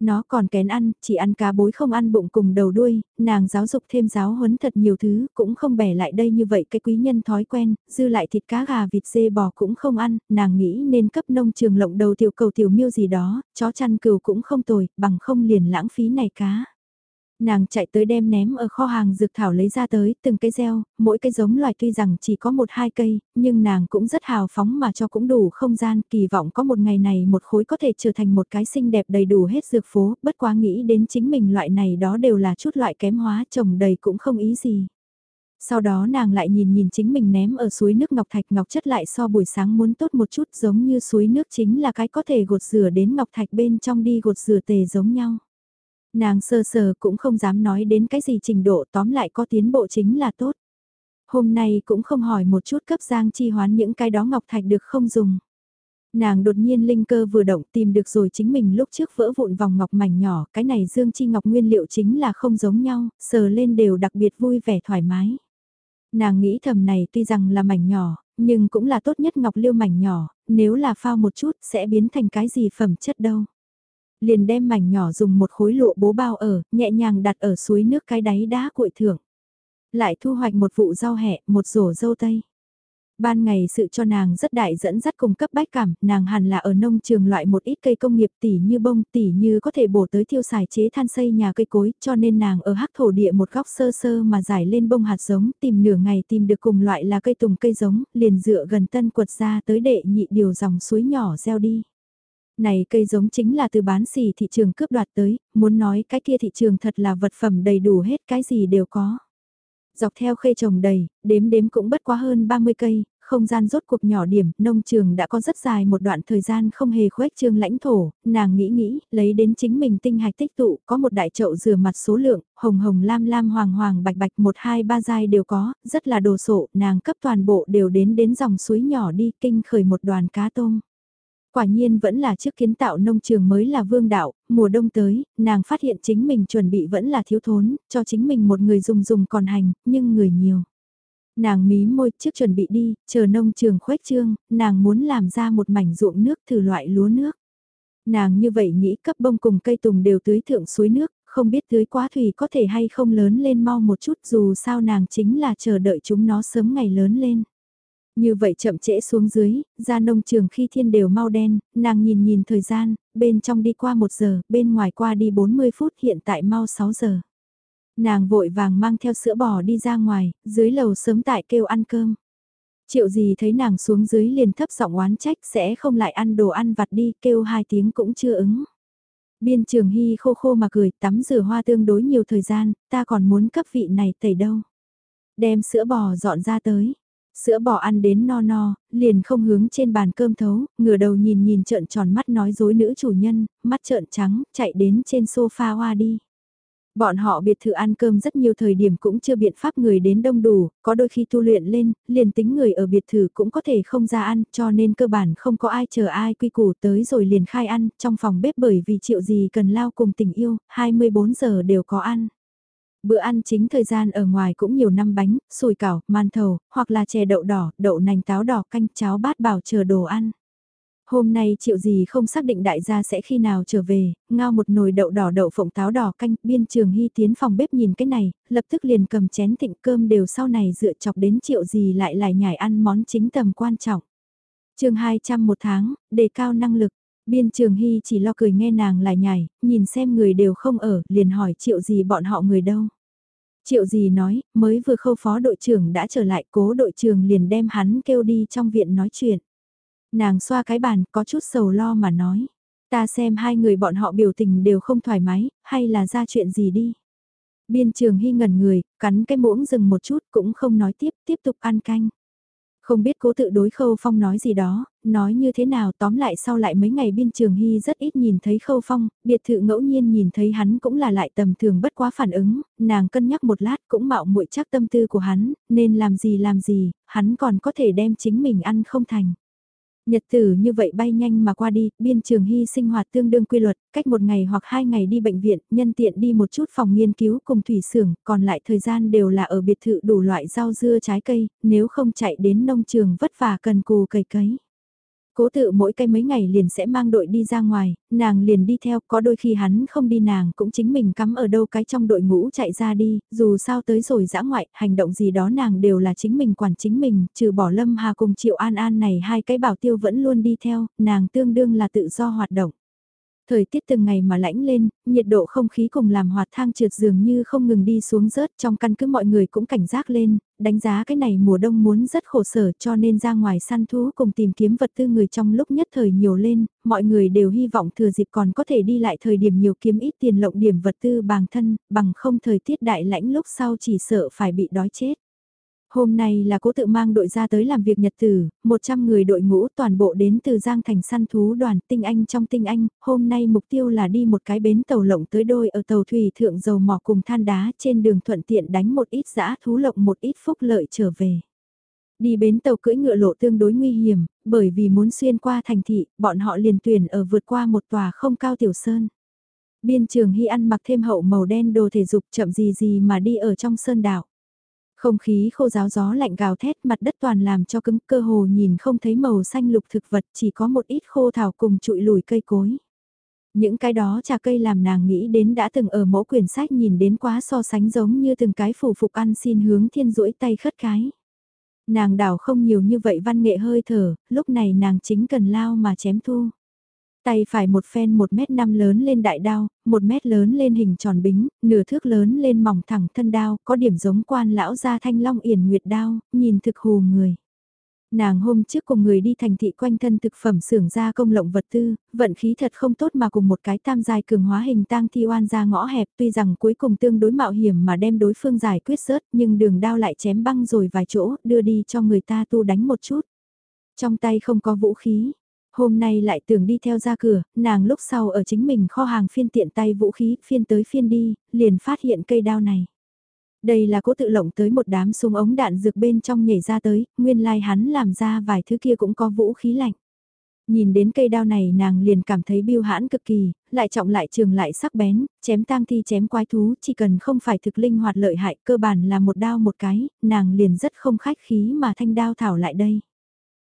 Nó còn kén ăn, chỉ ăn cá bối không ăn bụng cùng đầu đuôi, nàng giáo dục thêm giáo huấn thật nhiều thứ, cũng không bẻ lại đây như vậy cái quý nhân thói quen, dư lại thịt cá gà vịt dê bò cũng không ăn, nàng nghĩ nên cấp nông trường lộng đầu tiểu cầu tiểu miêu gì đó, chó chăn cừu cũng không tồi, bằng không liền lãng phí này cá. Nàng chạy tới đem ném ở kho hàng dược thảo lấy ra tới từng cây gieo, mỗi cây giống loài tuy rằng chỉ có một hai cây, nhưng nàng cũng rất hào phóng mà cho cũng đủ không gian, kỳ vọng có một ngày này một khối có thể trở thành một cái xinh đẹp đầy đủ hết dược phố, bất quá nghĩ đến chính mình loại này đó đều là chút loại kém hóa trồng đầy cũng không ý gì. Sau đó nàng lại nhìn nhìn chính mình ném ở suối nước ngọc thạch ngọc chất lại so buổi sáng muốn tốt một chút giống như suối nước chính là cái có thể gột rửa đến ngọc thạch bên trong đi gột rửa tề giống nhau. Nàng sơ sờ cũng không dám nói đến cái gì trình độ tóm lại có tiến bộ chính là tốt. Hôm nay cũng không hỏi một chút cấp giang chi hoán những cái đó ngọc thạch được không dùng. Nàng đột nhiên linh cơ vừa động tìm được rồi chính mình lúc trước vỡ vụn vòng ngọc mảnh nhỏ, cái này dương chi ngọc nguyên liệu chính là không giống nhau, sờ lên đều đặc biệt vui vẻ thoải mái. Nàng nghĩ thầm này tuy rằng là mảnh nhỏ, nhưng cũng là tốt nhất ngọc liêu mảnh nhỏ, nếu là phao một chút sẽ biến thành cái gì phẩm chất đâu liền đem mảnh nhỏ dùng một khối lụa bố bao ở, nhẹ nhàng đặt ở suối nước cái đáy đá cuội thưởng. Lại thu hoạch một vụ rau hẹ, một rổ dâu tây. Ban ngày sự cho nàng rất đại dẫn dắt cung cấp bách cảm, nàng hẳn là ở nông trường loại một ít cây công nghiệp tỉ như bông tỉ như có thể bổ tới thiêu xài chế than xây nhà cây cối, cho nên nàng ở hắc thổ địa một góc sơ sơ mà giải lên bông hạt giống, tìm nửa ngày tìm được cùng loại là cây tùng cây giống, liền dựa gần tân quật ra tới đệ nhị điều dòng suối nhỏ gieo đi. Này cây giống chính là từ bán xỉ thị trường cướp đoạt tới, muốn nói cái kia thị trường thật là vật phẩm đầy đủ hết cái gì đều có. Dọc theo khê trồng đầy, đếm đếm cũng bất quá hơn 30 cây, không gian rốt cuộc nhỏ điểm, nông trường đã có rất dài một đoạn thời gian không hề khuếch trương lãnh thổ, nàng nghĩ nghĩ, lấy đến chính mình tinh hạch tích tụ, có một đại chậu rửa mặt số lượng, hồng hồng lam lam hoàng hoàng bạch bạch một hai ba giai đều có, rất là đồ sộ, nàng cấp toàn bộ đều đến đến dòng suối nhỏ đi, kinh khởi một đoàn cá tôm. Quả nhiên vẫn là trước kiến tạo nông trường mới là vương đạo, mùa đông tới, nàng phát hiện chính mình chuẩn bị vẫn là thiếu thốn, cho chính mình một người dùng dùng còn hành, nhưng người nhiều. Nàng mí môi trước chuẩn bị đi, chờ nông trường khuếch trương, nàng muốn làm ra một mảnh ruộng nước thử loại lúa nước. Nàng như vậy nghĩ cấp bông cùng cây tùng đều tưới thượng suối nước, không biết tưới quá thủy có thể hay không lớn lên mau một chút dù sao nàng chính là chờ đợi chúng nó sớm ngày lớn lên. Như vậy chậm trễ xuống dưới, ra nông trường khi thiên đều mau đen, nàng nhìn nhìn thời gian, bên trong đi qua 1 giờ, bên ngoài qua đi 40 phút hiện tại mau 6 giờ. Nàng vội vàng mang theo sữa bò đi ra ngoài, dưới lầu sớm tại kêu ăn cơm. Triệu gì thấy nàng xuống dưới liền thấp giọng oán trách sẽ không lại ăn đồ ăn vặt đi, kêu hai tiếng cũng chưa ứng. Biên trường hy khô khô mà cười, tắm rửa hoa tương đối nhiều thời gian, ta còn muốn cấp vị này tẩy đâu. Đem sữa bò dọn ra tới, Sữa bò ăn đến no no, liền không hướng trên bàn cơm thấu, ngửa đầu nhìn nhìn trợn tròn mắt nói dối nữ chủ nhân, mắt trợn trắng, chạy đến trên sofa hoa đi. Bọn họ biệt thự ăn cơm rất nhiều thời điểm cũng chưa biện pháp người đến đông đủ, có đôi khi tu luyện lên, liền tính người ở biệt thự cũng có thể không ra ăn, cho nên cơ bản không có ai chờ ai quy củ tới rồi liền khai ăn, trong phòng bếp bởi vì chịu gì cần lao cùng tình yêu, 24 giờ đều có ăn. Bữa ăn chính thời gian ở ngoài cũng nhiều năm bánh, sùi cảo, man thầu, hoặc là chè đậu đỏ, đậu nành táo đỏ canh cháo bát bảo chờ đồ ăn. Hôm nay triệu gì không xác định đại gia sẽ khi nào trở về, ngao một nồi đậu đỏ đậu phộng táo đỏ canh, biên trường hy tiến phòng bếp nhìn cái này, lập tức liền cầm chén thịnh cơm đều sau này dựa chọc đến triệu gì lại lại nhảy ăn món chính tầm quan trọng. chương 200 một tháng, đề cao năng lực, biên trường hy chỉ lo cười nghe nàng lại nhảy, nhìn xem người đều không ở, liền hỏi triệu gì bọn họ người đâu. Triệu gì nói, mới vừa khâu phó đội trưởng đã trở lại cố đội trưởng liền đem hắn kêu đi trong viện nói chuyện. Nàng xoa cái bàn có chút sầu lo mà nói. Ta xem hai người bọn họ biểu tình đều không thoải mái, hay là ra chuyện gì đi. Biên trường hy ngẩn người, cắn cái muỗng dừng một chút cũng không nói tiếp, tiếp tục ăn canh. Không biết cố tự đối khâu phong nói gì đó, nói như thế nào tóm lại sau lại mấy ngày biên trường hy rất ít nhìn thấy khâu phong, biệt thự ngẫu nhiên nhìn thấy hắn cũng là lại tầm thường bất quá phản ứng, nàng cân nhắc một lát cũng mạo muội chắc tâm tư của hắn, nên làm gì làm gì, hắn còn có thể đem chính mình ăn không thành. Nhật tử như vậy bay nhanh mà qua đi, biên trường hy sinh hoạt tương đương quy luật, cách một ngày hoặc hai ngày đi bệnh viện, nhân tiện đi một chút phòng nghiên cứu cùng thủy xưởng, còn lại thời gian đều là ở biệt thự đủ loại rau dưa trái cây, nếu không chạy đến nông trường vất vả cần cù cày cấy. Cố tự mỗi cây mấy ngày liền sẽ mang đội đi ra ngoài, nàng liền đi theo, có đôi khi hắn không đi nàng cũng chính mình cắm ở đâu cái trong đội ngũ chạy ra đi, dù sao tới rồi dã ngoại, hành động gì đó nàng đều là chính mình quản chính mình, trừ bỏ Lâm Hà cùng Triệu An An này hai cái bảo tiêu vẫn luôn đi theo, nàng tương đương là tự do hoạt động. Thời tiết từng ngày mà lãnh lên, nhiệt độ không khí cùng làm hoạt thang trượt dường như không ngừng đi xuống rớt trong căn cứ mọi người cũng cảnh giác lên, đánh giá cái này mùa đông muốn rất khổ sở cho nên ra ngoài săn thú cùng tìm kiếm vật tư người trong lúc nhất thời nhiều lên, mọi người đều hy vọng thừa dịp còn có thể đi lại thời điểm nhiều kiếm ít tiền lộng điểm vật tư bằng thân, bằng không thời tiết đại lãnh lúc sau chỉ sợ phải bị đói chết. Hôm nay là cố tự mang đội ra tới làm việc nhật tử, 100 người đội ngũ toàn bộ đến từ Giang Thành săn thú đoàn tinh anh trong tinh anh, hôm nay mục tiêu là đi một cái bến tàu lộng tới đôi ở tàu thủy thượng dầu mỏ cùng than đá trên đường thuận tiện đánh một ít giã thú lộng một ít phúc lợi trở về. Đi bến tàu cưỡi ngựa lộ tương đối nguy hiểm, bởi vì muốn xuyên qua thành thị, bọn họ liền tuyển ở vượt qua một tòa không cao tiểu sơn. Biên trường Hy ăn mặc thêm hậu màu đen đồ thể dục chậm gì gì mà đi ở trong sơn đảo. Không khí khô giáo gió lạnh gào thét mặt đất toàn làm cho cứng cơ hồ nhìn không thấy màu xanh lục thực vật chỉ có một ít khô thảo cùng trụi lùi cây cối. Những cái đó trà cây làm nàng nghĩ đến đã từng ở mẫu quyển sách nhìn đến quá so sánh giống như từng cái phủ phục ăn xin hướng thiên rũi tay khất cái. Nàng đảo không nhiều như vậy văn nghệ hơi thở, lúc này nàng chính cần lao mà chém thu. Tay phải một phen một mét năm lớn lên đại đao, một mét lớn lên hình tròn bính, nửa thước lớn lên mỏng thẳng thân đao, có điểm giống quan lão gia thanh long yển nguyệt đao, nhìn thực hù người. Nàng hôm trước cùng người đi thành thị quanh thân thực phẩm xưởng ra công lộng vật tư, vận khí thật không tốt mà cùng một cái tam dài cường hóa hình tang thi oan ra ngõ hẹp tuy rằng cuối cùng tương đối mạo hiểm mà đem đối phương giải quyết rớt nhưng đường đao lại chém băng rồi vài chỗ đưa đi cho người ta tu đánh một chút. Trong tay không có vũ khí, Hôm nay lại tưởng đi theo ra cửa, nàng lúc sau ở chính mình kho hàng phiên tiện tay vũ khí, phiên tới phiên đi, liền phát hiện cây đao này. Đây là cố tự lộng tới một đám súng ống đạn dược bên trong nhảy ra tới, nguyên lai like hắn làm ra vài thứ kia cũng có vũ khí lạnh. Nhìn đến cây đao này nàng liền cảm thấy biêu hãn cực kỳ, lại trọng lại trường lại sắc bén, chém tang thi chém quái thú chỉ cần không phải thực linh hoạt lợi hại cơ bản là một đao một cái, nàng liền rất không khách khí mà thanh đao thảo lại đây.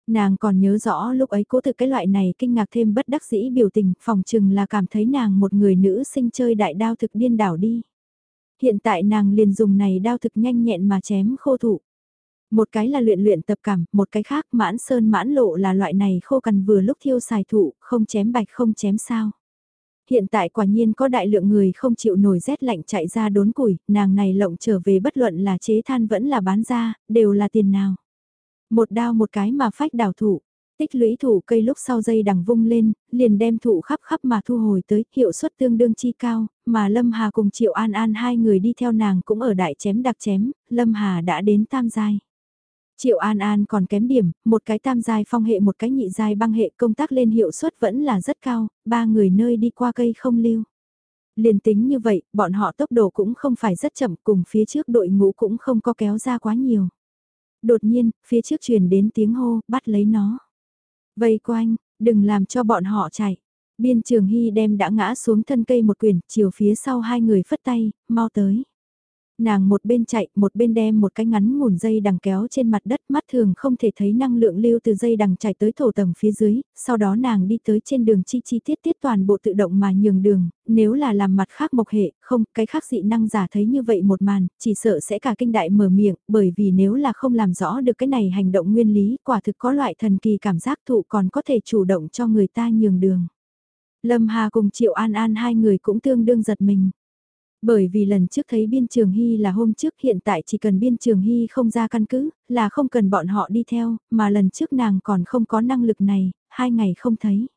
Nàng còn nhớ rõ lúc ấy cố thực cái loại này kinh ngạc thêm bất đắc dĩ biểu tình, phòng chừng là cảm thấy nàng một người nữ sinh chơi đại đao thực điên đảo đi. Hiện tại nàng liền dùng này đao thực nhanh nhẹn mà chém khô thủ. Một cái là luyện luyện tập cảm, một cái khác mãn sơn mãn lộ là loại này khô cằn vừa lúc thiêu xài thụ, không chém bạch không chém sao. Hiện tại quả nhiên có đại lượng người không chịu nổi rét lạnh chạy ra đốn củi, nàng này lộng trở về bất luận là chế than vẫn là bán ra, đều là tiền nào. Một đao một cái mà phách đảo thụ Tích lũy thủ cây lúc sau dây đằng vung lên, liền đem thụ khắp khắp mà thu hồi tới, hiệu suất tương đương chi cao, mà Lâm Hà cùng Triệu An An hai người đi theo nàng cũng ở đại chém đặc chém, Lâm Hà đã đến tam giai. Triệu An An còn kém điểm, một cái tam giai phong hệ một cái nhị giai băng hệ công tác lên hiệu suất vẫn là rất cao, ba người nơi đi qua cây không lưu. Liền tính như vậy, bọn họ tốc độ cũng không phải rất chậm cùng phía trước đội ngũ cũng không có kéo ra quá nhiều. Đột nhiên, phía trước truyền đến tiếng hô, bắt lấy nó. Vây quanh, đừng làm cho bọn họ chạy. Biên trường hy đem đã ngã xuống thân cây một quyền, chiều phía sau hai người phất tay, mau tới. Nàng một bên chạy, một bên đem một cái ngắn ngủn dây đằng kéo trên mặt đất mắt thường không thể thấy năng lượng lưu từ dây đằng chạy tới thổ tầng phía dưới, sau đó nàng đi tới trên đường chi chi tiết tiết toàn bộ tự động mà nhường đường, nếu là làm mặt khác mộc hệ, không, cái khác dị năng giả thấy như vậy một màn, chỉ sợ sẽ cả kinh đại mở miệng, bởi vì nếu là không làm rõ được cái này hành động nguyên lý, quả thực có loại thần kỳ cảm giác thụ còn có thể chủ động cho người ta nhường đường. Lâm Hà cùng Triệu An An hai người cũng tương đương giật mình. Bởi vì lần trước thấy biên trường hy là hôm trước hiện tại chỉ cần biên trường hy không ra căn cứ, là không cần bọn họ đi theo, mà lần trước nàng còn không có năng lực này, hai ngày không thấy.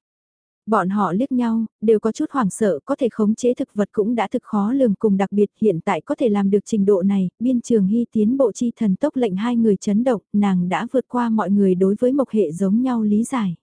Bọn họ liếc nhau, đều có chút hoảng sợ, có thể khống chế thực vật cũng đã thực khó lường cùng đặc biệt hiện tại có thể làm được trình độ này, biên trường hy tiến bộ chi thần tốc lệnh hai người chấn động, nàng đã vượt qua mọi người đối với mộc hệ giống nhau lý giải.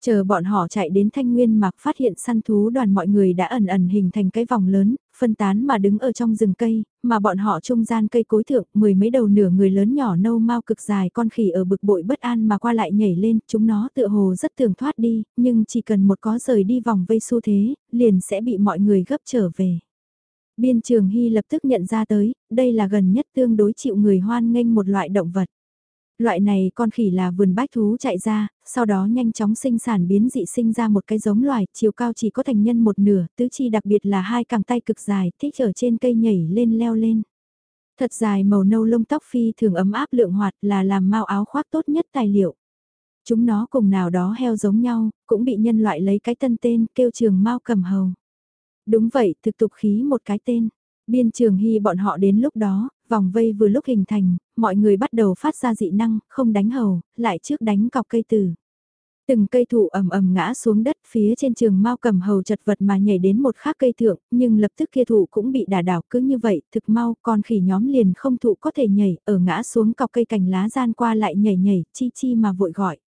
Chờ bọn họ chạy đến thanh nguyên mạc phát hiện săn thú đoàn mọi người đã ẩn ẩn hình thành cái vòng lớn, phân tán mà đứng ở trong rừng cây, mà bọn họ trung gian cây cối thượng, mười mấy đầu nửa người lớn nhỏ nâu mau cực dài con khỉ ở bực bội bất an mà qua lại nhảy lên, chúng nó tựa hồ rất thường thoát đi, nhưng chỉ cần một có rời đi vòng vây xu thế, liền sẽ bị mọi người gấp trở về. Biên trường Hy lập tức nhận ra tới, đây là gần nhất tương đối chịu người hoan nghênh một loại động vật. Loại này con khỉ là vườn bách thú chạy ra, sau đó nhanh chóng sinh sản biến dị sinh ra một cái giống loài, chiều cao chỉ có thành nhân một nửa, tứ chi đặc biệt là hai cẳng tay cực dài, thích ở trên cây nhảy lên leo lên. Thật dài màu nâu lông tóc phi thường ấm áp lượng hoạt là làm mau áo khoác tốt nhất tài liệu. Chúng nó cùng nào đó heo giống nhau, cũng bị nhân loại lấy cái tân tên kêu trường mau cầm hầu. Đúng vậy, thực tục khí một cái tên. Biên trường hy bọn họ đến lúc đó, vòng vây vừa lúc hình thành, mọi người bắt đầu phát ra dị năng, không đánh hầu, lại trước đánh cọc cây tử. Từng cây thụ ầm ầm ngã xuống đất phía trên trường mau cầm hầu chật vật mà nhảy đến một khác cây thượng, nhưng lập tức kia thụ cũng bị đả đảo cứ như vậy, thực mau con khỉ nhóm liền không thụ có thể nhảy, ở ngã xuống cọc cây cành lá gian qua lại nhảy nhảy, chi chi mà vội gọi.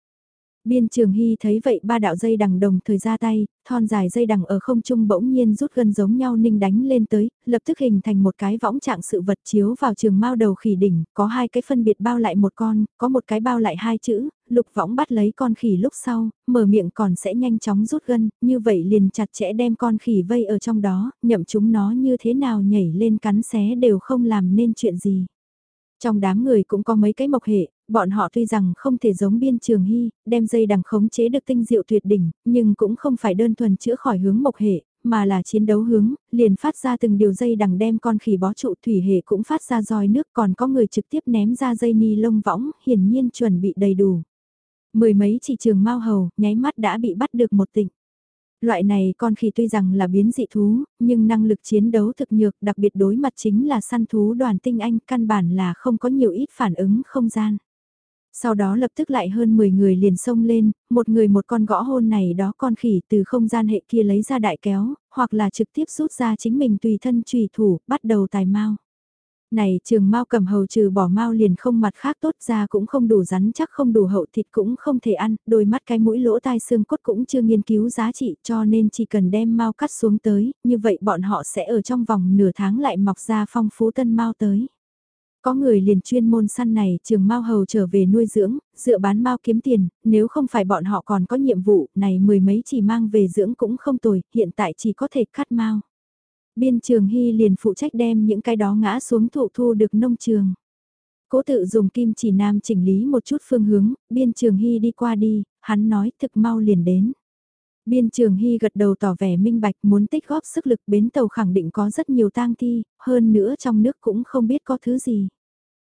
Biên trường hy thấy vậy ba đạo dây đằng đồng thời ra tay, thon dài dây đằng ở không trung bỗng nhiên rút gần giống nhau ninh đánh lên tới, lập tức hình thành một cái võng trạng sự vật chiếu vào trường mao đầu khỉ đỉnh, có hai cái phân biệt bao lại một con, có một cái bao lại hai chữ, lục võng bắt lấy con khỉ lúc sau, mở miệng còn sẽ nhanh chóng rút gân, như vậy liền chặt chẽ đem con khỉ vây ở trong đó, nhậm chúng nó như thế nào nhảy lên cắn xé đều không làm nên chuyện gì. Trong đám người cũng có mấy cái mộc hệ, bọn họ tuy rằng không thể giống biên trường hy, đem dây đằng khống chế được tinh diệu tuyệt đỉnh, nhưng cũng không phải đơn thuần chữa khỏi hướng mộc hệ, mà là chiến đấu hướng, liền phát ra từng điều dây đằng đem con khỉ bó trụ thủy hệ cũng phát ra roi nước còn có người trực tiếp ném ra dây ni lông võng, hiển nhiên chuẩn bị đầy đủ. Mười mấy chỉ trường mau hầu, nháy mắt đã bị bắt được một tỉnh. Loại này con khỉ tuy rằng là biến dị thú, nhưng năng lực chiến đấu thực nhược đặc biệt đối mặt chính là săn thú đoàn tinh anh căn bản là không có nhiều ít phản ứng không gian. Sau đó lập tức lại hơn 10 người liền xông lên, một người một con gõ hôn này đó con khỉ từ không gian hệ kia lấy ra đại kéo, hoặc là trực tiếp rút ra chính mình tùy thân trùy thủ, bắt đầu tài mau. Này trường mau cầm hầu trừ bỏ mau liền không mặt khác tốt ra cũng không đủ rắn chắc không đủ hậu thịt cũng không thể ăn, đôi mắt cái mũi lỗ tai xương cốt cũng chưa nghiên cứu giá trị cho nên chỉ cần đem mau cắt xuống tới, như vậy bọn họ sẽ ở trong vòng nửa tháng lại mọc ra phong phú tân mau tới. Có người liền chuyên môn săn này trường mau hầu trở về nuôi dưỡng, dựa bán mau kiếm tiền, nếu không phải bọn họ còn có nhiệm vụ, này mười mấy chỉ mang về dưỡng cũng không tồi, hiện tại chỉ có thể cắt mau. Biên trường hy liền phụ trách đem những cái đó ngã xuống thụ thu được nông trường. Cố tự dùng kim chỉ nam chỉnh lý một chút phương hướng, biên trường hy đi qua đi, hắn nói thực mau liền đến. Biên trường hy gật đầu tỏ vẻ minh bạch muốn tích góp sức lực bến tàu khẳng định có rất nhiều tang thi, hơn nữa trong nước cũng không biết có thứ gì.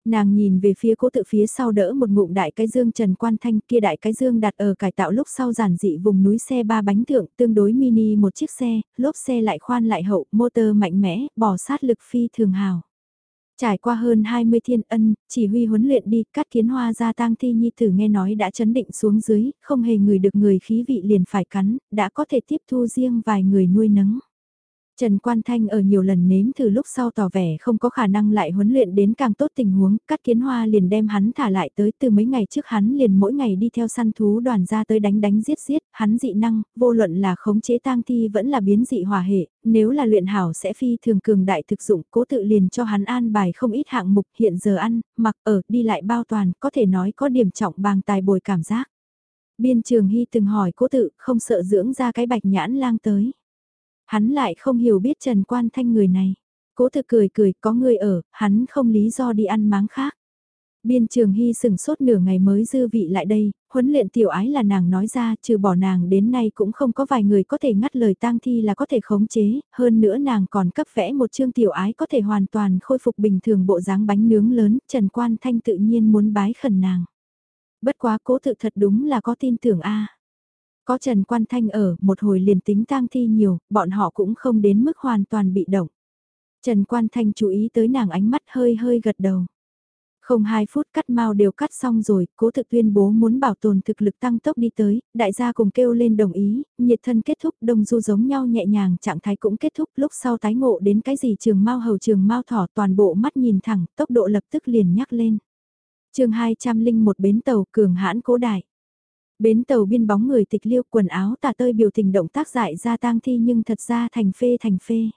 Nàng nhìn về phía cố tự phía sau đỡ một ngụm đại cái dương trần quan thanh kia đại cái dương đặt ở cải tạo lúc sau giản dị vùng núi xe ba bánh thượng tương đối mini một chiếc xe, lốp xe lại khoan lại hậu, motor mạnh mẽ, bỏ sát lực phi thường hào. Trải qua hơn 20 thiên ân, chỉ huy huấn luyện đi, cắt kiến hoa ra tang thi nhi thử nghe nói đã chấn định xuống dưới, không hề người được người khí vị liền phải cắn, đã có thể tiếp thu riêng vài người nuôi nấng. Trần Quan Thanh ở nhiều lần nếm thử lúc sau tỏ vẻ không có khả năng lại huấn luyện đến càng tốt tình huống, Cát Kiến Hoa liền đem hắn thả lại tới từ mấy ngày trước hắn liền mỗi ngày đi theo săn thú đoàn ra tới đánh đánh giết giết, hắn dị năng, vô luận là khống chế tang thi vẫn là biến dị hòa hệ, nếu là luyện hảo sẽ phi thường cường đại thực dụng, cố tự liền cho hắn an bài không ít hạng mục hiện giờ ăn, mặc ở, đi lại bao toàn, có thể nói có điểm trọng bàng tài bồi cảm giác. Biên trường hy từng hỏi cố tự, không sợ dưỡng ra cái bạch nhãn lang tới. Hắn lại không hiểu biết Trần Quan Thanh người này. Cố thực cười cười, có người ở, hắn không lý do đi ăn máng khác. Biên trường hy sừng sốt nửa ngày mới dư vị lại đây, huấn luyện tiểu ái là nàng nói ra, trừ bỏ nàng đến nay cũng không có vài người có thể ngắt lời tang thi là có thể khống chế, hơn nữa nàng còn cấp vẽ một chương tiểu ái có thể hoàn toàn khôi phục bình thường bộ dáng bánh nướng lớn, Trần Quan Thanh tự nhiên muốn bái khẩn nàng. Bất quá cố tự thật đúng là có tin tưởng a có Trần Quan Thanh ở, một hồi liền tính tang thi nhiều, bọn họ cũng không đến mức hoàn toàn bị động. Trần Quan Thanh chú ý tới nàng ánh mắt hơi hơi gật đầu. Không hai phút cắt mau đều cắt xong rồi, cố thực tuyên bố muốn bảo tồn thực lực tăng tốc đi tới, đại gia cùng kêu lên đồng ý, nhiệt thân kết thúc đông du giống nhau nhẹ nhàng trạng thái cũng kết thúc lúc sau tái ngộ đến cái gì trường mau hầu trường mau thỏ toàn bộ mắt nhìn thẳng, tốc độ lập tức liền nhắc lên. chương 201 bến tàu cường hãn cố đại. Bến tàu biên bóng người tịch liêu quần áo tà tơi biểu tình động tác dại ra tang thi nhưng thật ra thành phê thành phê.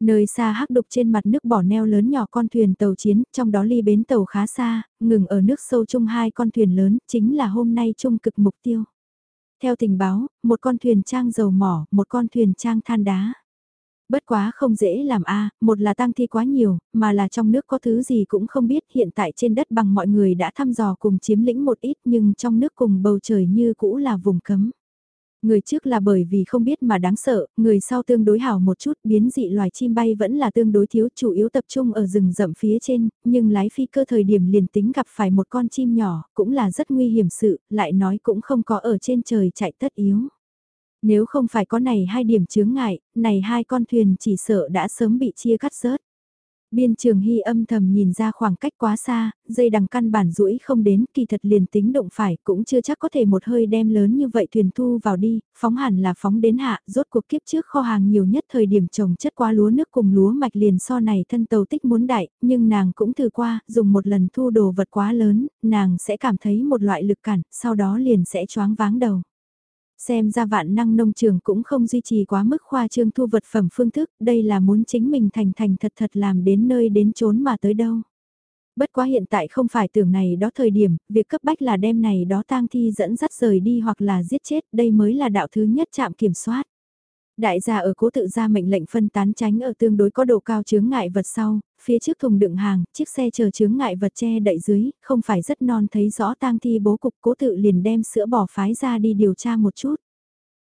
Nơi xa hắc đục trên mặt nước bỏ neo lớn nhỏ con thuyền tàu chiến, trong đó ly bến tàu khá xa, ngừng ở nước sâu chung hai con thuyền lớn, chính là hôm nay chung cực mục tiêu. Theo tình báo, một con thuyền trang dầu mỏ, một con thuyền trang than đá. Bất quá không dễ làm a một là tang thi quá nhiều, mà là trong nước có thứ gì cũng không biết hiện tại trên đất bằng mọi người đã thăm dò cùng chiếm lĩnh một ít nhưng trong nước cùng bầu trời như cũ là vùng cấm. Người trước là bởi vì không biết mà đáng sợ, người sau tương đối hảo một chút biến dị loài chim bay vẫn là tương đối thiếu chủ yếu tập trung ở rừng rậm phía trên, nhưng lái phi cơ thời điểm liền tính gặp phải một con chim nhỏ cũng là rất nguy hiểm sự, lại nói cũng không có ở trên trời chạy tất yếu. Nếu không phải có này hai điểm chướng ngại, này hai con thuyền chỉ sợ đã sớm bị chia cắt rớt. Biên trường hy âm thầm nhìn ra khoảng cách quá xa, dây đằng căn bản rũi không đến, kỳ thật liền tính động phải, cũng chưa chắc có thể một hơi đem lớn như vậy thuyền thu vào đi, phóng hẳn là phóng đến hạ, rốt cuộc kiếp trước kho hàng nhiều nhất thời điểm trồng chất quá lúa nước cùng lúa mạch liền so này thân tàu tích muốn đại, nhưng nàng cũng thử qua, dùng một lần thu đồ vật quá lớn, nàng sẽ cảm thấy một loại lực cản, sau đó liền sẽ choáng váng đầu. Xem ra vạn năng nông trường cũng không duy trì quá mức khoa trương thu vật phẩm phương thức, đây là muốn chính mình thành thành thật thật làm đến nơi đến chốn mà tới đâu. Bất quá hiện tại không phải tưởng này đó thời điểm, việc cấp bách là đem này đó tang thi dẫn dắt rời đi hoặc là giết chết, đây mới là đạo thứ nhất chạm kiểm soát. Đại gia ở cố tự ra mệnh lệnh phân tán tránh ở tương đối có độ cao chướng ngại vật sau, phía trước thùng đựng hàng, chiếc xe chờ chướng ngại vật che đậy dưới, không phải rất non thấy rõ tang thi bố cục cố tự liền đem sữa bò phái ra đi điều tra một chút.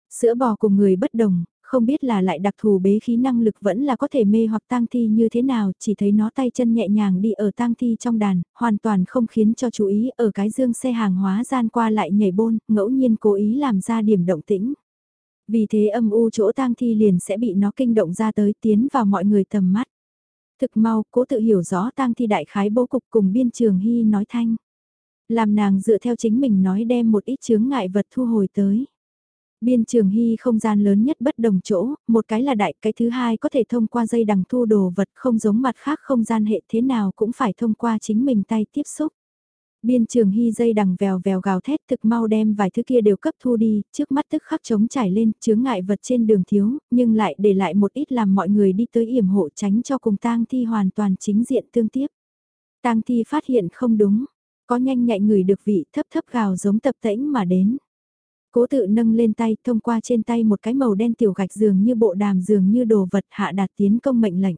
Sữa bò cùng người bất đồng, không biết là lại đặc thù bế khí năng lực vẫn là có thể mê hoặc tang thi như thế nào, chỉ thấy nó tay chân nhẹ nhàng đi ở tang thi trong đàn, hoàn toàn không khiến cho chú ý ở cái dương xe hàng hóa gian qua lại nhảy bôn, ngẫu nhiên cố ý làm ra điểm động tĩnh. Vì thế âm u chỗ tang thi liền sẽ bị nó kinh động ra tới tiến vào mọi người tầm mắt. Thực mau, cố tự hiểu rõ tang thi đại khái bố cục cùng biên trường hy nói thanh. Làm nàng dựa theo chính mình nói đem một ít chướng ngại vật thu hồi tới. Biên trường hy không gian lớn nhất bất đồng chỗ, một cái là đại, cái thứ hai có thể thông qua dây đằng thu đồ vật không giống mặt khác không gian hệ thế nào cũng phải thông qua chính mình tay tiếp xúc. Biên trường hy dây đằng vèo vèo gào thét thực mau đem vài thứ kia đều cấp thu đi, trước mắt tức khắc trống trải lên, chướng ngại vật trên đường thiếu, nhưng lại để lại một ít làm mọi người đi tới yểm hộ tránh cho cùng tang thi hoàn toàn chính diện tương tiếp. Tang thi phát hiện không đúng, có nhanh nhạy người được vị thấp thấp gào giống tập tễnh mà đến. Cố tự nâng lên tay thông qua trên tay một cái màu đen tiểu gạch dường như bộ đàm dường như đồ vật hạ đạt tiến công mệnh lệnh.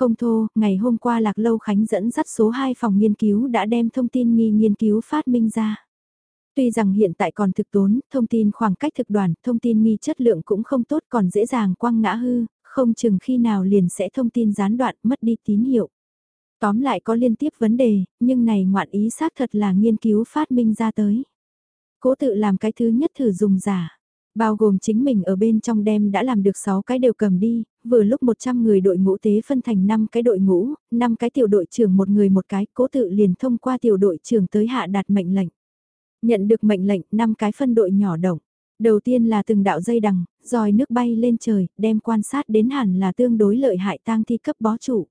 Không thô, ngày hôm qua Lạc Lâu Khánh dẫn dắt số 2 phòng nghiên cứu đã đem thông tin nghi nghiên cứu phát minh ra. Tuy rằng hiện tại còn thực tốn, thông tin khoảng cách thực đoàn, thông tin nghi chất lượng cũng không tốt còn dễ dàng quăng ngã hư, không chừng khi nào liền sẽ thông tin gián đoạn mất đi tín hiệu. Tóm lại có liên tiếp vấn đề, nhưng này ngoạn ý xác thật là nghiên cứu phát minh ra tới. Cố tự làm cái thứ nhất thử dùng giả. Bao gồm chính mình ở bên trong đem đã làm được 6 cái đều cầm đi, vừa lúc 100 người đội ngũ tế phân thành 5 cái đội ngũ, 5 cái tiểu đội trưởng một người một cái, cố tự liền thông qua tiểu đội trưởng tới hạ đạt mệnh lệnh. Nhận được mệnh lệnh 5 cái phân đội nhỏ động, Đầu tiên là từng đạo dây đằng, dòi nước bay lên trời, đem quan sát đến hẳn là tương đối lợi hại tang thi cấp bó trụ.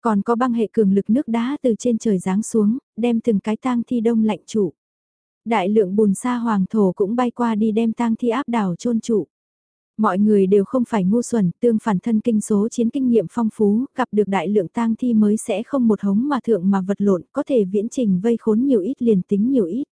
Còn có băng hệ cường lực nước đá từ trên trời giáng xuống, đem từng cái tang thi đông lạnh trụ. Đại lượng bùn sa hoàng thổ cũng bay qua đi đem tang thi áp đảo chôn trụ. Mọi người đều không phải ngu xuẩn, tương phản thân kinh số chiến kinh nghiệm phong phú, gặp được đại lượng tang thi mới sẽ không một hống mà thượng mà vật lộn, có thể viễn trình vây khốn nhiều ít liền tính nhiều ít.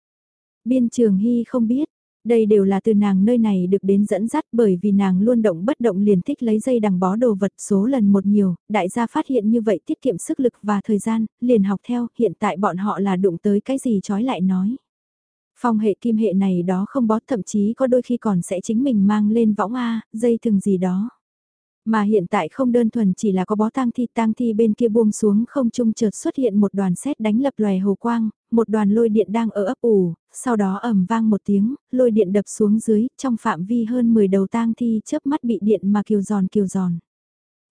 Biên trường hy không biết, đây đều là từ nàng nơi này được đến dẫn dắt bởi vì nàng luôn động bất động liền thích lấy dây đằng bó đồ vật số lần một nhiều, đại gia phát hiện như vậy tiết kiệm sức lực và thời gian, liền học theo, hiện tại bọn họ là đụng tới cái gì trói lại nói. Phong hệ kim hệ này đó không bó thậm chí có đôi khi còn sẽ chính mình mang lên võng A, dây thừng gì đó. Mà hiện tại không đơn thuần chỉ là có bó tang thi tang thi bên kia buông xuống không trung chợt xuất hiện một đoàn xét đánh lập lòe hồ quang, một đoàn lôi điện đang ở ấp ủ, sau đó ầm vang một tiếng, lôi điện đập xuống dưới, trong phạm vi hơn 10 đầu tang thi chớp mắt bị điện mà kiều giòn kiều giòn.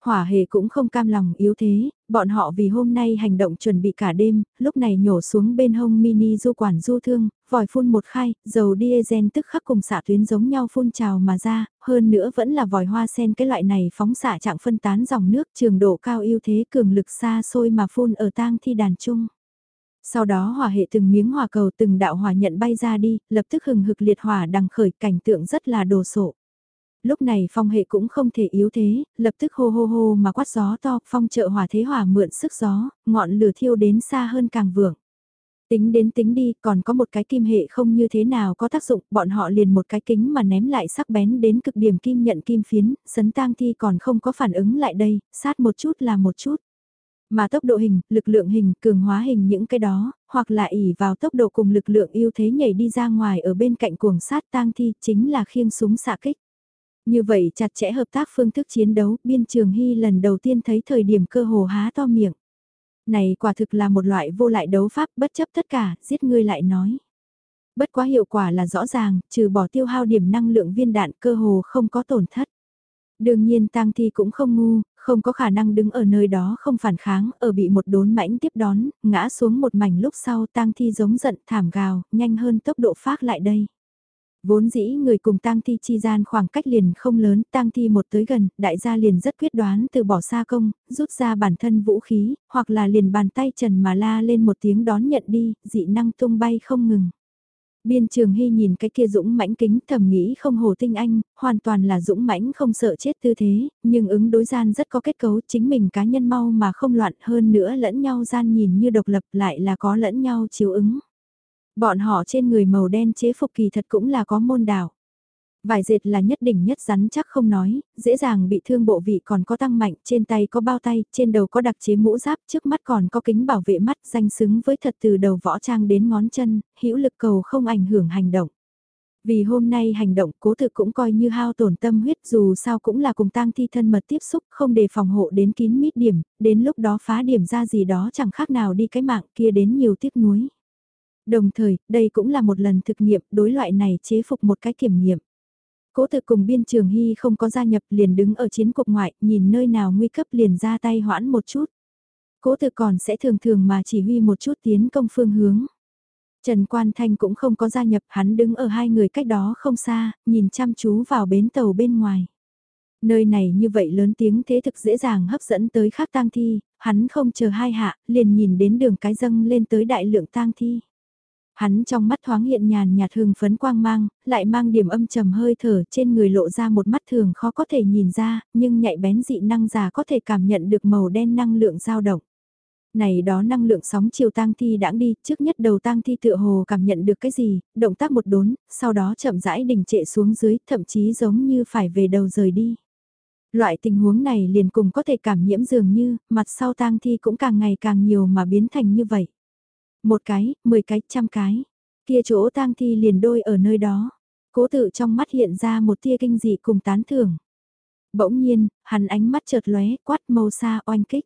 Hỏa hề cũng không cam lòng yếu thế, bọn họ vì hôm nay hành động chuẩn bị cả đêm, lúc này nhổ xuống bên hông mini du quản du thương, vòi phun một khai, dầu diesel tức khắc cùng xạ tuyến giống nhau phun trào mà ra, hơn nữa vẫn là vòi hoa sen cái loại này phóng xạ trạng phân tán dòng nước trường độ cao ưu thế cường lực xa xôi mà phun ở tang thi đàn trung. Sau đó hỏa hệ từng miếng hỏa cầu từng đạo hỏa nhận bay ra đi, lập tức hừng hực liệt hỏa đằng khởi cảnh tượng rất là đồ sộ. Lúc này phong hệ cũng không thể yếu thế, lập tức hô hô hô mà quát gió to, phong trợ hỏa thế hỏa mượn sức gió, ngọn lửa thiêu đến xa hơn càng vượng. Tính đến tính đi, còn có một cái kim hệ không như thế nào có tác dụng, bọn họ liền một cái kính mà ném lại sắc bén đến cực điểm kim nhận kim phiến, sấn tang thi còn không có phản ứng lại đây, sát một chút là một chút. Mà tốc độ hình, lực lượng hình, cường hóa hình những cái đó, hoặc là ỉ vào tốc độ cùng lực lượng ưu thế nhảy đi ra ngoài ở bên cạnh cuồng sát tang thi chính là khiêng súng xạ kích. Như vậy chặt chẽ hợp tác phương thức chiến đấu, biên trường hy lần đầu tiên thấy thời điểm cơ hồ há to miệng. Này quả thực là một loại vô lại đấu pháp bất chấp tất cả, giết ngươi lại nói. Bất quá hiệu quả là rõ ràng, trừ bỏ tiêu hao điểm năng lượng viên đạn cơ hồ không có tổn thất. Đương nhiên tang thi cũng không ngu, không có khả năng đứng ở nơi đó không phản kháng, ở bị một đốn mãnh tiếp đón, ngã xuống một mảnh lúc sau tang thi giống giận thảm gào, nhanh hơn tốc độ phát lại đây. Vốn dĩ người cùng tang thi chi gian khoảng cách liền không lớn, tang thi một tới gần, đại gia liền rất quyết đoán từ bỏ xa công, rút ra bản thân vũ khí, hoặc là liền bàn tay trần mà la lên một tiếng đón nhận đi, dị năng tung bay không ngừng. Biên trường hy nhìn cái kia dũng mãnh kính thầm nghĩ không hồ tinh anh, hoàn toàn là dũng mãnh không sợ chết tư thế, nhưng ứng đối gian rất có kết cấu chính mình cá nhân mau mà không loạn hơn nữa lẫn nhau gian nhìn như độc lập lại là có lẫn nhau chiếu ứng. Bọn họ trên người màu đen chế phục kỳ thật cũng là có môn đảo. Vải dệt là nhất đỉnh nhất rắn chắc không nói, dễ dàng bị thương bộ vị còn có tăng mạnh, trên tay có bao tay, trên đầu có đặc chế mũ giáp, trước mắt còn có kính bảo vệ mắt danh xứng với thật từ đầu võ trang đến ngón chân, hữu lực cầu không ảnh hưởng hành động. Vì hôm nay hành động cố thực cũng coi như hao tổn tâm huyết dù sao cũng là cùng tang thi thân mật tiếp xúc không để phòng hộ đến kín mít điểm, đến lúc đó phá điểm ra gì đó chẳng khác nào đi cái mạng kia đến nhiều tiếc nuối. Đồng thời, đây cũng là một lần thực nghiệm đối loại này chế phục một cái kiểm nghiệm. Cố tự cùng biên trường hy không có gia nhập liền đứng ở chiến cục ngoại, nhìn nơi nào nguy cấp liền ra tay hoãn một chút. Cố tự còn sẽ thường thường mà chỉ huy một chút tiến công phương hướng. Trần Quan Thanh cũng không có gia nhập, hắn đứng ở hai người cách đó không xa, nhìn chăm chú vào bến tàu bên ngoài. Nơi này như vậy lớn tiếng thế thực dễ dàng hấp dẫn tới khác tang thi, hắn không chờ hai hạ, liền nhìn đến đường cái dâng lên tới đại lượng tang thi. Hắn trong mắt thoáng hiện nhàn nhạt hương phấn quang mang, lại mang điểm âm trầm hơi thở trên người lộ ra một mắt thường khó có thể nhìn ra, nhưng nhạy bén dị năng già có thể cảm nhận được màu đen năng lượng dao động. Này đó năng lượng sóng chiều tang thi đãng đi, trước nhất đầu tang thi tựa hồ cảm nhận được cái gì, động tác một đốn, sau đó chậm rãi đình trệ xuống dưới, thậm chí giống như phải về đầu rời đi. Loại tình huống này liền cùng có thể cảm nhiễm dường như, mặt sau tang thi cũng càng ngày càng nhiều mà biến thành như vậy. Một cái, mười cái, trăm cái. Kia chỗ tang thi liền đôi ở nơi đó. Cố tự trong mắt hiện ra một tia kinh dị cùng tán thưởng. Bỗng nhiên, hắn ánh mắt chợt lóe, quát màu xa oanh kích.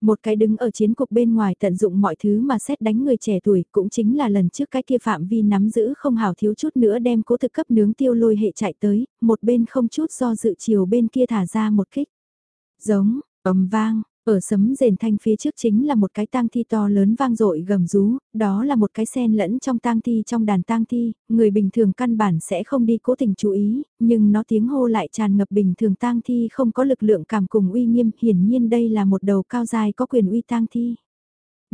Một cái đứng ở chiến cục bên ngoài tận dụng mọi thứ mà xét đánh người trẻ tuổi cũng chính là lần trước cái kia phạm vi nắm giữ không hảo thiếu chút nữa đem cố thực cấp nướng tiêu lôi hệ chạy tới, một bên không chút do dự chiều bên kia thả ra một kích. Giống, ầm vang, ở sấm rền thanh phía trước chính là một cái tang thi to lớn vang dội gầm rú, đó là một cái sen lẫn trong tang thi trong đàn tang thi, người bình thường căn bản sẽ không đi cố tình chú ý, nhưng nó tiếng hô lại tràn ngập bình thường tang thi không có lực lượng cảm cùng uy nghiêm, hiển nhiên đây là một đầu cao dài có quyền uy tang thi.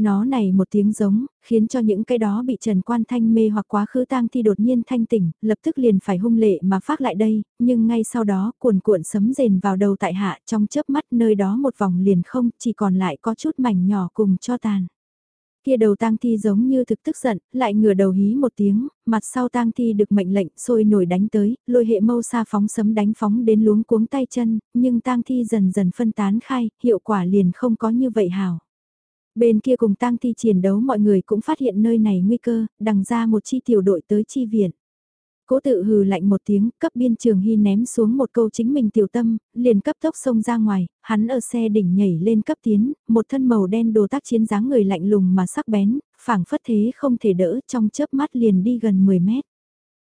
Nó này một tiếng giống, khiến cho những cái đó bị Trần Quan Thanh mê hoặc quá khứ tang thi đột nhiên thanh tỉnh, lập tức liền phải hung lệ mà phát lại đây, nhưng ngay sau đó cuồn cuộn sấm rền vào đầu tại hạ trong chớp mắt nơi đó một vòng liền không, chỉ còn lại có chút mảnh nhỏ cùng cho tàn. Kia đầu tang thi giống như thực tức giận, lại ngửa đầu hí một tiếng, mặt sau tang thi được mệnh lệnh sôi nổi đánh tới, lôi hệ mâu xa phóng sấm đánh phóng đến luống cuống tay chân, nhưng tang thi dần dần phân tán khai, hiệu quả liền không có như vậy hảo. Bên kia cùng tang thi chiến đấu mọi người cũng phát hiện nơi này nguy cơ, đằng ra một chi tiểu đội tới chi viện. Cố tự hừ lạnh một tiếng, cấp biên trường hy ném xuống một câu chính mình tiểu tâm, liền cấp tốc xông ra ngoài, hắn ở xe đỉnh nhảy lên cấp tiến, một thân màu đen đồ tác chiến dáng người lạnh lùng mà sắc bén, phảng phất thế không thể đỡ trong chớp mắt liền đi gần 10 mét.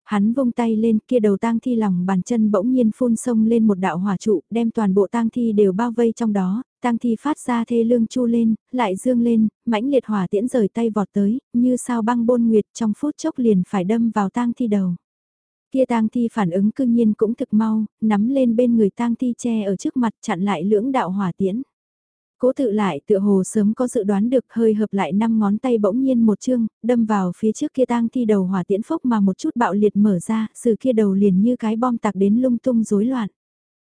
Hắn vung tay lên kia đầu tang thi lòng bàn chân bỗng nhiên phun sông lên một đạo hỏa trụ, đem toàn bộ tang thi đều bao vây trong đó, tang thi phát ra thê lương chu lên, lại dương lên, mãnh liệt hỏa tiễn rời tay vọt tới, như sao băng bôn nguyệt trong phút chốc liền phải đâm vào tang thi đầu. Kia tang thi phản ứng cương nhiên cũng thực mau, nắm lên bên người tang thi che ở trước mặt chặn lại lưỡng đạo hỏa tiễn. Cố tự lại tựa hồ sớm có dự đoán được hơi hợp lại năm ngón tay bỗng nhiên một chương, đâm vào phía trước kia tang thi đầu hỏa tiễn phốc mà một chút bạo liệt mở ra, sự kia đầu liền như cái bom tạc đến lung tung rối loạn.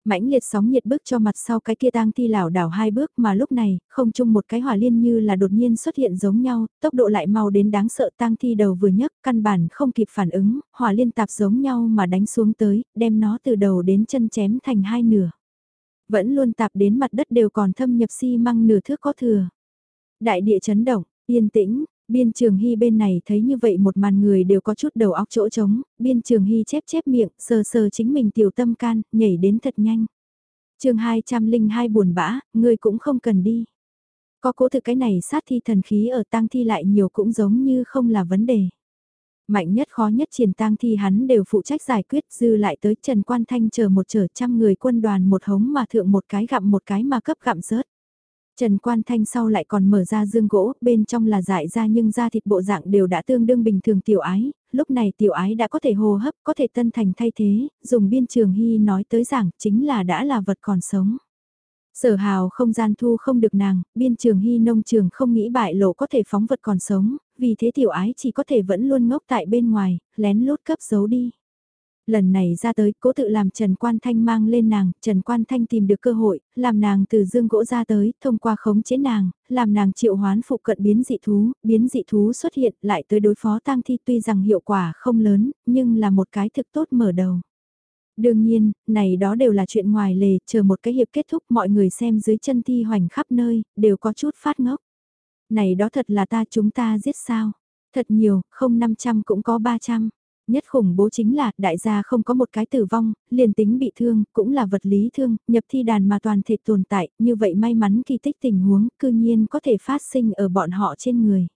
Mãnh liệt sóng nhiệt bước cho mặt sau cái kia tang thi lảo đảo hai bước mà lúc này, không chung một cái hỏa liên như là đột nhiên xuất hiện giống nhau, tốc độ lại mau đến đáng sợ tang thi đầu vừa nhấc, căn bản không kịp phản ứng, hỏa liên tạp giống nhau mà đánh xuống tới, đem nó từ đầu đến chân chém thành hai nửa vẫn luôn tạp đến mặt đất đều còn thâm nhập xi măng nửa thước có thừa. Đại địa chấn động, yên tĩnh, biên trường hy bên này thấy như vậy một màn người đều có chút đầu óc chỗ trống, biên trường hy chép chép miệng, sờ sờ chính mình tiểu tâm can, nhảy đến thật nhanh. chương 202 buồn bã, người cũng không cần đi. Có cố thực cái này sát thi thần khí ở tang thi lại nhiều cũng giống như không là vấn đề. Mạnh nhất khó nhất triển tang thi hắn đều phụ trách giải quyết dư lại tới Trần Quan Thanh chờ một chở trăm người quân đoàn một hống mà thượng một cái gặm một cái mà cấp gặm rớt. Trần Quan Thanh sau lại còn mở ra dương gỗ, bên trong là dại ra nhưng da thịt bộ dạng đều đã tương đương bình thường tiểu ái, lúc này tiểu ái đã có thể hô hấp, có thể tân thành thay thế, dùng biên trường hy nói tới giảng chính là đã là vật còn sống. Sở hào không gian thu không được nàng, biên trường hy nông trường không nghĩ bại lộ có thể phóng vật còn sống, vì thế tiểu ái chỉ có thể vẫn luôn ngốc tại bên ngoài, lén lút cấp giấu đi. Lần này ra tới, cố tự làm Trần Quan Thanh mang lên nàng, Trần Quan Thanh tìm được cơ hội, làm nàng từ dương gỗ ra tới, thông qua khống chế nàng, làm nàng triệu hoán phụ cận biến dị thú, biến dị thú xuất hiện lại tới đối phó tang thi tuy rằng hiệu quả không lớn, nhưng là một cái thực tốt mở đầu. Đương nhiên, này đó đều là chuyện ngoài lề, chờ một cái hiệp kết thúc mọi người xem dưới chân thi hoành khắp nơi, đều có chút phát ngốc. Này đó thật là ta chúng ta giết sao? Thật nhiều, không 500 cũng có 300. Nhất khủng bố chính là đại gia không có một cái tử vong, liền tính bị thương, cũng là vật lý thương, nhập thi đàn mà toàn thể tồn tại, như vậy may mắn kỳ tích tình huống cư nhiên có thể phát sinh ở bọn họ trên người.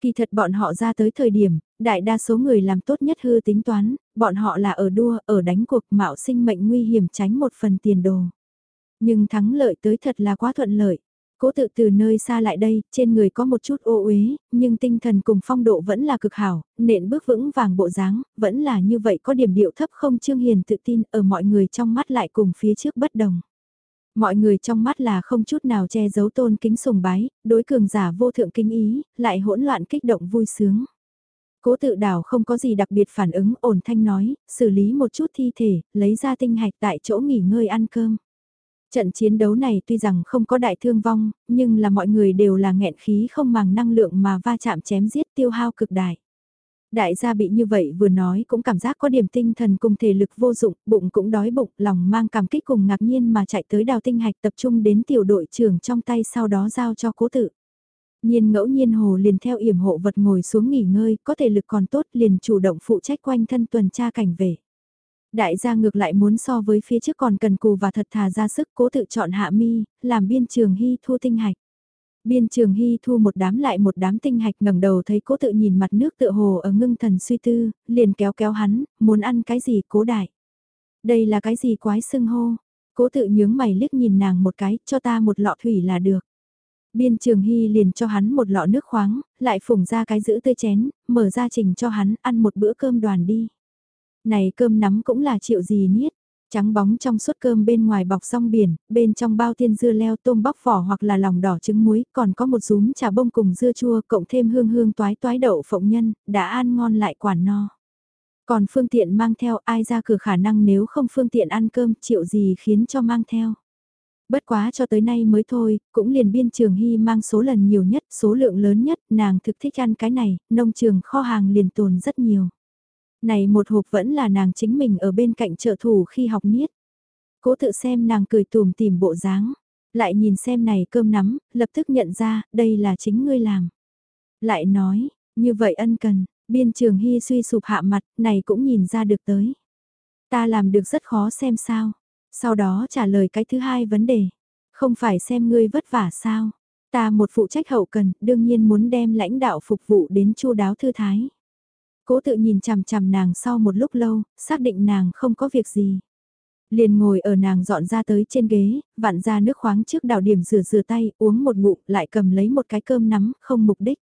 Kỳ thật bọn họ ra tới thời điểm, đại đa số người làm tốt nhất hư tính toán, bọn họ là ở đua, ở đánh cuộc mạo sinh mệnh nguy hiểm tránh một phần tiền đồ. Nhưng thắng lợi tới thật là quá thuận lợi. Cố tự từ nơi xa lại đây, trên người có một chút ô uế, nhưng tinh thần cùng phong độ vẫn là cực hảo, nện bước vững vàng bộ dáng, vẫn là như vậy có điểm điệu thấp không trương hiền tự tin ở mọi người trong mắt lại cùng phía trước bất đồng. Mọi người trong mắt là không chút nào che giấu tôn kính sùng bái, đối cường giả vô thượng kinh ý, lại hỗn loạn kích động vui sướng. Cố tự đảo không có gì đặc biệt phản ứng ổn thanh nói, xử lý một chút thi thể, lấy ra tinh hạch tại chỗ nghỉ ngơi ăn cơm. Trận chiến đấu này tuy rằng không có đại thương vong, nhưng là mọi người đều là nghẹn khí không màng năng lượng mà va chạm chém giết tiêu hao cực đại. Đại gia bị như vậy vừa nói cũng cảm giác có điểm tinh thần cùng thể lực vô dụng, bụng cũng đói bụng, lòng mang cảm kích cùng ngạc nhiên mà chạy tới đào tinh hạch tập trung đến tiểu đội trưởng trong tay sau đó giao cho cố tự. Nhiên ngẫu nhiên hồ liền theo yểm hộ vật ngồi xuống nghỉ ngơi, có thể lực còn tốt liền chủ động phụ trách quanh thân tuần tra cảnh về. Đại gia ngược lại muốn so với phía trước còn cần cù và thật thà ra sức cố tự chọn hạ mi, làm biên trường hy thu tinh hạch. Biên trường hy thu một đám lại một đám tinh hạch ngẩng đầu thấy cố tự nhìn mặt nước tựa hồ ở ngưng thần suy tư, liền kéo kéo hắn, muốn ăn cái gì cố đại. Đây là cái gì quái xưng hô, Cố tự nhướng mày liếc nhìn nàng một cái, cho ta một lọ thủy là được. Biên trường hy liền cho hắn một lọ nước khoáng, lại phủng ra cái giữ tươi chén, mở ra trình cho hắn ăn một bữa cơm đoàn đi. Này cơm nắm cũng là triệu gì niết, trắng bóng trong suốt cơm bên ngoài bọc song biển, bên trong bao thiên dưa leo tôm bóc vỏ hoặc là lòng đỏ trứng muối, còn có một rúm trà bông cùng dưa chua cộng thêm hương hương toái toái đậu phộng nhân, đã ăn ngon lại quản no. Còn phương tiện mang theo ai ra cửa khả năng nếu không phương tiện ăn cơm chịu gì khiến cho mang theo. Bất quá cho tới nay mới thôi, cũng liền biên trường hy mang số lần nhiều nhất, số lượng lớn nhất, nàng thực thích ăn cái này, nông trường kho hàng liền tồn rất nhiều. Này một hộp vẫn là nàng chính mình ở bên cạnh trợ thủ khi học niết. Cố tự xem nàng cười tùm tìm bộ dáng, lại nhìn xem này cơm nắm, lập tức nhận ra, đây là chính ngươi làm. Lại nói, như vậy ân cần, biên trường hy suy sụp hạ mặt, này cũng nhìn ra được tới. Ta làm được rất khó xem sao. Sau đó trả lời cái thứ hai vấn đề. Không phải xem ngươi vất vả sao. Ta một phụ trách hậu cần, đương nhiên muốn đem lãnh đạo phục vụ đến chu đáo thư thái. Cố tự nhìn chằm chằm nàng sau một lúc lâu, xác định nàng không có việc gì. Liền ngồi ở nàng dọn ra tới trên ghế, vặn ra nước khoáng trước đảo điểm rửa rửa tay, uống một ngụm, lại cầm lấy một cái cơm nắm, không mục đích.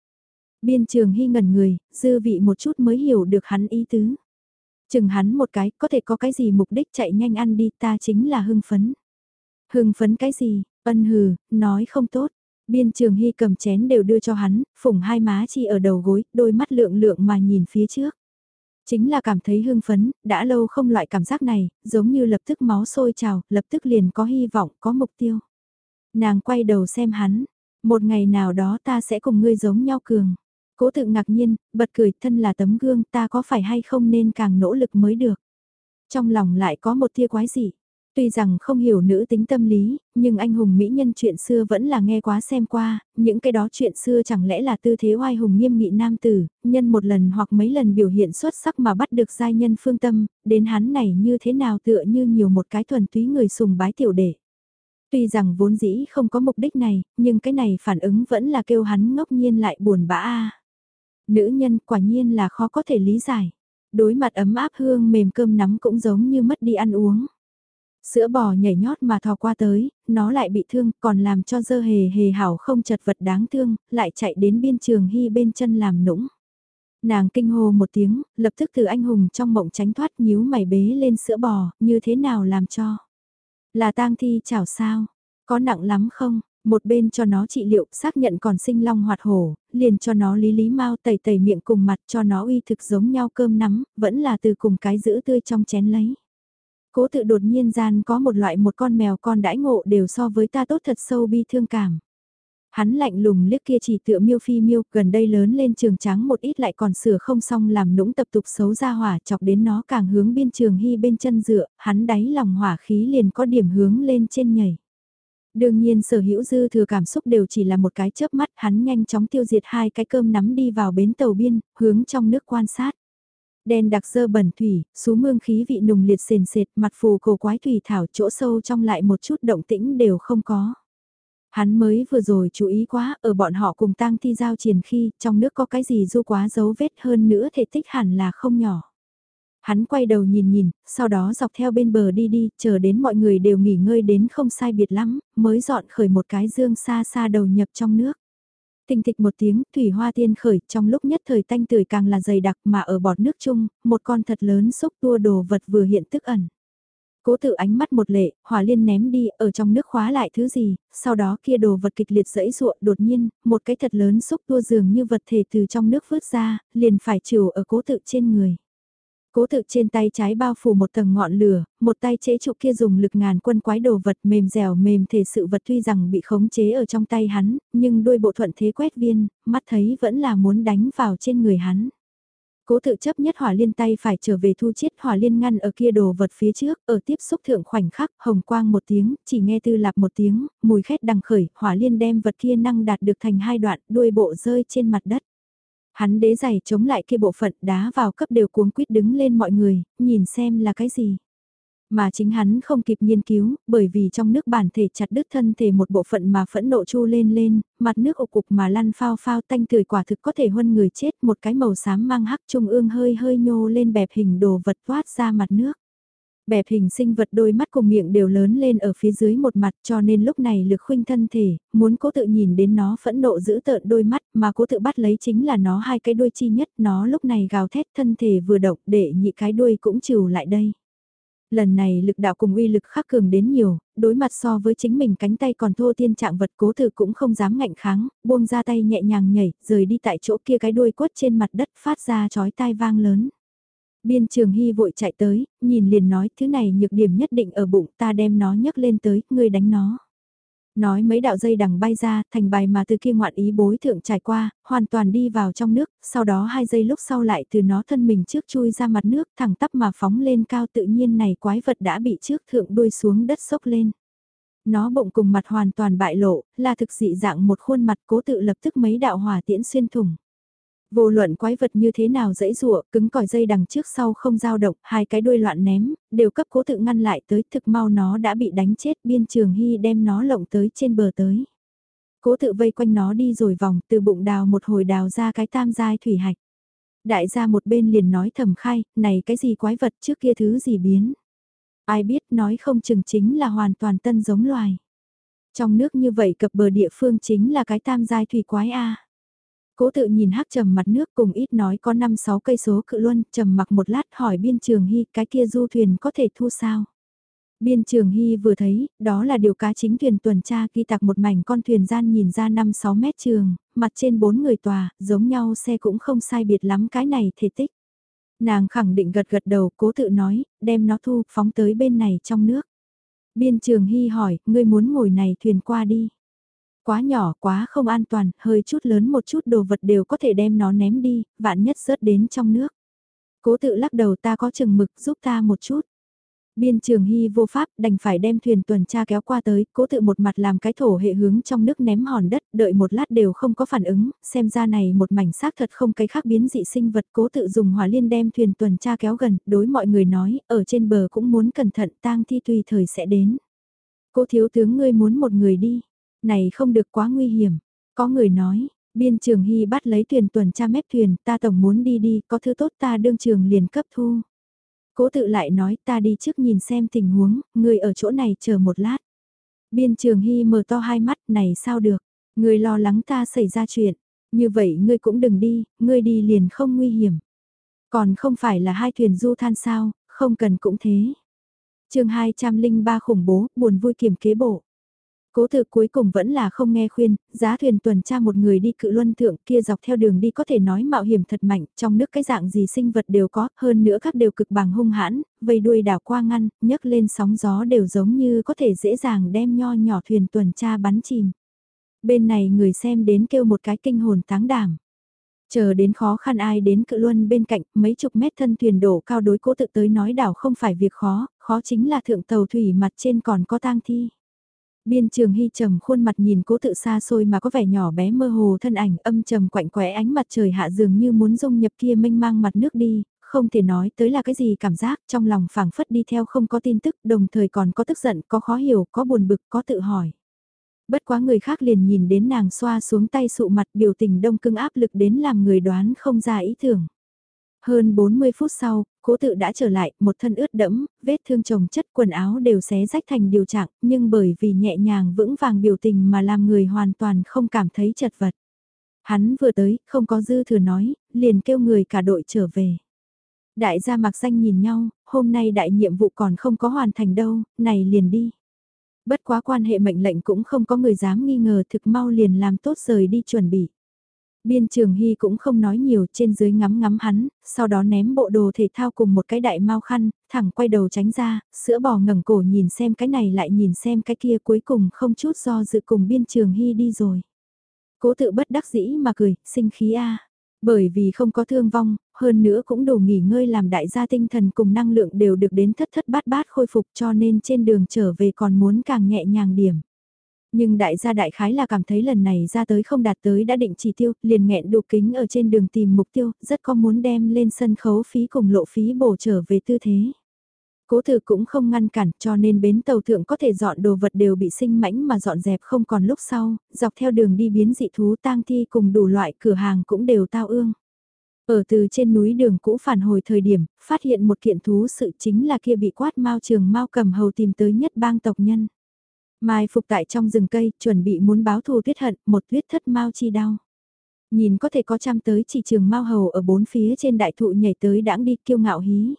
Biên trường hy ngẩn người, dư vị một chút mới hiểu được hắn ý tứ. Chừng hắn một cái, có thể có cái gì mục đích chạy nhanh ăn đi, ta chính là hưng phấn. Hưng phấn cái gì, ân hừ, nói không tốt. Biên trường hy cầm chén đều đưa cho hắn, phủng hai má chi ở đầu gối, đôi mắt lượng lượng mà nhìn phía trước. Chính là cảm thấy hưng phấn, đã lâu không loại cảm giác này, giống như lập tức máu sôi trào, lập tức liền có hy vọng, có mục tiêu. Nàng quay đầu xem hắn, một ngày nào đó ta sẽ cùng ngươi giống nhau cường. Cố tự ngạc nhiên, bật cười thân là tấm gương ta có phải hay không nên càng nỗ lực mới được. Trong lòng lại có một tia quái gì. Tuy rằng không hiểu nữ tính tâm lý, nhưng anh hùng mỹ nhân chuyện xưa vẫn là nghe quá xem qua, những cái đó chuyện xưa chẳng lẽ là tư thế oai hùng nghiêm nghị nam tử, nhân một lần hoặc mấy lần biểu hiện xuất sắc mà bắt được giai nhân phương tâm, đến hắn này như thế nào tựa như nhiều một cái thuần túy người sùng bái tiểu đệ. Tuy rằng vốn dĩ không có mục đích này, nhưng cái này phản ứng vẫn là kêu hắn ngốc nhiên lại buồn bã a. Nữ nhân quả nhiên là khó có thể lý giải. Đối mặt ấm áp hương mềm cơm nắm cũng giống như mất đi ăn uống. Sữa bò nhảy nhót mà thò qua tới, nó lại bị thương, còn làm cho dơ hề hề hảo không chật vật đáng thương, lại chạy đến biên trường hy bên chân làm nũng. Nàng kinh hồ một tiếng, lập tức từ anh hùng trong mộng tránh thoát nhíu mày bế lên sữa bò, như thế nào làm cho. Là tang thi chảo sao, có nặng lắm không, một bên cho nó trị liệu, xác nhận còn sinh long hoạt hổ, liền cho nó lý lý mau tẩy tẩy miệng cùng mặt cho nó uy thực giống nhau cơm nắm, vẫn là từ cùng cái giữ tươi trong chén lấy. Cố tự đột nhiên gian có một loại một con mèo con đãi ngộ đều so với ta tốt thật sâu bi thương cảm. Hắn lạnh lùng liếc kia chỉ tựa miêu phi miêu, gần đây lớn lên trường trắng một ít lại còn sửa không xong làm nũng tập tục xấu ra hỏa chọc đến nó càng hướng biên trường hy bên chân dựa, hắn đáy lòng hỏa khí liền có điểm hướng lên trên nhảy. Đương nhiên sở hữu dư thừa cảm xúc đều chỉ là một cái chớp mắt hắn nhanh chóng tiêu diệt hai cái cơm nắm đi vào bến tàu biên, hướng trong nước quan sát. Đen đặc dơ bẩn thủy, xú mương khí vị nùng liệt sền sệt mặt phù cổ quái thủy thảo chỗ sâu trong lại một chút động tĩnh đều không có. Hắn mới vừa rồi chú ý quá, ở bọn họ cùng tang thi giao triển khi, trong nước có cái gì du quá dấu vết hơn nữa thể tích hẳn là không nhỏ. Hắn quay đầu nhìn nhìn, sau đó dọc theo bên bờ đi đi, chờ đến mọi người đều nghỉ ngơi đến không sai biệt lắm, mới dọn khởi một cái dương xa xa đầu nhập trong nước. Tinh thịch một tiếng, thủy hoa tiên khởi, trong lúc nhất thời tanh tưởi càng là dày đặc mà ở bọt nước chung, một con thật lớn xúc tua đồ vật vừa hiện tức ẩn. Cố tự ánh mắt một lệ, hỏa liên ném đi, ở trong nước khóa lại thứ gì, sau đó kia đồ vật kịch liệt dẫy ruộng đột nhiên, một cái thật lớn xúc tua dường như vật thể từ trong nước vớt ra, liền phải chiều ở cố tự trên người. Cố tự trên tay trái bao phủ một tầng ngọn lửa, một tay chế trụ kia dùng lực ngàn quân quái đồ vật mềm dẻo mềm thể sự vật tuy rằng bị khống chế ở trong tay hắn, nhưng đôi bộ thuận thế quét viên, mắt thấy vẫn là muốn đánh vào trên người hắn. Cố tự chấp nhất hỏa liên tay phải trở về thu chiết hỏa liên ngăn ở kia đồ vật phía trước, ở tiếp xúc thượng khoảnh khắc, hồng quang một tiếng, chỉ nghe tư lạp một tiếng, mùi khét đằng khởi, hỏa liên đem vật kia năng đạt được thành hai đoạn, đuôi bộ rơi trên mặt đất. Hắn đế giày chống lại kia bộ phận đá vào cấp đều cuống quýt đứng lên mọi người, nhìn xem là cái gì. Mà chính hắn không kịp nghiên cứu, bởi vì trong nước bản thể chặt đứt thân thể một bộ phận mà phẫn nộ chu lên lên, mặt nước ổ cục mà lăn phao phao tanh tươi quả thực có thể huân người chết một cái màu xám mang hắc trung ương hơi hơi nhô lên bẹp hình đồ vật toát ra mặt nước. Bẹp hình sinh vật đôi mắt cùng miệng đều lớn lên ở phía dưới một mặt cho nên lúc này lực khuynh thân thể, muốn cố tự nhìn đến nó phẫn nộ giữ tợn đôi mắt mà cố tự bắt lấy chính là nó hai cái đuôi chi nhất nó lúc này gào thét thân thể vừa động để nhị cái đuôi cũng trừ lại đây. Lần này lực đạo cùng uy lực khắc cường đến nhiều, đối mặt so với chính mình cánh tay còn thô tiên trạng vật cố tự cũng không dám ngạnh kháng, buông ra tay nhẹ nhàng nhảy, rời đi tại chỗ kia cái đuôi quất trên mặt đất phát ra chói tai vang lớn. Biên trường hy vội chạy tới, nhìn liền nói thứ này nhược điểm nhất định ở bụng ta đem nó nhấc lên tới, ngươi đánh nó. Nói mấy đạo dây đằng bay ra, thành bài mà từ kia ngoạn ý bối thượng trải qua, hoàn toàn đi vào trong nước, sau đó hai giây lúc sau lại từ nó thân mình trước chui ra mặt nước thẳng tắp mà phóng lên cao tự nhiên này quái vật đã bị trước thượng đuôi xuống đất sốc lên. Nó bụng cùng mặt hoàn toàn bại lộ, là thực dị dạng một khuôn mặt cố tự lập tức mấy đạo hỏa tiễn xuyên thủng. Vô luận quái vật như thế nào dãy rụa, cứng cỏi dây đằng trước sau không dao động, hai cái đuôi loạn ném, đều cấp cố tự ngăn lại tới thực mau nó đã bị đánh chết biên trường hy đem nó lộng tới trên bờ tới. Cố tự vây quanh nó đi rồi vòng từ bụng đào một hồi đào ra cái tam giai thủy hạch. Đại gia một bên liền nói thầm khai, này cái gì quái vật trước kia thứ gì biến. Ai biết nói không chừng chính là hoàn toàn tân giống loài. Trong nước như vậy cập bờ địa phương chính là cái tam giai thủy quái A. Cố tự nhìn hắc trầm mặt nước cùng ít nói có 5-6 cây số cự luân, trầm mặc một lát hỏi biên trường hy cái kia du thuyền có thể thu sao. Biên trường hy vừa thấy, đó là điều cá chính thuyền tuần tra ghi tặc một mảnh con thuyền gian nhìn ra 5-6 mét trường, mặt trên bốn người tòa, giống nhau xe cũng không sai biệt lắm cái này thể tích. Nàng khẳng định gật gật đầu, cố tự nói, đem nó thu, phóng tới bên này trong nước. Biên trường hy hỏi, ngươi muốn ngồi này thuyền qua đi. Quá nhỏ, quá không an toàn, hơi chút lớn một chút đồ vật đều có thể đem nó ném đi, vạn nhất rớt đến trong nước. Cố tự lắc đầu ta có chừng mực giúp ta một chút. Biên trường hy vô pháp đành phải đem thuyền tuần tra kéo qua tới, cố tự một mặt làm cái thổ hệ hướng trong nước ném hòn đất, đợi một lát đều không có phản ứng, xem ra này một mảnh xác thật không cái khác biến dị sinh vật cố tự dùng hỏa liên đem thuyền tuần tra kéo gần, đối mọi người nói, ở trên bờ cũng muốn cẩn thận tang thi tùy thời sẽ đến. Cố thiếu tướng ngươi muốn một người đi, này không được quá nguy hiểm. Có người nói, biên trường hy bắt lấy thuyền tuần tra mép thuyền, ta tổng muốn đi đi, có thứ tốt ta đương trường liền cấp thu. Cố tự lại nói ta đi trước nhìn xem tình huống, người ở chỗ này chờ một lát. Biên trường hy mở to hai mắt, này sao được, người lo lắng ta xảy ra chuyện, như vậy ngươi cũng đừng đi, ngươi đi liền không nguy hiểm. Còn không phải là hai thuyền du than sao, không cần cũng thế. chương 203 khủng bố, buồn vui kiểm kế bộ. Cố thực cuối cùng vẫn là không nghe khuyên, giá thuyền tuần tra một người đi cự luân thượng kia dọc theo đường đi có thể nói mạo hiểm thật mạnh, trong nước cái dạng gì sinh vật đều có, hơn nữa các đều cực bằng hung hãn, vây đuôi đảo qua ngăn, nhấc lên sóng gió đều giống như có thể dễ dàng đem nho nhỏ thuyền tuần tra bắn chìm. Bên này người xem đến kêu một cái kinh hồn táng đảm. Chờ đến khó khăn ai đến cự luân bên cạnh, mấy chục mét thân thuyền đổ cao đối cố tự tới nói đảo không phải việc khó, khó chính là thượng tàu thủy mặt trên còn có tang thi. Biên trường hy trầm khuôn mặt nhìn cố tự xa xôi mà có vẻ nhỏ bé mơ hồ thân ảnh âm trầm quạnh quẽ ánh mặt trời hạ dường như muốn dung nhập kia mênh mang mặt nước đi, không thể nói tới là cái gì cảm giác trong lòng phảng phất đi theo không có tin tức đồng thời còn có tức giận, có khó hiểu, có buồn bực, có tự hỏi. Bất quá người khác liền nhìn đến nàng xoa xuống tay sụ mặt biểu tình đông cưng áp lực đến làm người đoán không ra ý tưởng. Hơn 40 phút sau, cố tự đã trở lại, một thân ướt đẫm, vết thương chồng chất quần áo đều xé rách thành điều trạng, nhưng bởi vì nhẹ nhàng vững vàng biểu tình mà làm người hoàn toàn không cảm thấy chật vật. Hắn vừa tới, không có dư thừa nói, liền kêu người cả đội trở về. Đại gia mặc danh nhìn nhau, hôm nay đại nhiệm vụ còn không có hoàn thành đâu, này liền đi. Bất quá quan hệ mệnh lệnh cũng không có người dám nghi ngờ thực mau liền làm tốt rời đi chuẩn bị. Biên trường hy cũng không nói nhiều trên dưới ngắm ngắm hắn, sau đó ném bộ đồ thể thao cùng một cái đại mau khăn, thẳng quay đầu tránh ra, sữa bò ngẩng cổ nhìn xem cái này lại nhìn xem cái kia cuối cùng không chút do dự cùng biên trường hy đi rồi. Cố tự bất đắc dĩ mà cười, sinh khí a Bởi vì không có thương vong, hơn nữa cũng đủ nghỉ ngơi làm đại gia tinh thần cùng năng lượng đều được đến thất thất bát bát khôi phục cho nên trên đường trở về còn muốn càng nhẹ nhàng điểm. Nhưng đại gia đại khái là cảm thấy lần này ra tới không đạt tới đã định chỉ tiêu, liền nghẹn đủ kính ở trên đường tìm mục tiêu, rất có muốn đem lên sân khấu phí cùng lộ phí bổ trở về tư thế. Cố thử cũng không ngăn cản cho nên bến tàu thượng có thể dọn đồ vật đều bị sinh mãnh mà dọn dẹp không còn lúc sau, dọc theo đường đi biến dị thú tang thi cùng đủ loại cửa hàng cũng đều tao ương. Ở từ trên núi đường cũ phản hồi thời điểm, phát hiện một kiện thú sự chính là kia bị quát mau trường mau cầm hầu tìm tới nhất bang tộc nhân. Mai phục tại trong rừng cây, chuẩn bị muốn báo thù tuyết hận, một tuyết thất mau chi đau. Nhìn có thể có trăm tới chỉ trường mau hầu ở bốn phía trên đại thụ nhảy tới đãng đi kiêu ngạo hí.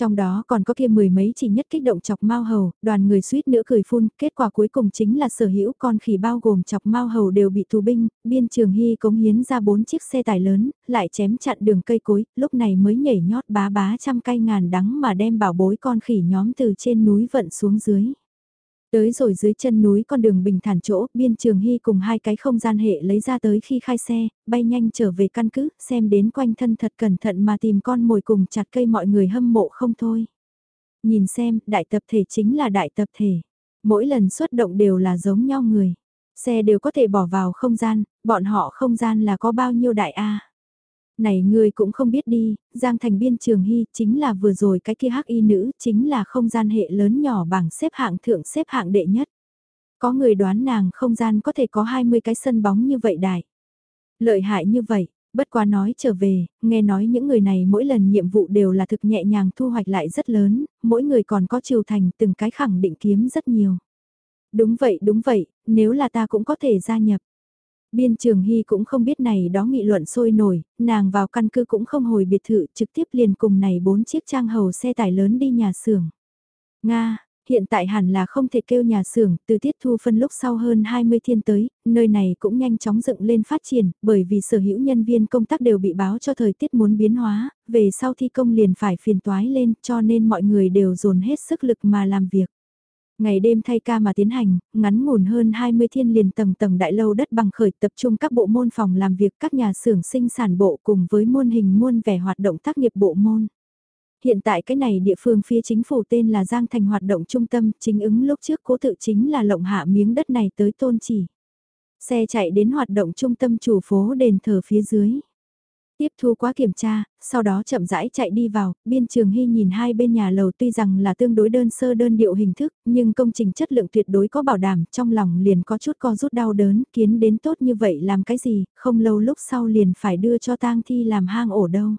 Trong đó còn có kia mười mấy chỉ nhất kích động chọc mau hầu, đoàn người suýt nữa cười phun, kết quả cuối cùng chính là sở hữu con khỉ bao gồm chọc mau hầu đều bị tù binh, biên trường hy cống hiến ra bốn chiếc xe tải lớn, lại chém chặn đường cây cối, lúc này mới nhảy nhót bá bá trăm cây ngàn đắng mà đem bảo bối con khỉ nhóm từ trên núi vận xuống dưới. Tới rồi dưới chân núi con đường bình thản chỗ, biên trường hy cùng hai cái không gian hệ lấy ra tới khi khai xe, bay nhanh trở về căn cứ, xem đến quanh thân thật cẩn thận mà tìm con mồi cùng chặt cây mọi người hâm mộ không thôi. Nhìn xem, đại tập thể chính là đại tập thể. Mỗi lần xuất động đều là giống nhau người. Xe đều có thể bỏ vào không gian, bọn họ không gian là có bao nhiêu đại A. Này ngươi cũng không biết đi, Giang Thành Biên Trường Hy chính là vừa rồi cái kia hắc y nữ, chính là không gian hệ lớn nhỏ bảng xếp hạng thượng xếp hạng đệ nhất. Có người đoán nàng không gian có thể có 20 cái sân bóng như vậy đại. Lợi hại như vậy, bất quá nói trở về, nghe nói những người này mỗi lần nhiệm vụ đều là thực nhẹ nhàng thu hoạch lại rất lớn, mỗi người còn có chiều thành từng cái khẳng định kiếm rất nhiều. Đúng vậy đúng vậy, nếu là ta cũng có thể gia nhập. Biên Trường Hy cũng không biết này đó nghị luận sôi nổi, nàng vào căn cứ cũng không hồi biệt thự trực tiếp liền cùng này bốn chiếc trang hầu xe tải lớn đi nhà xưởng. Nga, hiện tại hẳn là không thể kêu nhà xưởng, từ tiết thu phân lúc sau hơn 20 thiên tới, nơi này cũng nhanh chóng dựng lên phát triển, bởi vì sở hữu nhân viên công tác đều bị báo cho thời tiết muốn biến hóa, về sau thi công liền phải phiền toái lên cho nên mọi người đều dồn hết sức lực mà làm việc. Ngày đêm thay ca mà tiến hành, ngắn ngủn hơn 20 thiên liền tầng tầng đại lâu đất bằng khởi tập trung các bộ môn phòng làm việc các nhà xưởng sinh sản bộ cùng với môn hình muôn vẻ hoạt động tác nghiệp bộ môn. Hiện tại cái này địa phương phía chính phủ tên là Giang Thành hoạt động trung tâm, chính ứng lúc trước cố tự chính là lộng hạ miếng đất này tới tôn chỉ. Xe chạy đến hoạt động trung tâm chủ phố đền thờ phía dưới. Tiếp thu quá kiểm tra, sau đó chậm rãi chạy đi vào, biên trường hy nhìn hai bên nhà lầu tuy rằng là tương đối đơn sơ đơn điệu hình thức, nhưng công trình chất lượng tuyệt đối có bảo đảm, trong lòng liền có chút co rút đau đớn, kiến đến tốt như vậy làm cái gì, không lâu lúc sau liền phải đưa cho tang thi làm hang ổ đâu.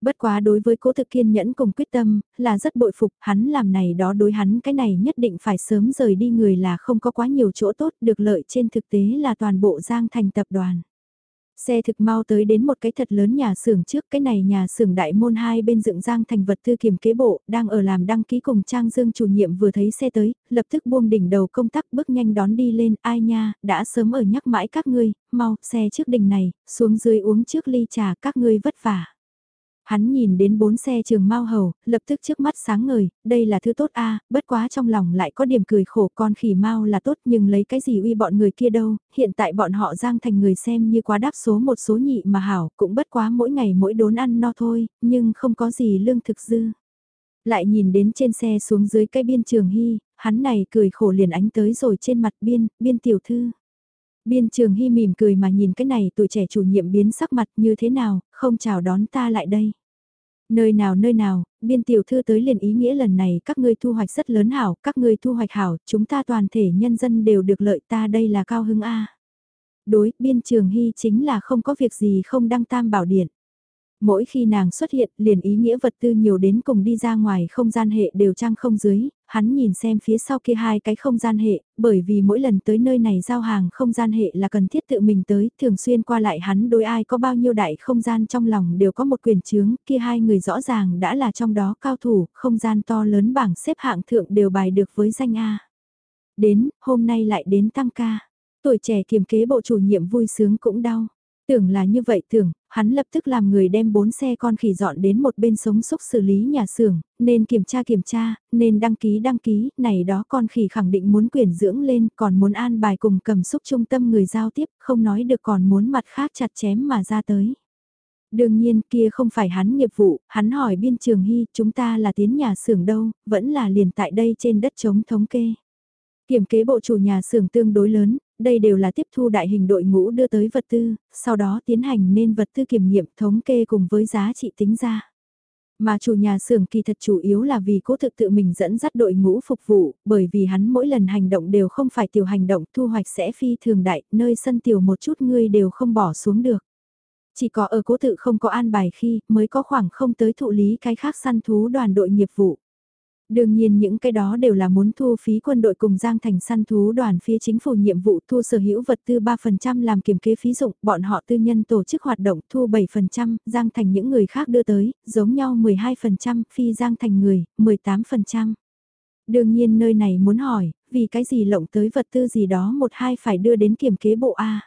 Bất quá đối với cố thực kiên nhẫn cùng quyết tâm, là rất bội phục, hắn làm này đó đối hắn cái này nhất định phải sớm rời đi người là không có quá nhiều chỗ tốt, được lợi trên thực tế là toàn bộ giang thành tập đoàn. Xe thực mau tới đến một cái thật lớn nhà xưởng trước, cái này nhà xưởng đại môn hai bên dựng giang thành vật tư kiểm kế bộ, đang ở làm đăng ký cùng Trang Dương chủ nhiệm vừa thấy xe tới, lập tức buông đỉnh đầu công tác bước nhanh đón đi lên, ai nha, đã sớm ở nhắc mãi các ngươi, mau, xe trước đỉnh này, xuống dưới uống trước ly trà các ngươi vất vả. Hắn nhìn đến bốn xe trường mau hầu, lập tức trước mắt sáng ngời, đây là thứ tốt a bất quá trong lòng lại có điểm cười khổ con khỉ mau là tốt nhưng lấy cái gì uy bọn người kia đâu, hiện tại bọn họ giang thành người xem như quá đáp số một số nhị mà hảo, cũng bất quá mỗi ngày mỗi đốn ăn no thôi, nhưng không có gì lương thực dư. Lại nhìn đến trên xe xuống dưới cái biên trường hy, hắn này cười khổ liền ánh tới rồi trên mặt biên, biên tiểu thư. Biên trường hy mỉm cười mà nhìn cái này tuổi trẻ chủ nhiệm biến sắc mặt như thế nào, không chào đón ta lại đây. Nơi nào nơi nào, biên tiểu thư tới liền ý nghĩa lần này các ngươi thu hoạch rất lớn hảo, các ngươi thu hoạch hảo, chúng ta toàn thể nhân dân đều được lợi ta đây là cao hứng A. Đối, biên trường hy chính là không có việc gì không đăng tam bảo điện. Mỗi khi nàng xuất hiện, liền ý nghĩa vật tư nhiều đến cùng đi ra ngoài không gian hệ đều trang không dưới, hắn nhìn xem phía sau kia hai cái không gian hệ, bởi vì mỗi lần tới nơi này giao hàng không gian hệ là cần thiết tự mình tới, thường xuyên qua lại hắn đối ai có bao nhiêu đại không gian trong lòng đều có một quyền chướng, kia hai người rõ ràng đã là trong đó cao thủ, không gian to lớn bảng xếp hạng thượng đều bài được với danh A. Đến, hôm nay lại đến tăng ca, tuổi trẻ kiềm kế bộ chủ nhiệm vui sướng cũng đau. Tưởng là như vậy tưởng, hắn lập tức làm người đem bốn xe con khỉ dọn đến một bên sống xúc xử lý nhà xưởng, nên kiểm tra kiểm tra, nên đăng ký đăng ký, này đó con khỉ khẳng định muốn quyền dưỡng lên, còn muốn an bài cùng cầm xúc trung tâm người giao tiếp, không nói được còn muốn mặt khác chặt chém mà ra tới. Đương nhiên kia không phải hắn nghiệp vụ, hắn hỏi biên trường hy, chúng ta là tiến nhà xưởng đâu, vẫn là liền tại đây trên đất chống thống kê. Kiểm kế bộ chủ nhà xưởng tương đối lớn, đây đều là tiếp thu đại hình đội ngũ đưa tới vật tư, sau đó tiến hành nên vật tư kiểm nghiệm thống kê cùng với giá trị tính ra. Mà chủ nhà xưởng kỳ thật chủ yếu là vì cố thực tự mình dẫn dắt đội ngũ phục vụ, bởi vì hắn mỗi lần hành động đều không phải tiểu hành động thu hoạch sẽ phi thường đại, nơi sân tiểu một chút ngươi đều không bỏ xuống được. Chỉ có ở cố tự không có an bài khi mới có khoảng không tới thụ lý cái khác săn thú đoàn đội nghiệp vụ. Đương nhiên những cái đó đều là muốn thu phí quân đội cùng Giang Thành săn thú đoàn phía chính phủ nhiệm vụ thu sở hữu vật tư 3% làm kiểm kế phí dụng, bọn họ tư nhân tổ chức hoạt động thu 7%, Giang Thành những người khác đưa tới, giống nhau 12%, phi Giang Thành người, 18%. Đương nhiên nơi này muốn hỏi, vì cái gì lộng tới vật tư gì đó một hai phải đưa đến kiểm kế bộ A.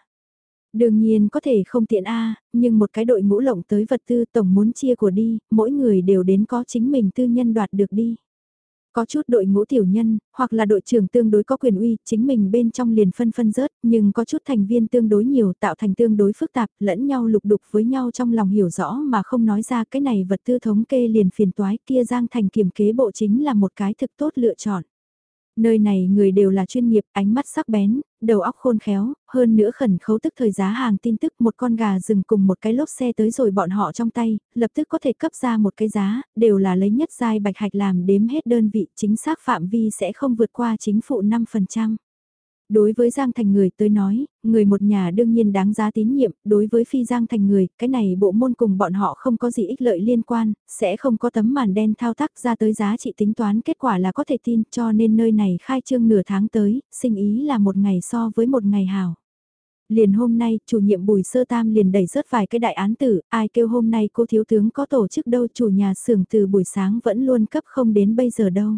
Đương nhiên có thể không tiện A, nhưng một cái đội ngũ lộng tới vật tư tổng muốn chia của đi, mỗi người đều đến có chính mình tư nhân đoạt được đi. Có chút đội ngũ tiểu nhân, hoặc là đội trưởng tương đối có quyền uy, chính mình bên trong liền phân phân rớt, nhưng có chút thành viên tương đối nhiều tạo thành tương đối phức tạp, lẫn nhau lục đục với nhau trong lòng hiểu rõ mà không nói ra cái này vật tư thống kê liền phiền toái kia giang thành kiểm kế bộ chính là một cái thực tốt lựa chọn. Nơi này người đều là chuyên nghiệp, ánh mắt sắc bén, đầu óc khôn khéo, hơn nữa khẩn khấu tức thời giá hàng tin tức một con gà rừng cùng một cái lốp xe tới rồi bọn họ trong tay, lập tức có thể cấp ra một cái giá, đều là lấy nhất giai bạch hạch làm đếm hết đơn vị chính xác phạm vi sẽ không vượt qua chính phụ 5%. Đối với Giang Thành người tới nói, người một nhà đương nhiên đáng giá tín nhiệm, đối với phi Giang Thành người, cái này bộ môn cùng bọn họ không có gì ích lợi liên quan, sẽ không có tấm màn đen thao tác ra tới giá trị tính toán kết quả là có thể tin cho nên nơi này khai trương nửa tháng tới, sinh ý là một ngày so với một ngày hào. Liền hôm nay, chủ nhiệm Bùi Sơ Tam liền đẩy rớt vài cái đại án tử, ai kêu hôm nay cô thiếu tướng có tổ chức đâu chủ nhà xưởng từ buổi sáng vẫn luôn cấp không đến bây giờ đâu.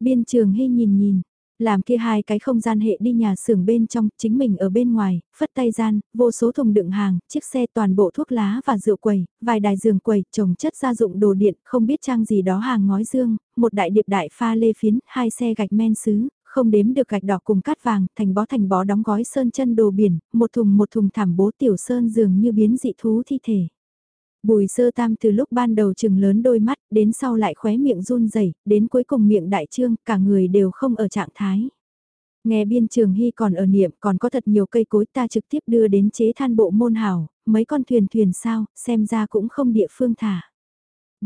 Biên trường hy nhìn nhìn, làm kia hai cái không gian hệ đi nhà xưởng bên trong, chính mình ở bên ngoài, phất tay gian, vô số thùng đựng hàng, chiếc xe toàn bộ thuốc lá và rượu quầy, vài đài giường quầy, trồng chất gia dụng đồ điện, không biết trang gì đó hàng ngói dương, một đại điệp đại pha lê phiến, hai xe gạch men sứ, không đếm được gạch đỏ cùng cát vàng, thành bó thành bó đóng gói sơn chân đồ biển, một thùng một thùng thảm bố tiểu sơn dường như biến dị thú thi thể. Bùi sơ tam từ lúc ban đầu chừng lớn đôi mắt, đến sau lại khóe miệng run rẩy đến cuối cùng miệng đại trương, cả người đều không ở trạng thái. Nghe biên trường hy còn ở niệm còn có thật nhiều cây cối ta trực tiếp đưa đến chế than bộ môn hảo, mấy con thuyền thuyền sao, xem ra cũng không địa phương thả.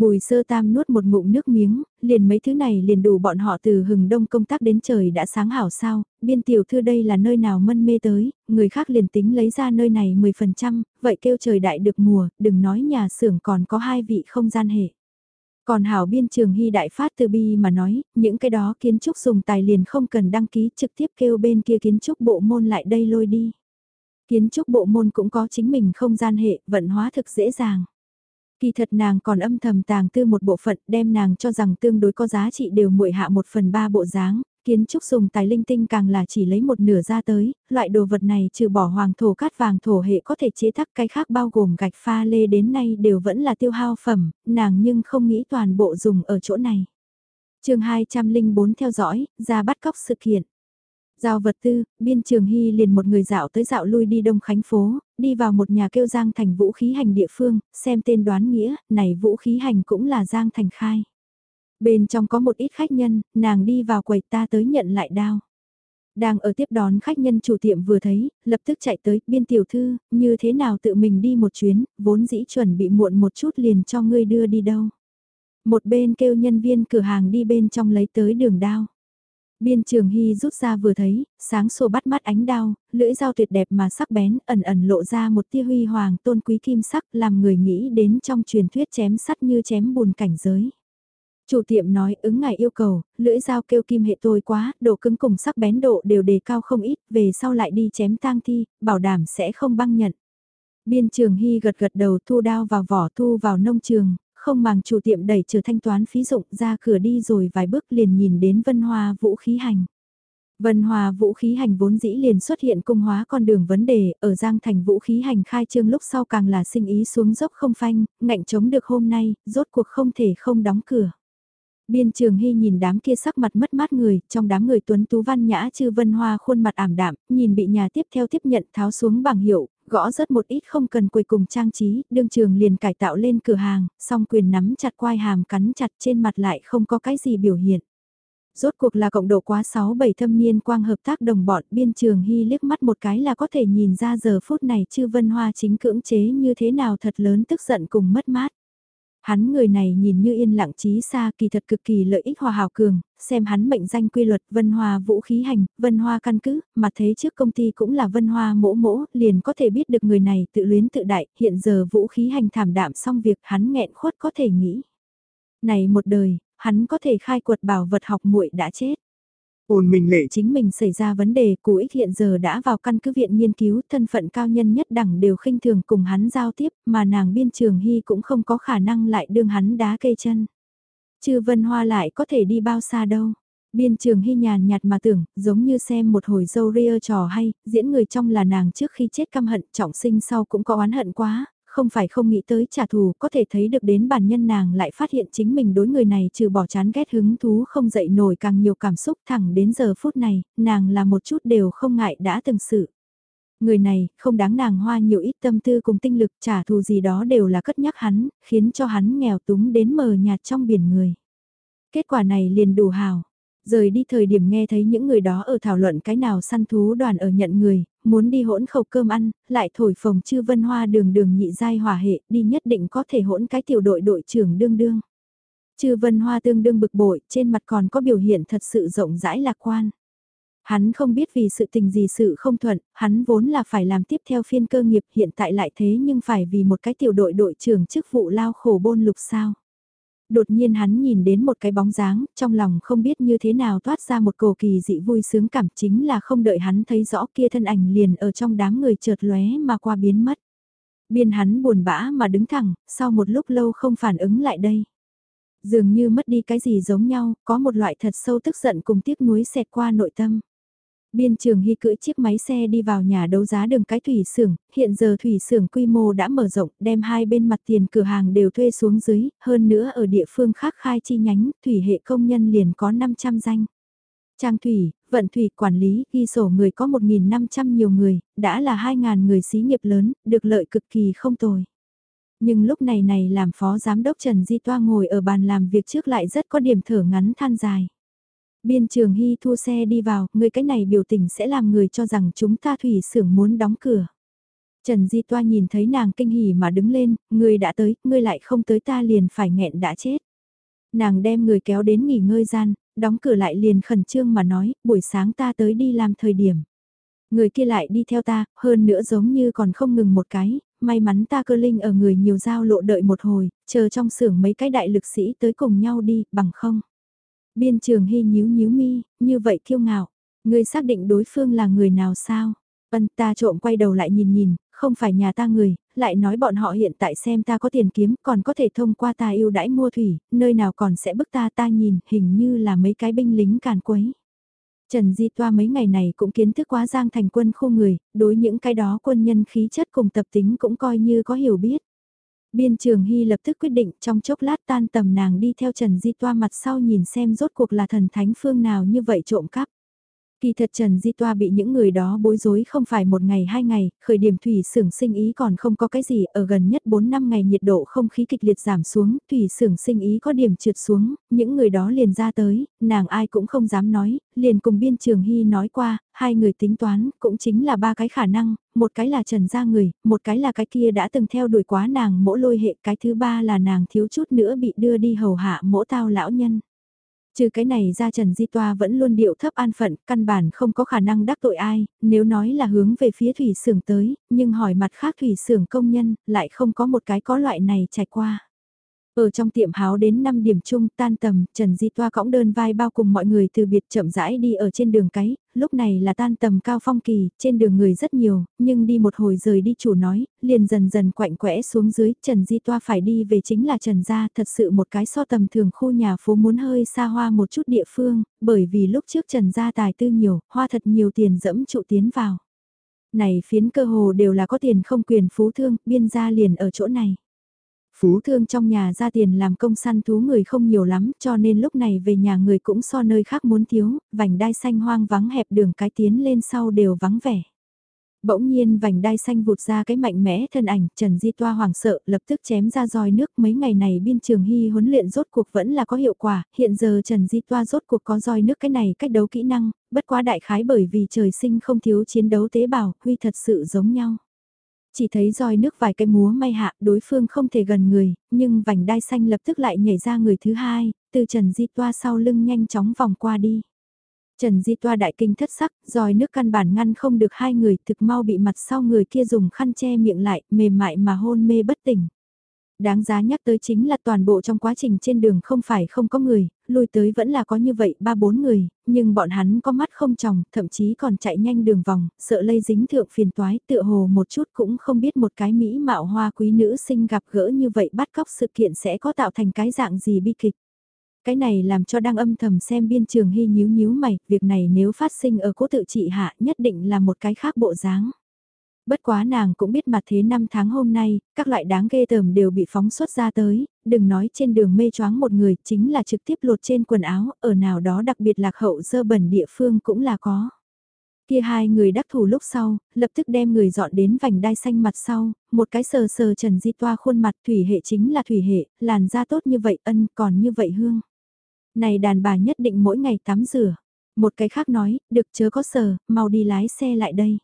Bùi sơ tam nuốt một ngụm nước miếng, liền mấy thứ này liền đủ bọn họ từ hừng đông công tác đến trời đã sáng hảo sao, biên tiểu thư đây là nơi nào mân mê tới, người khác liền tính lấy ra nơi này 10%, vậy kêu trời đại được mùa, đừng nói nhà xưởng còn có hai vị không gian hệ. Còn hảo biên trường hy đại phát từ bi mà nói, những cái đó kiến trúc dùng tài liền không cần đăng ký trực tiếp kêu bên kia kiến trúc bộ môn lại đây lôi đi. Kiến trúc bộ môn cũng có chính mình không gian hệ, vận hóa thực dễ dàng. Kỳ thật nàng còn âm thầm tàng tư một bộ phận đem nàng cho rằng tương đối có giá trị đều muội hạ một phần ba bộ dáng, kiến trúc dùng tài linh tinh càng là chỉ lấy một nửa ra tới, loại đồ vật này trừ bỏ hoàng thổ cát vàng thổ hệ có thể chế tác cái khác bao gồm gạch pha lê đến nay đều vẫn là tiêu hao phẩm, nàng nhưng không nghĩ toàn bộ dùng ở chỗ này. chương 204 theo dõi, ra bắt cóc sự kiện. Giao vật tư, biên trường hy liền một người dạo tới dạo lui đi Đông Khánh phố, đi vào một nhà kêu Giang Thành vũ khí hành địa phương, xem tên đoán nghĩa, này vũ khí hành cũng là Giang Thành khai. Bên trong có một ít khách nhân, nàng đi vào quầy ta tới nhận lại đao. Đang ở tiếp đón khách nhân chủ tiệm vừa thấy, lập tức chạy tới, biên tiểu thư, như thế nào tự mình đi một chuyến, vốn dĩ chuẩn bị muộn một chút liền cho ngươi đưa đi đâu. Một bên kêu nhân viên cửa hàng đi bên trong lấy tới đường đao. Biên trường hy rút ra vừa thấy, sáng sổ bắt mắt ánh đao, lưỡi dao tuyệt đẹp mà sắc bén ẩn ẩn lộ ra một tia huy hoàng tôn quý kim sắc làm người nghĩ đến trong truyền thuyết chém sắt như chém bùn cảnh giới. Chủ tiệm nói ứng ngài yêu cầu, lưỡi dao kêu kim hệ tôi quá, độ cứng cùng sắc bén độ đều đề cao không ít, về sau lại đi chém tang thi, bảo đảm sẽ không băng nhận. Biên trường hy gật gật đầu thu đao vào vỏ thu vào nông trường, không màng chủ tiệm đẩy chờ thanh toán phí dụng ra cửa đi rồi vài bước liền nhìn đến vân hoa vũ khí hành. Vân Hòa vũ khí hành vốn dĩ liền xuất hiện cung hóa con đường vấn đề, ở Giang Thành vũ khí hành khai trương lúc sau càng là sinh ý xuống dốc không phanh, ngạnh chống được hôm nay, rốt cuộc không thể không đóng cửa. Biên trường hy nhìn đám kia sắc mặt mất mát người, trong đám người tuấn tú văn nhã chư vân hoa khuôn mặt ảm đạm, nhìn bị nhà tiếp theo tiếp nhận tháo xuống bằng hiệu, gõ rất một ít không cần quầy cùng trang trí, đương trường liền cải tạo lên cửa hàng, song quyền nắm chặt quai hàm cắn chặt trên mặt lại không có cái gì biểu hiện. Rốt cuộc là cộng độ quá 6-7 thâm niên quang hợp tác đồng bọn biên trường hy liếc mắt một cái là có thể nhìn ra giờ phút này chư vân hoa chính cưỡng chế như thế nào thật lớn tức giận cùng mất mát. Hắn người này nhìn như yên lặng trí xa kỳ thật cực kỳ lợi ích hòa hào cường, xem hắn mệnh danh quy luật vân hoa vũ khí hành, vân hoa căn cứ, mà thế trước công ty cũng là vân hoa mỗ mỗ, liền có thể biết được người này tự luyến tự đại, hiện giờ vũ khí hành thảm đạm xong việc hắn nghẹn khuất có thể nghĩ. Này một đời, hắn có thể khai quật bảo vật học muội đã chết. Ôn minh lệ chính mình xảy ra vấn đề, cụ ích hiện giờ đã vào căn cứ viện nghiên cứu, thân phận cao nhân nhất đẳng đều khinh thường cùng hắn giao tiếp, mà nàng biên trường hy cũng không có khả năng lại đương hắn đá cây chân. Chư vân hoa lại có thể đi bao xa đâu. Biên trường hy nhàn nhạt mà tưởng, giống như xem một hồi dâu ria trò hay, diễn người trong là nàng trước khi chết căm hận, trọng sinh sau cũng có oán hận quá, không phải không nghĩ tới trả thù, có thể thấy được đến bản nhân nàng lại phát hiện chính mình đối người này trừ bỏ chán ghét hứng thú không dậy nổi càng nhiều cảm xúc thẳng đến giờ phút này, nàng là một chút đều không ngại đã từng sự. Người này, không đáng nàng hoa nhiều ít tâm tư cùng tinh lực trả thù gì đó đều là cất nhắc hắn, khiến cho hắn nghèo túng đến mờ nhạt trong biển người. Kết quả này liền đủ hào. Rời đi thời điểm nghe thấy những người đó ở thảo luận cái nào săn thú đoàn ở nhận người, muốn đi hỗn khẩu cơm ăn, lại thổi phồng chư vân hoa đường đường nhị giai hỏa hệ, đi nhất định có thể hỗn cái tiểu đội đội trưởng đương đương. Chư vân hoa tương đương bực bội, trên mặt còn có biểu hiện thật sự rộng rãi lạc quan. Hắn không biết vì sự tình gì sự không thuận, hắn vốn là phải làm tiếp theo phiên cơ nghiệp hiện tại lại thế nhưng phải vì một cái tiểu đội đội trưởng chức vụ lao khổ bôn lục sao đột nhiên hắn nhìn đến một cái bóng dáng, trong lòng không biết như thế nào toát ra một cổ kỳ dị vui sướng cảm chính là không đợi hắn thấy rõ kia thân ảnh liền ở trong đám người chợt lóe mà qua biến mất. Biên hắn buồn bã mà đứng thẳng, sau một lúc lâu không phản ứng lại đây. Dường như mất đi cái gì giống nhau, có một loại thật sâu tức giận cùng tiếc nuối xẹt qua nội tâm. Biên trường hy cưỡi chiếc máy xe đi vào nhà đấu giá đường cái thủy xưởng, hiện giờ thủy xưởng quy mô đã mở rộng, đem hai bên mặt tiền cửa hàng đều thuê xuống dưới, hơn nữa ở địa phương khác khai chi nhánh, thủy hệ công nhân liền có 500 danh. Trang thủy, vận thủy, quản lý, ghi sổ người có 1.500 nhiều người, đã là 2.000 người xí nghiệp lớn, được lợi cực kỳ không tồi. Nhưng lúc này này làm phó giám đốc Trần Di Toa ngồi ở bàn làm việc trước lại rất có điểm thở ngắn than dài. Biên trường hy thu xe đi vào, người cái này biểu tình sẽ làm người cho rằng chúng ta thủy xưởng muốn đóng cửa. Trần Di Toa nhìn thấy nàng kinh hỉ mà đứng lên, người đã tới, người lại không tới ta liền phải nghẹn đã chết. Nàng đem người kéo đến nghỉ ngơi gian, đóng cửa lại liền khẩn trương mà nói, buổi sáng ta tới đi làm thời điểm. Người kia lại đi theo ta, hơn nữa giống như còn không ngừng một cái, may mắn ta cơ linh ở người nhiều giao lộ đợi một hồi, chờ trong xưởng mấy cái đại lực sĩ tới cùng nhau đi, bằng không. Biên trường hy nhíu nhíu mi, như vậy kiêu ngạo. Ngươi xác định đối phương là người nào sao? Vân ta trộm quay đầu lại nhìn nhìn, không phải nhà ta người, lại nói bọn họ hiện tại xem ta có tiền kiếm còn có thể thông qua ta yêu đãi mua thủy, nơi nào còn sẽ bức ta ta nhìn hình như là mấy cái binh lính càn quấy. Trần Di Toa mấy ngày này cũng kiến thức quá giang thành quân khu người, đối những cái đó quân nhân khí chất cùng tập tính cũng coi như có hiểu biết. Biên trường Hy lập tức quyết định trong chốc lát tan tầm nàng đi theo Trần Di Toa mặt sau nhìn xem rốt cuộc là thần thánh phương nào như vậy trộm cắp. Kỳ thật Trần Di Toa bị những người đó bối rối không phải một ngày hai ngày, khởi điểm thủy xưởng sinh ý còn không có cái gì, ở gần nhất 4 năm ngày nhiệt độ không khí kịch liệt giảm xuống, thủy xưởng sinh ý có điểm trượt xuống, những người đó liền ra tới, nàng ai cũng không dám nói, liền cùng biên trường hy nói qua, hai người tính toán, cũng chính là ba cái khả năng, một cái là Trần gia người, một cái là cái kia đã từng theo đuổi quá nàng mỗ lôi hệ, cái thứ ba là nàng thiếu chút nữa bị đưa đi hầu hạ mỗ tao lão nhân. Trừ cái này ra Trần Di Toa vẫn luôn điệu thấp an phận, căn bản không có khả năng đắc tội ai, nếu nói là hướng về phía thủy xưởng tới, nhưng hỏi mặt khác thủy xưởng công nhân, lại không có một cái có loại này trải qua. Ở trong tiệm háo đến 5 điểm chung tan tầm, Trần Di Toa cõng đơn vai bao cùng mọi người từ biệt chậm rãi đi ở trên đường cái, lúc này là tan tầm cao phong kỳ, trên đường người rất nhiều, nhưng đi một hồi rời đi chủ nói, liền dần dần quạnh quẽ xuống dưới, Trần Di Toa phải đi về chính là Trần Gia, thật sự một cái so tầm thường khu nhà phố muốn hơi xa hoa một chút địa phương, bởi vì lúc trước Trần Gia tài tư nhiều, hoa thật nhiều tiền dẫm trụ tiến vào. Này phiến cơ hồ đều là có tiền không quyền phú thương, biên gia liền ở chỗ này. Phú thương trong nhà ra tiền làm công săn thú người không nhiều lắm cho nên lúc này về nhà người cũng so nơi khác muốn thiếu, vành đai xanh hoang vắng hẹp đường cái tiến lên sau đều vắng vẻ. Bỗng nhiên vành đai xanh vụt ra cái mạnh mẽ thân ảnh, Trần Di Toa hoảng sợ, lập tức chém ra roi nước mấy ngày này biên trường hy huấn luyện rốt cuộc vẫn là có hiệu quả, hiện giờ Trần Di Toa rốt cuộc có roi nước cái này cách đấu kỹ năng, bất quá đại khái bởi vì trời sinh không thiếu chiến đấu tế bào, huy thật sự giống nhau. Chỉ thấy roi nước vài cái múa may hạ đối phương không thể gần người, nhưng vành đai xanh lập tức lại nhảy ra người thứ hai, từ Trần Di Toa sau lưng nhanh chóng vòng qua đi. Trần Di Toa đại kinh thất sắc, roi nước căn bản ngăn không được hai người thực mau bị mặt sau người kia dùng khăn che miệng lại, mềm mại mà hôn mê bất tỉnh. Đáng giá nhắc tới chính là toàn bộ trong quá trình trên đường không phải không có người, lui tới vẫn là có như vậy ba bốn người, nhưng bọn hắn có mắt không tròng, thậm chí còn chạy nhanh đường vòng, sợ lây dính thượng phiền toái tựa hồ một chút cũng không biết một cái mỹ mạo hoa quý nữ sinh gặp gỡ như vậy bắt cóc sự kiện sẽ có tạo thành cái dạng gì bi kịch. Cái này làm cho đang âm thầm xem biên trường hy nhíu nhíu mày, việc này nếu phát sinh ở cố tự trị hạ nhất định là một cái khác bộ dáng. Bất quá nàng cũng biết mặt thế năm tháng hôm nay, các loại đáng ghê tởm đều bị phóng xuất ra tới, đừng nói trên đường mê choáng một người chính là trực tiếp lột trên quần áo, ở nào đó đặc biệt lạc hậu dơ bẩn địa phương cũng là có. Kia hai người đắc thủ lúc sau, lập tức đem người dọn đến vành đai xanh mặt sau, một cái sờ sờ trần di toa khuôn mặt thủy hệ chính là thủy hệ, làn da tốt như vậy ân còn như vậy hương. Này đàn bà nhất định mỗi ngày tắm rửa. Một cái khác nói, được chớ có sờ, mau đi lái xe lại đây.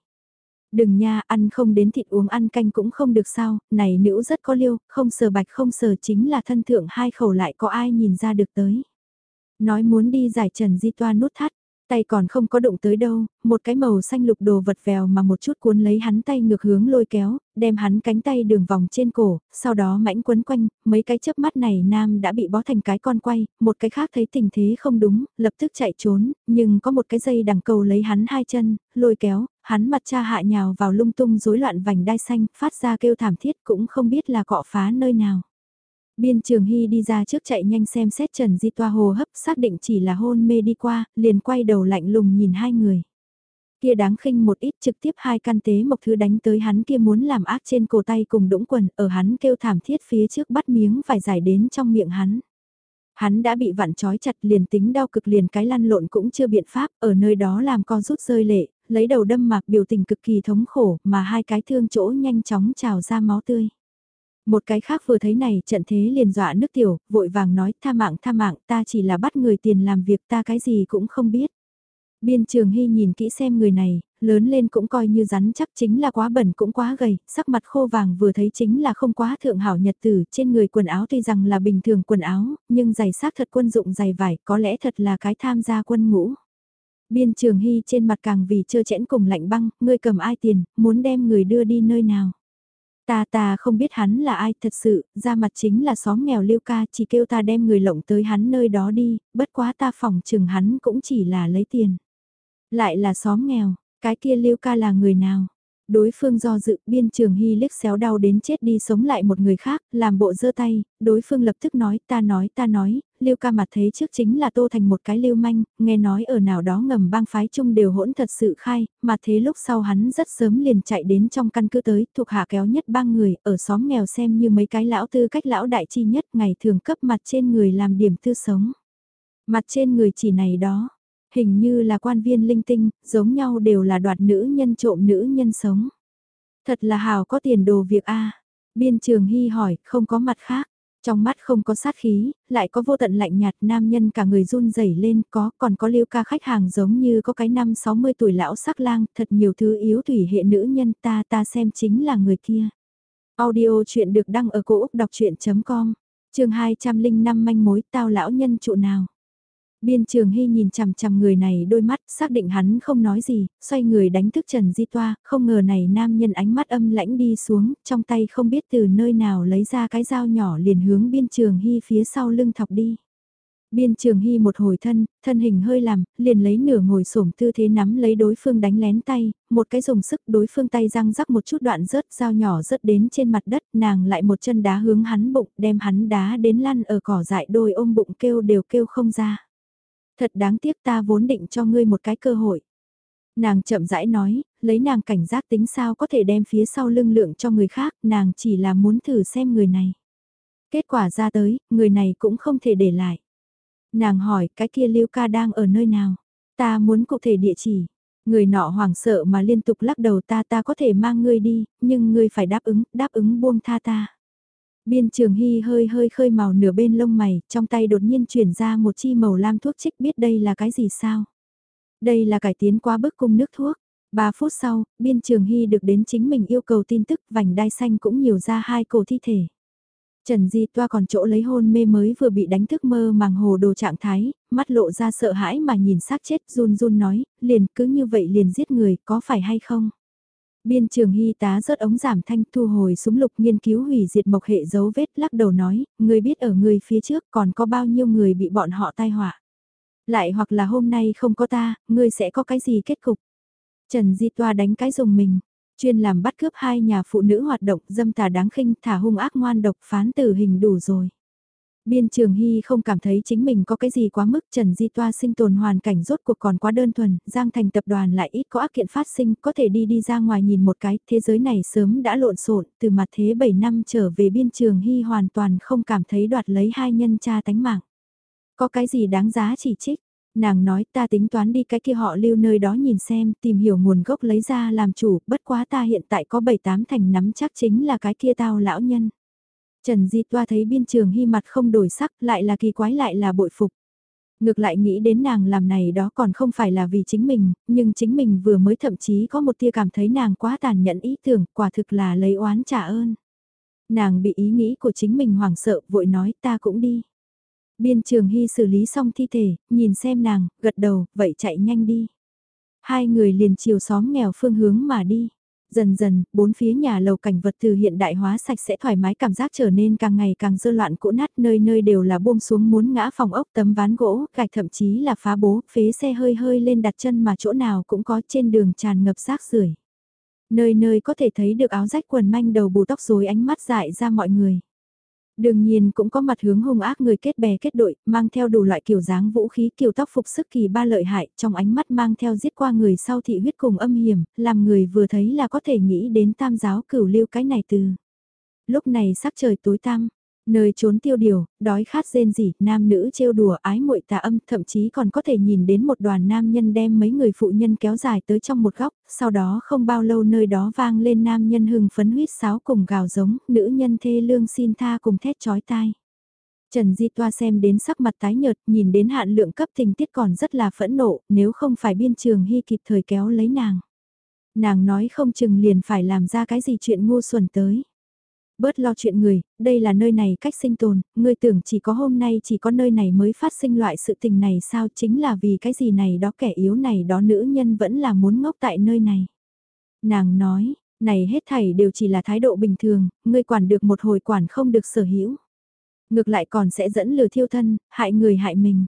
Đừng nha, ăn không đến thịt uống ăn canh cũng không được sao, này nữ rất có liêu, không sờ bạch không sờ chính là thân thượng hai khẩu lại có ai nhìn ra được tới. Nói muốn đi giải trần di toa nút thắt, Tay còn không có động tới đâu, một cái màu xanh lục đồ vật vèo mà một chút cuốn lấy hắn tay ngược hướng lôi kéo, đem hắn cánh tay đường vòng trên cổ, sau đó mãnh quấn quanh, mấy cái chớp mắt này nam đã bị bó thành cái con quay, một cái khác thấy tình thế không đúng, lập tức chạy trốn, nhưng có một cái dây đằng cầu lấy hắn hai chân, lôi kéo, hắn mặt cha hạ nhào vào lung tung rối loạn vành đai xanh, phát ra kêu thảm thiết cũng không biết là cọ phá nơi nào. Biên Trường Hy đi ra trước chạy nhanh xem xét Trần Di Toa hồ hấp xác định chỉ là hôn mê đi qua, liền quay đầu lạnh lùng nhìn hai người. Kia đáng khinh một ít trực tiếp hai căn tế mộc thứ đánh tới hắn kia muốn làm ác trên cổ tay cùng đũng quần ở hắn kêu thảm thiết phía trước bắt miếng phải giải đến trong miệng hắn. Hắn đã bị vặn trói chặt liền tính đau cực liền cái lăn lộn cũng chưa biện pháp ở nơi đó làm con rút rơi lệ, lấy đầu đâm mạc biểu tình cực kỳ thống khổ mà hai cái thương chỗ nhanh chóng trào ra máu tươi. Một cái khác vừa thấy này trận thế liền dọa nước tiểu, vội vàng nói tha mạng tha mạng ta chỉ là bắt người tiền làm việc ta cái gì cũng không biết. Biên trường hy nhìn kỹ xem người này, lớn lên cũng coi như rắn chắc chính là quá bẩn cũng quá gầy, sắc mặt khô vàng vừa thấy chính là không quá thượng hảo nhật tử, trên người quần áo tuy rằng là bình thường quần áo, nhưng giày xác thật quân dụng giày vải, có lẽ thật là cái tham gia quân ngũ. Biên trường hy trên mặt càng vì trơ chẽn cùng lạnh băng, ngươi cầm ai tiền, muốn đem người đưa đi nơi nào. Ta ta không biết hắn là ai thật sự, ra mặt chính là xóm nghèo lưu ca chỉ kêu ta đem người lộng tới hắn nơi đó đi, bất quá ta phòng chừng hắn cũng chỉ là lấy tiền. Lại là xóm nghèo, cái kia lưu ca là người nào? Đối phương do dự biên trường hy liếc xéo đau đến chết đi sống lại một người khác, làm bộ giơ tay, đối phương lập tức nói ta nói ta nói, Lưu ca mặt thế trước chính là tô thành một cái Lưu manh, nghe nói ở nào đó ngầm bang phái chung đều hỗn thật sự khai, mà thế lúc sau hắn rất sớm liền chạy đến trong căn cứ tới, thuộc hạ kéo nhất ba người, ở xóm nghèo xem như mấy cái lão tư cách lão đại chi nhất ngày thường cấp mặt trên người làm điểm tư sống. Mặt trên người chỉ này đó, hình như là quan viên linh tinh, giống nhau đều là đoạt nữ nhân trộm nữ nhân sống. Thật là hào có tiền đồ việc a Biên trường hy hỏi, không có mặt khác. Trong mắt không có sát khí, lại có vô tận lạnh nhạt nam nhân cả người run rẩy lên có còn có liêu ca khách hàng giống như có cái năm 60 tuổi lão sắc lang thật nhiều thứ yếu thủy hệ nữ nhân ta ta xem chính là người kia. Audio chuyện được đăng ở cổ Úc đọc chuyện.com, trường 205 manh mối tao lão nhân trụ nào. Biên trường hy nhìn chằm chằm người này đôi mắt, xác định hắn không nói gì, xoay người đánh thức Trần Di Toa, không ngờ này nam nhân ánh mắt âm lãnh đi xuống, trong tay không biết từ nơi nào lấy ra cái dao nhỏ liền hướng biên trường hy phía sau lưng thọc đi. Biên trường hy một hồi thân, thân hình hơi làm, liền lấy nửa ngồi xổm tư thế nắm lấy đối phương đánh lén tay, một cái dùng sức đối phương tay răng rắc một chút đoạn rớt dao nhỏ rớt đến trên mặt đất, nàng lại một chân đá hướng hắn bụng, đem hắn đá đến lăn ở cỏ dại đôi ôm bụng kêu đều kêu không ra. Thật đáng tiếc ta vốn định cho ngươi một cái cơ hội. Nàng chậm rãi nói, lấy nàng cảnh giác tính sao có thể đem phía sau lưng lượng cho người khác, nàng chỉ là muốn thử xem người này. Kết quả ra tới, người này cũng không thể để lại. Nàng hỏi, cái kia Lưu ca đang ở nơi nào? Ta muốn cụ thể địa chỉ. Người nọ hoảng sợ mà liên tục lắc đầu ta ta có thể mang ngươi đi, nhưng ngươi phải đáp ứng, đáp ứng buông tha ta. Biên trường hy hơi hơi khơi màu nửa bên lông mày, trong tay đột nhiên chuyển ra một chi màu lam thuốc trích biết đây là cái gì sao? Đây là cải tiến quá bức cung nước thuốc. Ba phút sau, biên trường hy được đến chính mình yêu cầu tin tức vành đai xanh cũng nhiều ra hai cổ thi thể. Trần Di Toa còn chỗ lấy hôn mê mới vừa bị đánh thức mơ màng hồ đồ trạng thái, mắt lộ ra sợ hãi mà nhìn xác chết run run nói, liền cứ như vậy liền giết người có phải hay không? Biên trường hy tá rớt ống giảm thanh thu hồi súng lục nghiên cứu hủy diệt mộc hệ dấu vết lắc đầu nói, người biết ở người phía trước còn có bao nhiêu người bị bọn họ tai họa. Lại hoặc là hôm nay không có ta, ngươi sẽ có cái gì kết cục. Trần Di Toa đánh cái dùng mình, chuyên làm bắt cướp hai nhà phụ nữ hoạt động dâm tà đáng khinh thả hung ác ngoan độc phán tử hình đủ rồi. Biên Trường Hy không cảm thấy chính mình có cái gì quá mức Trần Di Toa sinh tồn hoàn cảnh rốt cuộc còn quá đơn thuần, Giang Thành tập đoàn lại ít có ác kiện phát sinh, có thể đi đi ra ngoài nhìn một cái, thế giới này sớm đã lộn xộn từ mặt thế 7 năm trở về Biên Trường Hy hoàn toàn không cảm thấy đoạt lấy hai nhân cha tánh mạng. Có cái gì đáng giá chỉ trích, nàng nói ta tính toán đi cái kia họ lưu nơi đó nhìn xem, tìm hiểu nguồn gốc lấy ra làm chủ, bất quá ta hiện tại có 7-8 thành nắm chắc chính là cái kia tao lão nhân. Trần Di Toa thấy biên trường hy mặt không đổi sắc, lại là kỳ quái lại là bội phục. Ngược lại nghĩ đến nàng làm này đó còn không phải là vì chính mình, nhưng chính mình vừa mới thậm chí có một tia cảm thấy nàng quá tàn nhẫn ý tưởng, quả thực là lấy oán trả ơn. Nàng bị ý nghĩ của chính mình hoảng sợ, vội nói ta cũng đi. Biên trường hy xử lý xong thi thể, nhìn xem nàng, gật đầu, vậy chạy nhanh đi. Hai người liền chiều xóm nghèo phương hướng mà đi. Dần dần, bốn phía nhà lầu cảnh vật từ hiện đại hóa sạch sẽ thoải mái cảm giác trở nên càng ngày càng dơ loạn cũ nát nơi nơi đều là buông xuống muốn ngã phòng ốc tấm ván gỗ, gạch thậm chí là phá bố, phế xe hơi hơi lên đặt chân mà chỗ nào cũng có trên đường tràn ngập rác rưởi Nơi nơi có thể thấy được áo rách quần manh đầu bù tóc rối ánh mắt dại ra mọi người. Đương nhiên cũng có mặt hướng hung ác người kết bè kết đội, mang theo đủ loại kiểu dáng vũ khí kiểu tóc phục sức kỳ ba lợi hại, trong ánh mắt mang theo giết qua người sau thị huyết cùng âm hiểm, làm người vừa thấy là có thể nghĩ đến tam giáo cửu lưu cái này từ. Lúc này sắc trời tối tăm, Nơi trốn tiêu điều, đói khát rên rỉ, nam nữ trêu đùa ái muội tà âm, thậm chí còn có thể nhìn đến một đoàn nam nhân đem mấy người phụ nhân kéo dài tới trong một góc, sau đó không bao lâu nơi đó vang lên nam nhân hưng phấn huyết sáo cùng gào giống, nữ nhân thê lương xin tha cùng thét chói tai. Trần Di Toa xem đến sắc mặt tái nhợt, nhìn đến hạn lượng cấp tình tiết còn rất là phẫn nộ, nếu không phải biên trường hy kịp thời kéo lấy nàng. Nàng nói không chừng liền phải làm ra cái gì chuyện ngu xuẩn tới bớt lo chuyện người, đây là nơi này cách sinh tồn, ngươi tưởng chỉ có hôm nay chỉ có nơi này mới phát sinh loại sự tình này sao chính là vì cái gì này đó kẻ yếu này đó nữ nhân vẫn là muốn ngốc tại nơi này. Nàng nói, này hết thảy đều chỉ là thái độ bình thường, ngươi quản được một hồi quản không được sở hữu. Ngược lại còn sẽ dẫn lừa thiêu thân, hại người hại mình.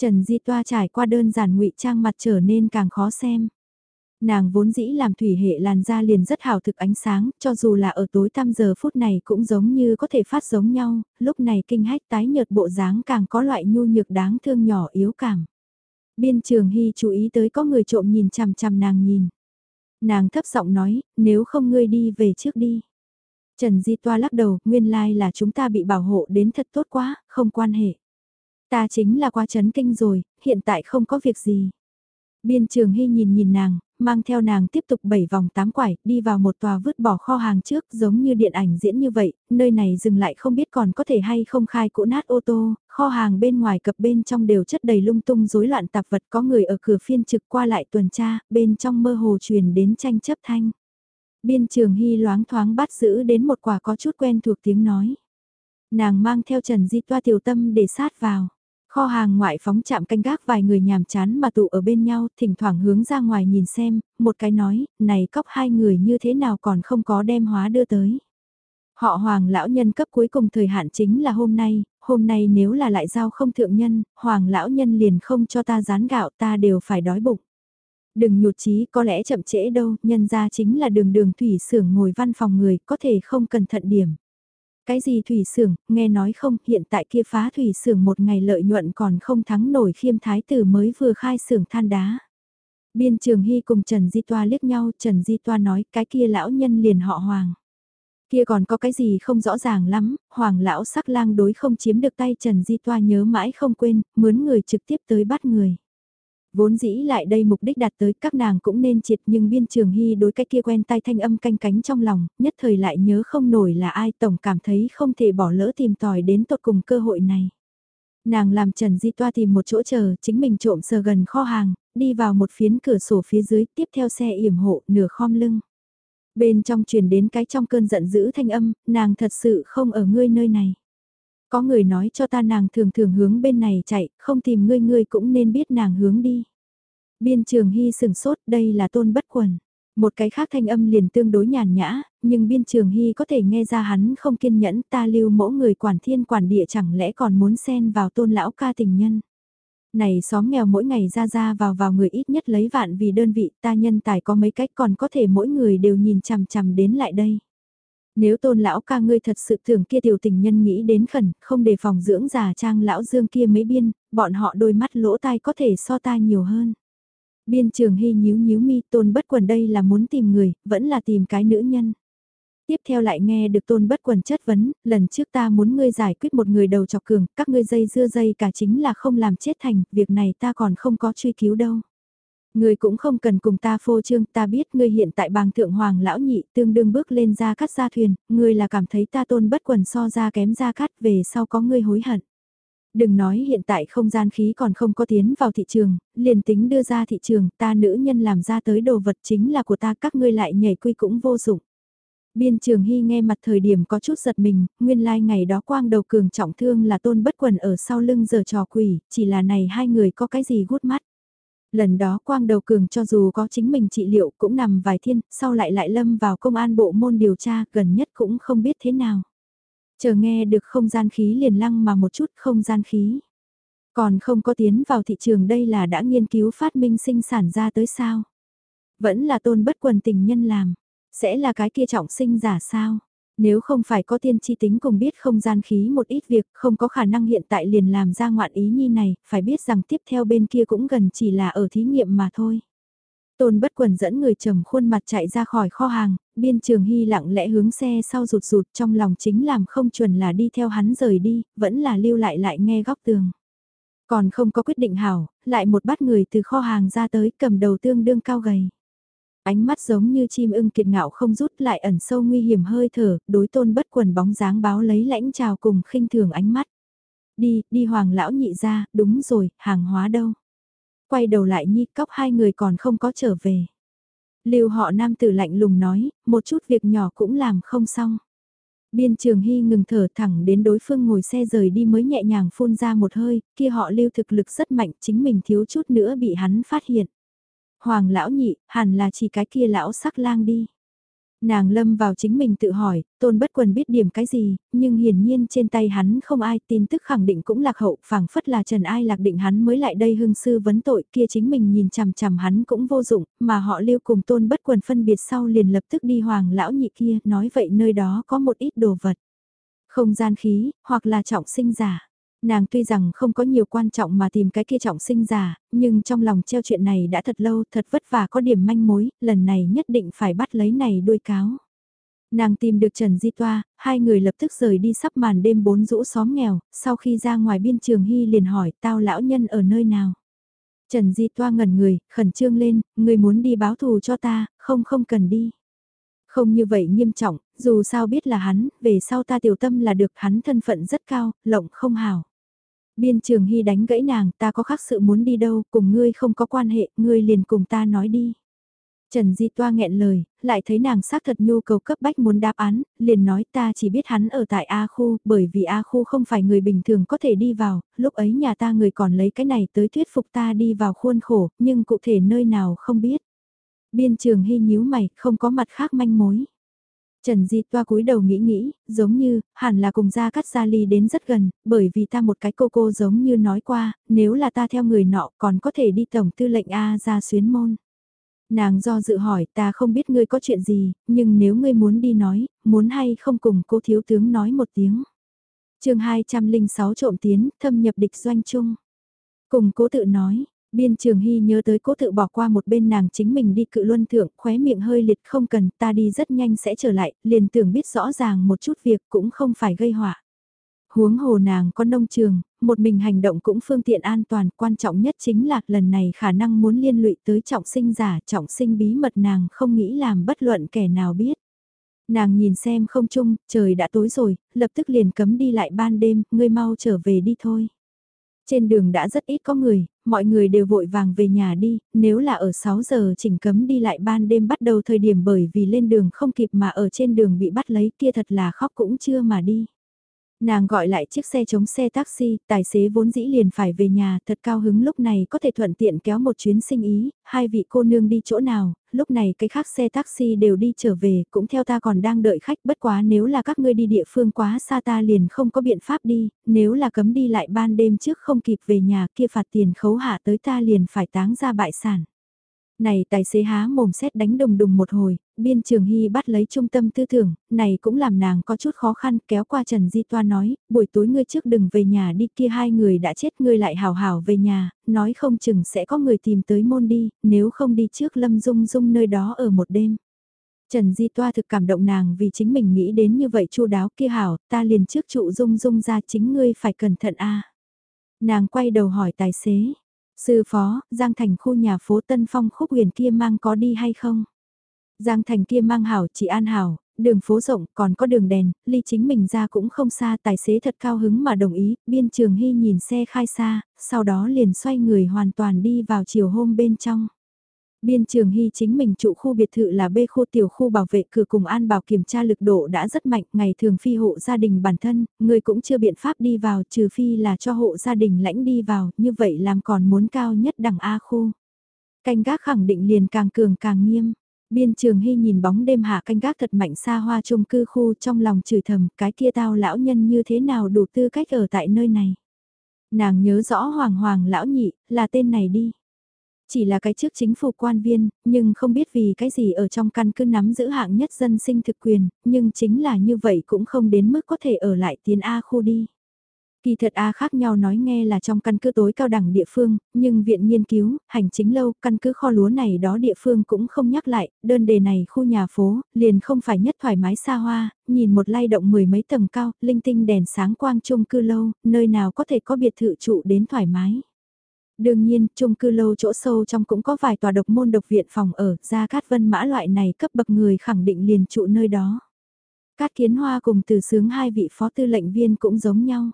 Trần Di Toa trải qua đơn giản ngụy trang mặt trở nên càng khó xem. Nàng vốn dĩ làm thủy hệ làn da liền rất hào thực ánh sáng, cho dù là ở tối tăm giờ phút này cũng giống như có thể phát giống nhau, lúc này kinh hách tái nhợt bộ dáng càng có loại nhu nhược đáng thương nhỏ yếu cảm. Biên trường hy chú ý tới có người trộm nhìn chằm chằm nàng nhìn. Nàng thấp giọng nói, nếu không ngươi đi về trước đi. Trần Di Toa lắc đầu, nguyên lai là chúng ta bị bảo hộ đến thật tốt quá, không quan hệ. Ta chính là qua chấn kinh rồi, hiện tại không có việc gì. Biên trường hy nhìn nhìn nàng, mang theo nàng tiếp tục bảy vòng tám quải, đi vào một tòa vứt bỏ kho hàng trước giống như điện ảnh diễn như vậy, nơi này dừng lại không biết còn có thể hay không khai cũ nát ô tô, kho hàng bên ngoài cập bên trong đều chất đầy lung tung rối loạn tạp vật có người ở cửa phiên trực qua lại tuần tra, bên trong mơ hồ truyền đến tranh chấp thanh. Biên trường hy loáng thoáng bắt giữ đến một quả có chút quen thuộc tiếng nói. Nàng mang theo Trần Di Toa tiểu tâm để sát vào. Kho hàng ngoại phóng chạm canh gác vài người nhàm chán mà tụ ở bên nhau, thỉnh thoảng hướng ra ngoài nhìn xem, một cái nói, này cóc hai người như thế nào còn không có đem hóa đưa tới. Họ hoàng lão nhân cấp cuối cùng thời hạn chính là hôm nay, hôm nay nếu là lại giao không thượng nhân, hoàng lão nhân liền không cho ta rán gạo ta đều phải đói bụng. Đừng nhụt chí có lẽ chậm trễ đâu, nhân ra chính là đường đường thủy xưởng ngồi văn phòng người, có thể không cẩn thận điểm. Cái gì thủy xưởng, nghe nói không, hiện tại kia phá thủy xưởng một ngày lợi nhuận còn không thắng nổi khiêm thái tử mới vừa khai xưởng than đá. Biên Trường Hy cùng Trần Di Toa liếc nhau, Trần Di Toa nói cái kia lão nhân liền họ Hoàng. Kia còn có cái gì không rõ ràng lắm, Hoàng lão sắc lang đối không chiếm được tay Trần Di Toa nhớ mãi không quên, mướn người trực tiếp tới bắt người. Vốn dĩ lại đây mục đích đạt tới các nàng cũng nên triệt nhưng biên trường hy đối cái kia quen tay thanh âm canh cánh trong lòng, nhất thời lại nhớ không nổi là ai tổng cảm thấy không thể bỏ lỡ tìm tòi đến tột cùng cơ hội này. Nàng làm Trần Di Toa tìm một chỗ chờ, chính mình trộm sờ gần kho hàng, đi vào một phiến cửa sổ phía dưới, tiếp theo xe yểm hộ, nửa khom lưng. Bên trong truyền đến cái trong cơn giận dữ thanh âm, nàng thật sự không ở ngươi nơi này. Có người nói cho ta nàng thường thường hướng bên này chạy, không tìm ngươi ngươi cũng nên biết nàng hướng đi. Biên trường hy sừng sốt, đây là tôn bất quần. Một cái khác thanh âm liền tương đối nhàn nhã, nhưng biên trường hy có thể nghe ra hắn không kiên nhẫn ta lưu mẫu người quản thiên quản địa chẳng lẽ còn muốn xen vào tôn lão ca tình nhân. Này xóm nghèo mỗi ngày ra ra vào vào người ít nhất lấy vạn vì đơn vị ta nhân tài có mấy cách còn có thể mỗi người đều nhìn chằm chằm đến lại đây. Nếu tôn lão ca ngươi thật sự thường kia tiểu tình nhân nghĩ đến khẩn, không đề phòng dưỡng già trang lão dương kia mấy biên, bọn họ đôi mắt lỗ tai có thể so tai nhiều hơn. Biên trường hy nhíu nhíu mi tôn bất quần đây là muốn tìm người, vẫn là tìm cái nữ nhân. Tiếp theo lại nghe được tôn bất quần chất vấn, lần trước ta muốn ngươi giải quyết một người đầu chọc cường, các ngươi dây dưa dây cả chính là không làm chết thành, việc này ta còn không có truy cứu đâu. Ngươi cũng không cần cùng ta phô trương, ta biết ngươi hiện tại bàng thượng hoàng lão nhị tương đương bước lên ra cắt ra thuyền, ngươi là cảm thấy ta tôn bất quần so ra kém ra cắt về sau có ngươi hối hận. Đừng nói hiện tại không gian khí còn không có tiến vào thị trường, liền tính đưa ra thị trường, ta nữ nhân làm ra tới đồ vật chính là của ta các ngươi lại nhảy quy cũng vô dụng. Biên trường hy nghe mặt thời điểm có chút giật mình, nguyên lai like ngày đó quang đầu cường trọng thương là tôn bất quần ở sau lưng giờ trò quỷ, chỉ là này hai người có cái gì gút mắt. Lần đó quang đầu cường cho dù có chính mình trị liệu cũng nằm vài thiên, sau lại lại lâm vào công an bộ môn điều tra gần nhất cũng không biết thế nào. Chờ nghe được không gian khí liền lăng mà một chút không gian khí. Còn không có tiến vào thị trường đây là đã nghiên cứu phát minh sinh sản ra tới sao. Vẫn là tôn bất quần tình nhân làm. Sẽ là cái kia trọng sinh giả sao? Nếu không phải có tiên tri tính cùng biết không gian khí một ít việc, không có khả năng hiện tại liền làm ra ngoạn ý nhi này, phải biết rằng tiếp theo bên kia cũng gần chỉ là ở thí nghiệm mà thôi. Tôn bất quần dẫn người trầm khuôn mặt chạy ra khỏi kho hàng, biên trường hy lặng lẽ hướng xe sau rụt rụt trong lòng chính làm không chuẩn là đi theo hắn rời đi, vẫn là lưu lại lại nghe góc tường. Còn không có quyết định hảo, lại một bắt người từ kho hàng ra tới cầm đầu tương đương cao gầy. Ánh mắt giống như chim ưng kiệt ngạo không rút lại ẩn sâu nguy hiểm hơi thở, đối tôn bất quần bóng dáng báo lấy lãnh chào cùng khinh thường ánh mắt. Đi, đi hoàng lão nhị ra, đúng rồi, hàng hóa đâu. Quay đầu lại nhi cóc hai người còn không có trở về. Lưu họ nam tử lạnh lùng nói, một chút việc nhỏ cũng làm không xong. Biên trường hy ngừng thở thẳng đến đối phương ngồi xe rời đi mới nhẹ nhàng phun ra một hơi, kia họ lưu thực lực rất mạnh chính mình thiếu chút nữa bị hắn phát hiện. Hoàng lão nhị, hẳn là chỉ cái kia lão sắc lang đi. Nàng lâm vào chính mình tự hỏi, tôn bất quần biết điểm cái gì, nhưng hiển nhiên trên tay hắn không ai tin tức khẳng định cũng lạc hậu, phảng phất là trần ai lạc định hắn mới lại đây hưng sư vấn tội kia chính mình nhìn chằm chằm hắn cũng vô dụng, mà họ lưu cùng tôn bất quần phân biệt sau liền lập tức đi hoàng lão nhị kia, nói vậy nơi đó có một ít đồ vật. Không gian khí, hoặc là trọng sinh giả. Nàng tuy rằng không có nhiều quan trọng mà tìm cái kia trọng sinh già nhưng trong lòng treo chuyện này đã thật lâu, thật vất vả có điểm manh mối, lần này nhất định phải bắt lấy này đuôi cáo. Nàng tìm được Trần Di Toa, hai người lập tức rời đi sắp màn đêm bốn rũ xóm nghèo, sau khi ra ngoài biên trường Hy liền hỏi tao lão nhân ở nơi nào. Trần Di Toa ngẩn người, khẩn trương lên, người muốn đi báo thù cho ta, không không cần đi. Không như vậy nghiêm trọng, dù sao biết là hắn, về sau ta tiểu tâm là được hắn thân phận rất cao, lộng không hào. Biên trường hy đánh gãy nàng, ta có khác sự muốn đi đâu, cùng ngươi không có quan hệ, ngươi liền cùng ta nói đi. Trần Di Toa nghẹn lời, lại thấy nàng xác thật nhu cầu cấp bách muốn đáp án, liền nói ta chỉ biết hắn ở tại A khu, bởi vì A khu không phải người bình thường có thể đi vào, lúc ấy nhà ta người còn lấy cái này tới thuyết phục ta đi vào khuôn khổ, nhưng cụ thể nơi nào không biết. Biên trường hy nhíu mày, không có mặt khác manh mối. Trần Di toa cúi đầu nghĩ nghĩ, giống như, hẳn là cùng gia cắt gia ly đến rất gần, bởi vì ta một cái cô cô giống như nói qua, nếu là ta theo người nọ còn có thể đi tổng tư lệnh A ra xuyến môn. Nàng do dự hỏi ta không biết ngươi có chuyện gì, nhưng nếu ngươi muốn đi nói, muốn hay không cùng cô thiếu tướng nói một tiếng. chương 206 trộm tiến, thâm nhập địch doanh chung. Cùng cố tự nói, Biên Trường Hy nhớ tới cố tự bỏ qua một bên nàng chính mình đi cự luân thượng, khóe miệng hơi liệt không cần, ta đi rất nhanh sẽ trở lại, liền tưởng biết rõ ràng một chút việc cũng không phải gây họa. Huống hồ nàng có nông trường, một mình hành động cũng phương tiện an toàn, quan trọng nhất chính là lần này khả năng muốn liên lụy tới trọng sinh giả, trọng sinh bí mật nàng không nghĩ làm bất luận kẻ nào biết. Nàng nhìn xem không chung, trời đã tối rồi, lập tức liền cấm đi lại ban đêm, ngươi mau trở về đi thôi. Trên đường đã rất ít có người, mọi người đều vội vàng về nhà đi, nếu là ở 6 giờ chỉnh cấm đi lại ban đêm bắt đầu thời điểm bởi vì lên đường không kịp mà ở trên đường bị bắt lấy kia thật là khóc cũng chưa mà đi. Nàng gọi lại chiếc xe chống xe taxi, tài xế vốn dĩ liền phải về nhà, thật cao hứng lúc này có thể thuận tiện kéo một chuyến sinh ý, hai vị cô nương đi chỗ nào, lúc này cái khác xe taxi đều đi trở về, cũng theo ta còn đang đợi khách, bất quá nếu là các ngươi đi địa phương quá xa ta liền không có biện pháp đi, nếu là cấm đi lại ban đêm trước không kịp về nhà kia phạt tiền khấu hạ tới ta liền phải táng ra bại sản. Này tài xế há mồm xét đánh đùng đùng một hồi, biên trường hy bắt lấy trung tâm tư tưởng, này cũng làm nàng có chút khó khăn kéo qua Trần Di Toa nói, buổi tối ngươi trước đừng về nhà đi kia hai người đã chết ngươi lại hào hào về nhà, nói không chừng sẽ có người tìm tới môn đi, nếu không đi trước Lâm Dung Dung nơi đó ở một đêm. Trần Di Toa thực cảm động nàng vì chính mình nghĩ đến như vậy chu đáo kia hảo, ta liền trước trụ Dung Dung ra chính ngươi phải cẩn thận a Nàng quay đầu hỏi tài xế, Sư phó, Giang Thành khu nhà phố Tân Phong khúc huyền kia mang có đi hay không? Giang Thành kia mang hảo chỉ an hảo, đường phố rộng còn có đường đèn, ly chính mình ra cũng không xa tài xế thật cao hứng mà đồng ý, biên trường hy nhìn xe khai xa, sau đó liền xoay người hoàn toàn đi vào chiều hôm bên trong. Biên trường hy chính mình trụ khu biệt thự là B khu tiểu khu bảo vệ cửa cùng an bảo kiểm tra lực độ đã rất mạnh, ngày thường phi hộ gia đình bản thân, người cũng chưa biện pháp đi vào trừ phi là cho hộ gia đình lãnh đi vào, như vậy làm còn muốn cao nhất đẳng A khu. Canh gác khẳng định liền càng cường càng nghiêm. Biên trường hy nhìn bóng đêm hạ canh gác thật mạnh xa hoa chung cư khu trong lòng chửi thầm cái kia tao lão nhân như thế nào đủ tư cách ở tại nơi này. Nàng nhớ rõ hoàng hoàng lão nhị, là tên này đi. Chỉ là cái trước chính phủ quan viên, nhưng không biết vì cái gì ở trong căn cứ nắm giữ hạng nhất dân sinh thực quyền, nhưng chính là như vậy cũng không đến mức có thể ở lại tiến A khu đi. Kỳ thật A khác nhau nói nghe là trong căn cứ tối cao đẳng địa phương, nhưng viện nghiên cứu, hành chính lâu, căn cứ kho lúa này đó địa phương cũng không nhắc lại, đơn đề này khu nhà phố, liền không phải nhất thoải mái xa hoa, nhìn một lay động mười mấy tầng cao, linh tinh đèn sáng quang chung cư lâu, nơi nào có thể có biệt thự trụ đến thoải mái. Đương nhiên, chung cư lâu chỗ sâu trong cũng có vài tòa độc môn độc viện phòng ở, ra cát vân mã loại này cấp bậc người khẳng định liền trụ nơi đó. Cát kiến hoa cùng từ sướng hai vị phó tư lệnh viên cũng giống nhau.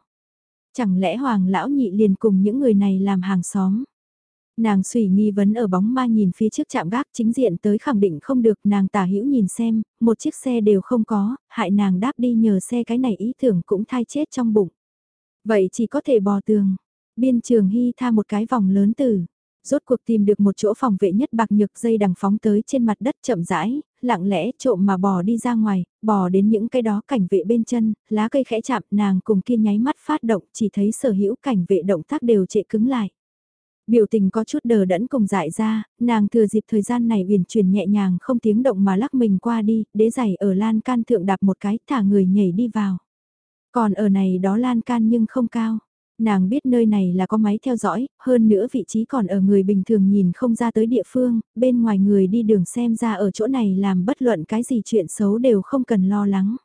Chẳng lẽ hoàng lão nhị liền cùng những người này làm hàng xóm? Nàng suy nghi vấn ở bóng ma nhìn phía trước chạm gác chính diện tới khẳng định không được nàng tả hữu nhìn xem, một chiếc xe đều không có, hại nàng đáp đi nhờ xe cái này ý tưởng cũng thai chết trong bụng. Vậy chỉ có thể bò tường, Biên trường hy tha một cái vòng lớn từ. Rốt cuộc tìm được một chỗ phòng vệ nhất bạc nhược dây đằng phóng tới trên mặt đất chậm rãi, lặng lẽ trộm mà bò đi ra ngoài, bò đến những cái đó cảnh vệ bên chân, lá cây khẽ chạm nàng cùng kia nháy mắt phát động chỉ thấy sở hữu cảnh vệ động tác đều trệ cứng lại. Biểu tình có chút đờ đẫn cùng dại ra, nàng thừa dịp thời gian này uyển chuyển nhẹ nhàng không tiếng động mà lắc mình qua đi, đế giày ở lan can thượng đạp một cái thả người nhảy đi vào. Còn ở này đó lan can nhưng không cao. Nàng biết nơi này là có máy theo dõi, hơn nữa vị trí còn ở người bình thường nhìn không ra tới địa phương, bên ngoài người đi đường xem ra ở chỗ này làm bất luận cái gì chuyện xấu đều không cần lo lắng.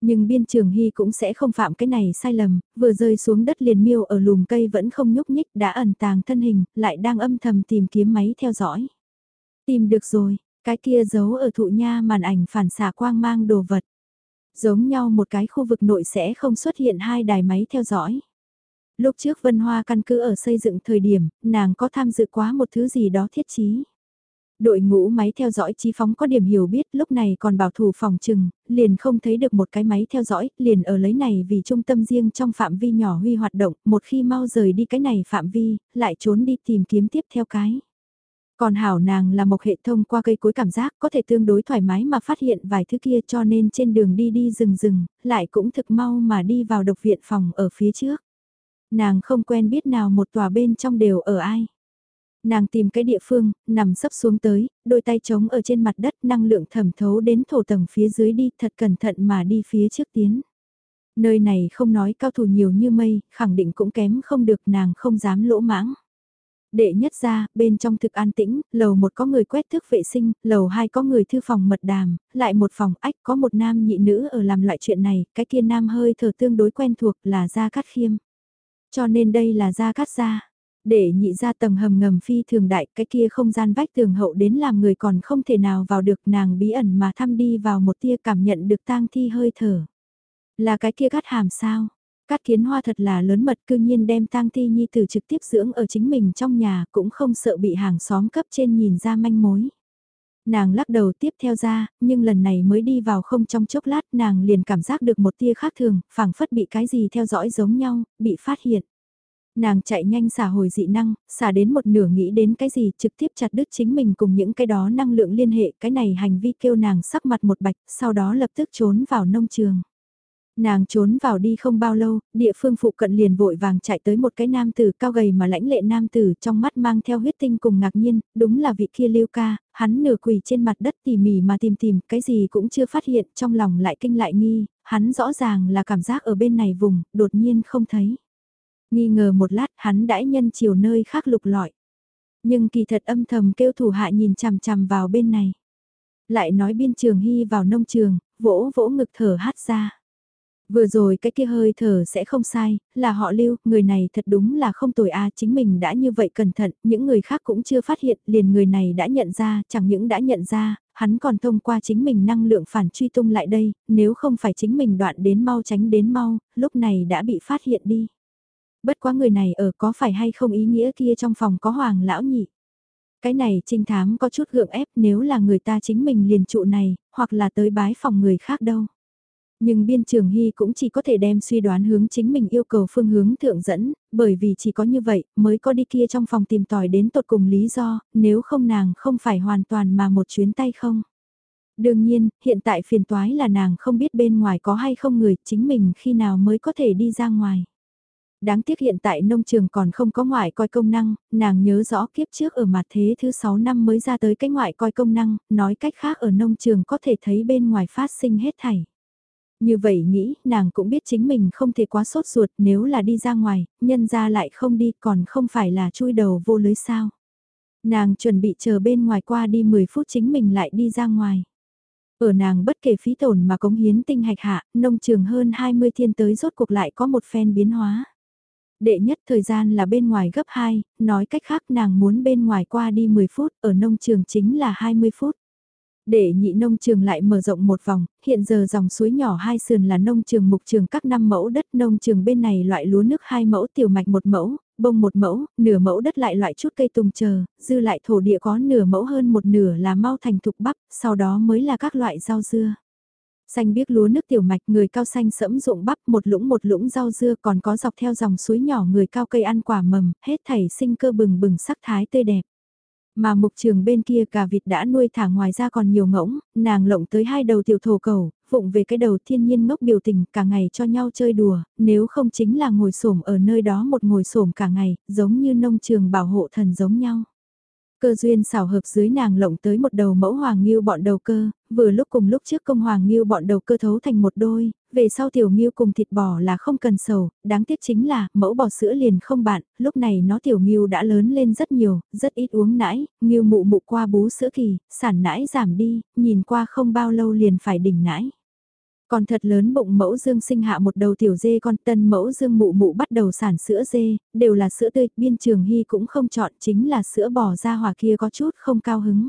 Nhưng biên trường hy cũng sẽ không phạm cái này sai lầm, vừa rơi xuống đất liền miêu ở lùm cây vẫn không nhúc nhích đã ẩn tàng thân hình, lại đang âm thầm tìm kiếm máy theo dõi. Tìm được rồi, cái kia giấu ở thụ nha màn ảnh phản xạ quang mang đồ vật. Giống nhau một cái khu vực nội sẽ không xuất hiện hai đài máy theo dõi. Lúc trước Vân Hoa căn cứ ở xây dựng thời điểm, nàng có tham dự quá một thứ gì đó thiết chí. Đội ngũ máy theo dõi chi phóng có điểm hiểu biết lúc này còn bảo thủ phòng trừng, liền không thấy được một cái máy theo dõi, liền ở lấy này vì trung tâm riêng trong phạm vi nhỏ huy hoạt động, một khi mau rời đi cái này phạm vi, lại trốn đi tìm kiếm tiếp theo cái. Còn hảo nàng là một hệ thông qua cây cối cảm giác có thể tương đối thoải mái mà phát hiện vài thứ kia cho nên trên đường đi đi rừng rừng, lại cũng thực mau mà đi vào độc viện phòng ở phía trước nàng không quen biết nào một tòa bên trong đều ở ai. Nàng tìm cái địa phương, nằm sấp xuống tới, đôi tay trống ở trên mặt đất năng lượng thẩm thấu đến thổ tầng phía dưới đi thật cẩn thận mà đi phía trước tiến. Nơi này không nói cao thủ nhiều như mây, khẳng định cũng kém không được nàng không dám lỗ mãng. Đệ nhất ra, bên trong thực an tĩnh, lầu một có người quét thức vệ sinh, lầu hai có người thư phòng mật đàm, lại một phòng ách có một nam nhị nữ ở làm loại chuyện này, cái kia nam hơi thở tương đối quen thuộc là Gia Cát Khiêm. Cho nên đây là gia cát gia. Để nhị ra tầng hầm ngầm phi thường đại, cái kia không gian vách tường hậu đến làm người còn không thể nào vào được, nàng bí ẩn mà thăm đi vào một tia cảm nhận được tang thi hơi thở. Là cái kia cắt hàm sao? Cát kiến hoa thật là lớn mật, cư nhiên đem tang thi nhi tử trực tiếp dưỡng ở chính mình trong nhà, cũng không sợ bị hàng xóm cấp trên nhìn ra manh mối. Nàng lắc đầu tiếp theo ra, nhưng lần này mới đi vào không trong chốc lát nàng liền cảm giác được một tia khác thường, phảng phất bị cái gì theo dõi giống nhau, bị phát hiện. Nàng chạy nhanh xả hồi dị năng, xả đến một nửa nghĩ đến cái gì trực tiếp chặt đứt chính mình cùng những cái đó năng lượng liên hệ, cái này hành vi kêu nàng sắc mặt một bạch, sau đó lập tức trốn vào nông trường. Nàng trốn vào đi không bao lâu, địa phương phụ cận liền vội vàng chạy tới một cái nam tử cao gầy mà lãnh lệ nam tử trong mắt mang theo huyết tinh cùng ngạc nhiên, đúng là vị kia lưu ca, hắn nửa quỳ trên mặt đất tỉ mỉ mà tìm tìm, cái gì cũng chưa phát hiện, trong lòng lại kinh lại nghi, hắn rõ ràng là cảm giác ở bên này vùng, đột nhiên không thấy. Nghi ngờ một lát hắn đãi nhân chiều nơi khác lục lọi. Nhưng kỳ thật âm thầm kêu thủ hạ nhìn chằm chằm vào bên này. Lại nói biên trường hy vào nông trường, vỗ vỗ ngực thở hát ra. Vừa rồi cái kia hơi thở sẽ không sai, là họ lưu, người này thật đúng là không tồi a à, chính mình đã như vậy cẩn thận, những người khác cũng chưa phát hiện, liền người này đã nhận ra, chẳng những đã nhận ra, hắn còn thông qua chính mình năng lượng phản truy tung lại đây, nếu không phải chính mình đoạn đến mau tránh đến mau, lúc này đã bị phát hiện đi. Bất quá người này ở có phải hay không ý nghĩa kia trong phòng có hoàng lão nhị. Cái này trinh thám có chút gượng ép nếu là người ta chính mình liền trụ này, hoặc là tới bái phòng người khác đâu. Nhưng biên trường hy cũng chỉ có thể đem suy đoán hướng chính mình yêu cầu phương hướng thượng dẫn, bởi vì chỉ có như vậy mới có đi kia trong phòng tìm tòi đến tột cùng lý do, nếu không nàng không phải hoàn toàn mà một chuyến tay không. Đương nhiên, hiện tại phiền toái là nàng không biết bên ngoài có hay không người, chính mình khi nào mới có thể đi ra ngoài. Đáng tiếc hiện tại nông trường còn không có ngoại coi công năng, nàng nhớ rõ kiếp trước ở mặt thế thứ 6 năm mới ra tới cái ngoại coi công năng, nói cách khác ở nông trường có thể thấy bên ngoài phát sinh hết thảy. Như vậy nghĩ, nàng cũng biết chính mình không thể quá sốt ruột nếu là đi ra ngoài, nhân ra lại không đi còn không phải là chui đầu vô lưới sao. Nàng chuẩn bị chờ bên ngoài qua đi 10 phút chính mình lại đi ra ngoài. Ở nàng bất kể phí tổn mà cống hiến tinh hạch hạ, nông trường hơn 20 thiên tới rốt cuộc lại có một phen biến hóa. Đệ nhất thời gian là bên ngoài gấp 2, nói cách khác nàng muốn bên ngoài qua đi 10 phút, ở nông trường chính là 20 phút. Để nhị nông trường lại mở rộng một vòng, hiện giờ dòng suối nhỏ hai sườn là nông trường mục trường các năm mẫu đất nông trường bên này loại lúa nước hai mẫu tiểu mạch một mẫu, bông một mẫu, nửa mẫu đất lại loại chút cây tùng chờ, dư lại thổ địa có nửa mẫu hơn một nửa là mau thành thục bắp, sau đó mới là các loại rau dưa. Xanh biếc lúa nước tiểu mạch người cao xanh sẫm rụng bắp một lũng một lũng rau dưa còn có dọc theo dòng suối nhỏ người cao cây ăn quả mầm, hết thảy sinh cơ bừng bừng sắc thái tươi đẹp. Mà mục trường bên kia cả vịt đã nuôi thả ngoài ra còn nhiều ngỗng, nàng lộng tới hai đầu tiểu thổ cầu, vụng về cái đầu thiên nhiên ngốc biểu tình cả ngày cho nhau chơi đùa, nếu không chính là ngồi xổm ở nơi đó một ngồi xổm cả ngày, giống như nông trường bảo hộ thần giống nhau. Cơ duyên xảo hợp dưới nàng lộng tới một đầu mẫu hoàng nghiêu bọn đầu cơ, vừa lúc cùng lúc trước công hoàng nghiêu bọn đầu cơ thấu thành một đôi, về sau tiểu nghiêu cùng thịt bò là không cần sầu, đáng tiếc chính là mẫu bò sữa liền không bạn, lúc này nó tiểu nghiêu đã lớn lên rất nhiều, rất ít uống nãi, nghiêu mụ mụ qua bú sữa kỳ, sản nãi giảm đi, nhìn qua không bao lâu liền phải đỉnh nãi. Còn thật lớn bụng mẫu dương sinh hạ một đầu tiểu dê con tân mẫu dương mụ mụ bắt đầu sản sữa dê, đều là sữa tươi, biên trường hy cũng không chọn chính là sữa bò ra hòa kia có chút không cao hứng.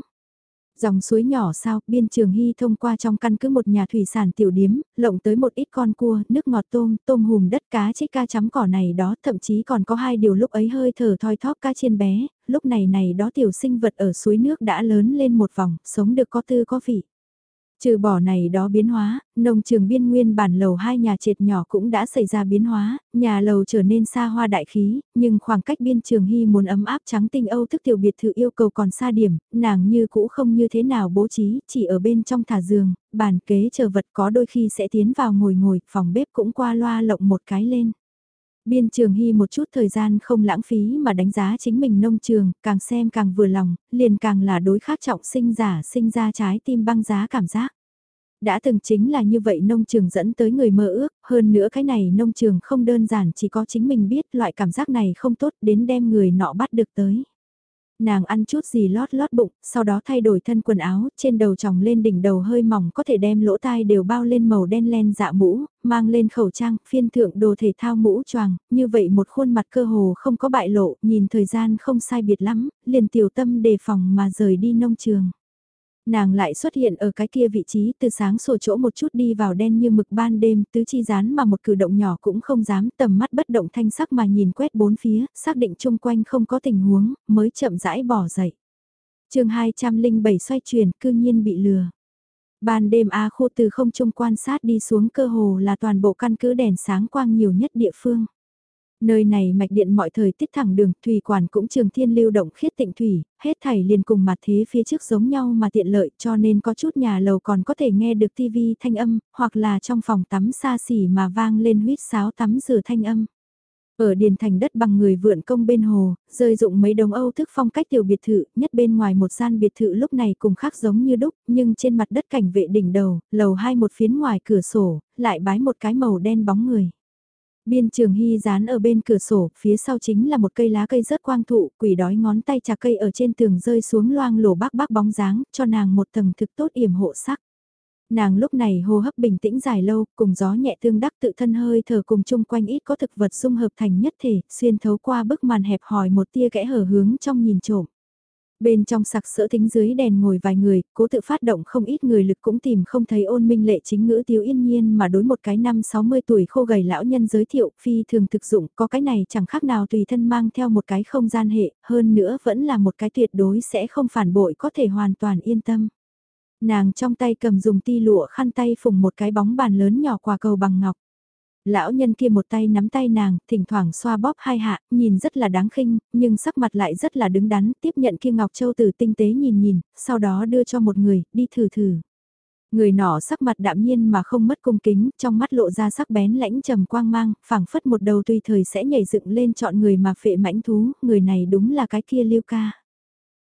Dòng suối nhỏ sao, biên trường hy thông qua trong căn cứ một nhà thủy sản tiểu điếm, lộng tới một ít con cua, nước ngọt tôm, tôm hùm đất cá chích ca chấm cỏ này đó, thậm chí còn có hai điều lúc ấy hơi thở thoi thóp ca chiên bé, lúc này này đó tiểu sinh vật ở suối nước đã lớn lên một vòng, sống được có tư có vị. Trừ bỏ này đó biến hóa, nông trường biên nguyên bản lầu hai nhà trệt nhỏ cũng đã xảy ra biến hóa, nhà lầu trở nên xa hoa đại khí, nhưng khoảng cách biên trường hy muốn ấm áp trắng tinh Âu thức tiểu biệt thự yêu cầu còn xa điểm, nàng như cũ không như thế nào bố trí, chỉ ở bên trong thả giường, bàn kế chờ vật có đôi khi sẽ tiến vào ngồi ngồi, phòng bếp cũng qua loa lộng một cái lên. Biên trường hy một chút thời gian không lãng phí mà đánh giá chính mình nông trường, càng xem càng vừa lòng, liền càng là đối khác trọng sinh giả sinh ra trái tim băng giá cảm giác. Đã từng chính là như vậy nông trường dẫn tới người mơ ước, hơn nữa cái này nông trường không đơn giản chỉ có chính mình biết loại cảm giác này không tốt đến đem người nọ bắt được tới. Nàng ăn chút gì lót lót bụng, sau đó thay đổi thân quần áo, trên đầu tròng lên đỉnh đầu hơi mỏng có thể đem lỗ tai đều bao lên màu đen len dạ mũ, mang lên khẩu trang, phiên thượng đồ thể thao mũ choàng, như vậy một khuôn mặt cơ hồ không có bại lộ, nhìn thời gian không sai biệt lắm, liền tiểu tâm đề phòng mà rời đi nông trường. Nàng lại xuất hiện ở cái kia vị trí từ sáng sổ chỗ một chút đi vào đen như mực ban đêm tứ chi rán mà một cử động nhỏ cũng không dám tầm mắt bất động thanh sắc mà nhìn quét bốn phía, xác định chung quanh không có tình huống, mới chậm rãi bỏ dậy. chương 207 xoay chuyển cư nhiên bị lừa. Ban đêm A khu từ không trung quan sát đi xuống cơ hồ là toàn bộ căn cứ đèn sáng quang nhiều nhất địa phương. Nơi này mạch điện mọi thời tiết thẳng đường, thủy quản cũng trường thiên lưu động khiết tịnh thủy, hết thảy liền cùng mặt thế phía trước giống nhau mà tiện lợi cho nên có chút nhà lầu còn có thể nghe được tivi thanh âm, hoặc là trong phòng tắm xa xỉ mà vang lên huyết sáo tắm rửa thanh âm. Ở điền thành đất bằng người vượn công bên hồ, rơi dụng mấy đồng Âu thức phong cách tiểu biệt thự, nhất bên ngoài một gian biệt thự lúc này cùng khác giống như đúc, nhưng trên mặt đất cảnh vệ đỉnh đầu, lầu hai một phiến ngoài cửa sổ, lại bái một cái màu đen bóng người. Biên trường hy dán ở bên cửa sổ, phía sau chính là một cây lá cây rớt quang thụ, quỷ đói ngón tay chà cây ở trên tường rơi xuống loang lổ bác bác bóng dáng, cho nàng một tầng thực tốt yểm hộ sắc. Nàng lúc này hô hấp bình tĩnh dài lâu, cùng gió nhẹ tương đắc tự thân hơi thở cùng chung quanh ít có thực vật dung hợp thành nhất thể, xuyên thấu qua bức màn hẹp hỏi một tia kẽ hở hướng trong nhìn trộm. Bên trong sạc sỡ tính dưới đèn ngồi vài người, cố tự phát động không ít người lực cũng tìm không thấy ôn minh lệ chính ngữ tiêu yên nhiên mà đối một cái năm 60 tuổi khô gầy lão nhân giới thiệu phi thường thực dụng có cái này chẳng khác nào tùy thân mang theo một cái không gian hệ, hơn nữa vẫn là một cái tuyệt đối sẽ không phản bội có thể hoàn toàn yên tâm. Nàng trong tay cầm dùng ti lụa khăn tay phùng một cái bóng bàn lớn nhỏ quả cầu bằng ngọc. Lão nhân kia một tay nắm tay nàng, thỉnh thoảng xoa bóp hai hạ, nhìn rất là đáng khinh, nhưng sắc mặt lại rất là đứng đắn, tiếp nhận kia ngọc châu từ tinh tế nhìn nhìn, sau đó đưa cho một người, đi thử thử. Người nọ sắc mặt đạm nhiên mà không mất cung kính, trong mắt lộ ra sắc bén lãnh trầm quang mang, phảng phất một đầu tùy thời sẽ nhảy dựng lên chọn người mà phệ mãnh thú, người này đúng là cái kia Lưu Ca.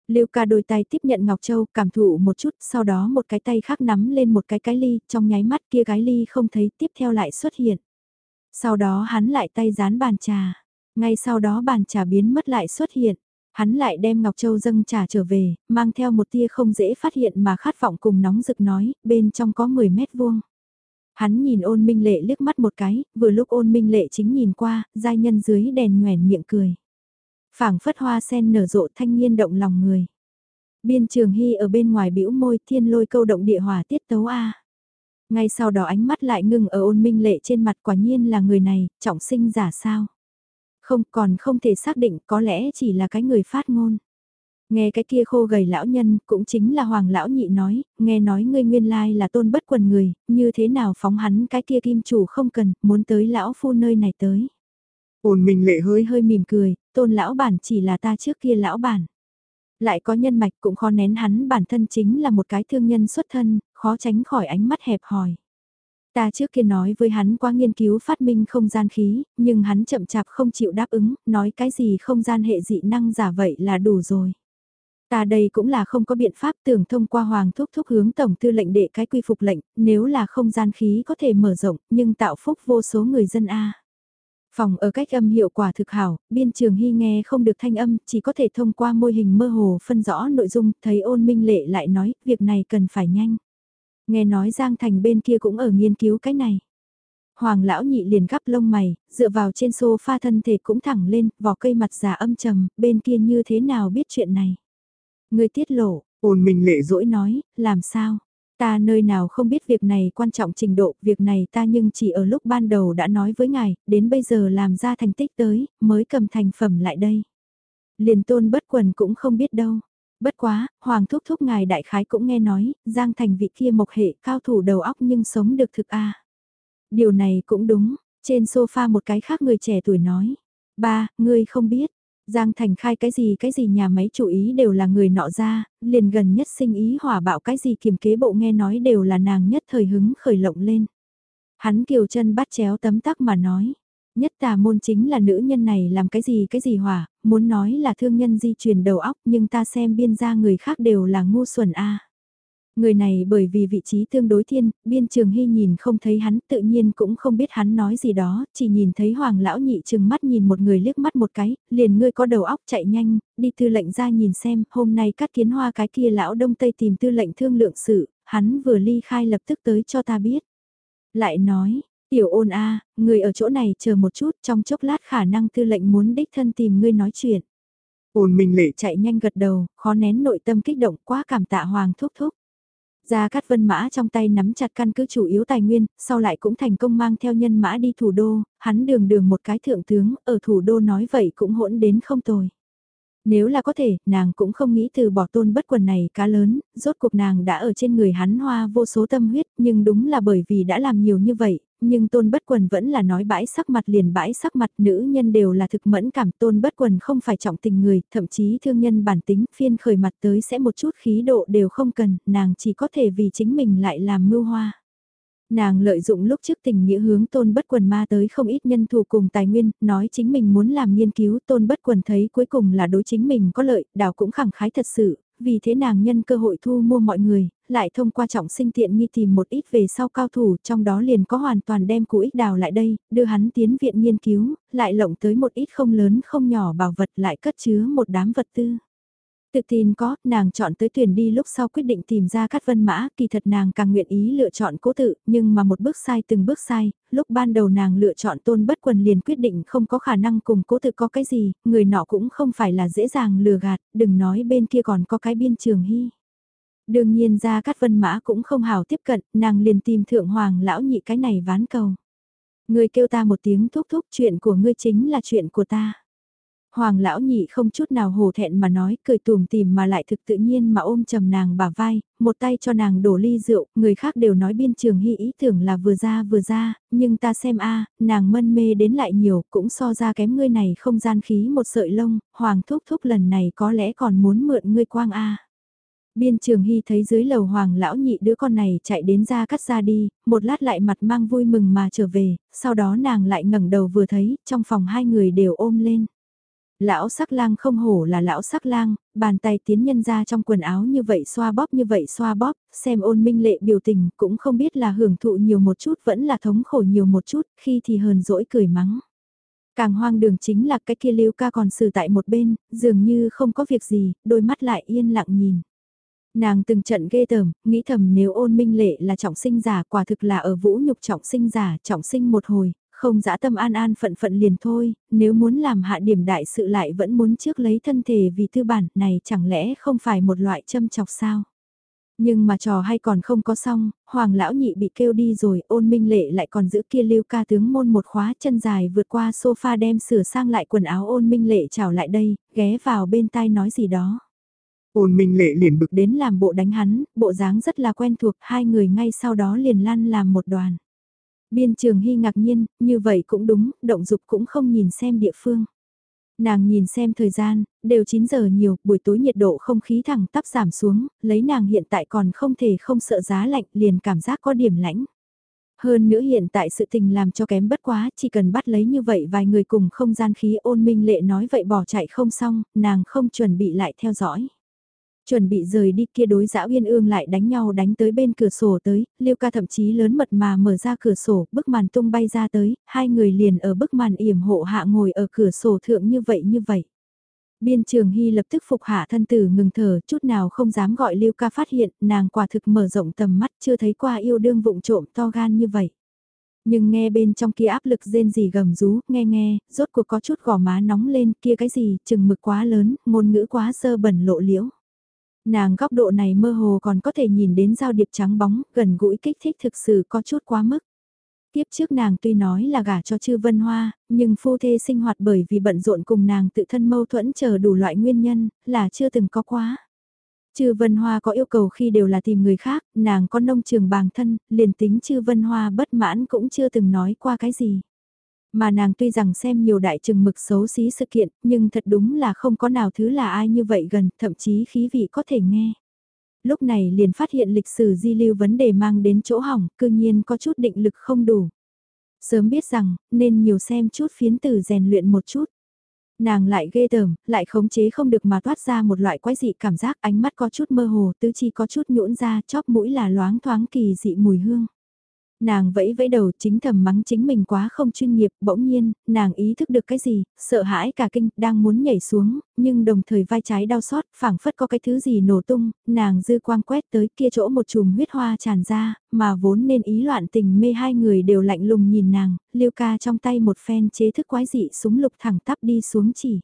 Lưu ca đôi tay tiếp nhận Ngọc Châu, cảm thụ một chút, sau đó một cái tay khác nắm lên một cái cái ly, trong nháy mắt kia cái ly không thấy, tiếp theo lại xuất hiện. Sau đó hắn lại tay dán bàn trà, ngay sau đó bàn trà biến mất lại xuất hiện. Hắn lại đem Ngọc Châu dâng trà trở về, mang theo một tia không dễ phát hiện mà khát vọng cùng nóng rực nói, bên trong có 10 mét vuông. Hắn nhìn ôn minh lệ liếc mắt một cái, vừa lúc ôn minh lệ chính nhìn qua, giai nhân dưới đèn nhoèn miệng cười phảng phất hoa sen nở rộ thanh niên động lòng người. Biên trường hy ở bên ngoài bĩu môi thiên lôi câu động địa hỏa tiết tấu A. Ngay sau đó ánh mắt lại ngừng ở ôn minh lệ trên mặt quả nhiên là người này, trọng sinh giả sao. Không còn không thể xác định có lẽ chỉ là cái người phát ngôn. Nghe cái kia khô gầy lão nhân cũng chính là hoàng lão nhị nói, nghe nói ngươi nguyên lai là tôn bất quần người, như thế nào phóng hắn cái kia kim chủ không cần, muốn tới lão phu nơi này tới. Ôn minh lệ hơi hơi mỉm cười, tôn lão bản chỉ là ta trước kia lão bản. Lại có nhân mạch cũng khó nén hắn bản thân chính là một cái thương nhân xuất thân, khó tránh khỏi ánh mắt hẹp hòi. Ta trước kia nói với hắn qua nghiên cứu phát minh không gian khí, nhưng hắn chậm chạp không chịu đáp ứng, nói cái gì không gian hệ dị năng giả vậy là đủ rồi. Ta đây cũng là không có biện pháp tưởng thông qua hoàng thúc thúc hướng tổng tư lệnh đệ cái quy phục lệnh, nếu là không gian khí có thể mở rộng, nhưng tạo phúc vô số người dân A. Phòng ở cách âm hiệu quả thực hảo, biên trường hy nghe không được thanh âm, chỉ có thể thông qua môi hình mơ hồ phân rõ nội dung, thấy ôn minh lệ lại nói, việc này cần phải nhanh. Nghe nói Giang Thành bên kia cũng ở nghiên cứu cái này. Hoàng lão nhị liền gắp lông mày, dựa vào trên sofa thân thể cũng thẳng lên, vỏ cây mặt già âm trầm, bên kia như thế nào biết chuyện này. Người tiết lộ, ôn minh lệ dỗi nói, làm sao? Ta nơi nào không biết việc này quan trọng trình độ, việc này ta nhưng chỉ ở lúc ban đầu đã nói với ngài, đến bây giờ làm ra thành tích tới, mới cầm thành phẩm lại đây. Liền tôn bất quần cũng không biết đâu. Bất quá, Hoàng thúc thúc ngài đại khái cũng nghe nói, Giang Thành vị kia mộc hệ cao thủ đầu óc nhưng sống được thực a Điều này cũng đúng, trên sofa một cái khác người trẻ tuổi nói. Ba, ngươi không biết, Giang Thành khai cái gì cái gì nhà máy chủ ý đều là người nọ ra, liền gần nhất sinh ý hỏa bạo cái gì kiềm kế bộ nghe nói đều là nàng nhất thời hứng khởi lộng lên. Hắn kiều chân bắt chéo tấm tắc mà nói, nhất tà môn chính là nữ nhân này làm cái gì cái gì hỏa, muốn nói là thương nhân di truyền đầu óc nhưng ta xem biên gia người khác đều là ngu xuẩn a. Người này bởi vì vị trí tương đối thiên, biên trường hy nhìn không thấy hắn tự nhiên cũng không biết hắn nói gì đó, chỉ nhìn thấy hoàng lão nhị chừng mắt nhìn một người liếc mắt một cái, liền ngươi có đầu óc chạy nhanh, đi tư lệnh ra nhìn xem, hôm nay cắt kiến hoa cái kia lão đông tây tìm tư lệnh thương lượng sự, hắn vừa ly khai lập tức tới cho ta biết. Lại nói, tiểu ôn a người ở chỗ này chờ một chút trong chốc lát khả năng tư lệnh muốn đích thân tìm ngươi nói chuyện. Ôn minh lệ chạy nhanh gật đầu, khó nén nội tâm kích động quá cảm tạ hoàng thúc thúc. Gia Cát Vân Mã trong tay nắm chặt căn cứ chủ yếu tài nguyên, sau lại cũng thành công mang theo nhân mã đi thủ đô, hắn đường đường một cái thượng tướng, ở thủ đô nói vậy cũng hỗn đến không tồi. Nếu là có thể, nàng cũng không nghĩ từ bỏ tôn bất quần này cá lớn, rốt cuộc nàng đã ở trên người hắn hoa vô số tâm huyết, nhưng đúng là bởi vì đã làm nhiều như vậy, nhưng tôn bất quần vẫn là nói bãi sắc mặt liền bãi sắc mặt nữ nhân đều là thực mẫn cảm tôn bất quần không phải trọng tình người, thậm chí thương nhân bản tính phiên khởi mặt tới sẽ một chút khí độ đều không cần, nàng chỉ có thể vì chính mình lại làm mưu hoa. Nàng lợi dụng lúc trước tình nghĩa hướng tôn bất quần ma tới không ít nhân thù cùng tài nguyên, nói chính mình muốn làm nghiên cứu tôn bất quần thấy cuối cùng là đối chính mình có lợi, đảo cũng khẳng khái thật sự, vì thế nàng nhân cơ hội thu mua mọi người, lại thông qua trọng sinh tiện nghi tìm một ít về sau cao thủ, trong đó liền có hoàn toàn đem cụ ích đào lại đây, đưa hắn tiến viện nghiên cứu, lại lộng tới một ít không lớn không nhỏ bảo vật lại cất chứa một đám vật tư. Tự tin có, nàng chọn tới tuyển đi lúc sau quyết định tìm ra cát vân mã, kỳ thật nàng càng nguyện ý lựa chọn cố tự, nhưng mà một bước sai từng bước sai, lúc ban đầu nàng lựa chọn tôn bất quần liền quyết định không có khả năng cùng cố tự có cái gì, người nọ cũng không phải là dễ dàng lừa gạt, đừng nói bên kia còn có cái biên trường hy. Đương nhiên ra cát vân mã cũng không hào tiếp cận, nàng liền tìm thượng hoàng lão nhị cái này ván cầu. Người kêu ta một tiếng thúc thúc chuyện của ngươi chính là chuyện của ta. Hoàng lão nhị không chút nào hổ thẹn mà nói, cười tùm tìm mà lại thực tự nhiên mà ôm trầm nàng bả vai, một tay cho nàng đổ ly rượu, người khác đều nói biên trường hy ý tưởng là vừa ra vừa ra, nhưng ta xem a nàng mân mê đến lại nhiều, cũng so ra kém ngươi này không gian khí một sợi lông, hoàng thúc thúc lần này có lẽ còn muốn mượn ngươi quang a Biên trường hy thấy dưới lầu hoàng lão nhị đứa con này chạy đến ra cắt ra đi, một lát lại mặt mang vui mừng mà trở về, sau đó nàng lại ngẩng đầu vừa thấy, trong phòng hai người đều ôm lên. Lão sắc lang không hổ là lão sắc lang, bàn tay tiến nhân ra trong quần áo như vậy xoa bóp như vậy xoa bóp, xem ôn minh lệ biểu tình cũng không biết là hưởng thụ nhiều một chút vẫn là thống khổ nhiều một chút, khi thì hờn dỗi cười mắng. Càng hoang đường chính là cái kia lưu ca còn xử tại một bên, dường như không có việc gì, đôi mắt lại yên lặng nhìn. Nàng từng trận ghê tởm, nghĩ thầm nếu ôn minh lệ là trọng sinh giả quả thực là ở vũ nhục trọng sinh giả, trọng sinh một hồi, không dã tâm an an phận phận liền thôi, nếu muốn làm hạ điểm đại sự lại vẫn muốn trước lấy thân thể vì tư bản này chẳng lẽ không phải một loại châm chọc sao? Nhưng mà trò hay còn không có xong, hoàng lão nhị bị kêu đi rồi, ôn minh lệ lại còn giữ kia lưu ca tướng môn một khóa chân dài vượt qua sofa đem sửa sang lại quần áo ôn minh lệ chào lại đây, ghé vào bên tai nói gì đó. Ôn minh lệ liền bực đến làm bộ đánh hắn, bộ dáng rất là quen thuộc, hai người ngay sau đó liền lăn làm một đoàn. Biên trường hy ngạc nhiên, như vậy cũng đúng, động dục cũng không nhìn xem địa phương. Nàng nhìn xem thời gian, đều 9 giờ nhiều, buổi tối nhiệt độ không khí thẳng tắp giảm xuống, lấy nàng hiện tại còn không thể không sợ giá lạnh liền cảm giác có điểm lãnh. Hơn nữa hiện tại sự tình làm cho kém bất quá, chỉ cần bắt lấy như vậy vài người cùng không gian khí ôn minh lệ nói vậy bỏ chạy không xong, nàng không chuẩn bị lại theo dõi. Chuẩn bị rời đi kia đối dã uyên ương lại đánh nhau đánh tới bên cửa sổ tới, liêu ca thậm chí lớn mật mà mở ra cửa sổ, bức màn tung bay ra tới, hai người liền ở bức màn yểm hộ hạ ngồi ở cửa sổ thượng như vậy như vậy. Biên trường hy lập tức phục hạ thân tử ngừng thở, chút nào không dám gọi liêu ca phát hiện, nàng quả thực mở rộng tầm mắt chưa thấy qua yêu đương vụng trộm to gan như vậy. Nhưng nghe bên trong kia áp lực rên gì gầm rú, nghe nghe, rốt cuộc có chút gò má nóng lên kia cái gì, chừng mực quá lớn, ngôn ngữ quá sơ bẩn lộ liễu. Nàng góc độ này mơ hồ còn có thể nhìn đến giao điệp trắng bóng, gần gũi kích thích thực sự có chút quá mức. Tiếp trước nàng tuy nói là gả cho chư vân hoa, nhưng phu thê sinh hoạt bởi vì bận rộn cùng nàng tự thân mâu thuẫn chờ đủ loại nguyên nhân, là chưa từng có quá. Chư Vân Hoa có yêu cầu khi đều là tìm người khác, nàng có nông trường bàng thân, liền tính Chư Vân Hoa bất mãn cũng chưa từng nói qua cái gì. Mà nàng tuy rằng xem nhiều đại trừng mực xấu xí sự kiện, nhưng thật đúng là không có nào thứ là ai như vậy gần, thậm chí khí vị có thể nghe. Lúc này liền phát hiện lịch sử di lưu vấn đề mang đến chỗ hỏng, cư nhiên có chút định lực không đủ. Sớm biết rằng, nên nhiều xem chút phiến tử rèn luyện một chút. Nàng lại ghê tởm, lại khống chế không được mà toát ra một loại quái dị cảm giác ánh mắt có chút mơ hồ, tứ chi có chút nhũn ra, chóp mũi là loáng thoáng kỳ dị mùi hương. Nàng vẫy vẫy đầu chính thầm mắng chính mình quá không chuyên nghiệp, bỗng nhiên, nàng ý thức được cái gì, sợ hãi cả kinh, đang muốn nhảy xuống, nhưng đồng thời vai trái đau xót, phảng phất có cái thứ gì nổ tung, nàng dư quang quét tới kia chỗ một chùm huyết hoa tràn ra, mà vốn nên ý loạn tình mê hai người đều lạnh lùng nhìn nàng, liêu ca trong tay một phen chế thức quái dị súng lục thẳng tắp đi xuống chỉ.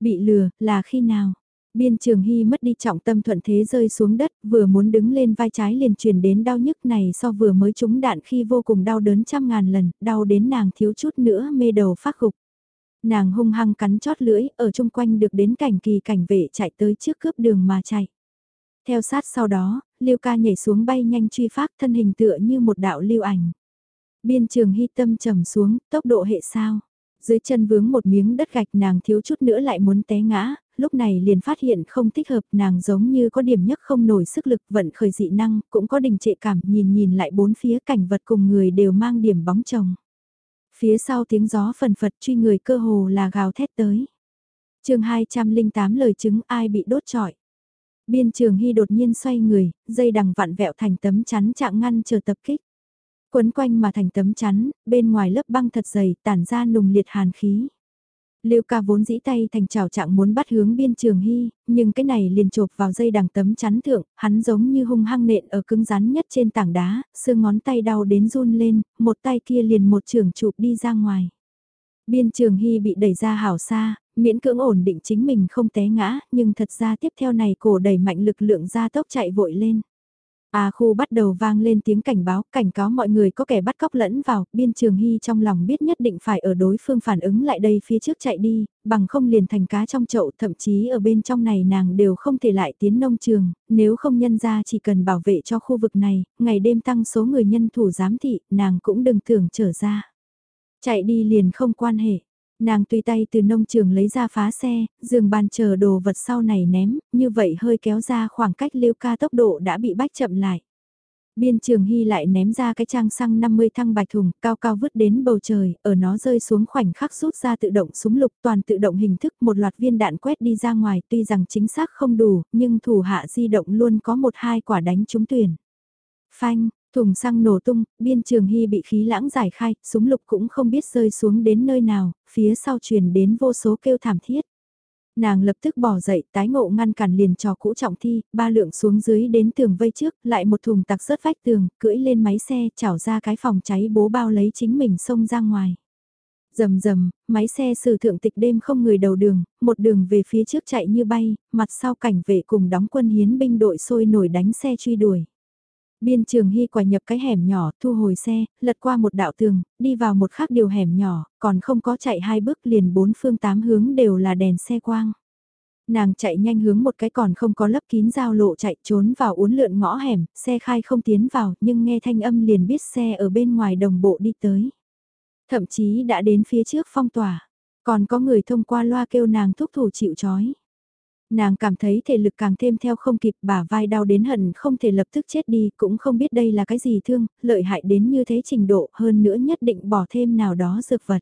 Bị lừa, là khi nào? Biên trường hy mất đi trọng tâm thuận thế rơi xuống đất, vừa muốn đứng lên vai trái liền truyền đến đau nhức này so vừa mới trúng đạn khi vô cùng đau đớn trăm ngàn lần, đau đến nàng thiếu chút nữa mê đầu phát gục. Nàng hung hăng cắn chót lưỡi, ở chung quanh được đến cảnh kỳ cảnh vệ chạy tới trước cướp đường mà chạy. Theo sát sau đó, Liêu ca nhảy xuống bay nhanh truy phát thân hình tựa như một đạo lưu ảnh. Biên trường hy tâm trầm xuống, tốc độ hệ sao. Dưới chân vướng một miếng đất gạch nàng thiếu chút nữa lại muốn té ngã, lúc này liền phát hiện không thích hợp nàng giống như có điểm nhất không nổi sức lực vận khởi dị năng, cũng có đình trệ cảm nhìn nhìn lại bốn phía cảnh vật cùng người đều mang điểm bóng chồng. Phía sau tiếng gió phần phật truy người cơ hồ là gào thét tới. chương 208 lời chứng ai bị đốt trọi. Biên trường hy đột nhiên xoay người, dây đằng vặn vẹo thành tấm chắn chạm ngăn chờ tập kích. Quấn quanh mà thành tấm chắn, bên ngoài lớp băng thật dày tản ra nùng liệt hàn khí. Lưu ca vốn dĩ tay thành trào trạng muốn bắt hướng biên trường hy, nhưng cái này liền chộp vào dây đằng tấm chắn thượng, hắn giống như hung hăng nện ở cứng rắn nhất trên tảng đá, xương ngón tay đau đến run lên, một tay kia liền một trường chụp đi ra ngoài. Biên trường hy bị đẩy ra hảo xa, miễn cưỡng ổn định chính mình không té ngã, nhưng thật ra tiếp theo này cổ đẩy mạnh lực lượng ra tốc chạy vội lên. A khu bắt đầu vang lên tiếng cảnh báo, cảnh cáo mọi người có kẻ bắt cóc lẫn vào, biên trường hy trong lòng biết nhất định phải ở đối phương phản ứng lại đây phía trước chạy đi, bằng không liền thành cá trong chậu, thậm chí ở bên trong này nàng đều không thể lại tiến nông trường, nếu không nhân ra chỉ cần bảo vệ cho khu vực này, ngày đêm tăng số người nhân thủ giám thị, nàng cũng đừng tưởng trở ra. Chạy đi liền không quan hệ. Nàng tùy tay từ nông trường lấy ra phá xe, giường bàn chờ đồ vật sau này ném, như vậy hơi kéo ra khoảng cách liêu ca tốc độ đã bị bách chậm lại. Biên trường hy lại ném ra cái trang xăng 50 thăng bạch thùng, cao cao vứt đến bầu trời, ở nó rơi xuống khoảnh khắc rút ra tự động súng lục toàn tự động hình thức một loạt viên đạn quét đi ra ngoài tuy rằng chính xác không đủ, nhưng thủ hạ di động luôn có một hai quả đánh trúng tuyển. Phanh, Thùng xăng nổ tung, biên trường hy bị khí lãng giải khai, súng lục cũng không biết rơi xuống đến nơi nào, phía sau truyền đến vô số kêu thảm thiết. Nàng lập tức bỏ dậy, tái ngộ ngăn cản liền trò cũ trọng thi, ba lượng xuống dưới đến tường vây trước, lại một thùng tặc rớt vách tường, cưỡi lên máy xe, chảo ra cái phòng cháy bố bao lấy chính mình xông ra ngoài. Rầm rầm, máy xe sử thượng tịch đêm không người đầu đường, một đường về phía trước chạy như bay, mặt sau cảnh vệ cùng đóng quân hiến binh đội sôi nổi đánh xe truy đuổi. Biên trường hy quả nhập cái hẻm nhỏ, thu hồi xe, lật qua một đạo tường, đi vào một khác điều hẻm nhỏ, còn không có chạy hai bước liền bốn phương tám hướng đều là đèn xe quang. Nàng chạy nhanh hướng một cái còn không có lấp kín giao lộ chạy trốn vào uốn lượn ngõ hẻm, xe khai không tiến vào, nhưng nghe thanh âm liền biết xe ở bên ngoài đồng bộ đi tới. Thậm chí đã đến phía trước phong tỏa, còn có người thông qua loa kêu nàng thúc thủ chịu chói. Nàng cảm thấy thể lực càng thêm theo không kịp bả vai đau đến hận không thể lập tức chết đi cũng không biết đây là cái gì thương, lợi hại đến như thế trình độ hơn nữa nhất định bỏ thêm nào đó dược vật.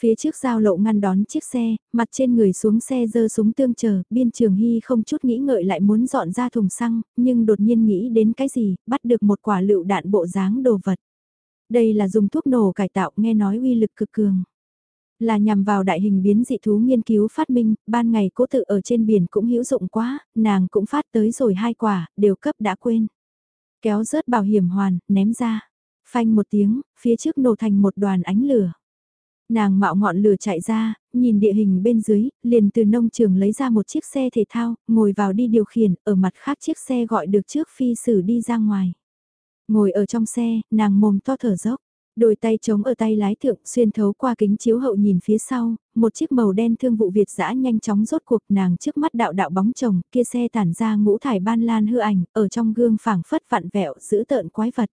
Phía trước giao lộ ngăn đón chiếc xe, mặt trên người xuống xe giơ súng tương chờ, biên trường hy không chút nghĩ ngợi lại muốn dọn ra thùng xăng, nhưng đột nhiên nghĩ đến cái gì, bắt được một quả lựu đạn bộ dáng đồ vật. Đây là dùng thuốc nổ cải tạo nghe nói uy lực cực cường. Là nhằm vào đại hình biến dị thú nghiên cứu phát minh, ban ngày cố tự ở trên biển cũng hữu dụng quá, nàng cũng phát tới rồi hai quả, đều cấp đã quên. Kéo rớt bảo hiểm hoàn, ném ra. Phanh một tiếng, phía trước nổ thành một đoàn ánh lửa. Nàng mạo ngọn lửa chạy ra, nhìn địa hình bên dưới, liền từ nông trường lấy ra một chiếc xe thể thao, ngồi vào đi điều khiển, ở mặt khác chiếc xe gọi được trước phi sử đi ra ngoài. Ngồi ở trong xe, nàng mồm to thở dốc. Đôi tay chống ở tay lái thượng xuyên thấu qua kính chiếu hậu nhìn phía sau, một chiếc màu đen thương vụ Việt dã nhanh chóng rốt cuộc nàng trước mắt đạo đạo bóng chồng, kia xe tản ra ngũ thải ban lan hư ảnh, ở trong gương phảng phất vặn vẹo giữ tợn quái vật.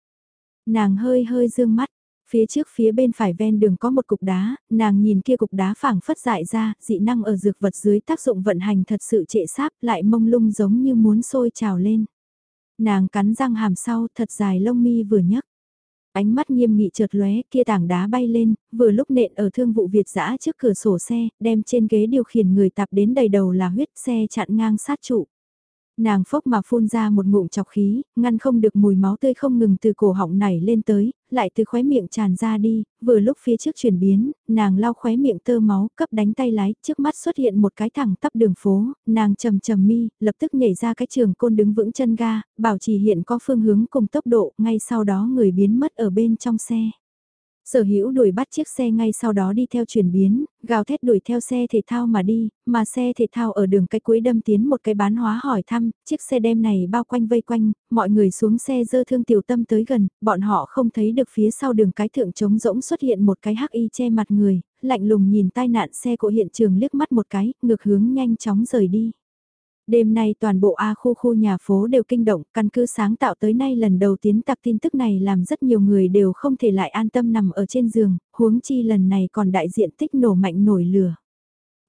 Nàng hơi hơi dương mắt, phía trước phía bên phải ven đường có một cục đá, nàng nhìn kia cục đá phảng phất dại ra, dị năng ở dược vật dưới tác dụng vận hành thật sự trệ sáp lại mông lung giống như muốn sôi trào lên. Nàng cắn răng hàm sau thật dài lông mi vừa nhấc Ánh mắt nghiêm nghị chợt lóe kia tảng đá bay lên, vừa lúc nện ở thương vụ Việt giã trước cửa sổ xe, đem trên ghế điều khiển người tạp đến đầy đầu là huyết xe chặn ngang sát trụ. Nàng phốc mà phun ra một ngụm chọc khí, ngăn không được mùi máu tươi không ngừng từ cổ họng này lên tới, lại từ khóe miệng tràn ra đi, vừa lúc phía trước chuyển biến, nàng lau khóe miệng tơ máu, cấp đánh tay lái, trước mắt xuất hiện một cái thẳng tắp đường phố, nàng trầm trầm mi, lập tức nhảy ra cái trường côn đứng vững chân ga, bảo trì hiện có phương hướng cùng tốc độ, ngay sau đó người biến mất ở bên trong xe. Sở hữu đuổi bắt chiếc xe ngay sau đó đi theo chuyển biến, gào thét đuổi theo xe thể thao mà đi, mà xe thể thao ở đường cái cuối đâm tiến một cái bán hóa hỏi thăm, chiếc xe đem này bao quanh vây quanh, mọi người xuống xe dơ thương tiểu tâm tới gần, bọn họ không thấy được phía sau đường cái thượng trống rỗng xuất hiện một cái hắc y che mặt người, lạnh lùng nhìn tai nạn xe của hiện trường liếc mắt một cái, ngược hướng nhanh chóng rời đi. Đêm nay toàn bộ A khu khu nhà phố đều kinh động, căn cứ sáng tạo tới nay lần đầu tiến tặc tin tức này làm rất nhiều người đều không thể lại an tâm nằm ở trên giường, huống chi lần này còn đại diện tích nổ mạnh nổi lửa.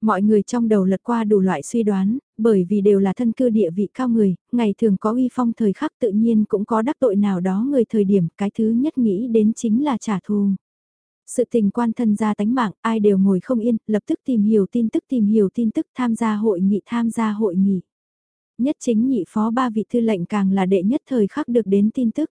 Mọi người trong đầu lật qua đủ loại suy đoán, bởi vì đều là thân cư địa vị cao người, ngày thường có uy phong thời khắc tự nhiên cũng có đắc tội nào đó người thời điểm, cái thứ nhất nghĩ đến chính là trả thù. Sự tình quan thân gia tánh mạng, ai đều ngồi không yên, lập tức tìm hiểu tin tức tìm hiểu tin tức tham gia hội nghị tham gia hội nghị. Nhất chính nhị phó ba vị thư lệnh càng là đệ nhất thời khắc được đến tin tức.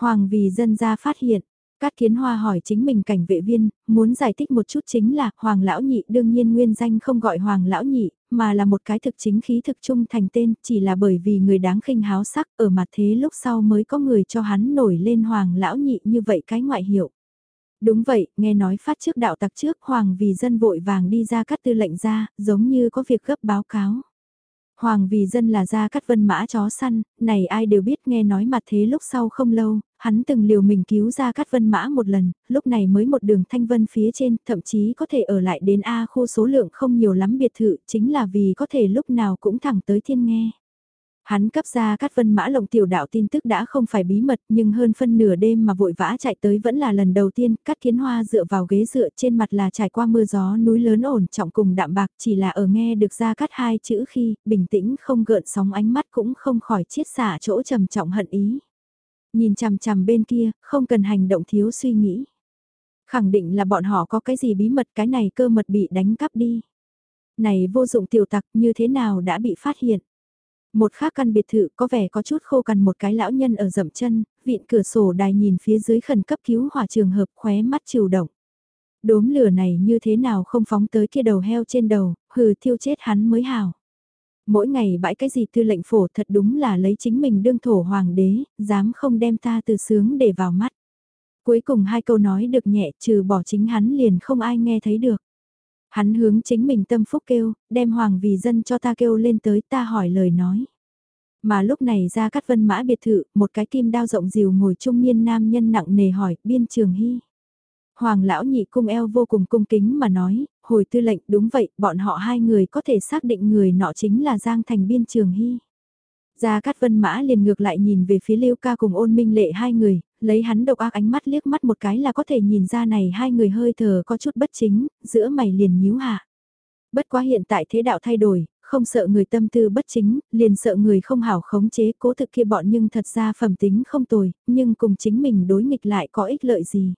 Hoàng vì dân ra phát hiện, Cát Kiến Hoa hỏi chính mình cảnh vệ viên, muốn giải thích một chút chính là Hoàng Lão Nhị đương nhiên nguyên danh không gọi Hoàng Lão Nhị, mà là một cái thực chính khí thực trung thành tên, chỉ là bởi vì người đáng khinh háo sắc ở mặt thế lúc sau mới có người cho hắn nổi lên Hoàng Lão Nhị như vậy cái ngoại hiệu. Đúng vậy, nghe nói phát trước đạo tặc trước Hoàng vì dân vội vàng đi ra cắt tư lệnh ra, giống như có việc gấp báo cáo. Hoàng vì dân là ra cắt vân mã chó săn, này ai đều biết nghe nói mặt thế lúc sau không lâu, hắn từng liều mình cứu ra cắt vân mã một lần, lúc này mới một đường thanh vân phía trên, thậm chí có thể ở lại đến A khu số lượng không nhiều lắm biệt thự, chính là vì có thể lúc nào cũng thẳng tới thiên nghe. Hắn cấp ra các vân mã lộng tiểu đạo tin tức đã không phải bí mật, nhưng hơn phân nửa đêm mà vội vã chạy tới vẫn là lần đầu tiên cắt kiến hoa dựa vào ghế dựa trên mặt là trải qua mưa gió, núi lớn ổn trọng cùng đạm bạc, chỉ là ở nghe được ra cắt hai chữ khi, bình tĩnh, không gợn sóng ánh mắt cũng không khỏi chiết xả chỗ trầm trọng hận ý. Nhìn chằm chằm bên kia, không cần hành động thiếu suy nghĩ. Khẳng định là bọn họ có cái gì bí mật, cái này cơ mật bị đánh cắp đi. Này vô dụng tiểu tặc, như thế nào đã bị phát hiện. Một khác căn biệt thự có vẻ có chút khô cằn một cái lão nhân ở dậm chân, vịn cửa sổ đài nhìn phía dưới khẩn cấp cứu hỏa trường hợp khóe mắt chiều động. Đốm lửa này như thế nào không phóng tới kia đầu heo trên đầu, hừ thiêu chết hắn mới hào. Mỗi ngày bãi cái gì tư lệnh phổ thật đúng là lấy chính mình đương thổ hoàng đế, dám không đem ta từ sướng để vào mắt. Cuối cùng hai câu nói được nhẹ trừ bỏ chính hắn liền không ai nghe thấy được. Hắn hướng chính mình tâm phúc kêu, đem hoàng vì dân cho ta kêu lên tới ta hỏi lời nói. Mà lúc này ra cắt vân mã biệt thự, một cái kim đao rộng rìu ngồi trung niên nam nhân nặng nề hỏi, biên trường hy. Hoàng lão nhị cung eo vô cùng cung kính mà nói, hồi tư lệnh đúng vậy, bọn họ hai người có thể xác định người nọ chính là Giang Thành biên trường hy. Gia Cát Vân Mã liền ngược lại nhìn về phía Lưu Ca cùng ôn minh lệ hai người, lấy hắn độc ác ánh mắt liếc mắt một cái là có thể nhìn ra này hai người hơi thở có chút bất chính, giữa mày liền nhíu hạ. Bất quá hiện tại thế đạo thay đổi, không sợ người tâm tư bất chính, liền sợ người không hảo khống chế cố thực kia bọn nhưng thật ra phẩm tính không tồi, nhưng cùng chính mình đối nghịch lại có ích lợi gì.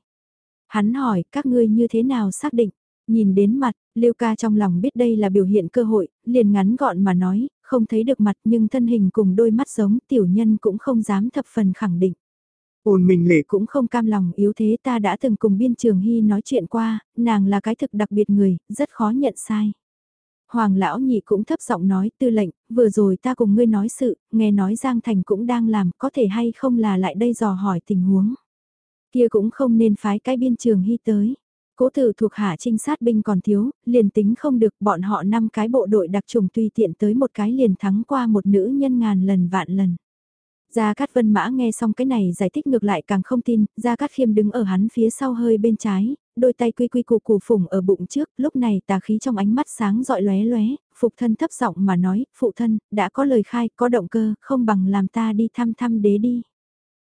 Hắn hỏi các ngươi như thế nào xác định, nhìn đến mặt, Lưu ca trong lòng biết đây là biểu hiện cơ hội, liền ngắn gọn mà nói, không thấy được mặt nhưng thân hình cùng đôi mắt giống tiểu nhân cũng không dám thập phần khẳng định. Ôn minh lệ cũng không cam lòng yếu thế ta đã từng cùng biên trường hy nói chuyện qua, nàng là cái thực đặc biệt người, rất khó nhận sai. Hoàng lão nhị cũng thấp giọng nói tư lệnh, vừa rồi ta cùng ngươi nói sự, nghe nói Giang Thành cũng đang làm, có thể hay không là lại đây dò hỏi tình huống. Kia cũng không nên phái cái biên trường hy tới. Cố tử thuộc hạ trinh sát binh còn thiếu, liền tính không được bọn họ năm cái bộ đội đặc trùng tùy tiện tới một cái liền thắng qua một nữ nhân ngàn lần vạn lần. Gia Cát Vân Mã nghe xong cái này giải thích ngược lại càng không tin, Gia Cát Khiêm đứng ở hắn phía sau hơi bên trái, đôi tay quy quy củ củ phủng ở bụng trước, lúc này tà khí trong ánh mắt sáng dọi lóe lóe, phục thân thấp giọng mà nói, phụ thân, đã có lời khai, có động cơ, không bằng làm ta đi thăm thăm đế đi.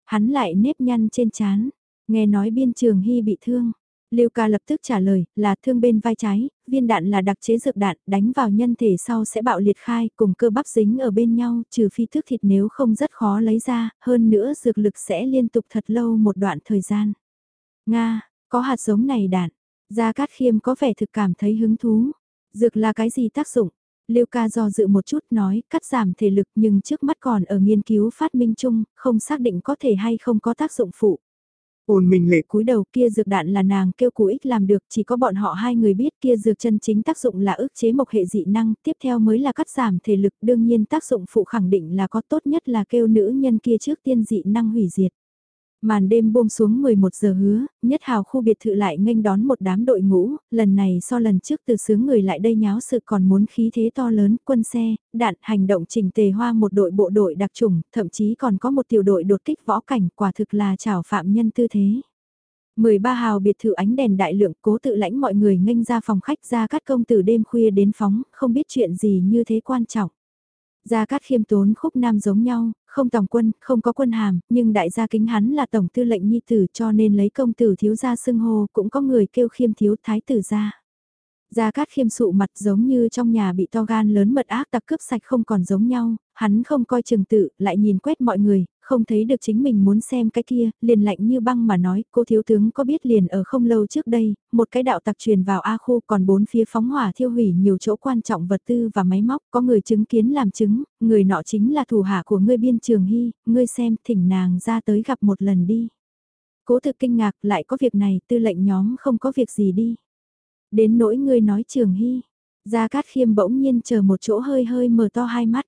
Hắn lại nếp nhăn trên chán, nghe nói biên trường hy bị thương, Lưu ca lập tức trả lời, là thương bên vai trái, viên đạn là đặc chế dược đạn, đánh vào nhân thể sau sẽ bạo liệt khai, cùng cơ bắp dính ở bên nhau, trừ phi thức thịt nếu không rất khó lấy ra, hơn nữa dược lực sẽ liên tục thật lâu một đoạn thời gian. Nga, có hạt giống này đạn, Gia Cát Khiêm có vẻ thực cảm thấy hứng thú. Dược là cái gì tác dụng? Lưu ca do dự một chút nói, cắt giảm thể lực nhưng trước mắt còn ở nghiên cứu phát minh chung, không xác định có thể hay không có tác dụng phụ. Ôn mình lệ cúi đầu kia dược đạn là nàng kêu cú ích làm được, chỉ có bọn họ hai người biết kia dược chân chính tác dụng là ức chế mộc hệ dị năng, tiếp theo mới là cắt giảm thể lực, đương nhiên tác dụng phụ khẳng định là có tốt nhất là kêu nữ nhân kia trước tiên dị năng hủy diệt. Màn đêm buông xuống 11 giờ hứa, nhất hào khu biệt thự lại nghênh đón một đám đội ngũ, lần này so lần trước từ sướng người lại đây nháo sự còn muốn khí thế to lớn, quân xe, đạn, hành động chỉnh tề hoa một đội bộ đội đặc trùng, thậm chí còn có một tiểu đội đột kích võ cảnh, quả thực là chào phạm nhân tư thế. 13 hào biệt thự ánh đèn đại lượng cố tự lãnh mọi người nghênh ra phòng khách ra cắt công từ đêm khuya đến phóng, không biết chuyện gì như thế quan trọng. Gia Cát khiêm tốn khúc nam giống nhau, không tổng quân, không có quân hàm, nhưng đại gia kính hắn là tổng tư lệnh nhi tử cho nên lấy công tử thiếu gia xưng hô cũng có người kêu khiêm thiếu thái tử gia. Gia Cát khiêm sụ mặt giống như trong nhà bị to gan lớn mật ác tặc cướp sạch không còn giống nhau, hắn không coi chừng tự, lại nhìn quét mọi người, không thấy được chính mình muốn xem cái kia, liền lạnh như băng mà nói, cô thiếu tướng có biết liền ở không lâu trước đây, một cái đạo tặc truyền vào A khu còn bốn phía phóng hỏa thiêu hủy nhiều chỗ quan trọng vật tư và máy móc, có người chứng kiến làm chứng, người nọ chính là thủ hạ của ngươi biên trường hy, ngươi xem thỉnh nàng ra tới gặp một lần đi. Cố thực kinh ngạc lại có việc này, tư lệnh nhóm không có việc gì đi. Đến nỗi ngươi nói trường hy, Gia Cát Khiêm bỗng nhiên chờ một chỗ hơi hơi mở to hai mắt.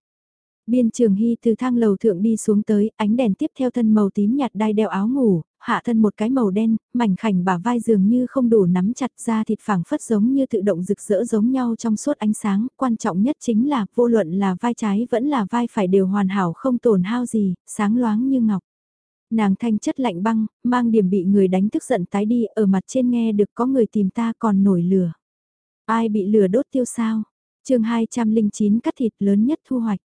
Biên trường hy từ thang lầu thượng đi xuống tới, ánh đèn tiếp theo thân màu tím nhạt đai đeo áo ngủ, hạ thân một cái màu đen, mảnh khảnh bả vai dường như không đủ nắm chặt ra thịt phẳng phất giống như tự động rực rỡ giống nhau trong suốt ánh sáng, quan trọng nhất chính là vô luận là vai trái vẫn là vai phải đều hoàn hảo không tổn hao gì, sáng loáng như ngọc. Nàng thanh chất lạnh băng, mang điểm bị người đánh tức giận tái đi, ở mặt trên nghe được có người tìm ta còn nổi lửa. Ai bị lửa đốt tiêu sao? chương 209 cắt thịt lớn nhất thu hoạch.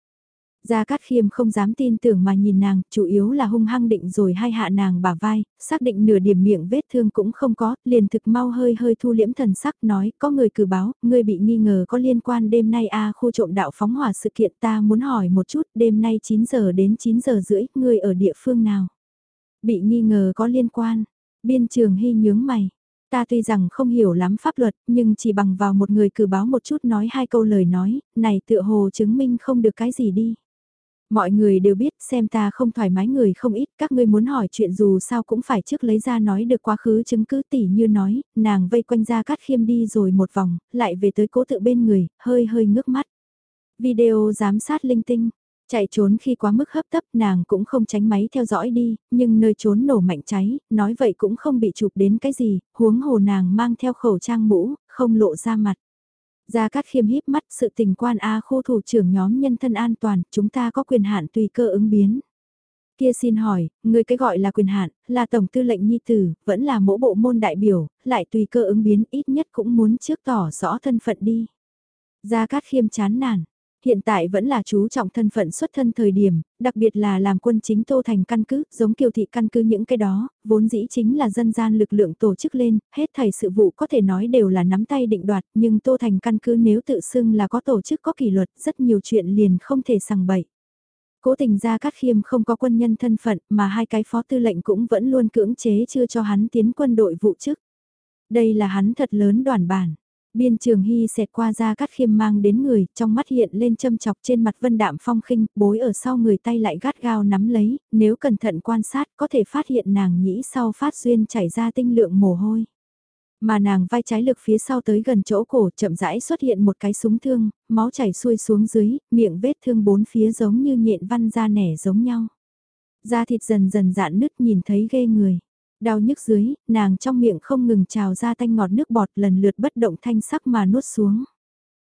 Gia Cát Khiêm không dám tin tưởng mà nhìn nàng, chủ yếu là hung hăng định rồi hai hạ nàng bả vai, xác định nửa điểm miệng vết thương cũng không có, liền thực mau hơi hơi thu liễm thần sắc nói, có người cử báo, người bị nghi ngờ có liên quan đêm nay a khu trộm đạo phóng hỏa sự kiện ta muốn hỏi một chút, đêm nay 9 giờ đến 9 giờ rưỡi, người ở địa phương nào? Bị nghi ngờ có liên quan, biên trường hy nhướng mày. Ta tuy rằng không hiểu lắm pháp luật, nhưng chỉ bằng vào một người cử báo một chút nói hai câu lời nói, này tựa hồ chứng minh không được cái gì đi. Mọi người đều biết xem ta không thoải mái người không ít, các ngươi muốn hỏi chuyện dù sao cũng phải trước lấy ra nói được quá khứ chứng cứ tỉ như nói, nàng vây quanh ra cát khiêm đi rồi một vòng, lại về tới cố tự bên người, hơi hơi ngước mắt. Video giám sát linh tinh, chạy trốn khi quá mức hấp tấp nàng cũng không tránh máy theo dõi đi, nhưng nơi trốn nổ mạnh cháy, nói vậy cũng không bị chụp đến cái gì, huống hồ nàng mang theo khẩu trang mũ, không lộ ra mặt. Gia Cát Khiêm híp mắt sự tình quan A khu thủ trưởng nhóm nhân thân an toàn, chúng ta có quyền hạn tùy cơ ứng biến. Kia xin hỏi, người cái gọi là quyền hạn, là tổng tư lệnh nhi tử, vẫn là mỗ bộ môn đại biểu, lại tùy cơ ứng biến ít nhất cũng muốn trước tỏ rõ thân phận đi. Gia Cát Khiêm chán nản, hiện tại vẫn là chú trọng thân phận xuất thân thời điểm, đặc biệt là làm quân chính tô thành căn cứ, giống kiều thị căn cứ những cái đó, vốn dĩ chính là dân gian lực lượng tổ chức lên, hết thầy sự vụ có thể nói đều là nắm tay định đoạt, nhưng tô thành căn cứ nếu tự xưng là có tổ chức có kỷ luật, rất nhiều chuyện liền không thể sằng bậy. Cố tình ra Cát Khiêm không có quân nhân thân phận mà hai cái phó tư lệnh cũng vẫn luôn cưỡng chế chưa cho hắn tiến quân đội vụ chức. Đây là hắn thật lớn đoàn bản. Biên trường hy xẹt qua ra cắt khiêm mang đến người, trong mắt hiện lên châm chọc trên mặt vân đạm phong khinh, bối ở sau người tay lại gắt gao nắm lấy, nếu cẩn thận quan sát có thể phát hiện nàng nhĩ sau phát duyên chảy ra tinh lượng mồ hôi. Mà nàng vai trái lực phía sau tới gần chỗ cổ chậm rãi xuất hiện một cái súng thương, máu chảy xuôi xuống dưới, miệng vết thương bốn phía giống như nhện văn da nẻ giống nhau. Da thịt dần dần dạn nứt nhìn thấy ghê người. Đau nhức dưới, nàng trong miệng không ngừng trào ra tanh ngọt nước bọt lần lượt bất động thanh sắc mà nuốt xuống.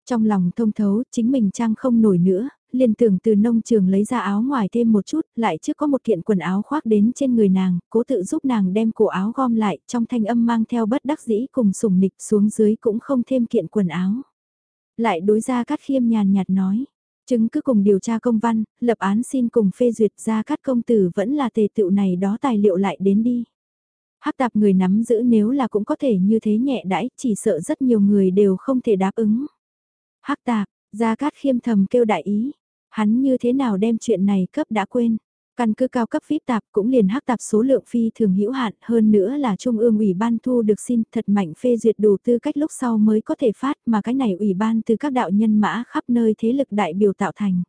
Trong lòng thông thấu, chính mình trang không nổi nữa, liền tưởng từ nông trường lấy ra áo ngoài thêm một chút, lại trước có một kiện quần áo khoác đến trên người nàng, cố tự giúp nàng đem cổ áo gom lại, trong thanh âm mang theo bất đắc dĩ cùng sùng nịch xuống dưới cũng không thêm kiện quần áo. Lại đối ra cát khiêm nhàn nhạt nói, chứng cứ cùng điều tra công văn, lập án xin cùng phê duyệt ra cát công tử vẫn là tề tựu này đó tài liệu lại đến đi hắc tạp người nắm giữ nếu là cũng có thể như thế nhẹ đãi, chỉ sợ rất nhiều người đều không thể đáp ứng. hắc tạp, Gia Cát khiêm thầm kêu đại ý, hắn như thế nào đem chuyện này cấp đã quên. Căn cứ cao cấp VIP tạp cũng liền hắc tạp số lượng phi thường hữu hạn hơn nữa là Trung ương Ủy ban thu được xin thật mạnh phê duyệt đủ tư cách lúc sau mới có thể phát mà cái này Ủy ban từ các đạo nhân mã khắp nơi thế lực đại biểu tạo thành.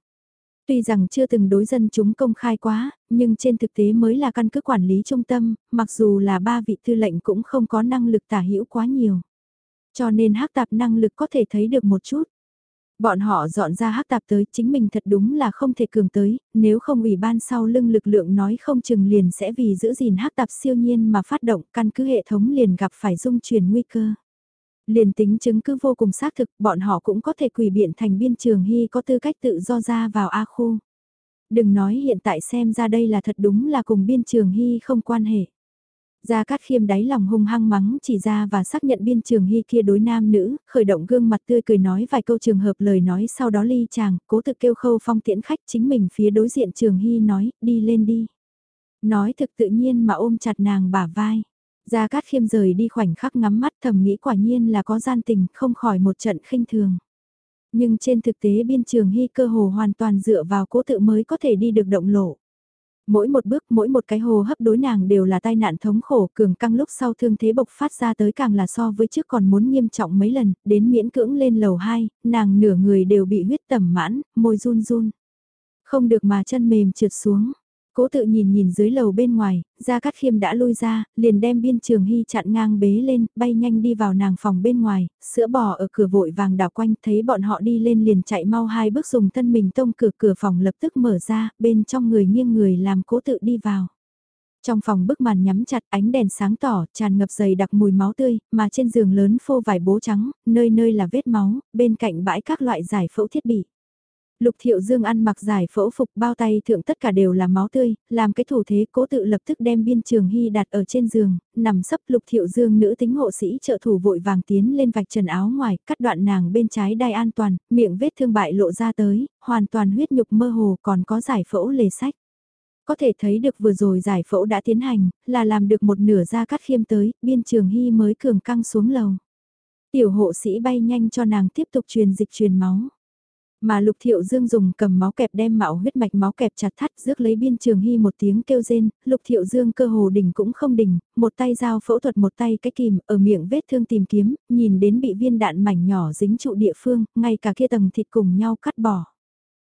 Tuy rằng chưa từng đối dân chúng công khai quá, nhưng trên thực tế mới là căn cứ quản lý trung tâm, mặc dù là ba vị tư lệnh cũng không có năng lực tả hữu quá nhiều. Cho nên hắc tạp năng lực có thể thấy được một chút. Bọn họ dọn ra hắc tạp tới, chính mình thật đúng là không thể cường tới, nếu không ủy ban sau lưng lực lượng nói không chừng liền sẽ vì giữ gìn hắc tạp siêu nhiên mà phát động căn cứ hệ thống liền gặp phải dung chuyển nguy cơ. Liền tính chứng cứ vô cùng xác thực, bọn họ cũng có thể quỷ biện thành biên trường hy có tư cách tự do ra vào A khu. Đừng nói hiện tại xem ra đây là thật đúng là cùng biên trường hy không quan hệ. Gia Cát Khiêm đáy lòng hung hăng mắng chỉ ra và xác nhận biên trường hy kia đối nam nữ, khởi động gương mặt tươi cười nói vài câu trường hợp lời nói sau đó ly chàng, cố thực kêu khâu phong tiễn khách chính mình phía đối diện trường hy nói, đi lên đi. Nói thực tự nhiên mà ôm chặt nàng bả vai. Gia Cát Khiêm rời đi khoảnh khắc ngắm mắt thầm nghĩ quả nhiên là có gian tình, không khỏi một trận khinh thường. Nhưng trên thực tế biên trường hy cơ hồ hoàn toàn dựa vào cố tự mới có thể đi được động lộ. Mỗi một bước, mỗi một cái hồ hấp đối nàng đều là tai nạn thống khổ, cường căng lúc sau thương thế bộc phát ra tới càng là so với trước còn muốn nghiêm trọng mấy lần, đến miễn cưỡng lên lầu 2, nàng nửa người đều bị huyết tẩm mãn, môi run run. Không được mà chân mềm trượt xuống, Cố tự nhìn nhìn dưới lầu bên ngoài, Gia Cát Khiêm đã lui ra, liền đem biên trường hy chặn ngang bế lên, bay nhanh đi vào nàng phòng bên ngoài, sữa bò ở cửa vội vàng đảo quanh, thấy bọn họ đi lên liền chạy mau hai bước dùng thân mình tông cửa cửa phòng lập tức mở ra, bên trong người nghiêng người làm cố tự đi vào. Trong phòng bức màn nhắm chặt ánh đèn sáng tỏ, tràn ngập dày đặc mùi máu tươi, mà trên giường lớn phô vải bố trắng, nơi nơi là vết máu, bên cạnh bãi các loại giải phẫu thiết bị. Lục Thiệu Dương ăn mặc giải phẫu phục bao tay thượng tất cả đều là máu tươi, làm cái thủ thế cố tự lập tức đem biên trường hy đặt ở trên giường, nằm sấp Lục Thiệu Dương nữ tính hộ sĩ trợ thủ vội vàng tiến lên vạch trần áo ngoài, cắt đoạn nàng bên trái đai an toàn, miệng vết thương bại lộ ra tới, hoàn toàn huyết nhục mơ hồ còn có giải phẫu lề sách. Có thể thấy được vừa rồi giải phẫu đã tiến hành, là làm được một nửa ra cắt khiêm tới, biên trường hy mới cường căng xuống lầu. Tiểu hộ sĩ bay nhanh cho nàng tiếp tục truyền dịch truyền máu. Mà Lục Thiệu Dương dùng cầm máu kẹp đem mạo huyết mạch máu kẹp chặt thắt rước lấy biên trường hy một tiếng kêu rên, Lục Thiệu Dương cơ hồ đỉnh cũng không đỉnh, một tay dao phẫu thuật một tay cái kìm ở miệng vết thương tìm kiếm, nhìn đến bị viên đạn mảnh nhỏ dính trụ địa phương, ngay cả kia tầng thịt cùng nhau cắt bỏ.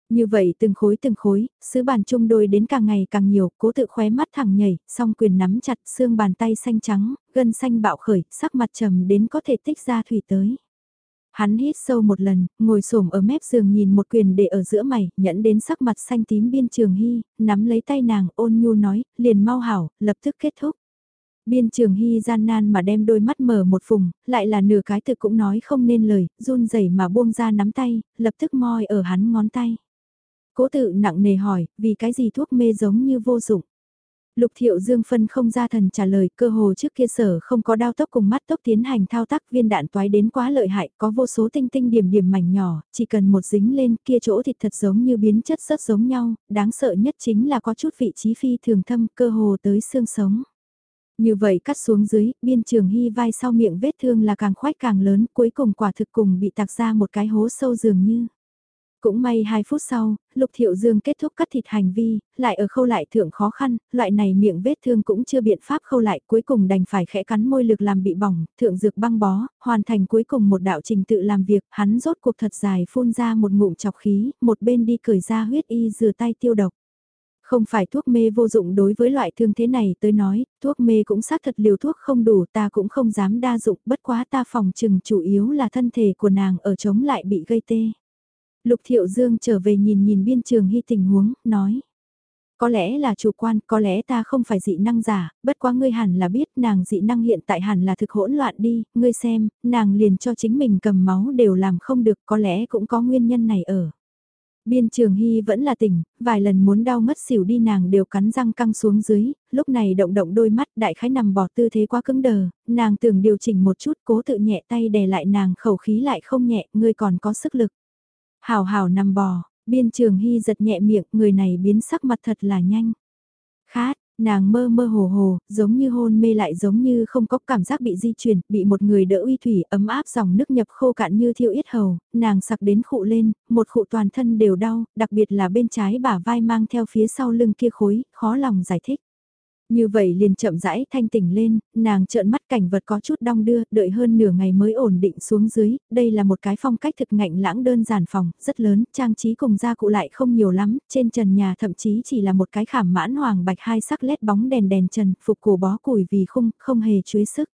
Như vậy từng khối từng khối, sứ bàn chung đôi đến càng ngày càng nhiều, cố tự khóe mắt thẳng nhảy, song quyền nắm chặt xương bàn tay xanh trắng, gân xanh bạo khởi, sắc mặt trầm đến có thể tích ra thủy tới. Hắn hít sâu một lần, ngồi xổm ở mép giường nhìn một quyền để ở giữa mày, nhẫn đến sắc mặt xanh tím biên trường hy, nắm lấy tay nàng ôn nhu nói, liền mau hảo, lập tức kết thúc. Biên trường hy gian nan mà đem đôi mắt mở một phùng, lại là nửa cái tự cũng nói không nên lời, run rẩy mà buông ra nắm tay, lập tức moi ở hắn ngón tay. Cố tự nặng nề hỏi, vì cái gì thuốc mê giống như vô dụng. Lục thiệu dương phân không ra thần trả lời cơ hồ trước kia sở không có đao tốc cùng mắt tốc tiến hành thao tác viên đạn toái đến quá lợi hại có vô số tinh tinh điểm điểm mảnh nhỏ, chỉ cần một dính lên kia chỗ thịt thật giống như biến chất rất giống nhau, đáng sợ nhất chính là có chút vị trí phi thường thâm cơ hồ tới xương sống. Như vậy cắt xuống dưới, biên trường hy vai sau miệng vết thương là càng khoách càng lớn, cuối cùng quả thực cùng bị tạc ra một cái hố sâu dường như. Cũng may 2 phút sau, Lục Thiệu Dương kết thúc cắt thịt hành vi, lại ở khâu lại thượng khó khăn, loại này miệng vết thương cũng chưa biện pháp khâu lại, cuối cùng đành phải khẽ cắn môi lực làm bị bỏng, thượng dược băng bó, hoàn thành cuối cùng một đạo trình tự làm việc, hắn rốt cuộc thật dài phun ra một ngụm chọc khí, một bên đi cởi ra huyết y rửa tay tiêu độc. Không phải thuốc mê vô dụng đối với loại thương thế này tới nói, thuốc mê cũng xác thật liều thuốc không đủ ta cũng không dám đa dụng bất quá ta phòng trừng chủ yếu là thân thể của nàng ở chống lại bị gây tê. Lục Thiệu Dương trở về nhìn nhìn biên trường hy tình huống, nói. Có lẽ là chủ quan, có lẽ ta không phải dị năng giả, bất quá ngươi hẳn là biết nàng dị năng hiện tại hẳn là thực hỗn loạn đi, ngươi xem, nàng liền cho chính mình cầm máu đều làm không được, có lẽ cũng có nguyên nhân này ở. Biên trường hy vẫn là tỉnh, vài lần muốn đau mất xỉu đi nàng đều cắn răng căng xuống dưới, lúc này động động đôi mắt đại khái nằm bỏ tư thế quá cứng đờ, nàng tưởng điều chỉnh một chút cố tự nhẹ tay đè lại nàng khẩu khí lại không nhẹ, ngươi còn có sức lực. Hảo hảo nằm bò, biên trường hy giật nhẹ miệng, người này biến sắc mặt thật là nhanh. Khát, nàng mơ mơ hồ hồ, giống như hôn mê lại giống như không có cảm giác bị di chuyển, bị một người đỡ uy thủy ấm áp dòng nước nhập khô cạn như thiêu yết hầu, nàng sặc đến khụ lên, một khụ toàn thân đều đau, đặc biệt là bên trái bả vai mang theo phía sau lưng kia khối, khó lòng giải thích. Như vậy liền chậm rãi thanh tỉnh lên, nàng trợn mắt cảnh vật có chút đong đưa, đợi hơn nửa ngày mới ổn định xuống dưới, đây là một cái phong cách thực ngạnh lãng đơn giản phòng, rất lớn, trang trí cùng gia cụ lại không nhiều lắm, trên trần nhà thậm chí chỉ là một cái khảm mãn hoàng bạch hai sắc lét bóng đèn đèn trần, phục cổ bó củi vì khung, không hề chuối sức.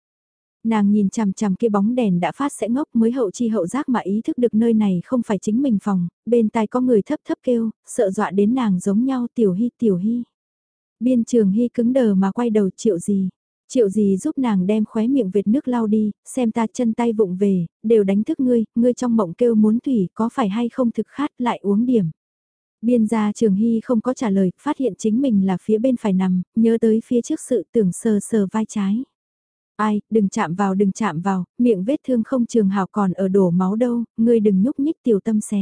Nàng nhìn chằm chằm kia bóng đèn đã phát sẽ ngốc mới hậu chi hậu giác mà ý thức được nơi này không phải chính mình phòng, bên tai có người thấp thấp kêu, sợ dọa đến nàng giống nhau tiểu hy tiểu hy. Biên trường hy cứng đờ mà quay đầu triệu gì. Triệu gì giúp nàng đem khóe miệng vệt nước lau đi, xem ta chân tay vụng về, đều đánh thức ngươi, ngươi trong mộng kêu muốn thủy có phải hay không thực khát lại uống điểm. Biên gia trường hy không có trả lời, phát hiện chính mình là phía bên phải nằm, nhớ tới phía trước sự tưởng sờ sờ vai trái. Ai, đừng chạm vào đừng chạm vào, miệng vết thương không trường hào còn ở đổ máu đâu, ngươi đừng nhúc nhích tiểu tâm xé.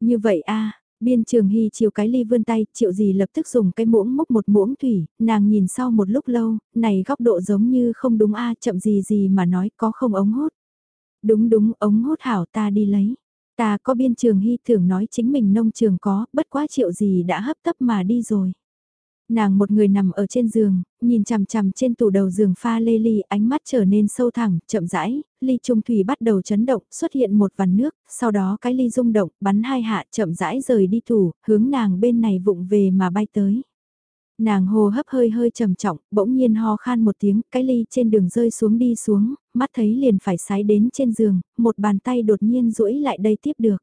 Như vậy a biên trường hy chiều cái ly vươn tay, triệu gì lập tức dùng cái muỗng múc một muỗng thủy, nàng nhìn sau một lúc lâu, này góc độ giống như không đúng a chậm gì gì mà nói có không ống hút. Đúng đúng ống hút hảo ta đi lấy. Ta có biên trường hy thường nói chính mình nông trường có, bất quá triệu gì đã hấp tấp mà đi rồi. Nàng một người nằm ở trên giường, nhìn chằm chằm trên tủ đầu giường pha lê ly, ánh mắt trở nên sâu thẳng, chậm rãi, ly trung thủy bắt đầu chấn động, xuất hiện một vằn nước, sau đó cái ly rung động, bắn hai hạ, chậm rãi rời đi tủ, hướng nàng bên này vụng về mà bay tới. Nàng hồ hấp hơi hơi trầm trọng, bỗng nhiên ho khan một tiếng, cái ly trên đường rơi xuống đi xuống, mắt thấy liền phải sái đến trên giường, một bàn tay đột nhiên duỗi lại đây tiếp được.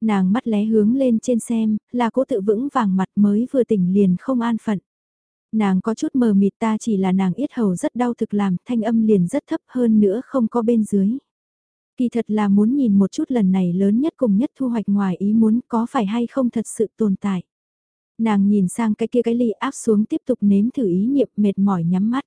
Nàng mắt lé hướng lên trên xem, là cố tự vững vàng mặt mới vừa tỉnh liền không an phận. Nàng có chút mờ mịt ta chỉ là nàng yết hầu rất đau thực làm, thanh âm liền rất thấp hơn nữa không có bên dưới. Kỳ thật là muốn nhìn một chút lần này lớn nhất cùng nhất thu hoạch ngoài ý muốn có phải hay không thật sự tồn tại. Nàng nhìn sang cái kia cái ly áp xuống tiếp tục nếm thử ý niệm mệt mỏi nhắm mắt.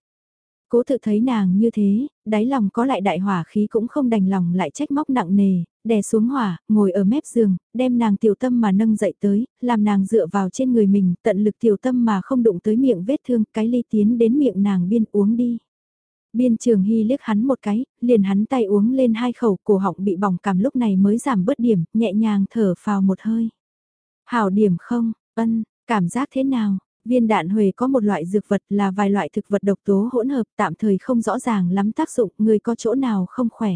Cố tự thấy nàng như thế, đáy lòng có lại đại hỏa khí cũng không đành lòng lại trách móc nặng nề, đè xuống hỏa, ngồi ở mép giường, đem nàng tiểu tâm mà nâng dậy tới, làm nàng dựa vào trên người mình, tận lực tiểu tâm mà không đụng tới miệng vết thương, cái ly tiến đến miệng nàng biên uống đi. Biên trường hy liếc hắn một cái, liền hắn tay uống lên hai khẩu, cổ họng bị bỏng cảm lúc này mới giảm bớt điểm, nhẹ nhàng thở phào một hơi. Hảo điểm không, ân, cảm giác thế nào, Viên đạn huề có một loại dược vật là vài loại thực vật độc tố hỗn hợp tạm thời không rõ ràng lắm tác dụng, người có chỗ nào không khỏe.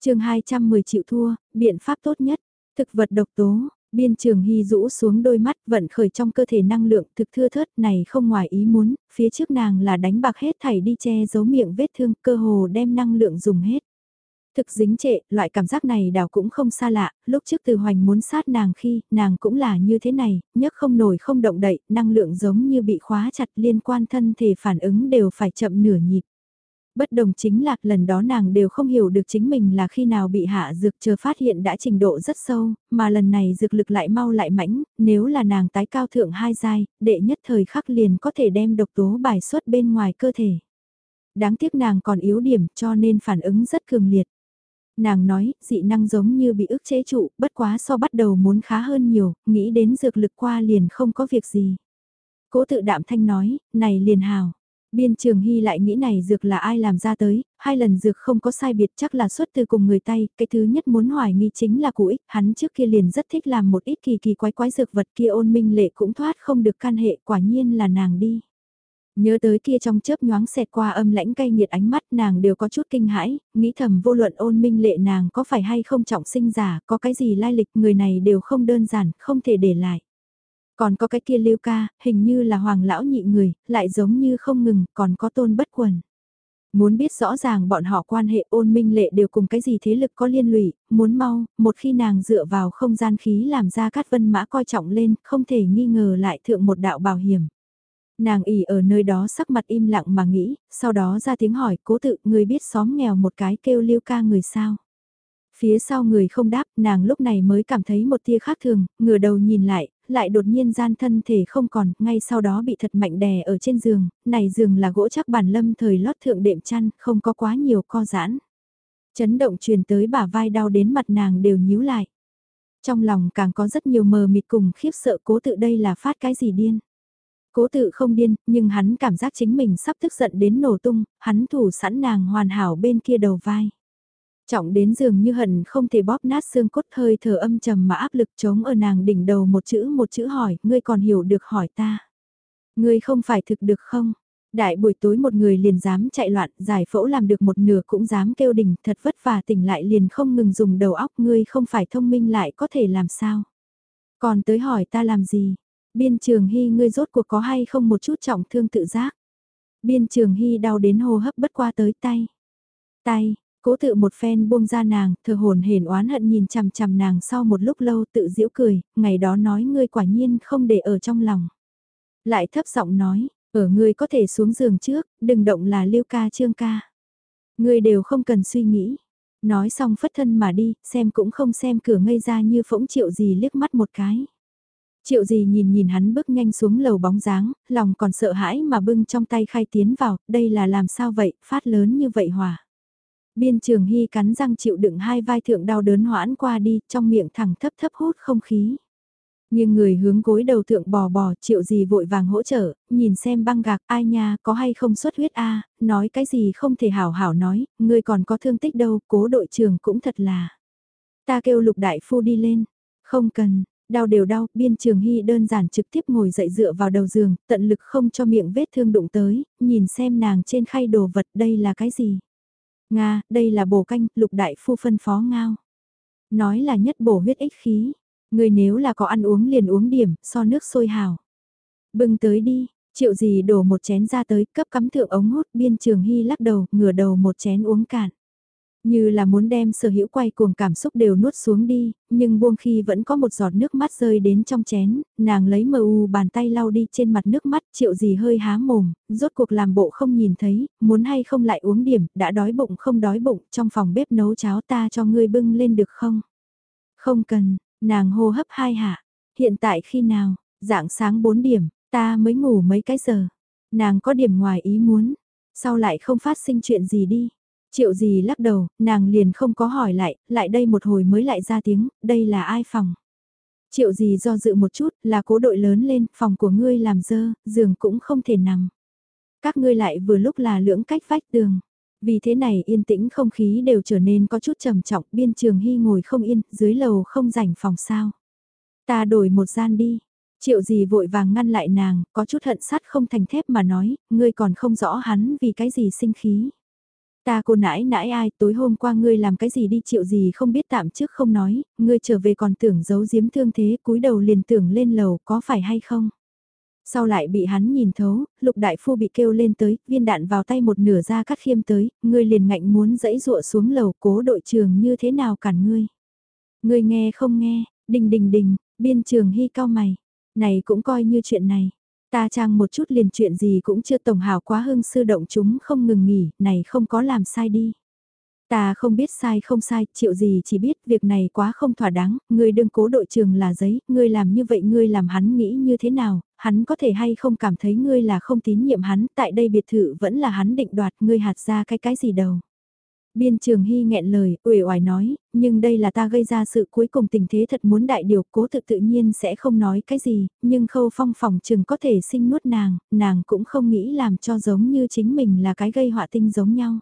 chương 210 triệu thua, biện pháp tốt nhất, thực vật độc tố, biên trường hy rũ xuống đôi mắt vận khởi trong cơ thể năng lượng thực thưa thớt này không ngoài ý muốn, phía trước nàng là đánh bạc hết thảy đi che giấu miệng vết thương cơ hồ đem năng lượng dùng hết. Thực dính trệ, loại cảm giác này đào cũng không xa lạ, lúc trước từ hoành muốn sát nàng khi, nàng cũng là như thế này, nhấc không nổi không động đậy, năng lượng giống như bị khóa chặt liên quan thân thể phản ứng đều phải chậm nửa nhịp. Bất đồng chính là lần đó nàng đều không hiểu được chính mình là khi nào bị hạ dược chờ phát hiện đã trình độ rất sâu, mà lần này dược lực lại mau lại mãnh, nếu là nàng tái cao thượng hai giai, đệ nhất thời khắc liền có thể đem độc tố bài xuất bên ngoài cơ thể. Đáng tiếc nàng còn yếu điểm cho nên phản ứng rất cường liệt. Nàng nói, dị năng giống như bị ức chế trụ, bất quá so bắt đầu muốn khá hơn nhiều, nghĩ đến dược lực qua liền không có việc gì. Cố tự đạm thanh nói, này liền hào. Biên trường hy lại nghĩ này dược là ai làm ra tới, hai lần dược không có sai biệt chắc là xuất từ cùng người tay, cái thứ nhất muốn hoài nghi chính là cụ ích, hắn trước kia liền rất thích làm một ít kỳ kỳ quái quái dược vật kia ôn minh lệ cũng thoát không được can hệ quả nhiên là nàng đi. Nhớ tới kia trong chớp nhoáng xẹt qua âm lãnh cay nghiệt ánh mắt nàng đều có chút kinh hãi, nghĩ thầm vô luận ôn minh lệ nàng có phải hay không trọng sinh giả, có cái gì lai lịch người này đều không đơn giản, không thể để lại. Còn có cái kia lưu ca, hình như là hoàng lão nhị người, lại giống như không ngừng, còn có tôn bất quần. Muốn biết rõ ràng bọn họ quan hệ ôn minh lệ đều cùng cái gì thế lực có liên lụy, muốn mau, một khi nàng dựa vào không gian khí làm ra cát vân mã coi trọng lên, không thể nghi ngờ lại thượng một đạo bảo hiểm. Nàng ỉ ở nơi đó sắc mặt im lặng mà nghĩ, sau đó ra tiếng hỏi cố tự người biết xóm nghèo một cái kêu lưu ca người sao. Phía sau người không đáp, nàng lúc này mới cảm thấy một tia khác thường, ngửa đầu nhìn lại, lại đột nhiên gian thân thể không còn, ngay sau đó bị thật mạnh đè ở trên giường, này giường là gỗ chắc bản lâm thời lót thượng đệm chăn, không có quá nhiều co giãn. Chấn động truyền tới bả vai đau đến mặt nàng đều nhíu lại. Trong lòng càng có rất nhiều mờ mịt cùng khiếp sợ cố tự đây là phát cái gì điên. Cố tự không điên, nhưng hắn cảm giác chính mình sắp tức giận đến nổ tung, hắn thủ sẵn nàng hoàn hảo bên kia đầu vai. Trọng đến dường như hận không thể bóp nát xương cốt hơi thở âm trầm mà áp lực chống ở nàng đỉnh đầu một chữ một chữ hỏi, ngươi còn hiểu được hỏi ta. Ngươi không phải thực được không? Đại buổi tối một người liền dám chạy loạn, giải phẫu làm được một nửa cũng dám kêu đỉnh, thật vất vả tỉnh lại liền không ngừng dùng đầu óc, ngươi không phải thông minh lại có thể làm sao? Còn tới hỏi ta làm gì? Biên trường hy ngươi rốt cuộc có hay không một chút trọng thương tự giác. Biên trường hy đau đến hô hấp bất qua tới tay. Tay, cố tự một phen buông ra nàng, thờ hồn hển oán hận nhìn chằm chằm nàng sau một lúc lâu tự giễu cười, ngày đó nói ngươi quả nhiên không để ở trong lòng. Lại thấp giọng nói, ở ngươi có thể xuống giường trước, đừng động là Lưu ca trương ca. Ngươi đều không cần suy nghĩ. Nói xong phất thân mà đi, xem cũng không xem cửa ngây ra như phỗng triệu gì liếc mắt một cái. Triệu gì nhìn nhìn hắn bước nhanh xuống lầu bóng dáng, lòng còn sợ hãi mà bưng trong tay khai tiến vào, đây là làm sao vậy, phát lớn như vậy hỏa. Biên trường hy cắn răng chịu đựng hai vai thượng đau đớn hoãn qua đi, trong miệng thẳng thấp thấp hút không khí. Nhưng người hướng gối đầu thượng bò bò triệu gì vội vàng hỗ trợ, nhìn xem băng gạc ai nha có hay không xuất huyết a nói cái gì không thể hảo hảo nói, người còn có thương tích đâu, cố đội trưởng cũng thật là. Ta kêu lục đại phu đi lên, không cần, đau đều đau, biên trường hy đơn giản trực tiếp ngồi dậy dựa vào đầu giường, tận lực không cho miệng vết thương đụng tới, nhìn xem nàng trên khay đồ vật đây là cái gì. Nga, đây là bổ canh, lục đại phu phân phó ngao. Nói là nhất bổ huyết ích khí, người nếu là có ăn uống liền uống điểm, so nước sôi hào. Bưng tới đi, triệu gì đổ một chén ra tới, cấp cắm thượng ống hút biên trường hy lắc đầu, ngửa đầu một chén uống cạn. Như là muốn đem sở hữu quay cuồng cảm xúc đều nuốt xuống đi, nhưng buông khi vẫn có một giọt nước mắt rơi đến trong chén, nàng lấy mờ u bàn tay lau đi trên mặt nước mắt triệu gì hơi há mồm, rốt cuộc làm bộ không nhìn thấy, muốn hay không lại uống điểm, đã đói bụng không đói bụng, trong phòng bếp nấu cháo ta cho ngươi bưng lên được không? Không cần, nàng hô hấp hai hạ, hiện tại khi nào, dạng sáng 4 điểm, ta mới ngủ mấy cái giờ, nàng có điểm ngoài ý muốn, sau lại không phát sinh chuyện gì đi. Triệu gì lắc đầu, nàng liền không có hỏi lại, lại đây một hồi mới lại ra tiếng, đây là ai phòng. Triệu gì do dự một chút, là cố đội lớn lên, phòng của ngươi làm dơ, giường cũng không thể nằm. Các ngươi lại vừa lúc là lưỡng cách vách tường. Vì thế này yên tĩnh không khí đều trở nên có chút trầm trọng, biên trường hy ngồi không yên, dưới lầu không rảnh phòng sao. Ta đổi một gian đi. Triệu gì vội vàng ngăn lại nàng, có chút hận sát không thành thép mà nói, ngươi còn không rõ hắn vì cái gì sinh khí. Ta cô nãi nãi ai, tối hôm qua ngươi làm cái gì đi chịu gì không biết tạm trước không nói, ngươi trở về còn tưởng giấu giếm thương thế, cúi đầu liền tưởng lên lầu, có phải hay không? Sau lại bị hắn nhìn thấu, lục đại phu bị kêu lên tới, viên đạn vào tay một nửa ra cắt khiêm tới, ngươi liền ngạnh muốn dẫy dụa xuống lầu cố đội trường như thế nào cản ngươi. Ngươi nghe không nghe, đình đình đình, biên trường hy cao mày, này cũng coi như chuyện này. Ta trang một chút liền chuyện gì cũng chưa tổng hào quá hưng sư động chúng không ngừng nghỉ, này không có làm sai đi. Ta không biết sai không sai, chịu gì chỉ biết việc này quá không thỏa đáng, ngươi đương cố đội trường là giấy, ngươi làm như vậy ngươi làm hắn nghĩ như thế nào, hắn có thể hay không cảm thấy ngươi là không tín nhiệm hắn, tại đây biệt thự vẫn là hắn định đoạt ngươi hạt ra cái cái gì đâu. Biên trường hy nghẹn lời, uể oải nói, nhưng đây là ta gây ra sự cuối cùng tình thế thật muốn đại điều cố thực tự nhiên sẽ không nói cái gì, nhưng khâu phong phòng chừng có thể sinh nuốt nàng, nàng cũng không nghĩ làm cho giống như chính mình là cái gây họa tinh giống nhau.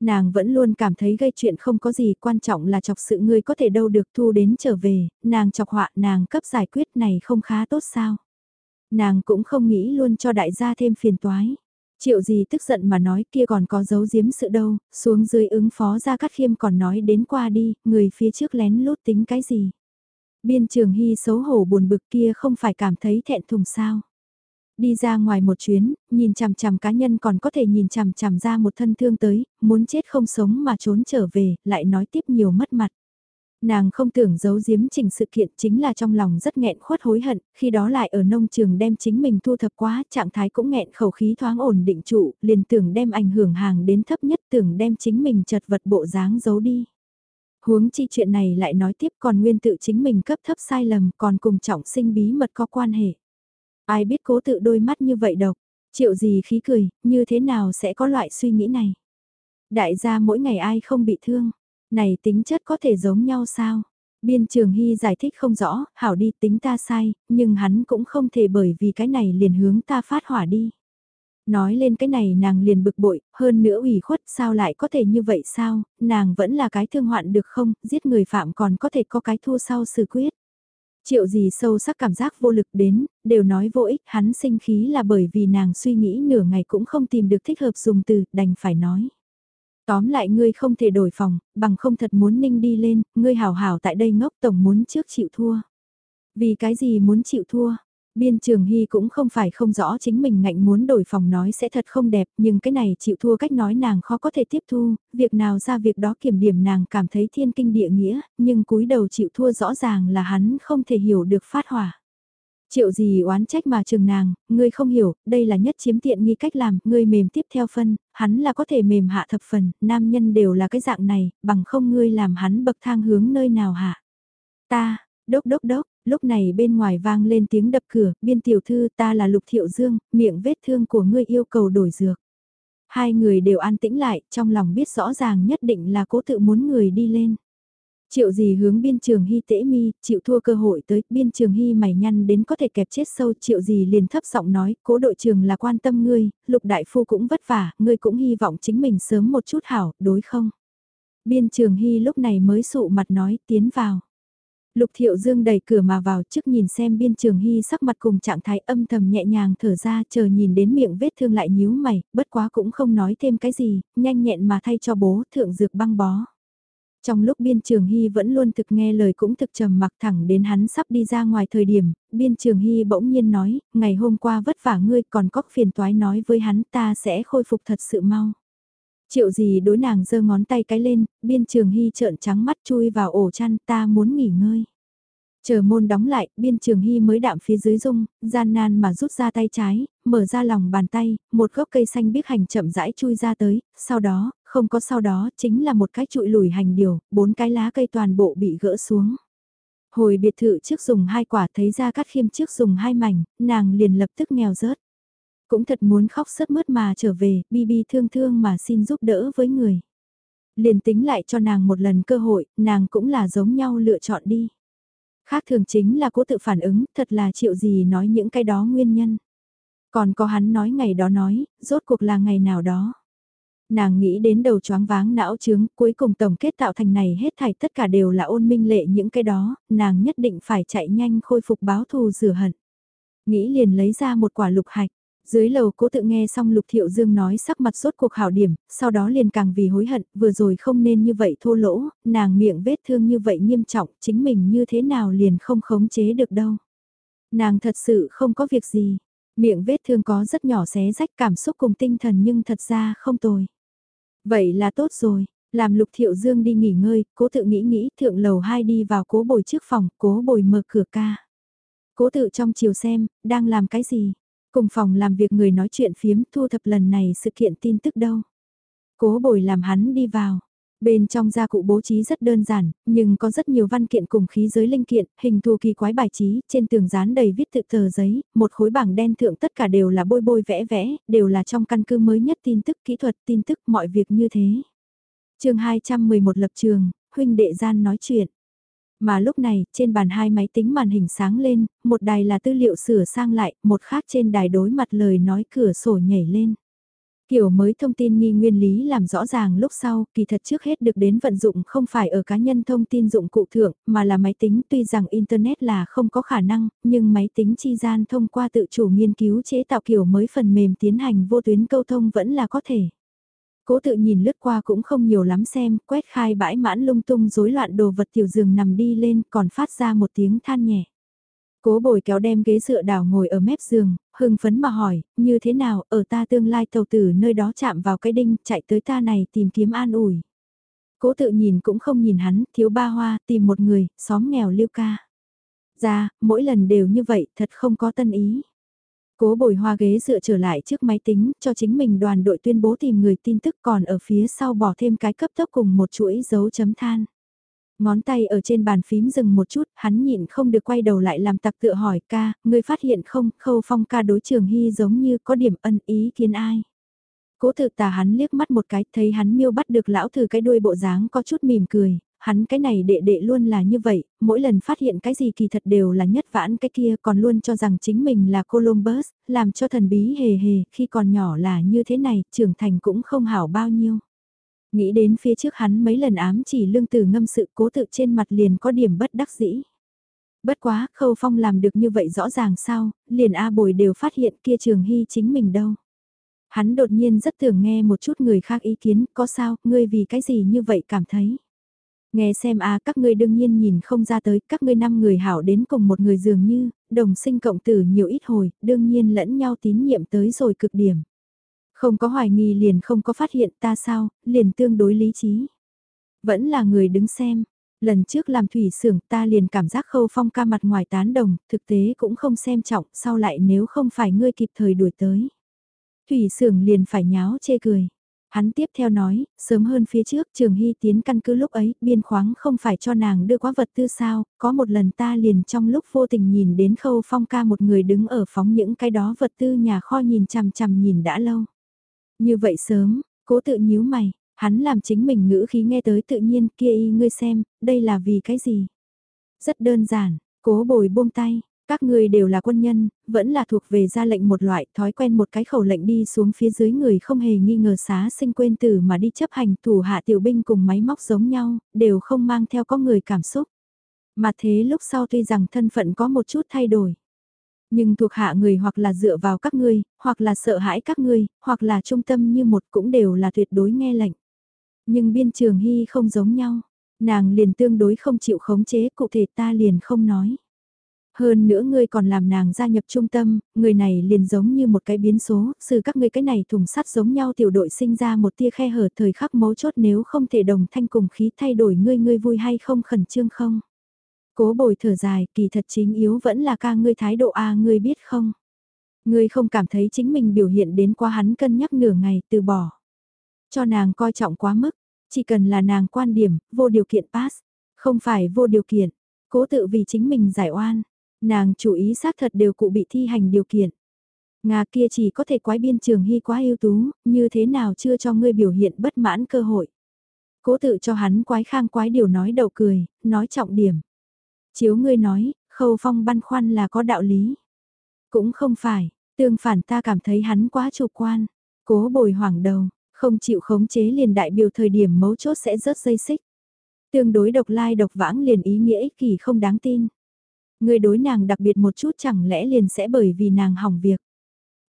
Nàng vẫn luôn cảm thấy gây chuyện không có gì quan trọng là chọc sự ngươi có thể đâu được thu đến trở về, nàng chọc họa nàng cấp giải quyết này không khá tốt sao. Nàng cũng không nghĩ luôn cho đại gia thêm phiền toái. Triệu gì tức giận mà nói kia còn có giấu giếm sự đâu, xuống dưới ứng phó ra cắt khiêm còn nói đến qua đi, người phía trước lén lút tính cái gì. Biên trường hy xấu hổ buồn bực kia không phải cảm thấy thẹn thùng sao. Đi ra ngoài một chuyến, nhìn chằm chằm cá nhân còn có thể nhìn chằm chằm ra một thân thương tới, muốn chết không sống mà trốn trở về, lại nói tiếp nhiều mất mặt. Nàng không tưởng giấu giếm trình sự kiện chính là trong lòng rất nghẹn khuất hối hận, khi đó lại ở nông trường đem chính mình thu thập quá, trạng thái cũng nghẹn khẩu khí thoáng ổn định trụ, liền tưởng đem ảnh hưởng hàng đến thấp nhất tưởng đem chính mình chật vật bộ dáng giấu đi. Huống chi chuyện này lại nói tiếp còn nguyên tự chính mình cấp thấp sai lầm còn cùng trọng sinh bí mật có quan hệ. Ai biết cố tự đôi mắt như vậy độc, triệu gì khí cười, như thế nào sẽ có loại suy nghĩ này. Đại gia mỗi ngày ai không bị thương, này tính chất có thể giống nhau sao? Biên Trường Hy giải thích không rõ, hảo đi tính ta sai, nhưng hắn cũng không thể bởi vì cái này liền hướng ta phát hỏa đi. Nói lên cái này nàng liền bực bội, hơn nữa ủy khuất sao lại có thể như vậy sao, nàng vẫn là cái thương hoạn được không, giết người phạm còn có thể có cái thua sau xử quyết. Triệu gì sâu sắc cảm giác vô lực đến, đều nói vô ích, hắn sinh khí là bởi vì nàng suy nghĩ nửa ngày cũng không tìm được thích hợp dùng từ, đành phải nói. Tóm lại ngươi không thể đổi phòng, bằng không thật muốn ninh đi lên, ngươi hào hào tại đây ngốc tổng muốn trước chịu thua. Vì cái gì muốn chịu thua? Biên Trường Hy cũng không phải không rõ chính mình ngạnh muốn đổi phòng nói sẽ thật không đẹp, nhưng cái này chịu thua cách nói nàng khó có thể tiếp thu, việc nào ra việc đó kiểm điểm nàng cảm thấy thiên kinh địa nghĩa, nhưng cúi đầu chịu thua rõ ràng là hắn không thể hiểu được phát hỏa. Triệu gì oán trách mà trường nàng, ngươi không hiểu, đây là nhất chiếm tiện nghi cách làm, ngươi mềm tiếp theo phân, hắn là có thể mềm hạ thập phần, nam nhân đều là cái dạng này, bằng không ngươi làm hắn bậc thang hướng nơi nào hạ. Ta, đốc đốc đốc, lúc này bên ngoài vang lên tiếng đập cửa, biên tiểu thư ta là Lục Thiệu Dương, miệng vết thương của ngươi yêu cầu đổi dược. Hai người đều an tĩnh lại, trong lòng biết rõ ràng nhất định là cố tự muốn người đi lên. Triệu gì hướng biên trường hy tễ mi, chịu thua cơ hội tới, biên trường hy mày nhăn đến có thể kẹp chết sâu, triệu gì liền thấp giọng nói, cố đội trường là quan tâm ngươi, lục đại phu cũng vất vả, ngươi cũng hy vọng chính mình sớm một chút hảo, đối không? Biên trường hy lúc này mới sụ mặt nói, tiến vào. Lục Thiệu Dương đẩy cửa mà vào trước nhìn xem biên trường hy sắc mặt cùng trạng thái âm thầm nhẹ nhàng thở ra chờ nhìn đến miệng vết thương lại nhíu mày, bất quá cũng không nói thêm cái gì, nhanh nhẹn mà thay cho bố thượng dược băng bó. Trong lúc biên trường hy vẫn luôn thực nghe lời cũng thực trầm mặc thẳng đến hắn sắp đi ra ngoài thời điểm, biên trường hy bỗng nhiên nói, ngày hôm qua vất vả ngươi còn có phiền toái nói với hắn ta sẽ khôi phục thật sự mau. Triệu gì đối nàng giơ ngón tay cái lên, biên trường hy trợn trắng mắt chui vào ổ chăn ta muốn nghỉ ngơi. Chờ môn đóng lại, biên trường hy mới đạm phía dưới dung, gian nan mà rút ra tay trái, mở ra lòng bàn tay, một gốc cây xanh biếc hành chậm rãi chui ra tới, sau đó, không có sau đó, chính là một cái trụi lùi hành điều, bốn cái lá cây toàn bộ bị gỡ xuống. Hồi biệt thự trước dùng hai quả thấy ra cắt khiêm trước dùng hai mảnh, nàng liền lập tức nghèo rớt. Cũng thật muốn khóc sớt mướt mà trở về, bi bi thương thương mà xin giúp đỡ với người. Liền tính lại cho nàng một lần cơ hội, nàng cũng là giống nhau lựa chọn đi. Khác thường chính là cố tự phản ứng, thật là chịu gì nói những cái đó nguyên nhân. Còn có hắn nói ngày đó nói, rốt cuộc là ngày nào đó. Nàng nghĩ đến đầu choáng váng não trướng, cuối cùng tổng kết tạo thành này hết thảy tất cả đều là ôn minh lệ những cái đó, nàng nhất định phải chạy nhanh khôi phục báo thù rửa hận. Nghĩ liền lấy ra một quả lục hạch, dưới lầu cố tự nghe xong Lục Thiệu Dương nói sắc mặt sốt cuộc hảo điểm, sau đó liền càng vì hối hận, vừa rồi không nên như vậy thô lỗ, nàng miệng vết thương như vậy nghiêm trọng, chính mình như thế nào liền không khống chế được đâu. Nàng thật sự không có việc gì, miệng vết thương có rất nhỏ xé rách cảm xúc cùng tinh thần nhưng thật ra không tồi. Vậy là tốt rồi, làm Lục Thiệu Dương đi nghỉ ngơi, cố tự nghĩ nghĩ thượng lầu hai đi vào cố bồi trước phòng, cố bồi mở cửa ca. Cố tự trong chiều xem, đang làm cái gì? Cùng phòng làm việc người nói chuyện phiếm thu thập lần này sự kiện tin tức đâu. Cố bồi làm hắn đi vào. Bên trong gia cụ bố trí rất đơn giản, nhưng có rất nhiều văn kiện cùng khí giới linh kiện, hình thù kỳ quái bài trí, trên tường dán đầy viết tự tờ giấy, một khối bảng đen thượng tất cả đều là bôi bôi vẽ vẽ, đều là trong căn cứ mới nhất tin tức kỹ thuật, tin tức mọi việc như thế. chương 211 lập trường, huynh đệ gian nói chuyện. Mà lúc này, trên bàn hai máy tính màn hình sáng lên, một đài là tư liệu sửa sang lại, một khác trên đài đối mặt lời nói cửa sổ nhảy lên. Kiểu mới thông tin nghi nguyên lý làm rõ ràng lúc sau, kỳ thật trước hết được đến vận dụng không phải ở cá nhân thông tin dụng cụ thượng, mà là máy tính tuy rằng Internet là không có khả năng, nhưng máy tính chi gian thông qua tự chủ nghiên cứu chế tạo kiểu mới phần mềm tiến hành vô tuyến câu thông vẫn là có thể. Cố tự nhìn lướt qua cũng không nhiều lắm xem, quét khai bãi mãn lung tung rối loạn đồ vật tiểu giường nằm đi lên còn phát ra một tiếng than nhẹ. Cố bồi kéo đem ghế dựa đảo ngồi ở mép giường, hưng phấn mà hỏi, như thế nào, ở ta tương lai tàu tử nơi đó chạm vào cái đinh, chạy tới ta này tìm kiếm an ủi. Cố tự nhìn cũng không nhìn hắn, thiếu ba hoa, tìm một người, xóm nghèo liêu ca. Ra, mỗi lần đều như vậy, thật không có tân ý. Cố bồi hoa ghế dựa trở lại trước máy tính, cho chính mình đoàn đội tuyên bố tìm người tin tức còn ở phía sau bỏ thêm cái cấp tốc cùng một chuỗi dấu chấm than. Ngón tay ở trên bàn phím dừng một chút, hắn nhịn không được quay đầu lại làm tặc tựa hỏi ca, ngươi phát hiện không, khâu phong ca đối trường hy giống như có điểm ân ý kiến ai. Cố tự tà hắn liếc mắt một cái, thấy hắn miêu bắt được lão thử cái đuôi bộ dáng có chút mỉm cười, hắn cái này đệ đệ luôn là như vậy, mỗi lần phát hiện cái gì kỳ thật đều là nhất vãn cái kia còn luôn cho rằng chính mình là Columbus, làm cho thần bí hề hề, khi còn nhỏ là như thế này, trưởng thành cũng không hảo bao nhiêu. Nghĩ đến phía trước hắn mấy lần ám chỉ lương tử ngâm sự cố tự trên mặt liền có điểm bất đắc dĩ. Bất quá, khâu phong làm được như vậy rõ ràng sao, liền A bồi đều phát hiện kia trường hy chính mình đâu. Hắn đột nhiên rất thường nghe một chút người khác ý kiến, có sao, ngươi vì cái gì như vậy cảm thấy. Nghe xem a các ngươi đương nhiên nhìn không ra tới, các ngươi năm người hảo đến cùng một người dường như, đồng sinh cộng tử nhiều ít hồi, đương nhiên lẫn nhau tín nhiệm tới rồi cực điểm. Không có hoài nghi liền không có phát hiện ta sao, liền tương đối lý trí. Vẫn là người đứng xem, lần trước làm thủy xưởng ta liền cảm giác khâu phong ca mặt ngoài tán đồng, thực tế cũng không xem trọng, sau lại nếu không phải ngươi kịp thời đuổi tới. Thủy xưởng liền phải nháo chê cười. Hắn tiếp theo nói, sớm hơn phía trước Trường Hy tiến căn cứ lúc ấy, biên khoáng không phải cho nàng đưa quá vật tư sao, có một lần ta liền trong lúc vô tình nhìn đến khâu phong ca một người đứng ở phóng những cái đó vật tư nhà kho nhìn chằm chằm nhìn đã lâu. Như vậy sớm, cố tự nhíu mày, hắn làm chính mình ngữ khí nghe tới tự nhiên kia y ngươi xem, đây là vì cái gì? Rất đơn giản, cố bồi buông tay, các người đều là quân nhân, vẫn là thuộc về ra lệnh một loại thói quen một cái khẩu lệnh đi xuống phía dưới người không hề nghi ngờ xá sinh quên tử mà đi chấp hành thủ hạ tiểu binh cùng máy móc giống nhau, đều không mang theo có người cảm xúc. Mà thế lúc sau tuy rằng thân phận có một chút thay đổi. Nhưng thuộc hạ người hoặc là dựa vào các ngươi, hoặc là sợ hãi các ngươi, hoặc là trung tâm như một cũng đều là tuyệt đối nghe lệnh. Nhưng biên trường hy không giống nhau, nàng liền tương đối không chịu khống chế cụ thể ta liền không nói. Hơn nữa ngươi còn làm nàng gia nhập trung tâm, người này liền giống như một cái biến số, sự các ngươi cái này thùng sắt giống nhau tiểu đội sinh ra một tia khe hở thời khắc mấu chốt nếu không thể đồng thanh cùng khí thay đổi ngươi ngươi vui hay không khẩn trương không. Cố bồi thở dài, kỳ thật chính yếu vẫn là ca ngươi thái độ A ngươi biết không. Ngươi không cảm thấy chính mình biểu hiện đến quá hắn cân nhắc nửa ngày từ bỏ. Cho nàng coi trọng quá mức, chỉ cần là nàng quan điểm, vô điều kiện pass, không phải vô điều kiện, cố tự vì chính mình giải oan, Nàng chủ ý xác thật đều cụ bị thi hành điều kiện. Nga kia chỉ có thể quái biên trường hy quá ưu tú, như thế nào chưa cho ngươi biểu hiện bất mãn cơ hội. Cố tự cho hắn quái khang quái điều nói đầu cười, nói trọng điểm. Chiếu ngươi nói, khâu phong băn khoăn là có đạo lý. Cũng không phải, tương phản ta cảm thấy hắn quá chủ quan. Cố bồi hoảng đầu, không chịu khống chế liền đại biểu thời điểm mấu chốt sẽ rớt dây xích. Tương đối độc lai độc vãng liền ý nghĩa ích kỷ không đáng tin. Người đối nàng đặc biệt một chút chẳng lẽ liền sẽ bởi vì nàng hỏng việc.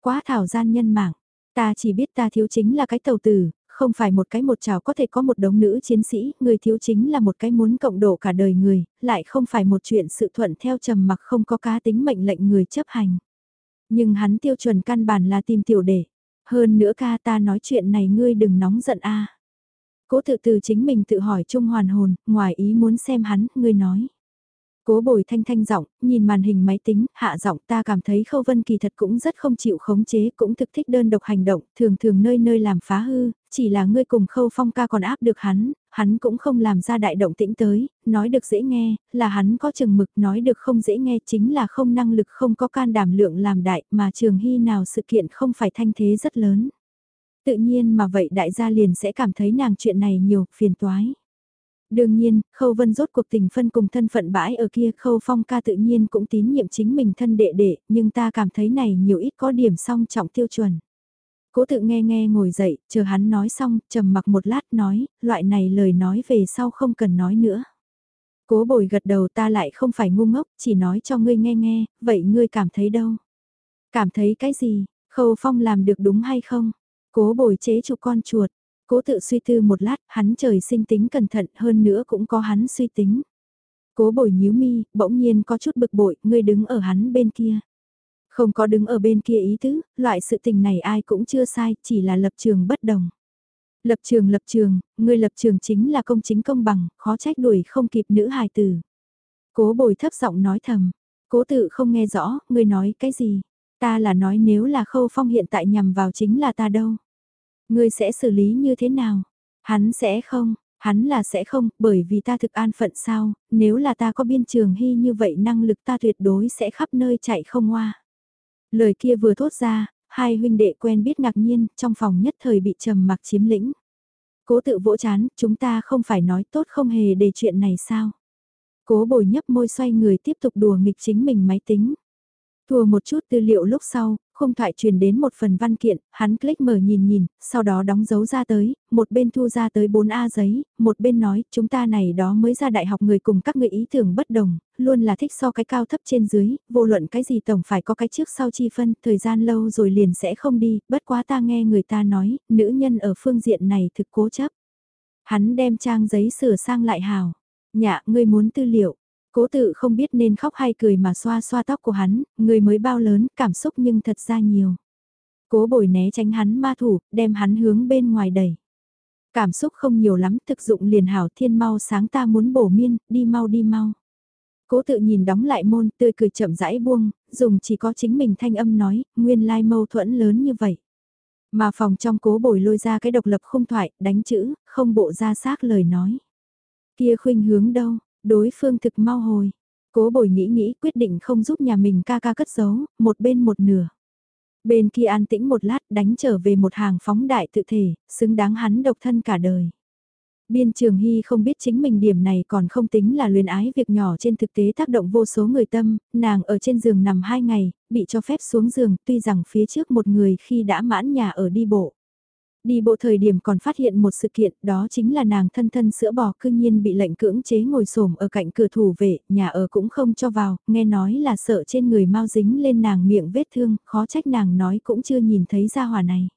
Quá thảo gian nhân mạng, ta chỉ biết ta thiếu chính là cái tàu tử, không phải một cái một chảo có thể có một đống nữ chiến sĩ, người thiếu chính là một cái muốn cộng độ cả đời người, lại không phải một chuyện sự thuận theo trầm mặc không có cá tính mệnh lệnh người chấp hành. Nhưng hắn tiêu chuẩn căn bản là tìm tiểu đệ Hơn nữa ca ta nói chuyện này ngươi đừng nóng giận a. Cố tự từ chính mình tự hỏi trung hoàn hồn, ngoài ý muốn xem hắn, ngươi nói. Cố bồi thanh thanh giọng, nhìn màn hình máy tính, hạ giọng ta cảm thấy Khâu Vân Kỳ thật cũng rất không chịu khống chế, cũng thực thích đơn độc hành động, thường thường nơi nơi làm phá hư, chỉ là ngươi cùng Khâu Phong ca còn áp được hắn, hắn cũng không làm ra đại động tĩnh tới, nói được dễ nghe, là hắn có chừng mực, nói được không dễ nghe chính là không năng lực không có can đảm lượng làm đại, mà trường hy nào sự kiện không phải thanh thế rất lớn. Tự nhiên mà vậy đại gia liền sẽ cảm thấy nàng chuyện này nhiều, phiền toái. Đương nhiên, Khâu Vân rốt cuộc tình phân cùng thân phận bãi ở kia Khâu Phong ca tự nhiên cũng tín nhiệm chính mình thân đệ đệ, nhưng ta cảm thấy này nhiều ít có điểm song trọng tiêu chuẩn. Cố tự nghe nghe ngồi dậy, chờ hắn nói xong, trầm mặc một lát nói, loại này lời nói về sau không cần nói nữa. Cố bồi gật đầu ta lại không phải ngu ngốc, chỉ nói cho ngươi nghe nghe, vậy ngươi cảm thấy đâu? Cảm thấy cái gì, Khâu Phong làm được đúng hay không? Cố bồi chế chụp con chuột, Cố tự suy tư một lát, hắn trời sinh tính cẩn thận hơn nữa cũng có hắn suy tính. Cố bồi nhíu mi, bỗng nhiên có chút bực bội, ngươi đứng ở hắn bên kia. Không có đứng ở bên kia ý tứ, loại sự tình này ai cũng chưa sai, chỉ là lập trường bất đồng. Lập trường lập trường, ngươi lập trường chính là công chính công bằng, khó trách đuổi không kịp nữ hài tử. Cố bồi thấp giọng nói thầm, cố tự không nghe rõ, ngươi nói cái gì. Ta là nói nếu là khâu phong hiện tại nhằm vào chính là ta đâu. Ngươi sẽ xử lý như thế nào? Hắn sẽ không, hắn là sẽ không, bởi vì ta thực an phận sao, nếu là ta có biên trường hy như vậy năng lực ta tuyệt đối sẽ khắp nơi chạy không hoa. Lời kia vừa thốt ra, hai huynh đệ quen biết ngạc nhiên, trong phòng nhất thời bị trầm mặc chiếm lĩnh. Cố tự vỗ chán, chúng ta không phải nói tốt không hề để chuyện này sao. Cố bồi nhấp môi xoay người tiếp tục đùa nghịch chính mình máy tính. Thua một chút tư liệu lúc sau, khung thoại truyền đến một phần văn kiện, hắn click mở nhìn nhìn, sau đó đóng dấu ra tới, một bên thu ra tới 4A giấy, một bên nói, chúng ta này đó mới ra đại học người cùng các người ý tưởng bất đồng, luôn là thích so cái cao thấp trên dưới, vô luận cái gì tổng phải có cái trước sau chi phân, thời gian lâu rồi liền sẽ không đi, bất quá ta nghe người ta nói, nữ nhân ở phương diện này thực cố chấp. Hắn đem trang giấy sửa sang lại hào. Nhạ, ngươi muốn tư liệu. Cố tự không biết nên khóc hay cười mà xoa xoa tóc của hắn, người mới bao lớn, cảm xúc nhưng thật ra nhiều. Cố bồi né tránh hắn ma thủ, đem hắn hướng bên ngoài đẩy. Cảm xúc không nhiều lắm, thực dụng liền hảo thiên mau sáng ta muốn bổ miên, đi mau đi mau. Cố tự nhìn đóng lại môn, tươi cười chậm rãi buông, dùng chỉ có chính mình thanh âm nói, nguyên lai mâu thuẫn lớn như vậy. Mà phòng trong cố bồi lôi ra cái độc lập không thoại, đánh chữ, không bộ ra xác lời nói. Kia khuynh hướng đâu, đối phương thực mau hồi. Cố bồi nghĩ nghĩ quyết định không giúp nhà mình ca ca cất giấu, một bên một nửa. Bên kia an tĩnh một lát đánh trở về một hàng phóng đại tự thể, xứng đáng hắn độc thân cả đời. Biên Trường Hy không biết chính mình điểm này còn không tính là luyến ái việc nhỏ trên thực tế tác động vô số người tâm, nàng ở trên giường nằm hai ngày, bị cho phép xuống giường tuy rằng phía trước một người khi đã mãn nhà ở đi bộ. Đi bộ thời điểm còn phát hiện một sự kiện đó chính là nàng thân thân sữa bò cư nhiên bị lệnh cưỡng chế ngồi xổm ở cạnh cửa thủ vệ, nhà ở cũng không cho vào, nghe nói là sợ trên người mau dính lên nàng miệng vết thương, khó trách nàng nói cũng chưa nhìn thấy ra hỏa này.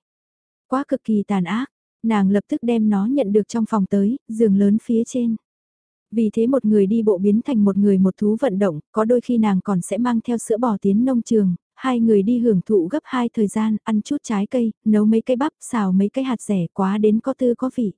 Quá cực kỳ tàn ác, nàng lập tức đem nó nhận được trong phòng tới, giường lớn phía trên. Vì thế một người đi bộ biến thành một người một thú vận động, có đôi khi nàng còn sẽ mang theo sữa bò tiến nông trường, hai người đi hưởng thụ gấp hai thời gian, ăn chút trái cây, nấu mấy cây bắp, xào mấy cây hạt rẻ quá đến có tư có vị.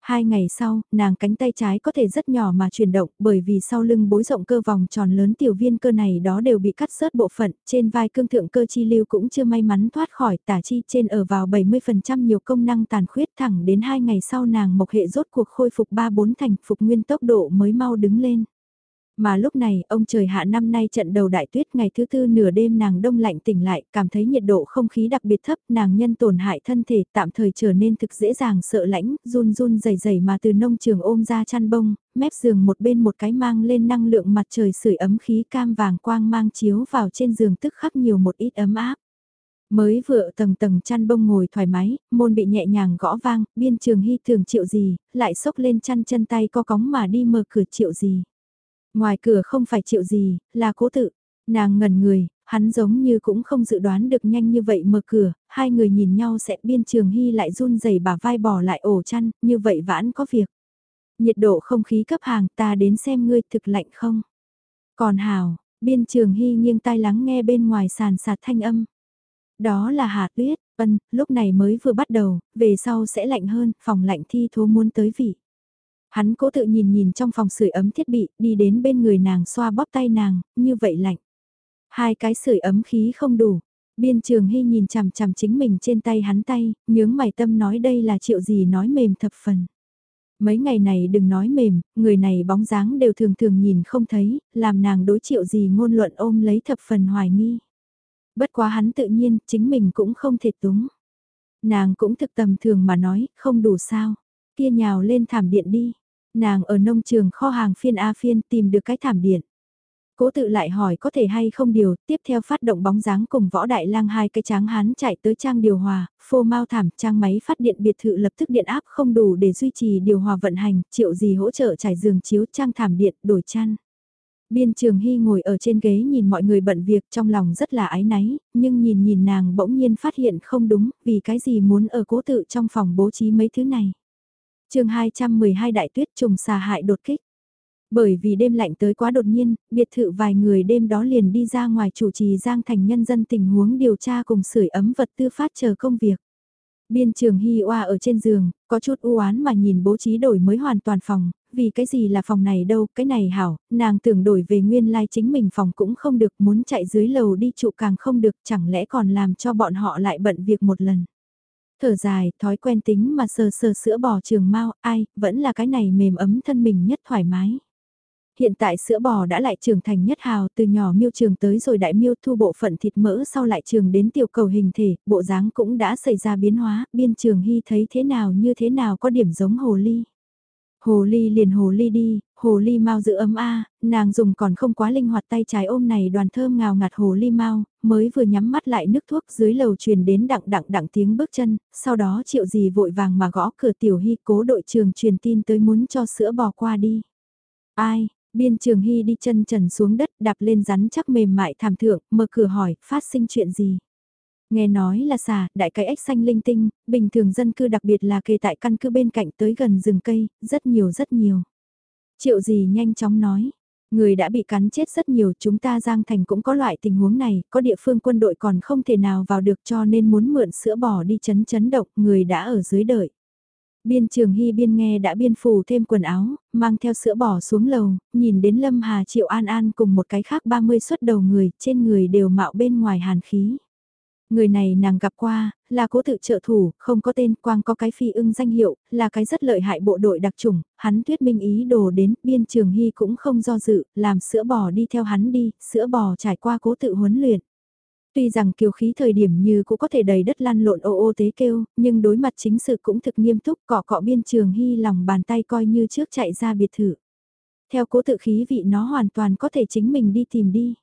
Hai ngày sau, nàng cánh tay trái có thể rất nhỏ mà chuyển động bởi vì sau lưng bối rộng cơ vòng tròn lớn tiểu viên cơ này đó đều bị cắt sớt bộ phận, trên vai cương thượng cơ chi lưu cũng chưa may mắn thoát khỏi tả chi trên ở vào 70% nhiều công năng tàn khuyết thẳng đến hai ngày sau nàng mộc hệ rốt cuộc khôi phục 3-4 thành phục nguyên tốc độ mới mau đứng lên. Mà lúc này, ông trời hạ năm nay trận đầu đại tuyết ngày thứ tư nửa đêm nàng đông lạnh tỉnh lại, cảm thấy nhiệt độ không khí đặc biệt thấp, nàng nhân tổn hại thân thể tạm thời trở nên thực dễ dàng sợ lãnh, run run rẩy rẩy mà từ nông trường ôm ra chăn bông, mép giường một bên một cái mang lên năng lượng mặt trời sưởi ấm khí cam vàng quang mang chiếu vào trên giường tức khắc nhiều một ít ấm áp. Mới vừa tầng tầng chăn bông ngồi thoải mái, môn bị nhẹ nhàng gõ vang, biên trường hy thường chịu gì, lại sốc lên chăn chân tay co cóng mà đi mở cửa chịu gì. Ngoài cửa không phải chịu gì, là cố tự. Nàng ngẩn người, hắn giống như cũng không dự đoán được nhanh như vậy mở cửa, hai người nhìn nhau sẽ biên trường hy lại run rẩy bả vai bỏ lại ổ chăn, như vậy vãn có việc. Nhiệt độ không khí cấp hàng ta đến xem ngươi thực lạnh không. Còn hào, biên trường hy nghiêng tai lắng nghe bên ngoài sàn sạt thanh âm. Đó là hạ tuyết, ân, lúc này mới vừa bắt đầu, về sau sẽ lạnh hơn, phòng lạnh thi thố muốn tới vị. Hắn cố tự nhìn nhìn trong phòng sưởi ấm thiết bị, đi đến bên người nàng xoa bóp tay nàng, như vậy lạnh. Hai cái sưởi ấm khí không đủ. Biên trường hy nhìn chằm chằm chính mình trên tay hắn tay, nhướng mày tâm nói đây là triệu gì nói mềm thập phần. Mấy ngày này đừng nói mềm, người này bóng dáng đều thường thường nhìn không thấy, làm nàng đối triệu gì ngôn luận ôm lấy thập phần hoài nghi. Bất quá hắn tự nhiên, chính mình cũng không thể túng. Nàng cũng thực tầm thường mà nói, không đủ sao. Kia nhào lên thảm điện đi. Nàng ở nông trường kho hàng phiên A phiên tìm được cái thảm điện. Cố tự lại hỏi có thể hay không điều, tiếp theo phát động bóng dáng cùng võ đại lang hai cái tráng hán chạy tới trang điều hòa, phô mau thảm trang máy phát điện biệt thự lập tức điện áp không đủ để duy trì điều hòa vận hành, triệu gì hỗ trợ trải giường chiếu trang thảm điện đổi chăn. Biên trường hy ngồi ở trên ghế nhìn mọi người bận việc trong lòng rất là ái náy, nhưng nhìn nhìn nàng bỗng nhiên phát hiện không đúng, vì cái gì muốn ở cố tự trong phòng bố trí mấy thứ này chương 212 đại tuyết trùng xà hại đột kích. Bởi vì đêm lạnh tới quá đột nhiên, biệt thự vài người đêm đó liền đi ra ngoài chủ trì giang thành nhân dân tình huống điều tra cùng sưởi ấm vật tư phát chờ công việc. Biên trường Hy Oa ở trên giường, có chút u oán mà nhìn bố trí đổi mới hoàn toàn phòng, vì cái gì là phòng này đâu, cái này hảo, nàng tưởng đổi về nguyên lai like chính mình phòng cũng không được, muốn chạy dưới lầu đi trụ càng không được, chẳng lẽ còn làm cho bọn họ lại bận việc một lần. Thở dài, thói quen tính mà sờ sờ sữa bò trường mau, ai, vẫn là cái này mềm ấm thân mình nhất thoải mái. Hiện tại sữa bò đã lại trưởng thành nhất hào từ nhỏ miêu trường tới rồi đại miêu thu bộ phận thịt mỡ sau lại trường đến tiểu cầu hình thể, bộ dáng cũng đã xảy ra biến hóa, biên trường hy thấy thế nào như thế nào có điểm giống hồ ly. Hồ ly liền hồ ly đi, hồ ly mau giữ ấm a, nàng dùng còn không quá linh hoạt tay trái ôm này đoàn thơm ngào ngạt hồ ly mau, mới vừa nhắm mắt lại nước thuốc dưới lầu truyền đến đặng đặng đặng tiếng bước chân, sau đó triệu gì vội vàng mà gõ cửa tiểu hy cố đội trường truyền tin tới muốn cho sữa bò qua đi. Ai, biên trường hy đi chân trần xuống đất đạp lên rắn chắc mềm mại thảm thượng, mở cửa hỏi, phát sinh chuyện gì. Nghe nói là xà, đại cái ếch xanh linh tinh, bình thường dân cư đặc biệt là kề tại căn cứ bên cạnh tới gần rừng cây, rất nhiều rất nhiều. Triệu gì nhanh chóng nói, người đã bị cắn chết rất nhiều, chúng ta Giang Thành cũng có loại tình huống này, có địa phương quân đội còn không thể nào vào được cho nên muốn mượn sữa bò đi chấn chấn độc, người đã ở dưới đợi. Biên trường hy biên nghe đã biên phủ thêm quần áo, mang theo sữa bò xuống lầu, nhìn đến Lâm Hà Triệu An An cùng một cái khác 30 xuất đầu người, trên người đều mạo bên ngoài hàn khí. Người này nàng gặp qua, là cố tự trợ thủ, không có tên, quang có cái phi ưng danh hiệu, là cái rất lợi hại bộ đội đặc chủng, hắn thuyết minh ý đồ đến, biên trường hy cũng không do dự, làm sữa bò đi theo hắn đi, sữa bò trải qua cố tự huấn luyện. Tuy rằng kiều khí thời điểm như cũng có thể đầy đất lan lộn ô ô tế kêu, nhưng đối mặt chính sự cũng thực nghiêm túc cọ cọ biên trường hy lòng bàn tay coi như trước chạy ra biệt thự. Theo cố tự khí vị nó hoàn toàn có thể chính mình đi tìm đi.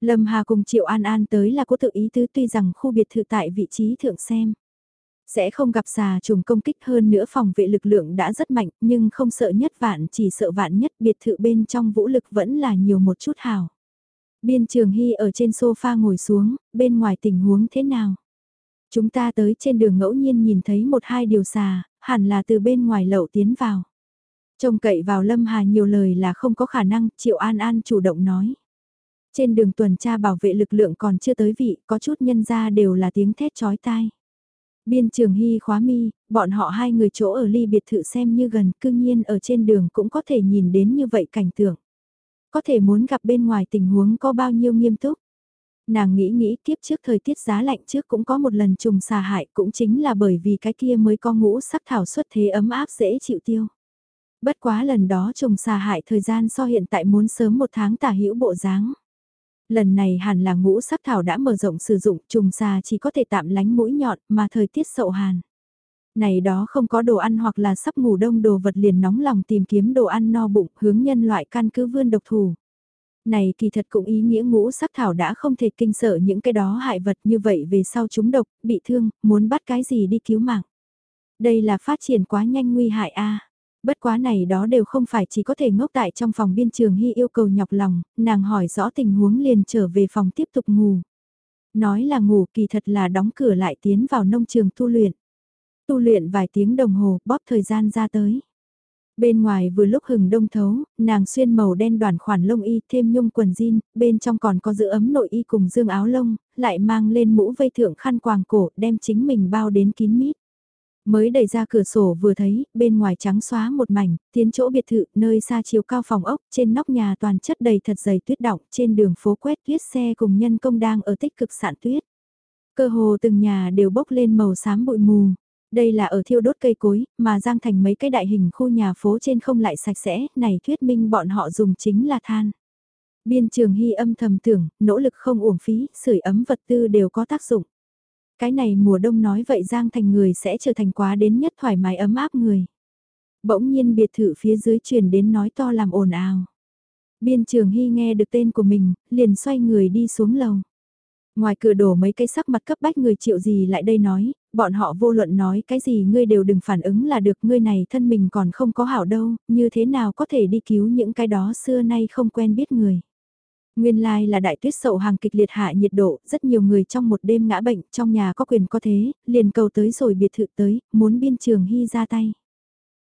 Lâm Hà cùng Triệu An An tới là cố tự ý tứ tuy rằng khu biệt thự tại vị trí thượng xem. Sẽ không gặp xà trùng công kích hơn nữa phòng vệ lực lượng đã rất mạnh nhưng không sợ nhất vạn chỉ sợ vạn nhất biệt thự bên trong vũ lực vẫn là nhiều một chút hào. Biên Trường Hy ở trên sofa ngồi xuống, bên ngoài tình huống thế nào? Chúng ta tới trên đường ngẫu nhiên nhìn thấy một hai điều xà, hẳn là từ bên ngoài lậu tiến vào. Trông cậy vào Lâm Hà nhiều lời là không có khả năng, Triệu An An chủ động nói. Trên đường tuần tra bảo vệ lực lượng còn chưa tới vị, có chút nhân ra đều là tiếng thét chói tai. Biên trường hy khóa mi, bọn họ hai người chỗ ở ly biệt thự xem như gần, cương nhiên ở trên đường cũng có thể nhìn đến như vậy cảnh tượng. Có thể muốn gặp bên ngoài tình huống có bao nhiêu nghiêm túc. Nàng nghĩ nghĩ kiếp trước thời tiết giá lạnh trước cũng có một lần trùng xà hại cũng chính là bởi vì cái kia mới có ngũ sắc thảo xuất thế ấm áp dễ chịu tiêu. Bất quá lần đó trùng xà hại thời gian so hiện tại muốn sớm một tháng tả hữu bộ dáng. Lần này hàn là ngũ sắc thảo đã mở rộng sử dụng, trùng xà chỉ có thể tạm lánh mũi nhọn mà thời tiết sậu hàn. Này đó không có đồ ăn hoặc là sắp ngủ đông đồ vật liền nóng lòng tìm kiếm đồ ăn no bụng hướng nhân loại căn cứ vươn độc thủ. Này kỳ thật cũng ý nghĩa ngũ sắc thảo đã không thể kinh sợ những cái đó hại vật như vậy về sau chúng độc, bị thương, muốn bắt cái gì đi cứu mạng. Đây là phát triển quá nhanh nguy hại a Bất quá này đó đều không phải chỉ có thể ngốc tại trong phòng biên trường hy yêu cầu nhọc lòng, nàng hỏi rõ tình huống liền trở về phòng tiếp tục ngủ. Nói là ngủ kỳ thật là đóng cửa lại tiến vào nông trường tu luyện. Tu luyện vài tiếng đồng hồ bóp thời gian ra tới. Bên ngoài vừa lúc hừng đông thấu, nàng xuyên màu đen đoàn khoản lông y thêm nhung quần jean, bên trong còn có giữ ấm nội y cùng dương áo lông, lại mang lên mũ vây thượng khăn quàng cổ đem chính mình bao đến kín mít. Mới đẩy ra cửa sổ vừa thấy, bên ngoài trắng xóa một mảnh, tiến chỗ biệt thự, nơi xa chiều cao phòng ốc, trên nóc nhà toàn chất đầy thật dày tuyết đọng, trên đường phố quét tuyết xe cùng nhân công đang ở tích cực sạn tuyết. Cơ hồ từng nhà đều bốc lên màu xám bụi mù. Đây là ở thiêu đốt cây cối, mà giang thành mấy cái đại hình khu nhà phố trên không lại sạch sẽ, này thuyết minh bọn họ dùng chính là than. Biên trường hy âm thầm tưởng, nỗ lực không uổng phí, sưởi ấm vật tư đều có tác dụng. Cái này mùa đông nói vậy Giang Thành người sẽ trở thành quá đến nhất thoải mái ấm áp người. Bỗng nhiên biệt thự phía dưới truyền đến nói to làm ồn ào. Biên trường Hy nghe được tên của mình, liền xoay người đi xuống lầu. Ngoài cửa đổ mấy cây sắc mặt cấp bách người chịu gì lại đây nói, bọn họ vô luận nói cái gì ngươi đều đừng phản ứng là được ngươi này thân mình còn không có hảo đâu, như thế nào có thể đi cứu những cái đó xưa nay không quen biết người. Nguyên lai like là đại tuyết sậu hàng kịch liệt hạ nhiệt độ, rất nhiều người trong một đêm ngã bệnh, trong nhà có quyền có thế, liền cầu tới rồi biệt thự tới, muốn biên trường hy ra tay.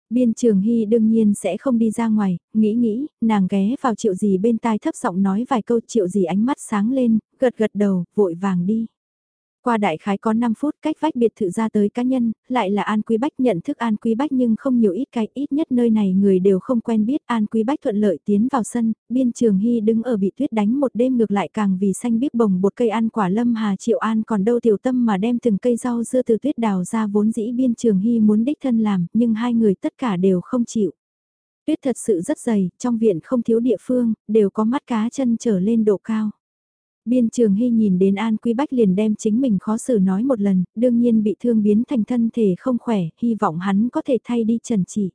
Biên trường hy đương nhiên sẽ không đi ra ngoài, nghĩ nghĩ, nàng ghé vào triệu gì bên tai thấp giọng nói vài câu triệu gì ánh mắt sáng lên, gật gật đầu, vội vàng đi. Qua đại khái có 5 phút cách vách biệt thự ra tới cá nhân, lại là An Quý Bách nhận thức An Quý Bách nhưng không nhiều ít cái ít nhất nơi này người đều không quen biết An Quý Bách thuận lợi tiến vào sân, biên trường hy đứng ở bị tuyết đánh một đêm ngược lại càng vì xanh biếc bồng bột cây ăn quả lâm hà triệu an còn đâu tiểu tâm mà đem từng cây rau dưa từ tuyết đào ra vốn dĩ biên trường hy muốn đích thân làm nhưng hai người tất cả đều không chịu. Tuyết thật sự rất dày, trong viện không thiếu địa phương, đều có mắt cá chân trở lên độ cao. Biên trường hy nhìn đến An Quý Bách liền đem chính mình khó xử nói một lần, đương nhiên bị thương biến thành thân thể không khỏe, hy vọng hắn có thể thay đi trần chỉ.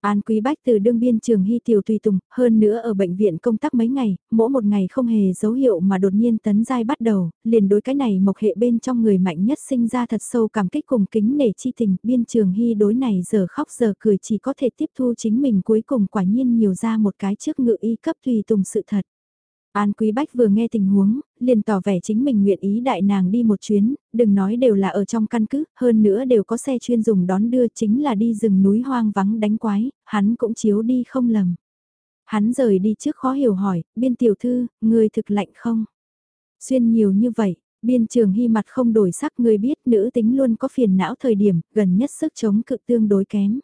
An Quý Bách từ đương biên trường hy tiểu tùy tùng, hơn nữa ở bệnh viện công tác mấy ngày, mỗi một ngày không hề dấu hiệu mà đột nhiên tấn giai bắt đầu, liền đối cái này mộc hệ bên trong người mạnh nhất sinh ra thật sâu cảm kích cùng kính nể chi tình, biên trường hy đối này giờ khóc giờ cười chỉ có thể tiếp thu chính mình cuối cùng quả nhiên nhiều ra một cái trước ngự y cấp tùy tùng sự thật. An Quý Bách vừa nghe tình huống, liền tỏ vẻ chính mình nguyện ý đại nàng đi một chuyến, đừng nói đều là ở trong căn cứ, hơn nữa đều có xe chuyên dùng đón đưa chính là đi rừng núi hoang vắng đánh quái, hắn cũng chiếu đi không lầm. Hắn rời đi trước khó hiểu hỏi, biên tiểu thư, người thực lạnh không? Xuyên nhiều như vậy, biên trường hy mặt không đổi sắc người biết nữ tính luôn có phiền não thời điểm, gần nhất sức chống cự tương đối kém.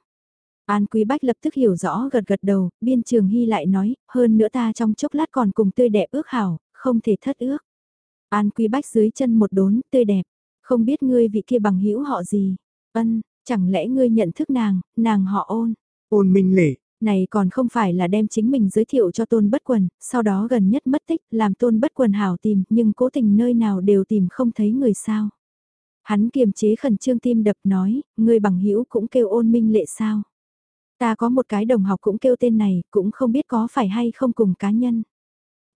An Quý Bách lập tức hiểu rõ gật gật đầu, biên trường hy lại nói, hơn nữa ta trong chốc lát còn cùng tươi đẹp ước hảo, không thể thất ước. An Quý Bách dưới chân một đốn, tươi đẹp, không biết ngươi vị kia bằng hữu họ gì. Ân, chẳng lẽ ngươi nhận thức nàng, nàng họ ôn. Ôn minh lệ, này còn không phải là đem chính mình giới thiệu cho tôn bất quần, sau đó gần nhất mất tích, làm tôn bất quần hảo tìm, nhưng cố tình nơi nào đều tìm không thấy người sao. Hắn kiềm chế khẩn trương tim đập nói, người bằng hữu cũng kêu ôn minh lệ sao. Ta có một cái đồng học cũng kêu tên này, cũng không biết có phải hay không cùng cá nhân.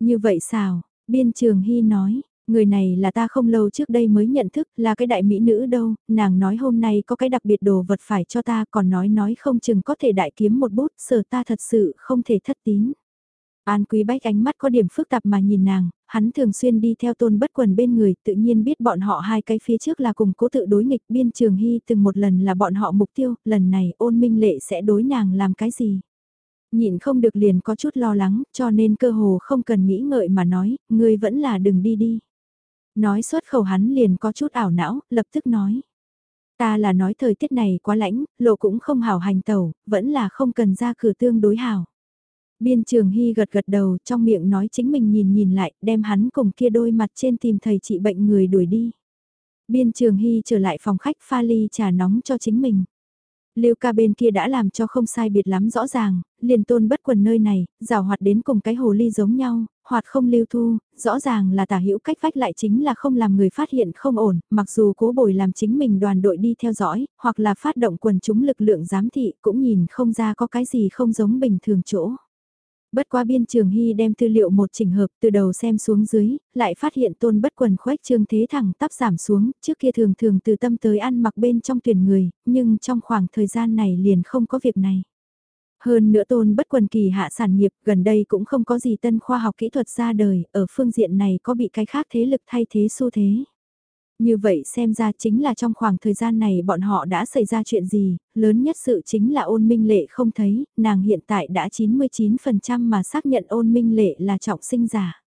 Như vậy sao, biên trường hy nói, người này là ta không lâu trước đây mới nhận thức là cái đại mỹ nữ đâu, nàng nói hôm nay có cái đặc biệt đồ vật phải cho ta còn nói nói không chừng có thể đại kiếm một bút, sở ta thật sự không thể thất tín. An Quý Bách ánh mắt có điểm phức tạp mà nhìn nàng, hắn thường xuyên đi theo tôn bất quần bên người, tự nhiên biết bọn họ hai cái phía trước là cùng cố tự đối nghịch biên trường hy từng một lần là bọn họ mục tiêu, lần này ôn minh lệ sẽ đối nàng làm cái gì. Nhịn không được liền có chút lo lắng, cho nên cơ hồ không cần nghĩ ngợi mà nói, ngươi vẫn là đừng đi đi. Nói xuất khẩu hắn liền có chút ảo não, lập tức nói. Ta là nói thời tiết này quá lãnh, lộ cũng không hảo hành tẩu, vẫn là không cần ra cửa tương đối hảo. Biên trường hy gật gật đầu trong miệng nói chính mình nhìn nhìn lại, đem hắn cùng kia đôi mặt trên tìm thầy trị bệnh người đuổi đi. Biên trường hy trở lại phòng khách pha ly trà nóng cho chính mình. Lưu ca bên kia đã làm cho không sai biệt lắm rõ ràng, liền tôn bất quần nơi này, rào hoạt đến cùng cái hồ ly giống nhau, hoạt không lưu thu, rõ ràng là tả hữu cách vách lại chính là không làm người phát hiện không ổn, mặc dù cố bồi làm chính mình đoàn đội đi theo dõi, hoặc là phát động quần chúng lực lượng giám thị cũng nhìn không ra có cái gì không giống bình thường chỗ. Bất quá biên trường hy đem tư liệu một chỉnh hợp từ đầu xem xuống dưới, lại phát hiện tôn bất quần khuếch trương thế thẳng tắp giảm xuống, trước kia thường thường từ tâm tới ăn mặc bên trong tuyển người, nhưng trong khoảng thời gian này liền không có việc này. Hơn nữa tôn bất quần kỳ hạ sản nghiệp gần đây cũng không có gì tân khoa học kỹ thuật ra đời, ở phương diện này có bị cái khác thế lực thay thế xu thế. Như vậy xem ra chính là trong khoảng thời gian này bọn họ đã xảy ra chuyện gì, lớn nhất sự chính là ôn minh lệ không thấy, nàng hiện tại đã 99% mà xác nhận ôn minh lệ là trọng sinh giả.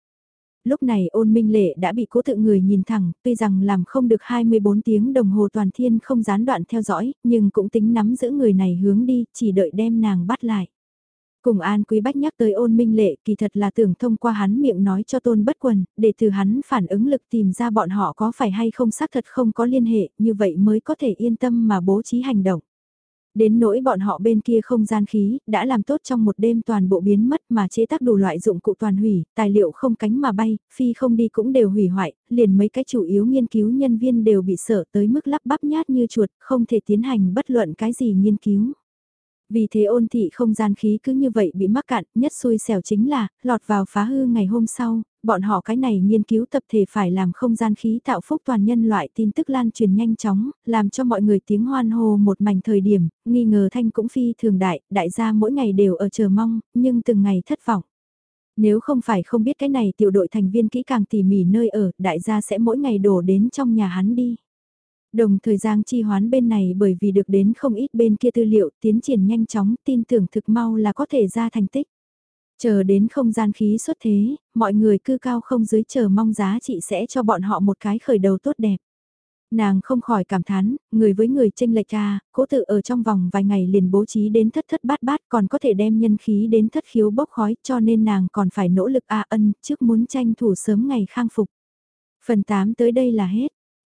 Lúc này ôn minh lệ đã bị cố tự người nhìn thẳng, tuy rằng làm không được 24 tiếng đồng hồ toàn thiên không gián đoạn theo dõi, nhưng cũng tính nắm giữ người này hướng đi, chỉ đợi đem nàng bắt lại. Cùng An Quý Bách nhắc tới ôn minh lệ kỳ thật là tưởng thông qua hắn miệng nói cho tôn bất quần, để từ hắn phản ứng lực tìm ra bọn họ có phải hay không xác thật không có liên hệ, như vậy mới có thể yên tâm mà bố trí hành động. Đến nỗi bọn họ bên kia không gian khí, đã làm tốt trong một đêm toàn bộ biến mất mà chế tác đủ loại dụng cụ toàn hủy, tài liệu không cánh mà bay, phi không đi cũng đều hủy hoại, liền mấy cái chủ yếu nghiên cứu nhân viên đều bị sợ tới mức lắp bắp nhát như chuột, không thể tiến hành bất luận cái gì nghiên cứu. Vì thế ôn thị không gian khí cứ như vậy bị mắc cạn, nhất xui xẻo chính là, lọt vào phá hư ngày hôm sau, bọn họ cái này nghiên cứu tập thể phải làm không gian khí tạo phúc toàn nhân loại tin tức lan truyền nhanh chóng, làm cho mọi người tiếng hoan hô một mảnh thời điểm, nghi ngờ thanh cũng phi thường đại, đại gia mỗi ngày đều ở chờ mong, nhưng từng ngày thất vọng. Nếu không phải không biết cái này tiểu đội thành viên kỹ càng tỉ mỉ nơi ở, đại gia sẽ mỗi ngày đổ đến trong nhà hắn đi. Đồng thời Giang Chi Hoán bên này bởi vì được đến không ít bên kia tư liệu tiến triển nhanh chóng tin tưởng thực mau là có thể ra thành tích. Chờ đến không gian khí xuất thế, mọi người cư cao không dưới chờ mong giá trị sẽ cho bọn họ một cái khởi đầu tốt đẹp. Nàng không khỏi cảm thán, người với người tranh lệch cha, cố tự ở trong vòng vài ngày liền bố trí đến thất thất bát bát còn có thể đem nhân khí đến thất khiếu bốc khói cho nên nàng còn phải nỗ lực a ân trước muốn tranh thủ sớm ngày khang phục. Phần 8 tới đây là hết.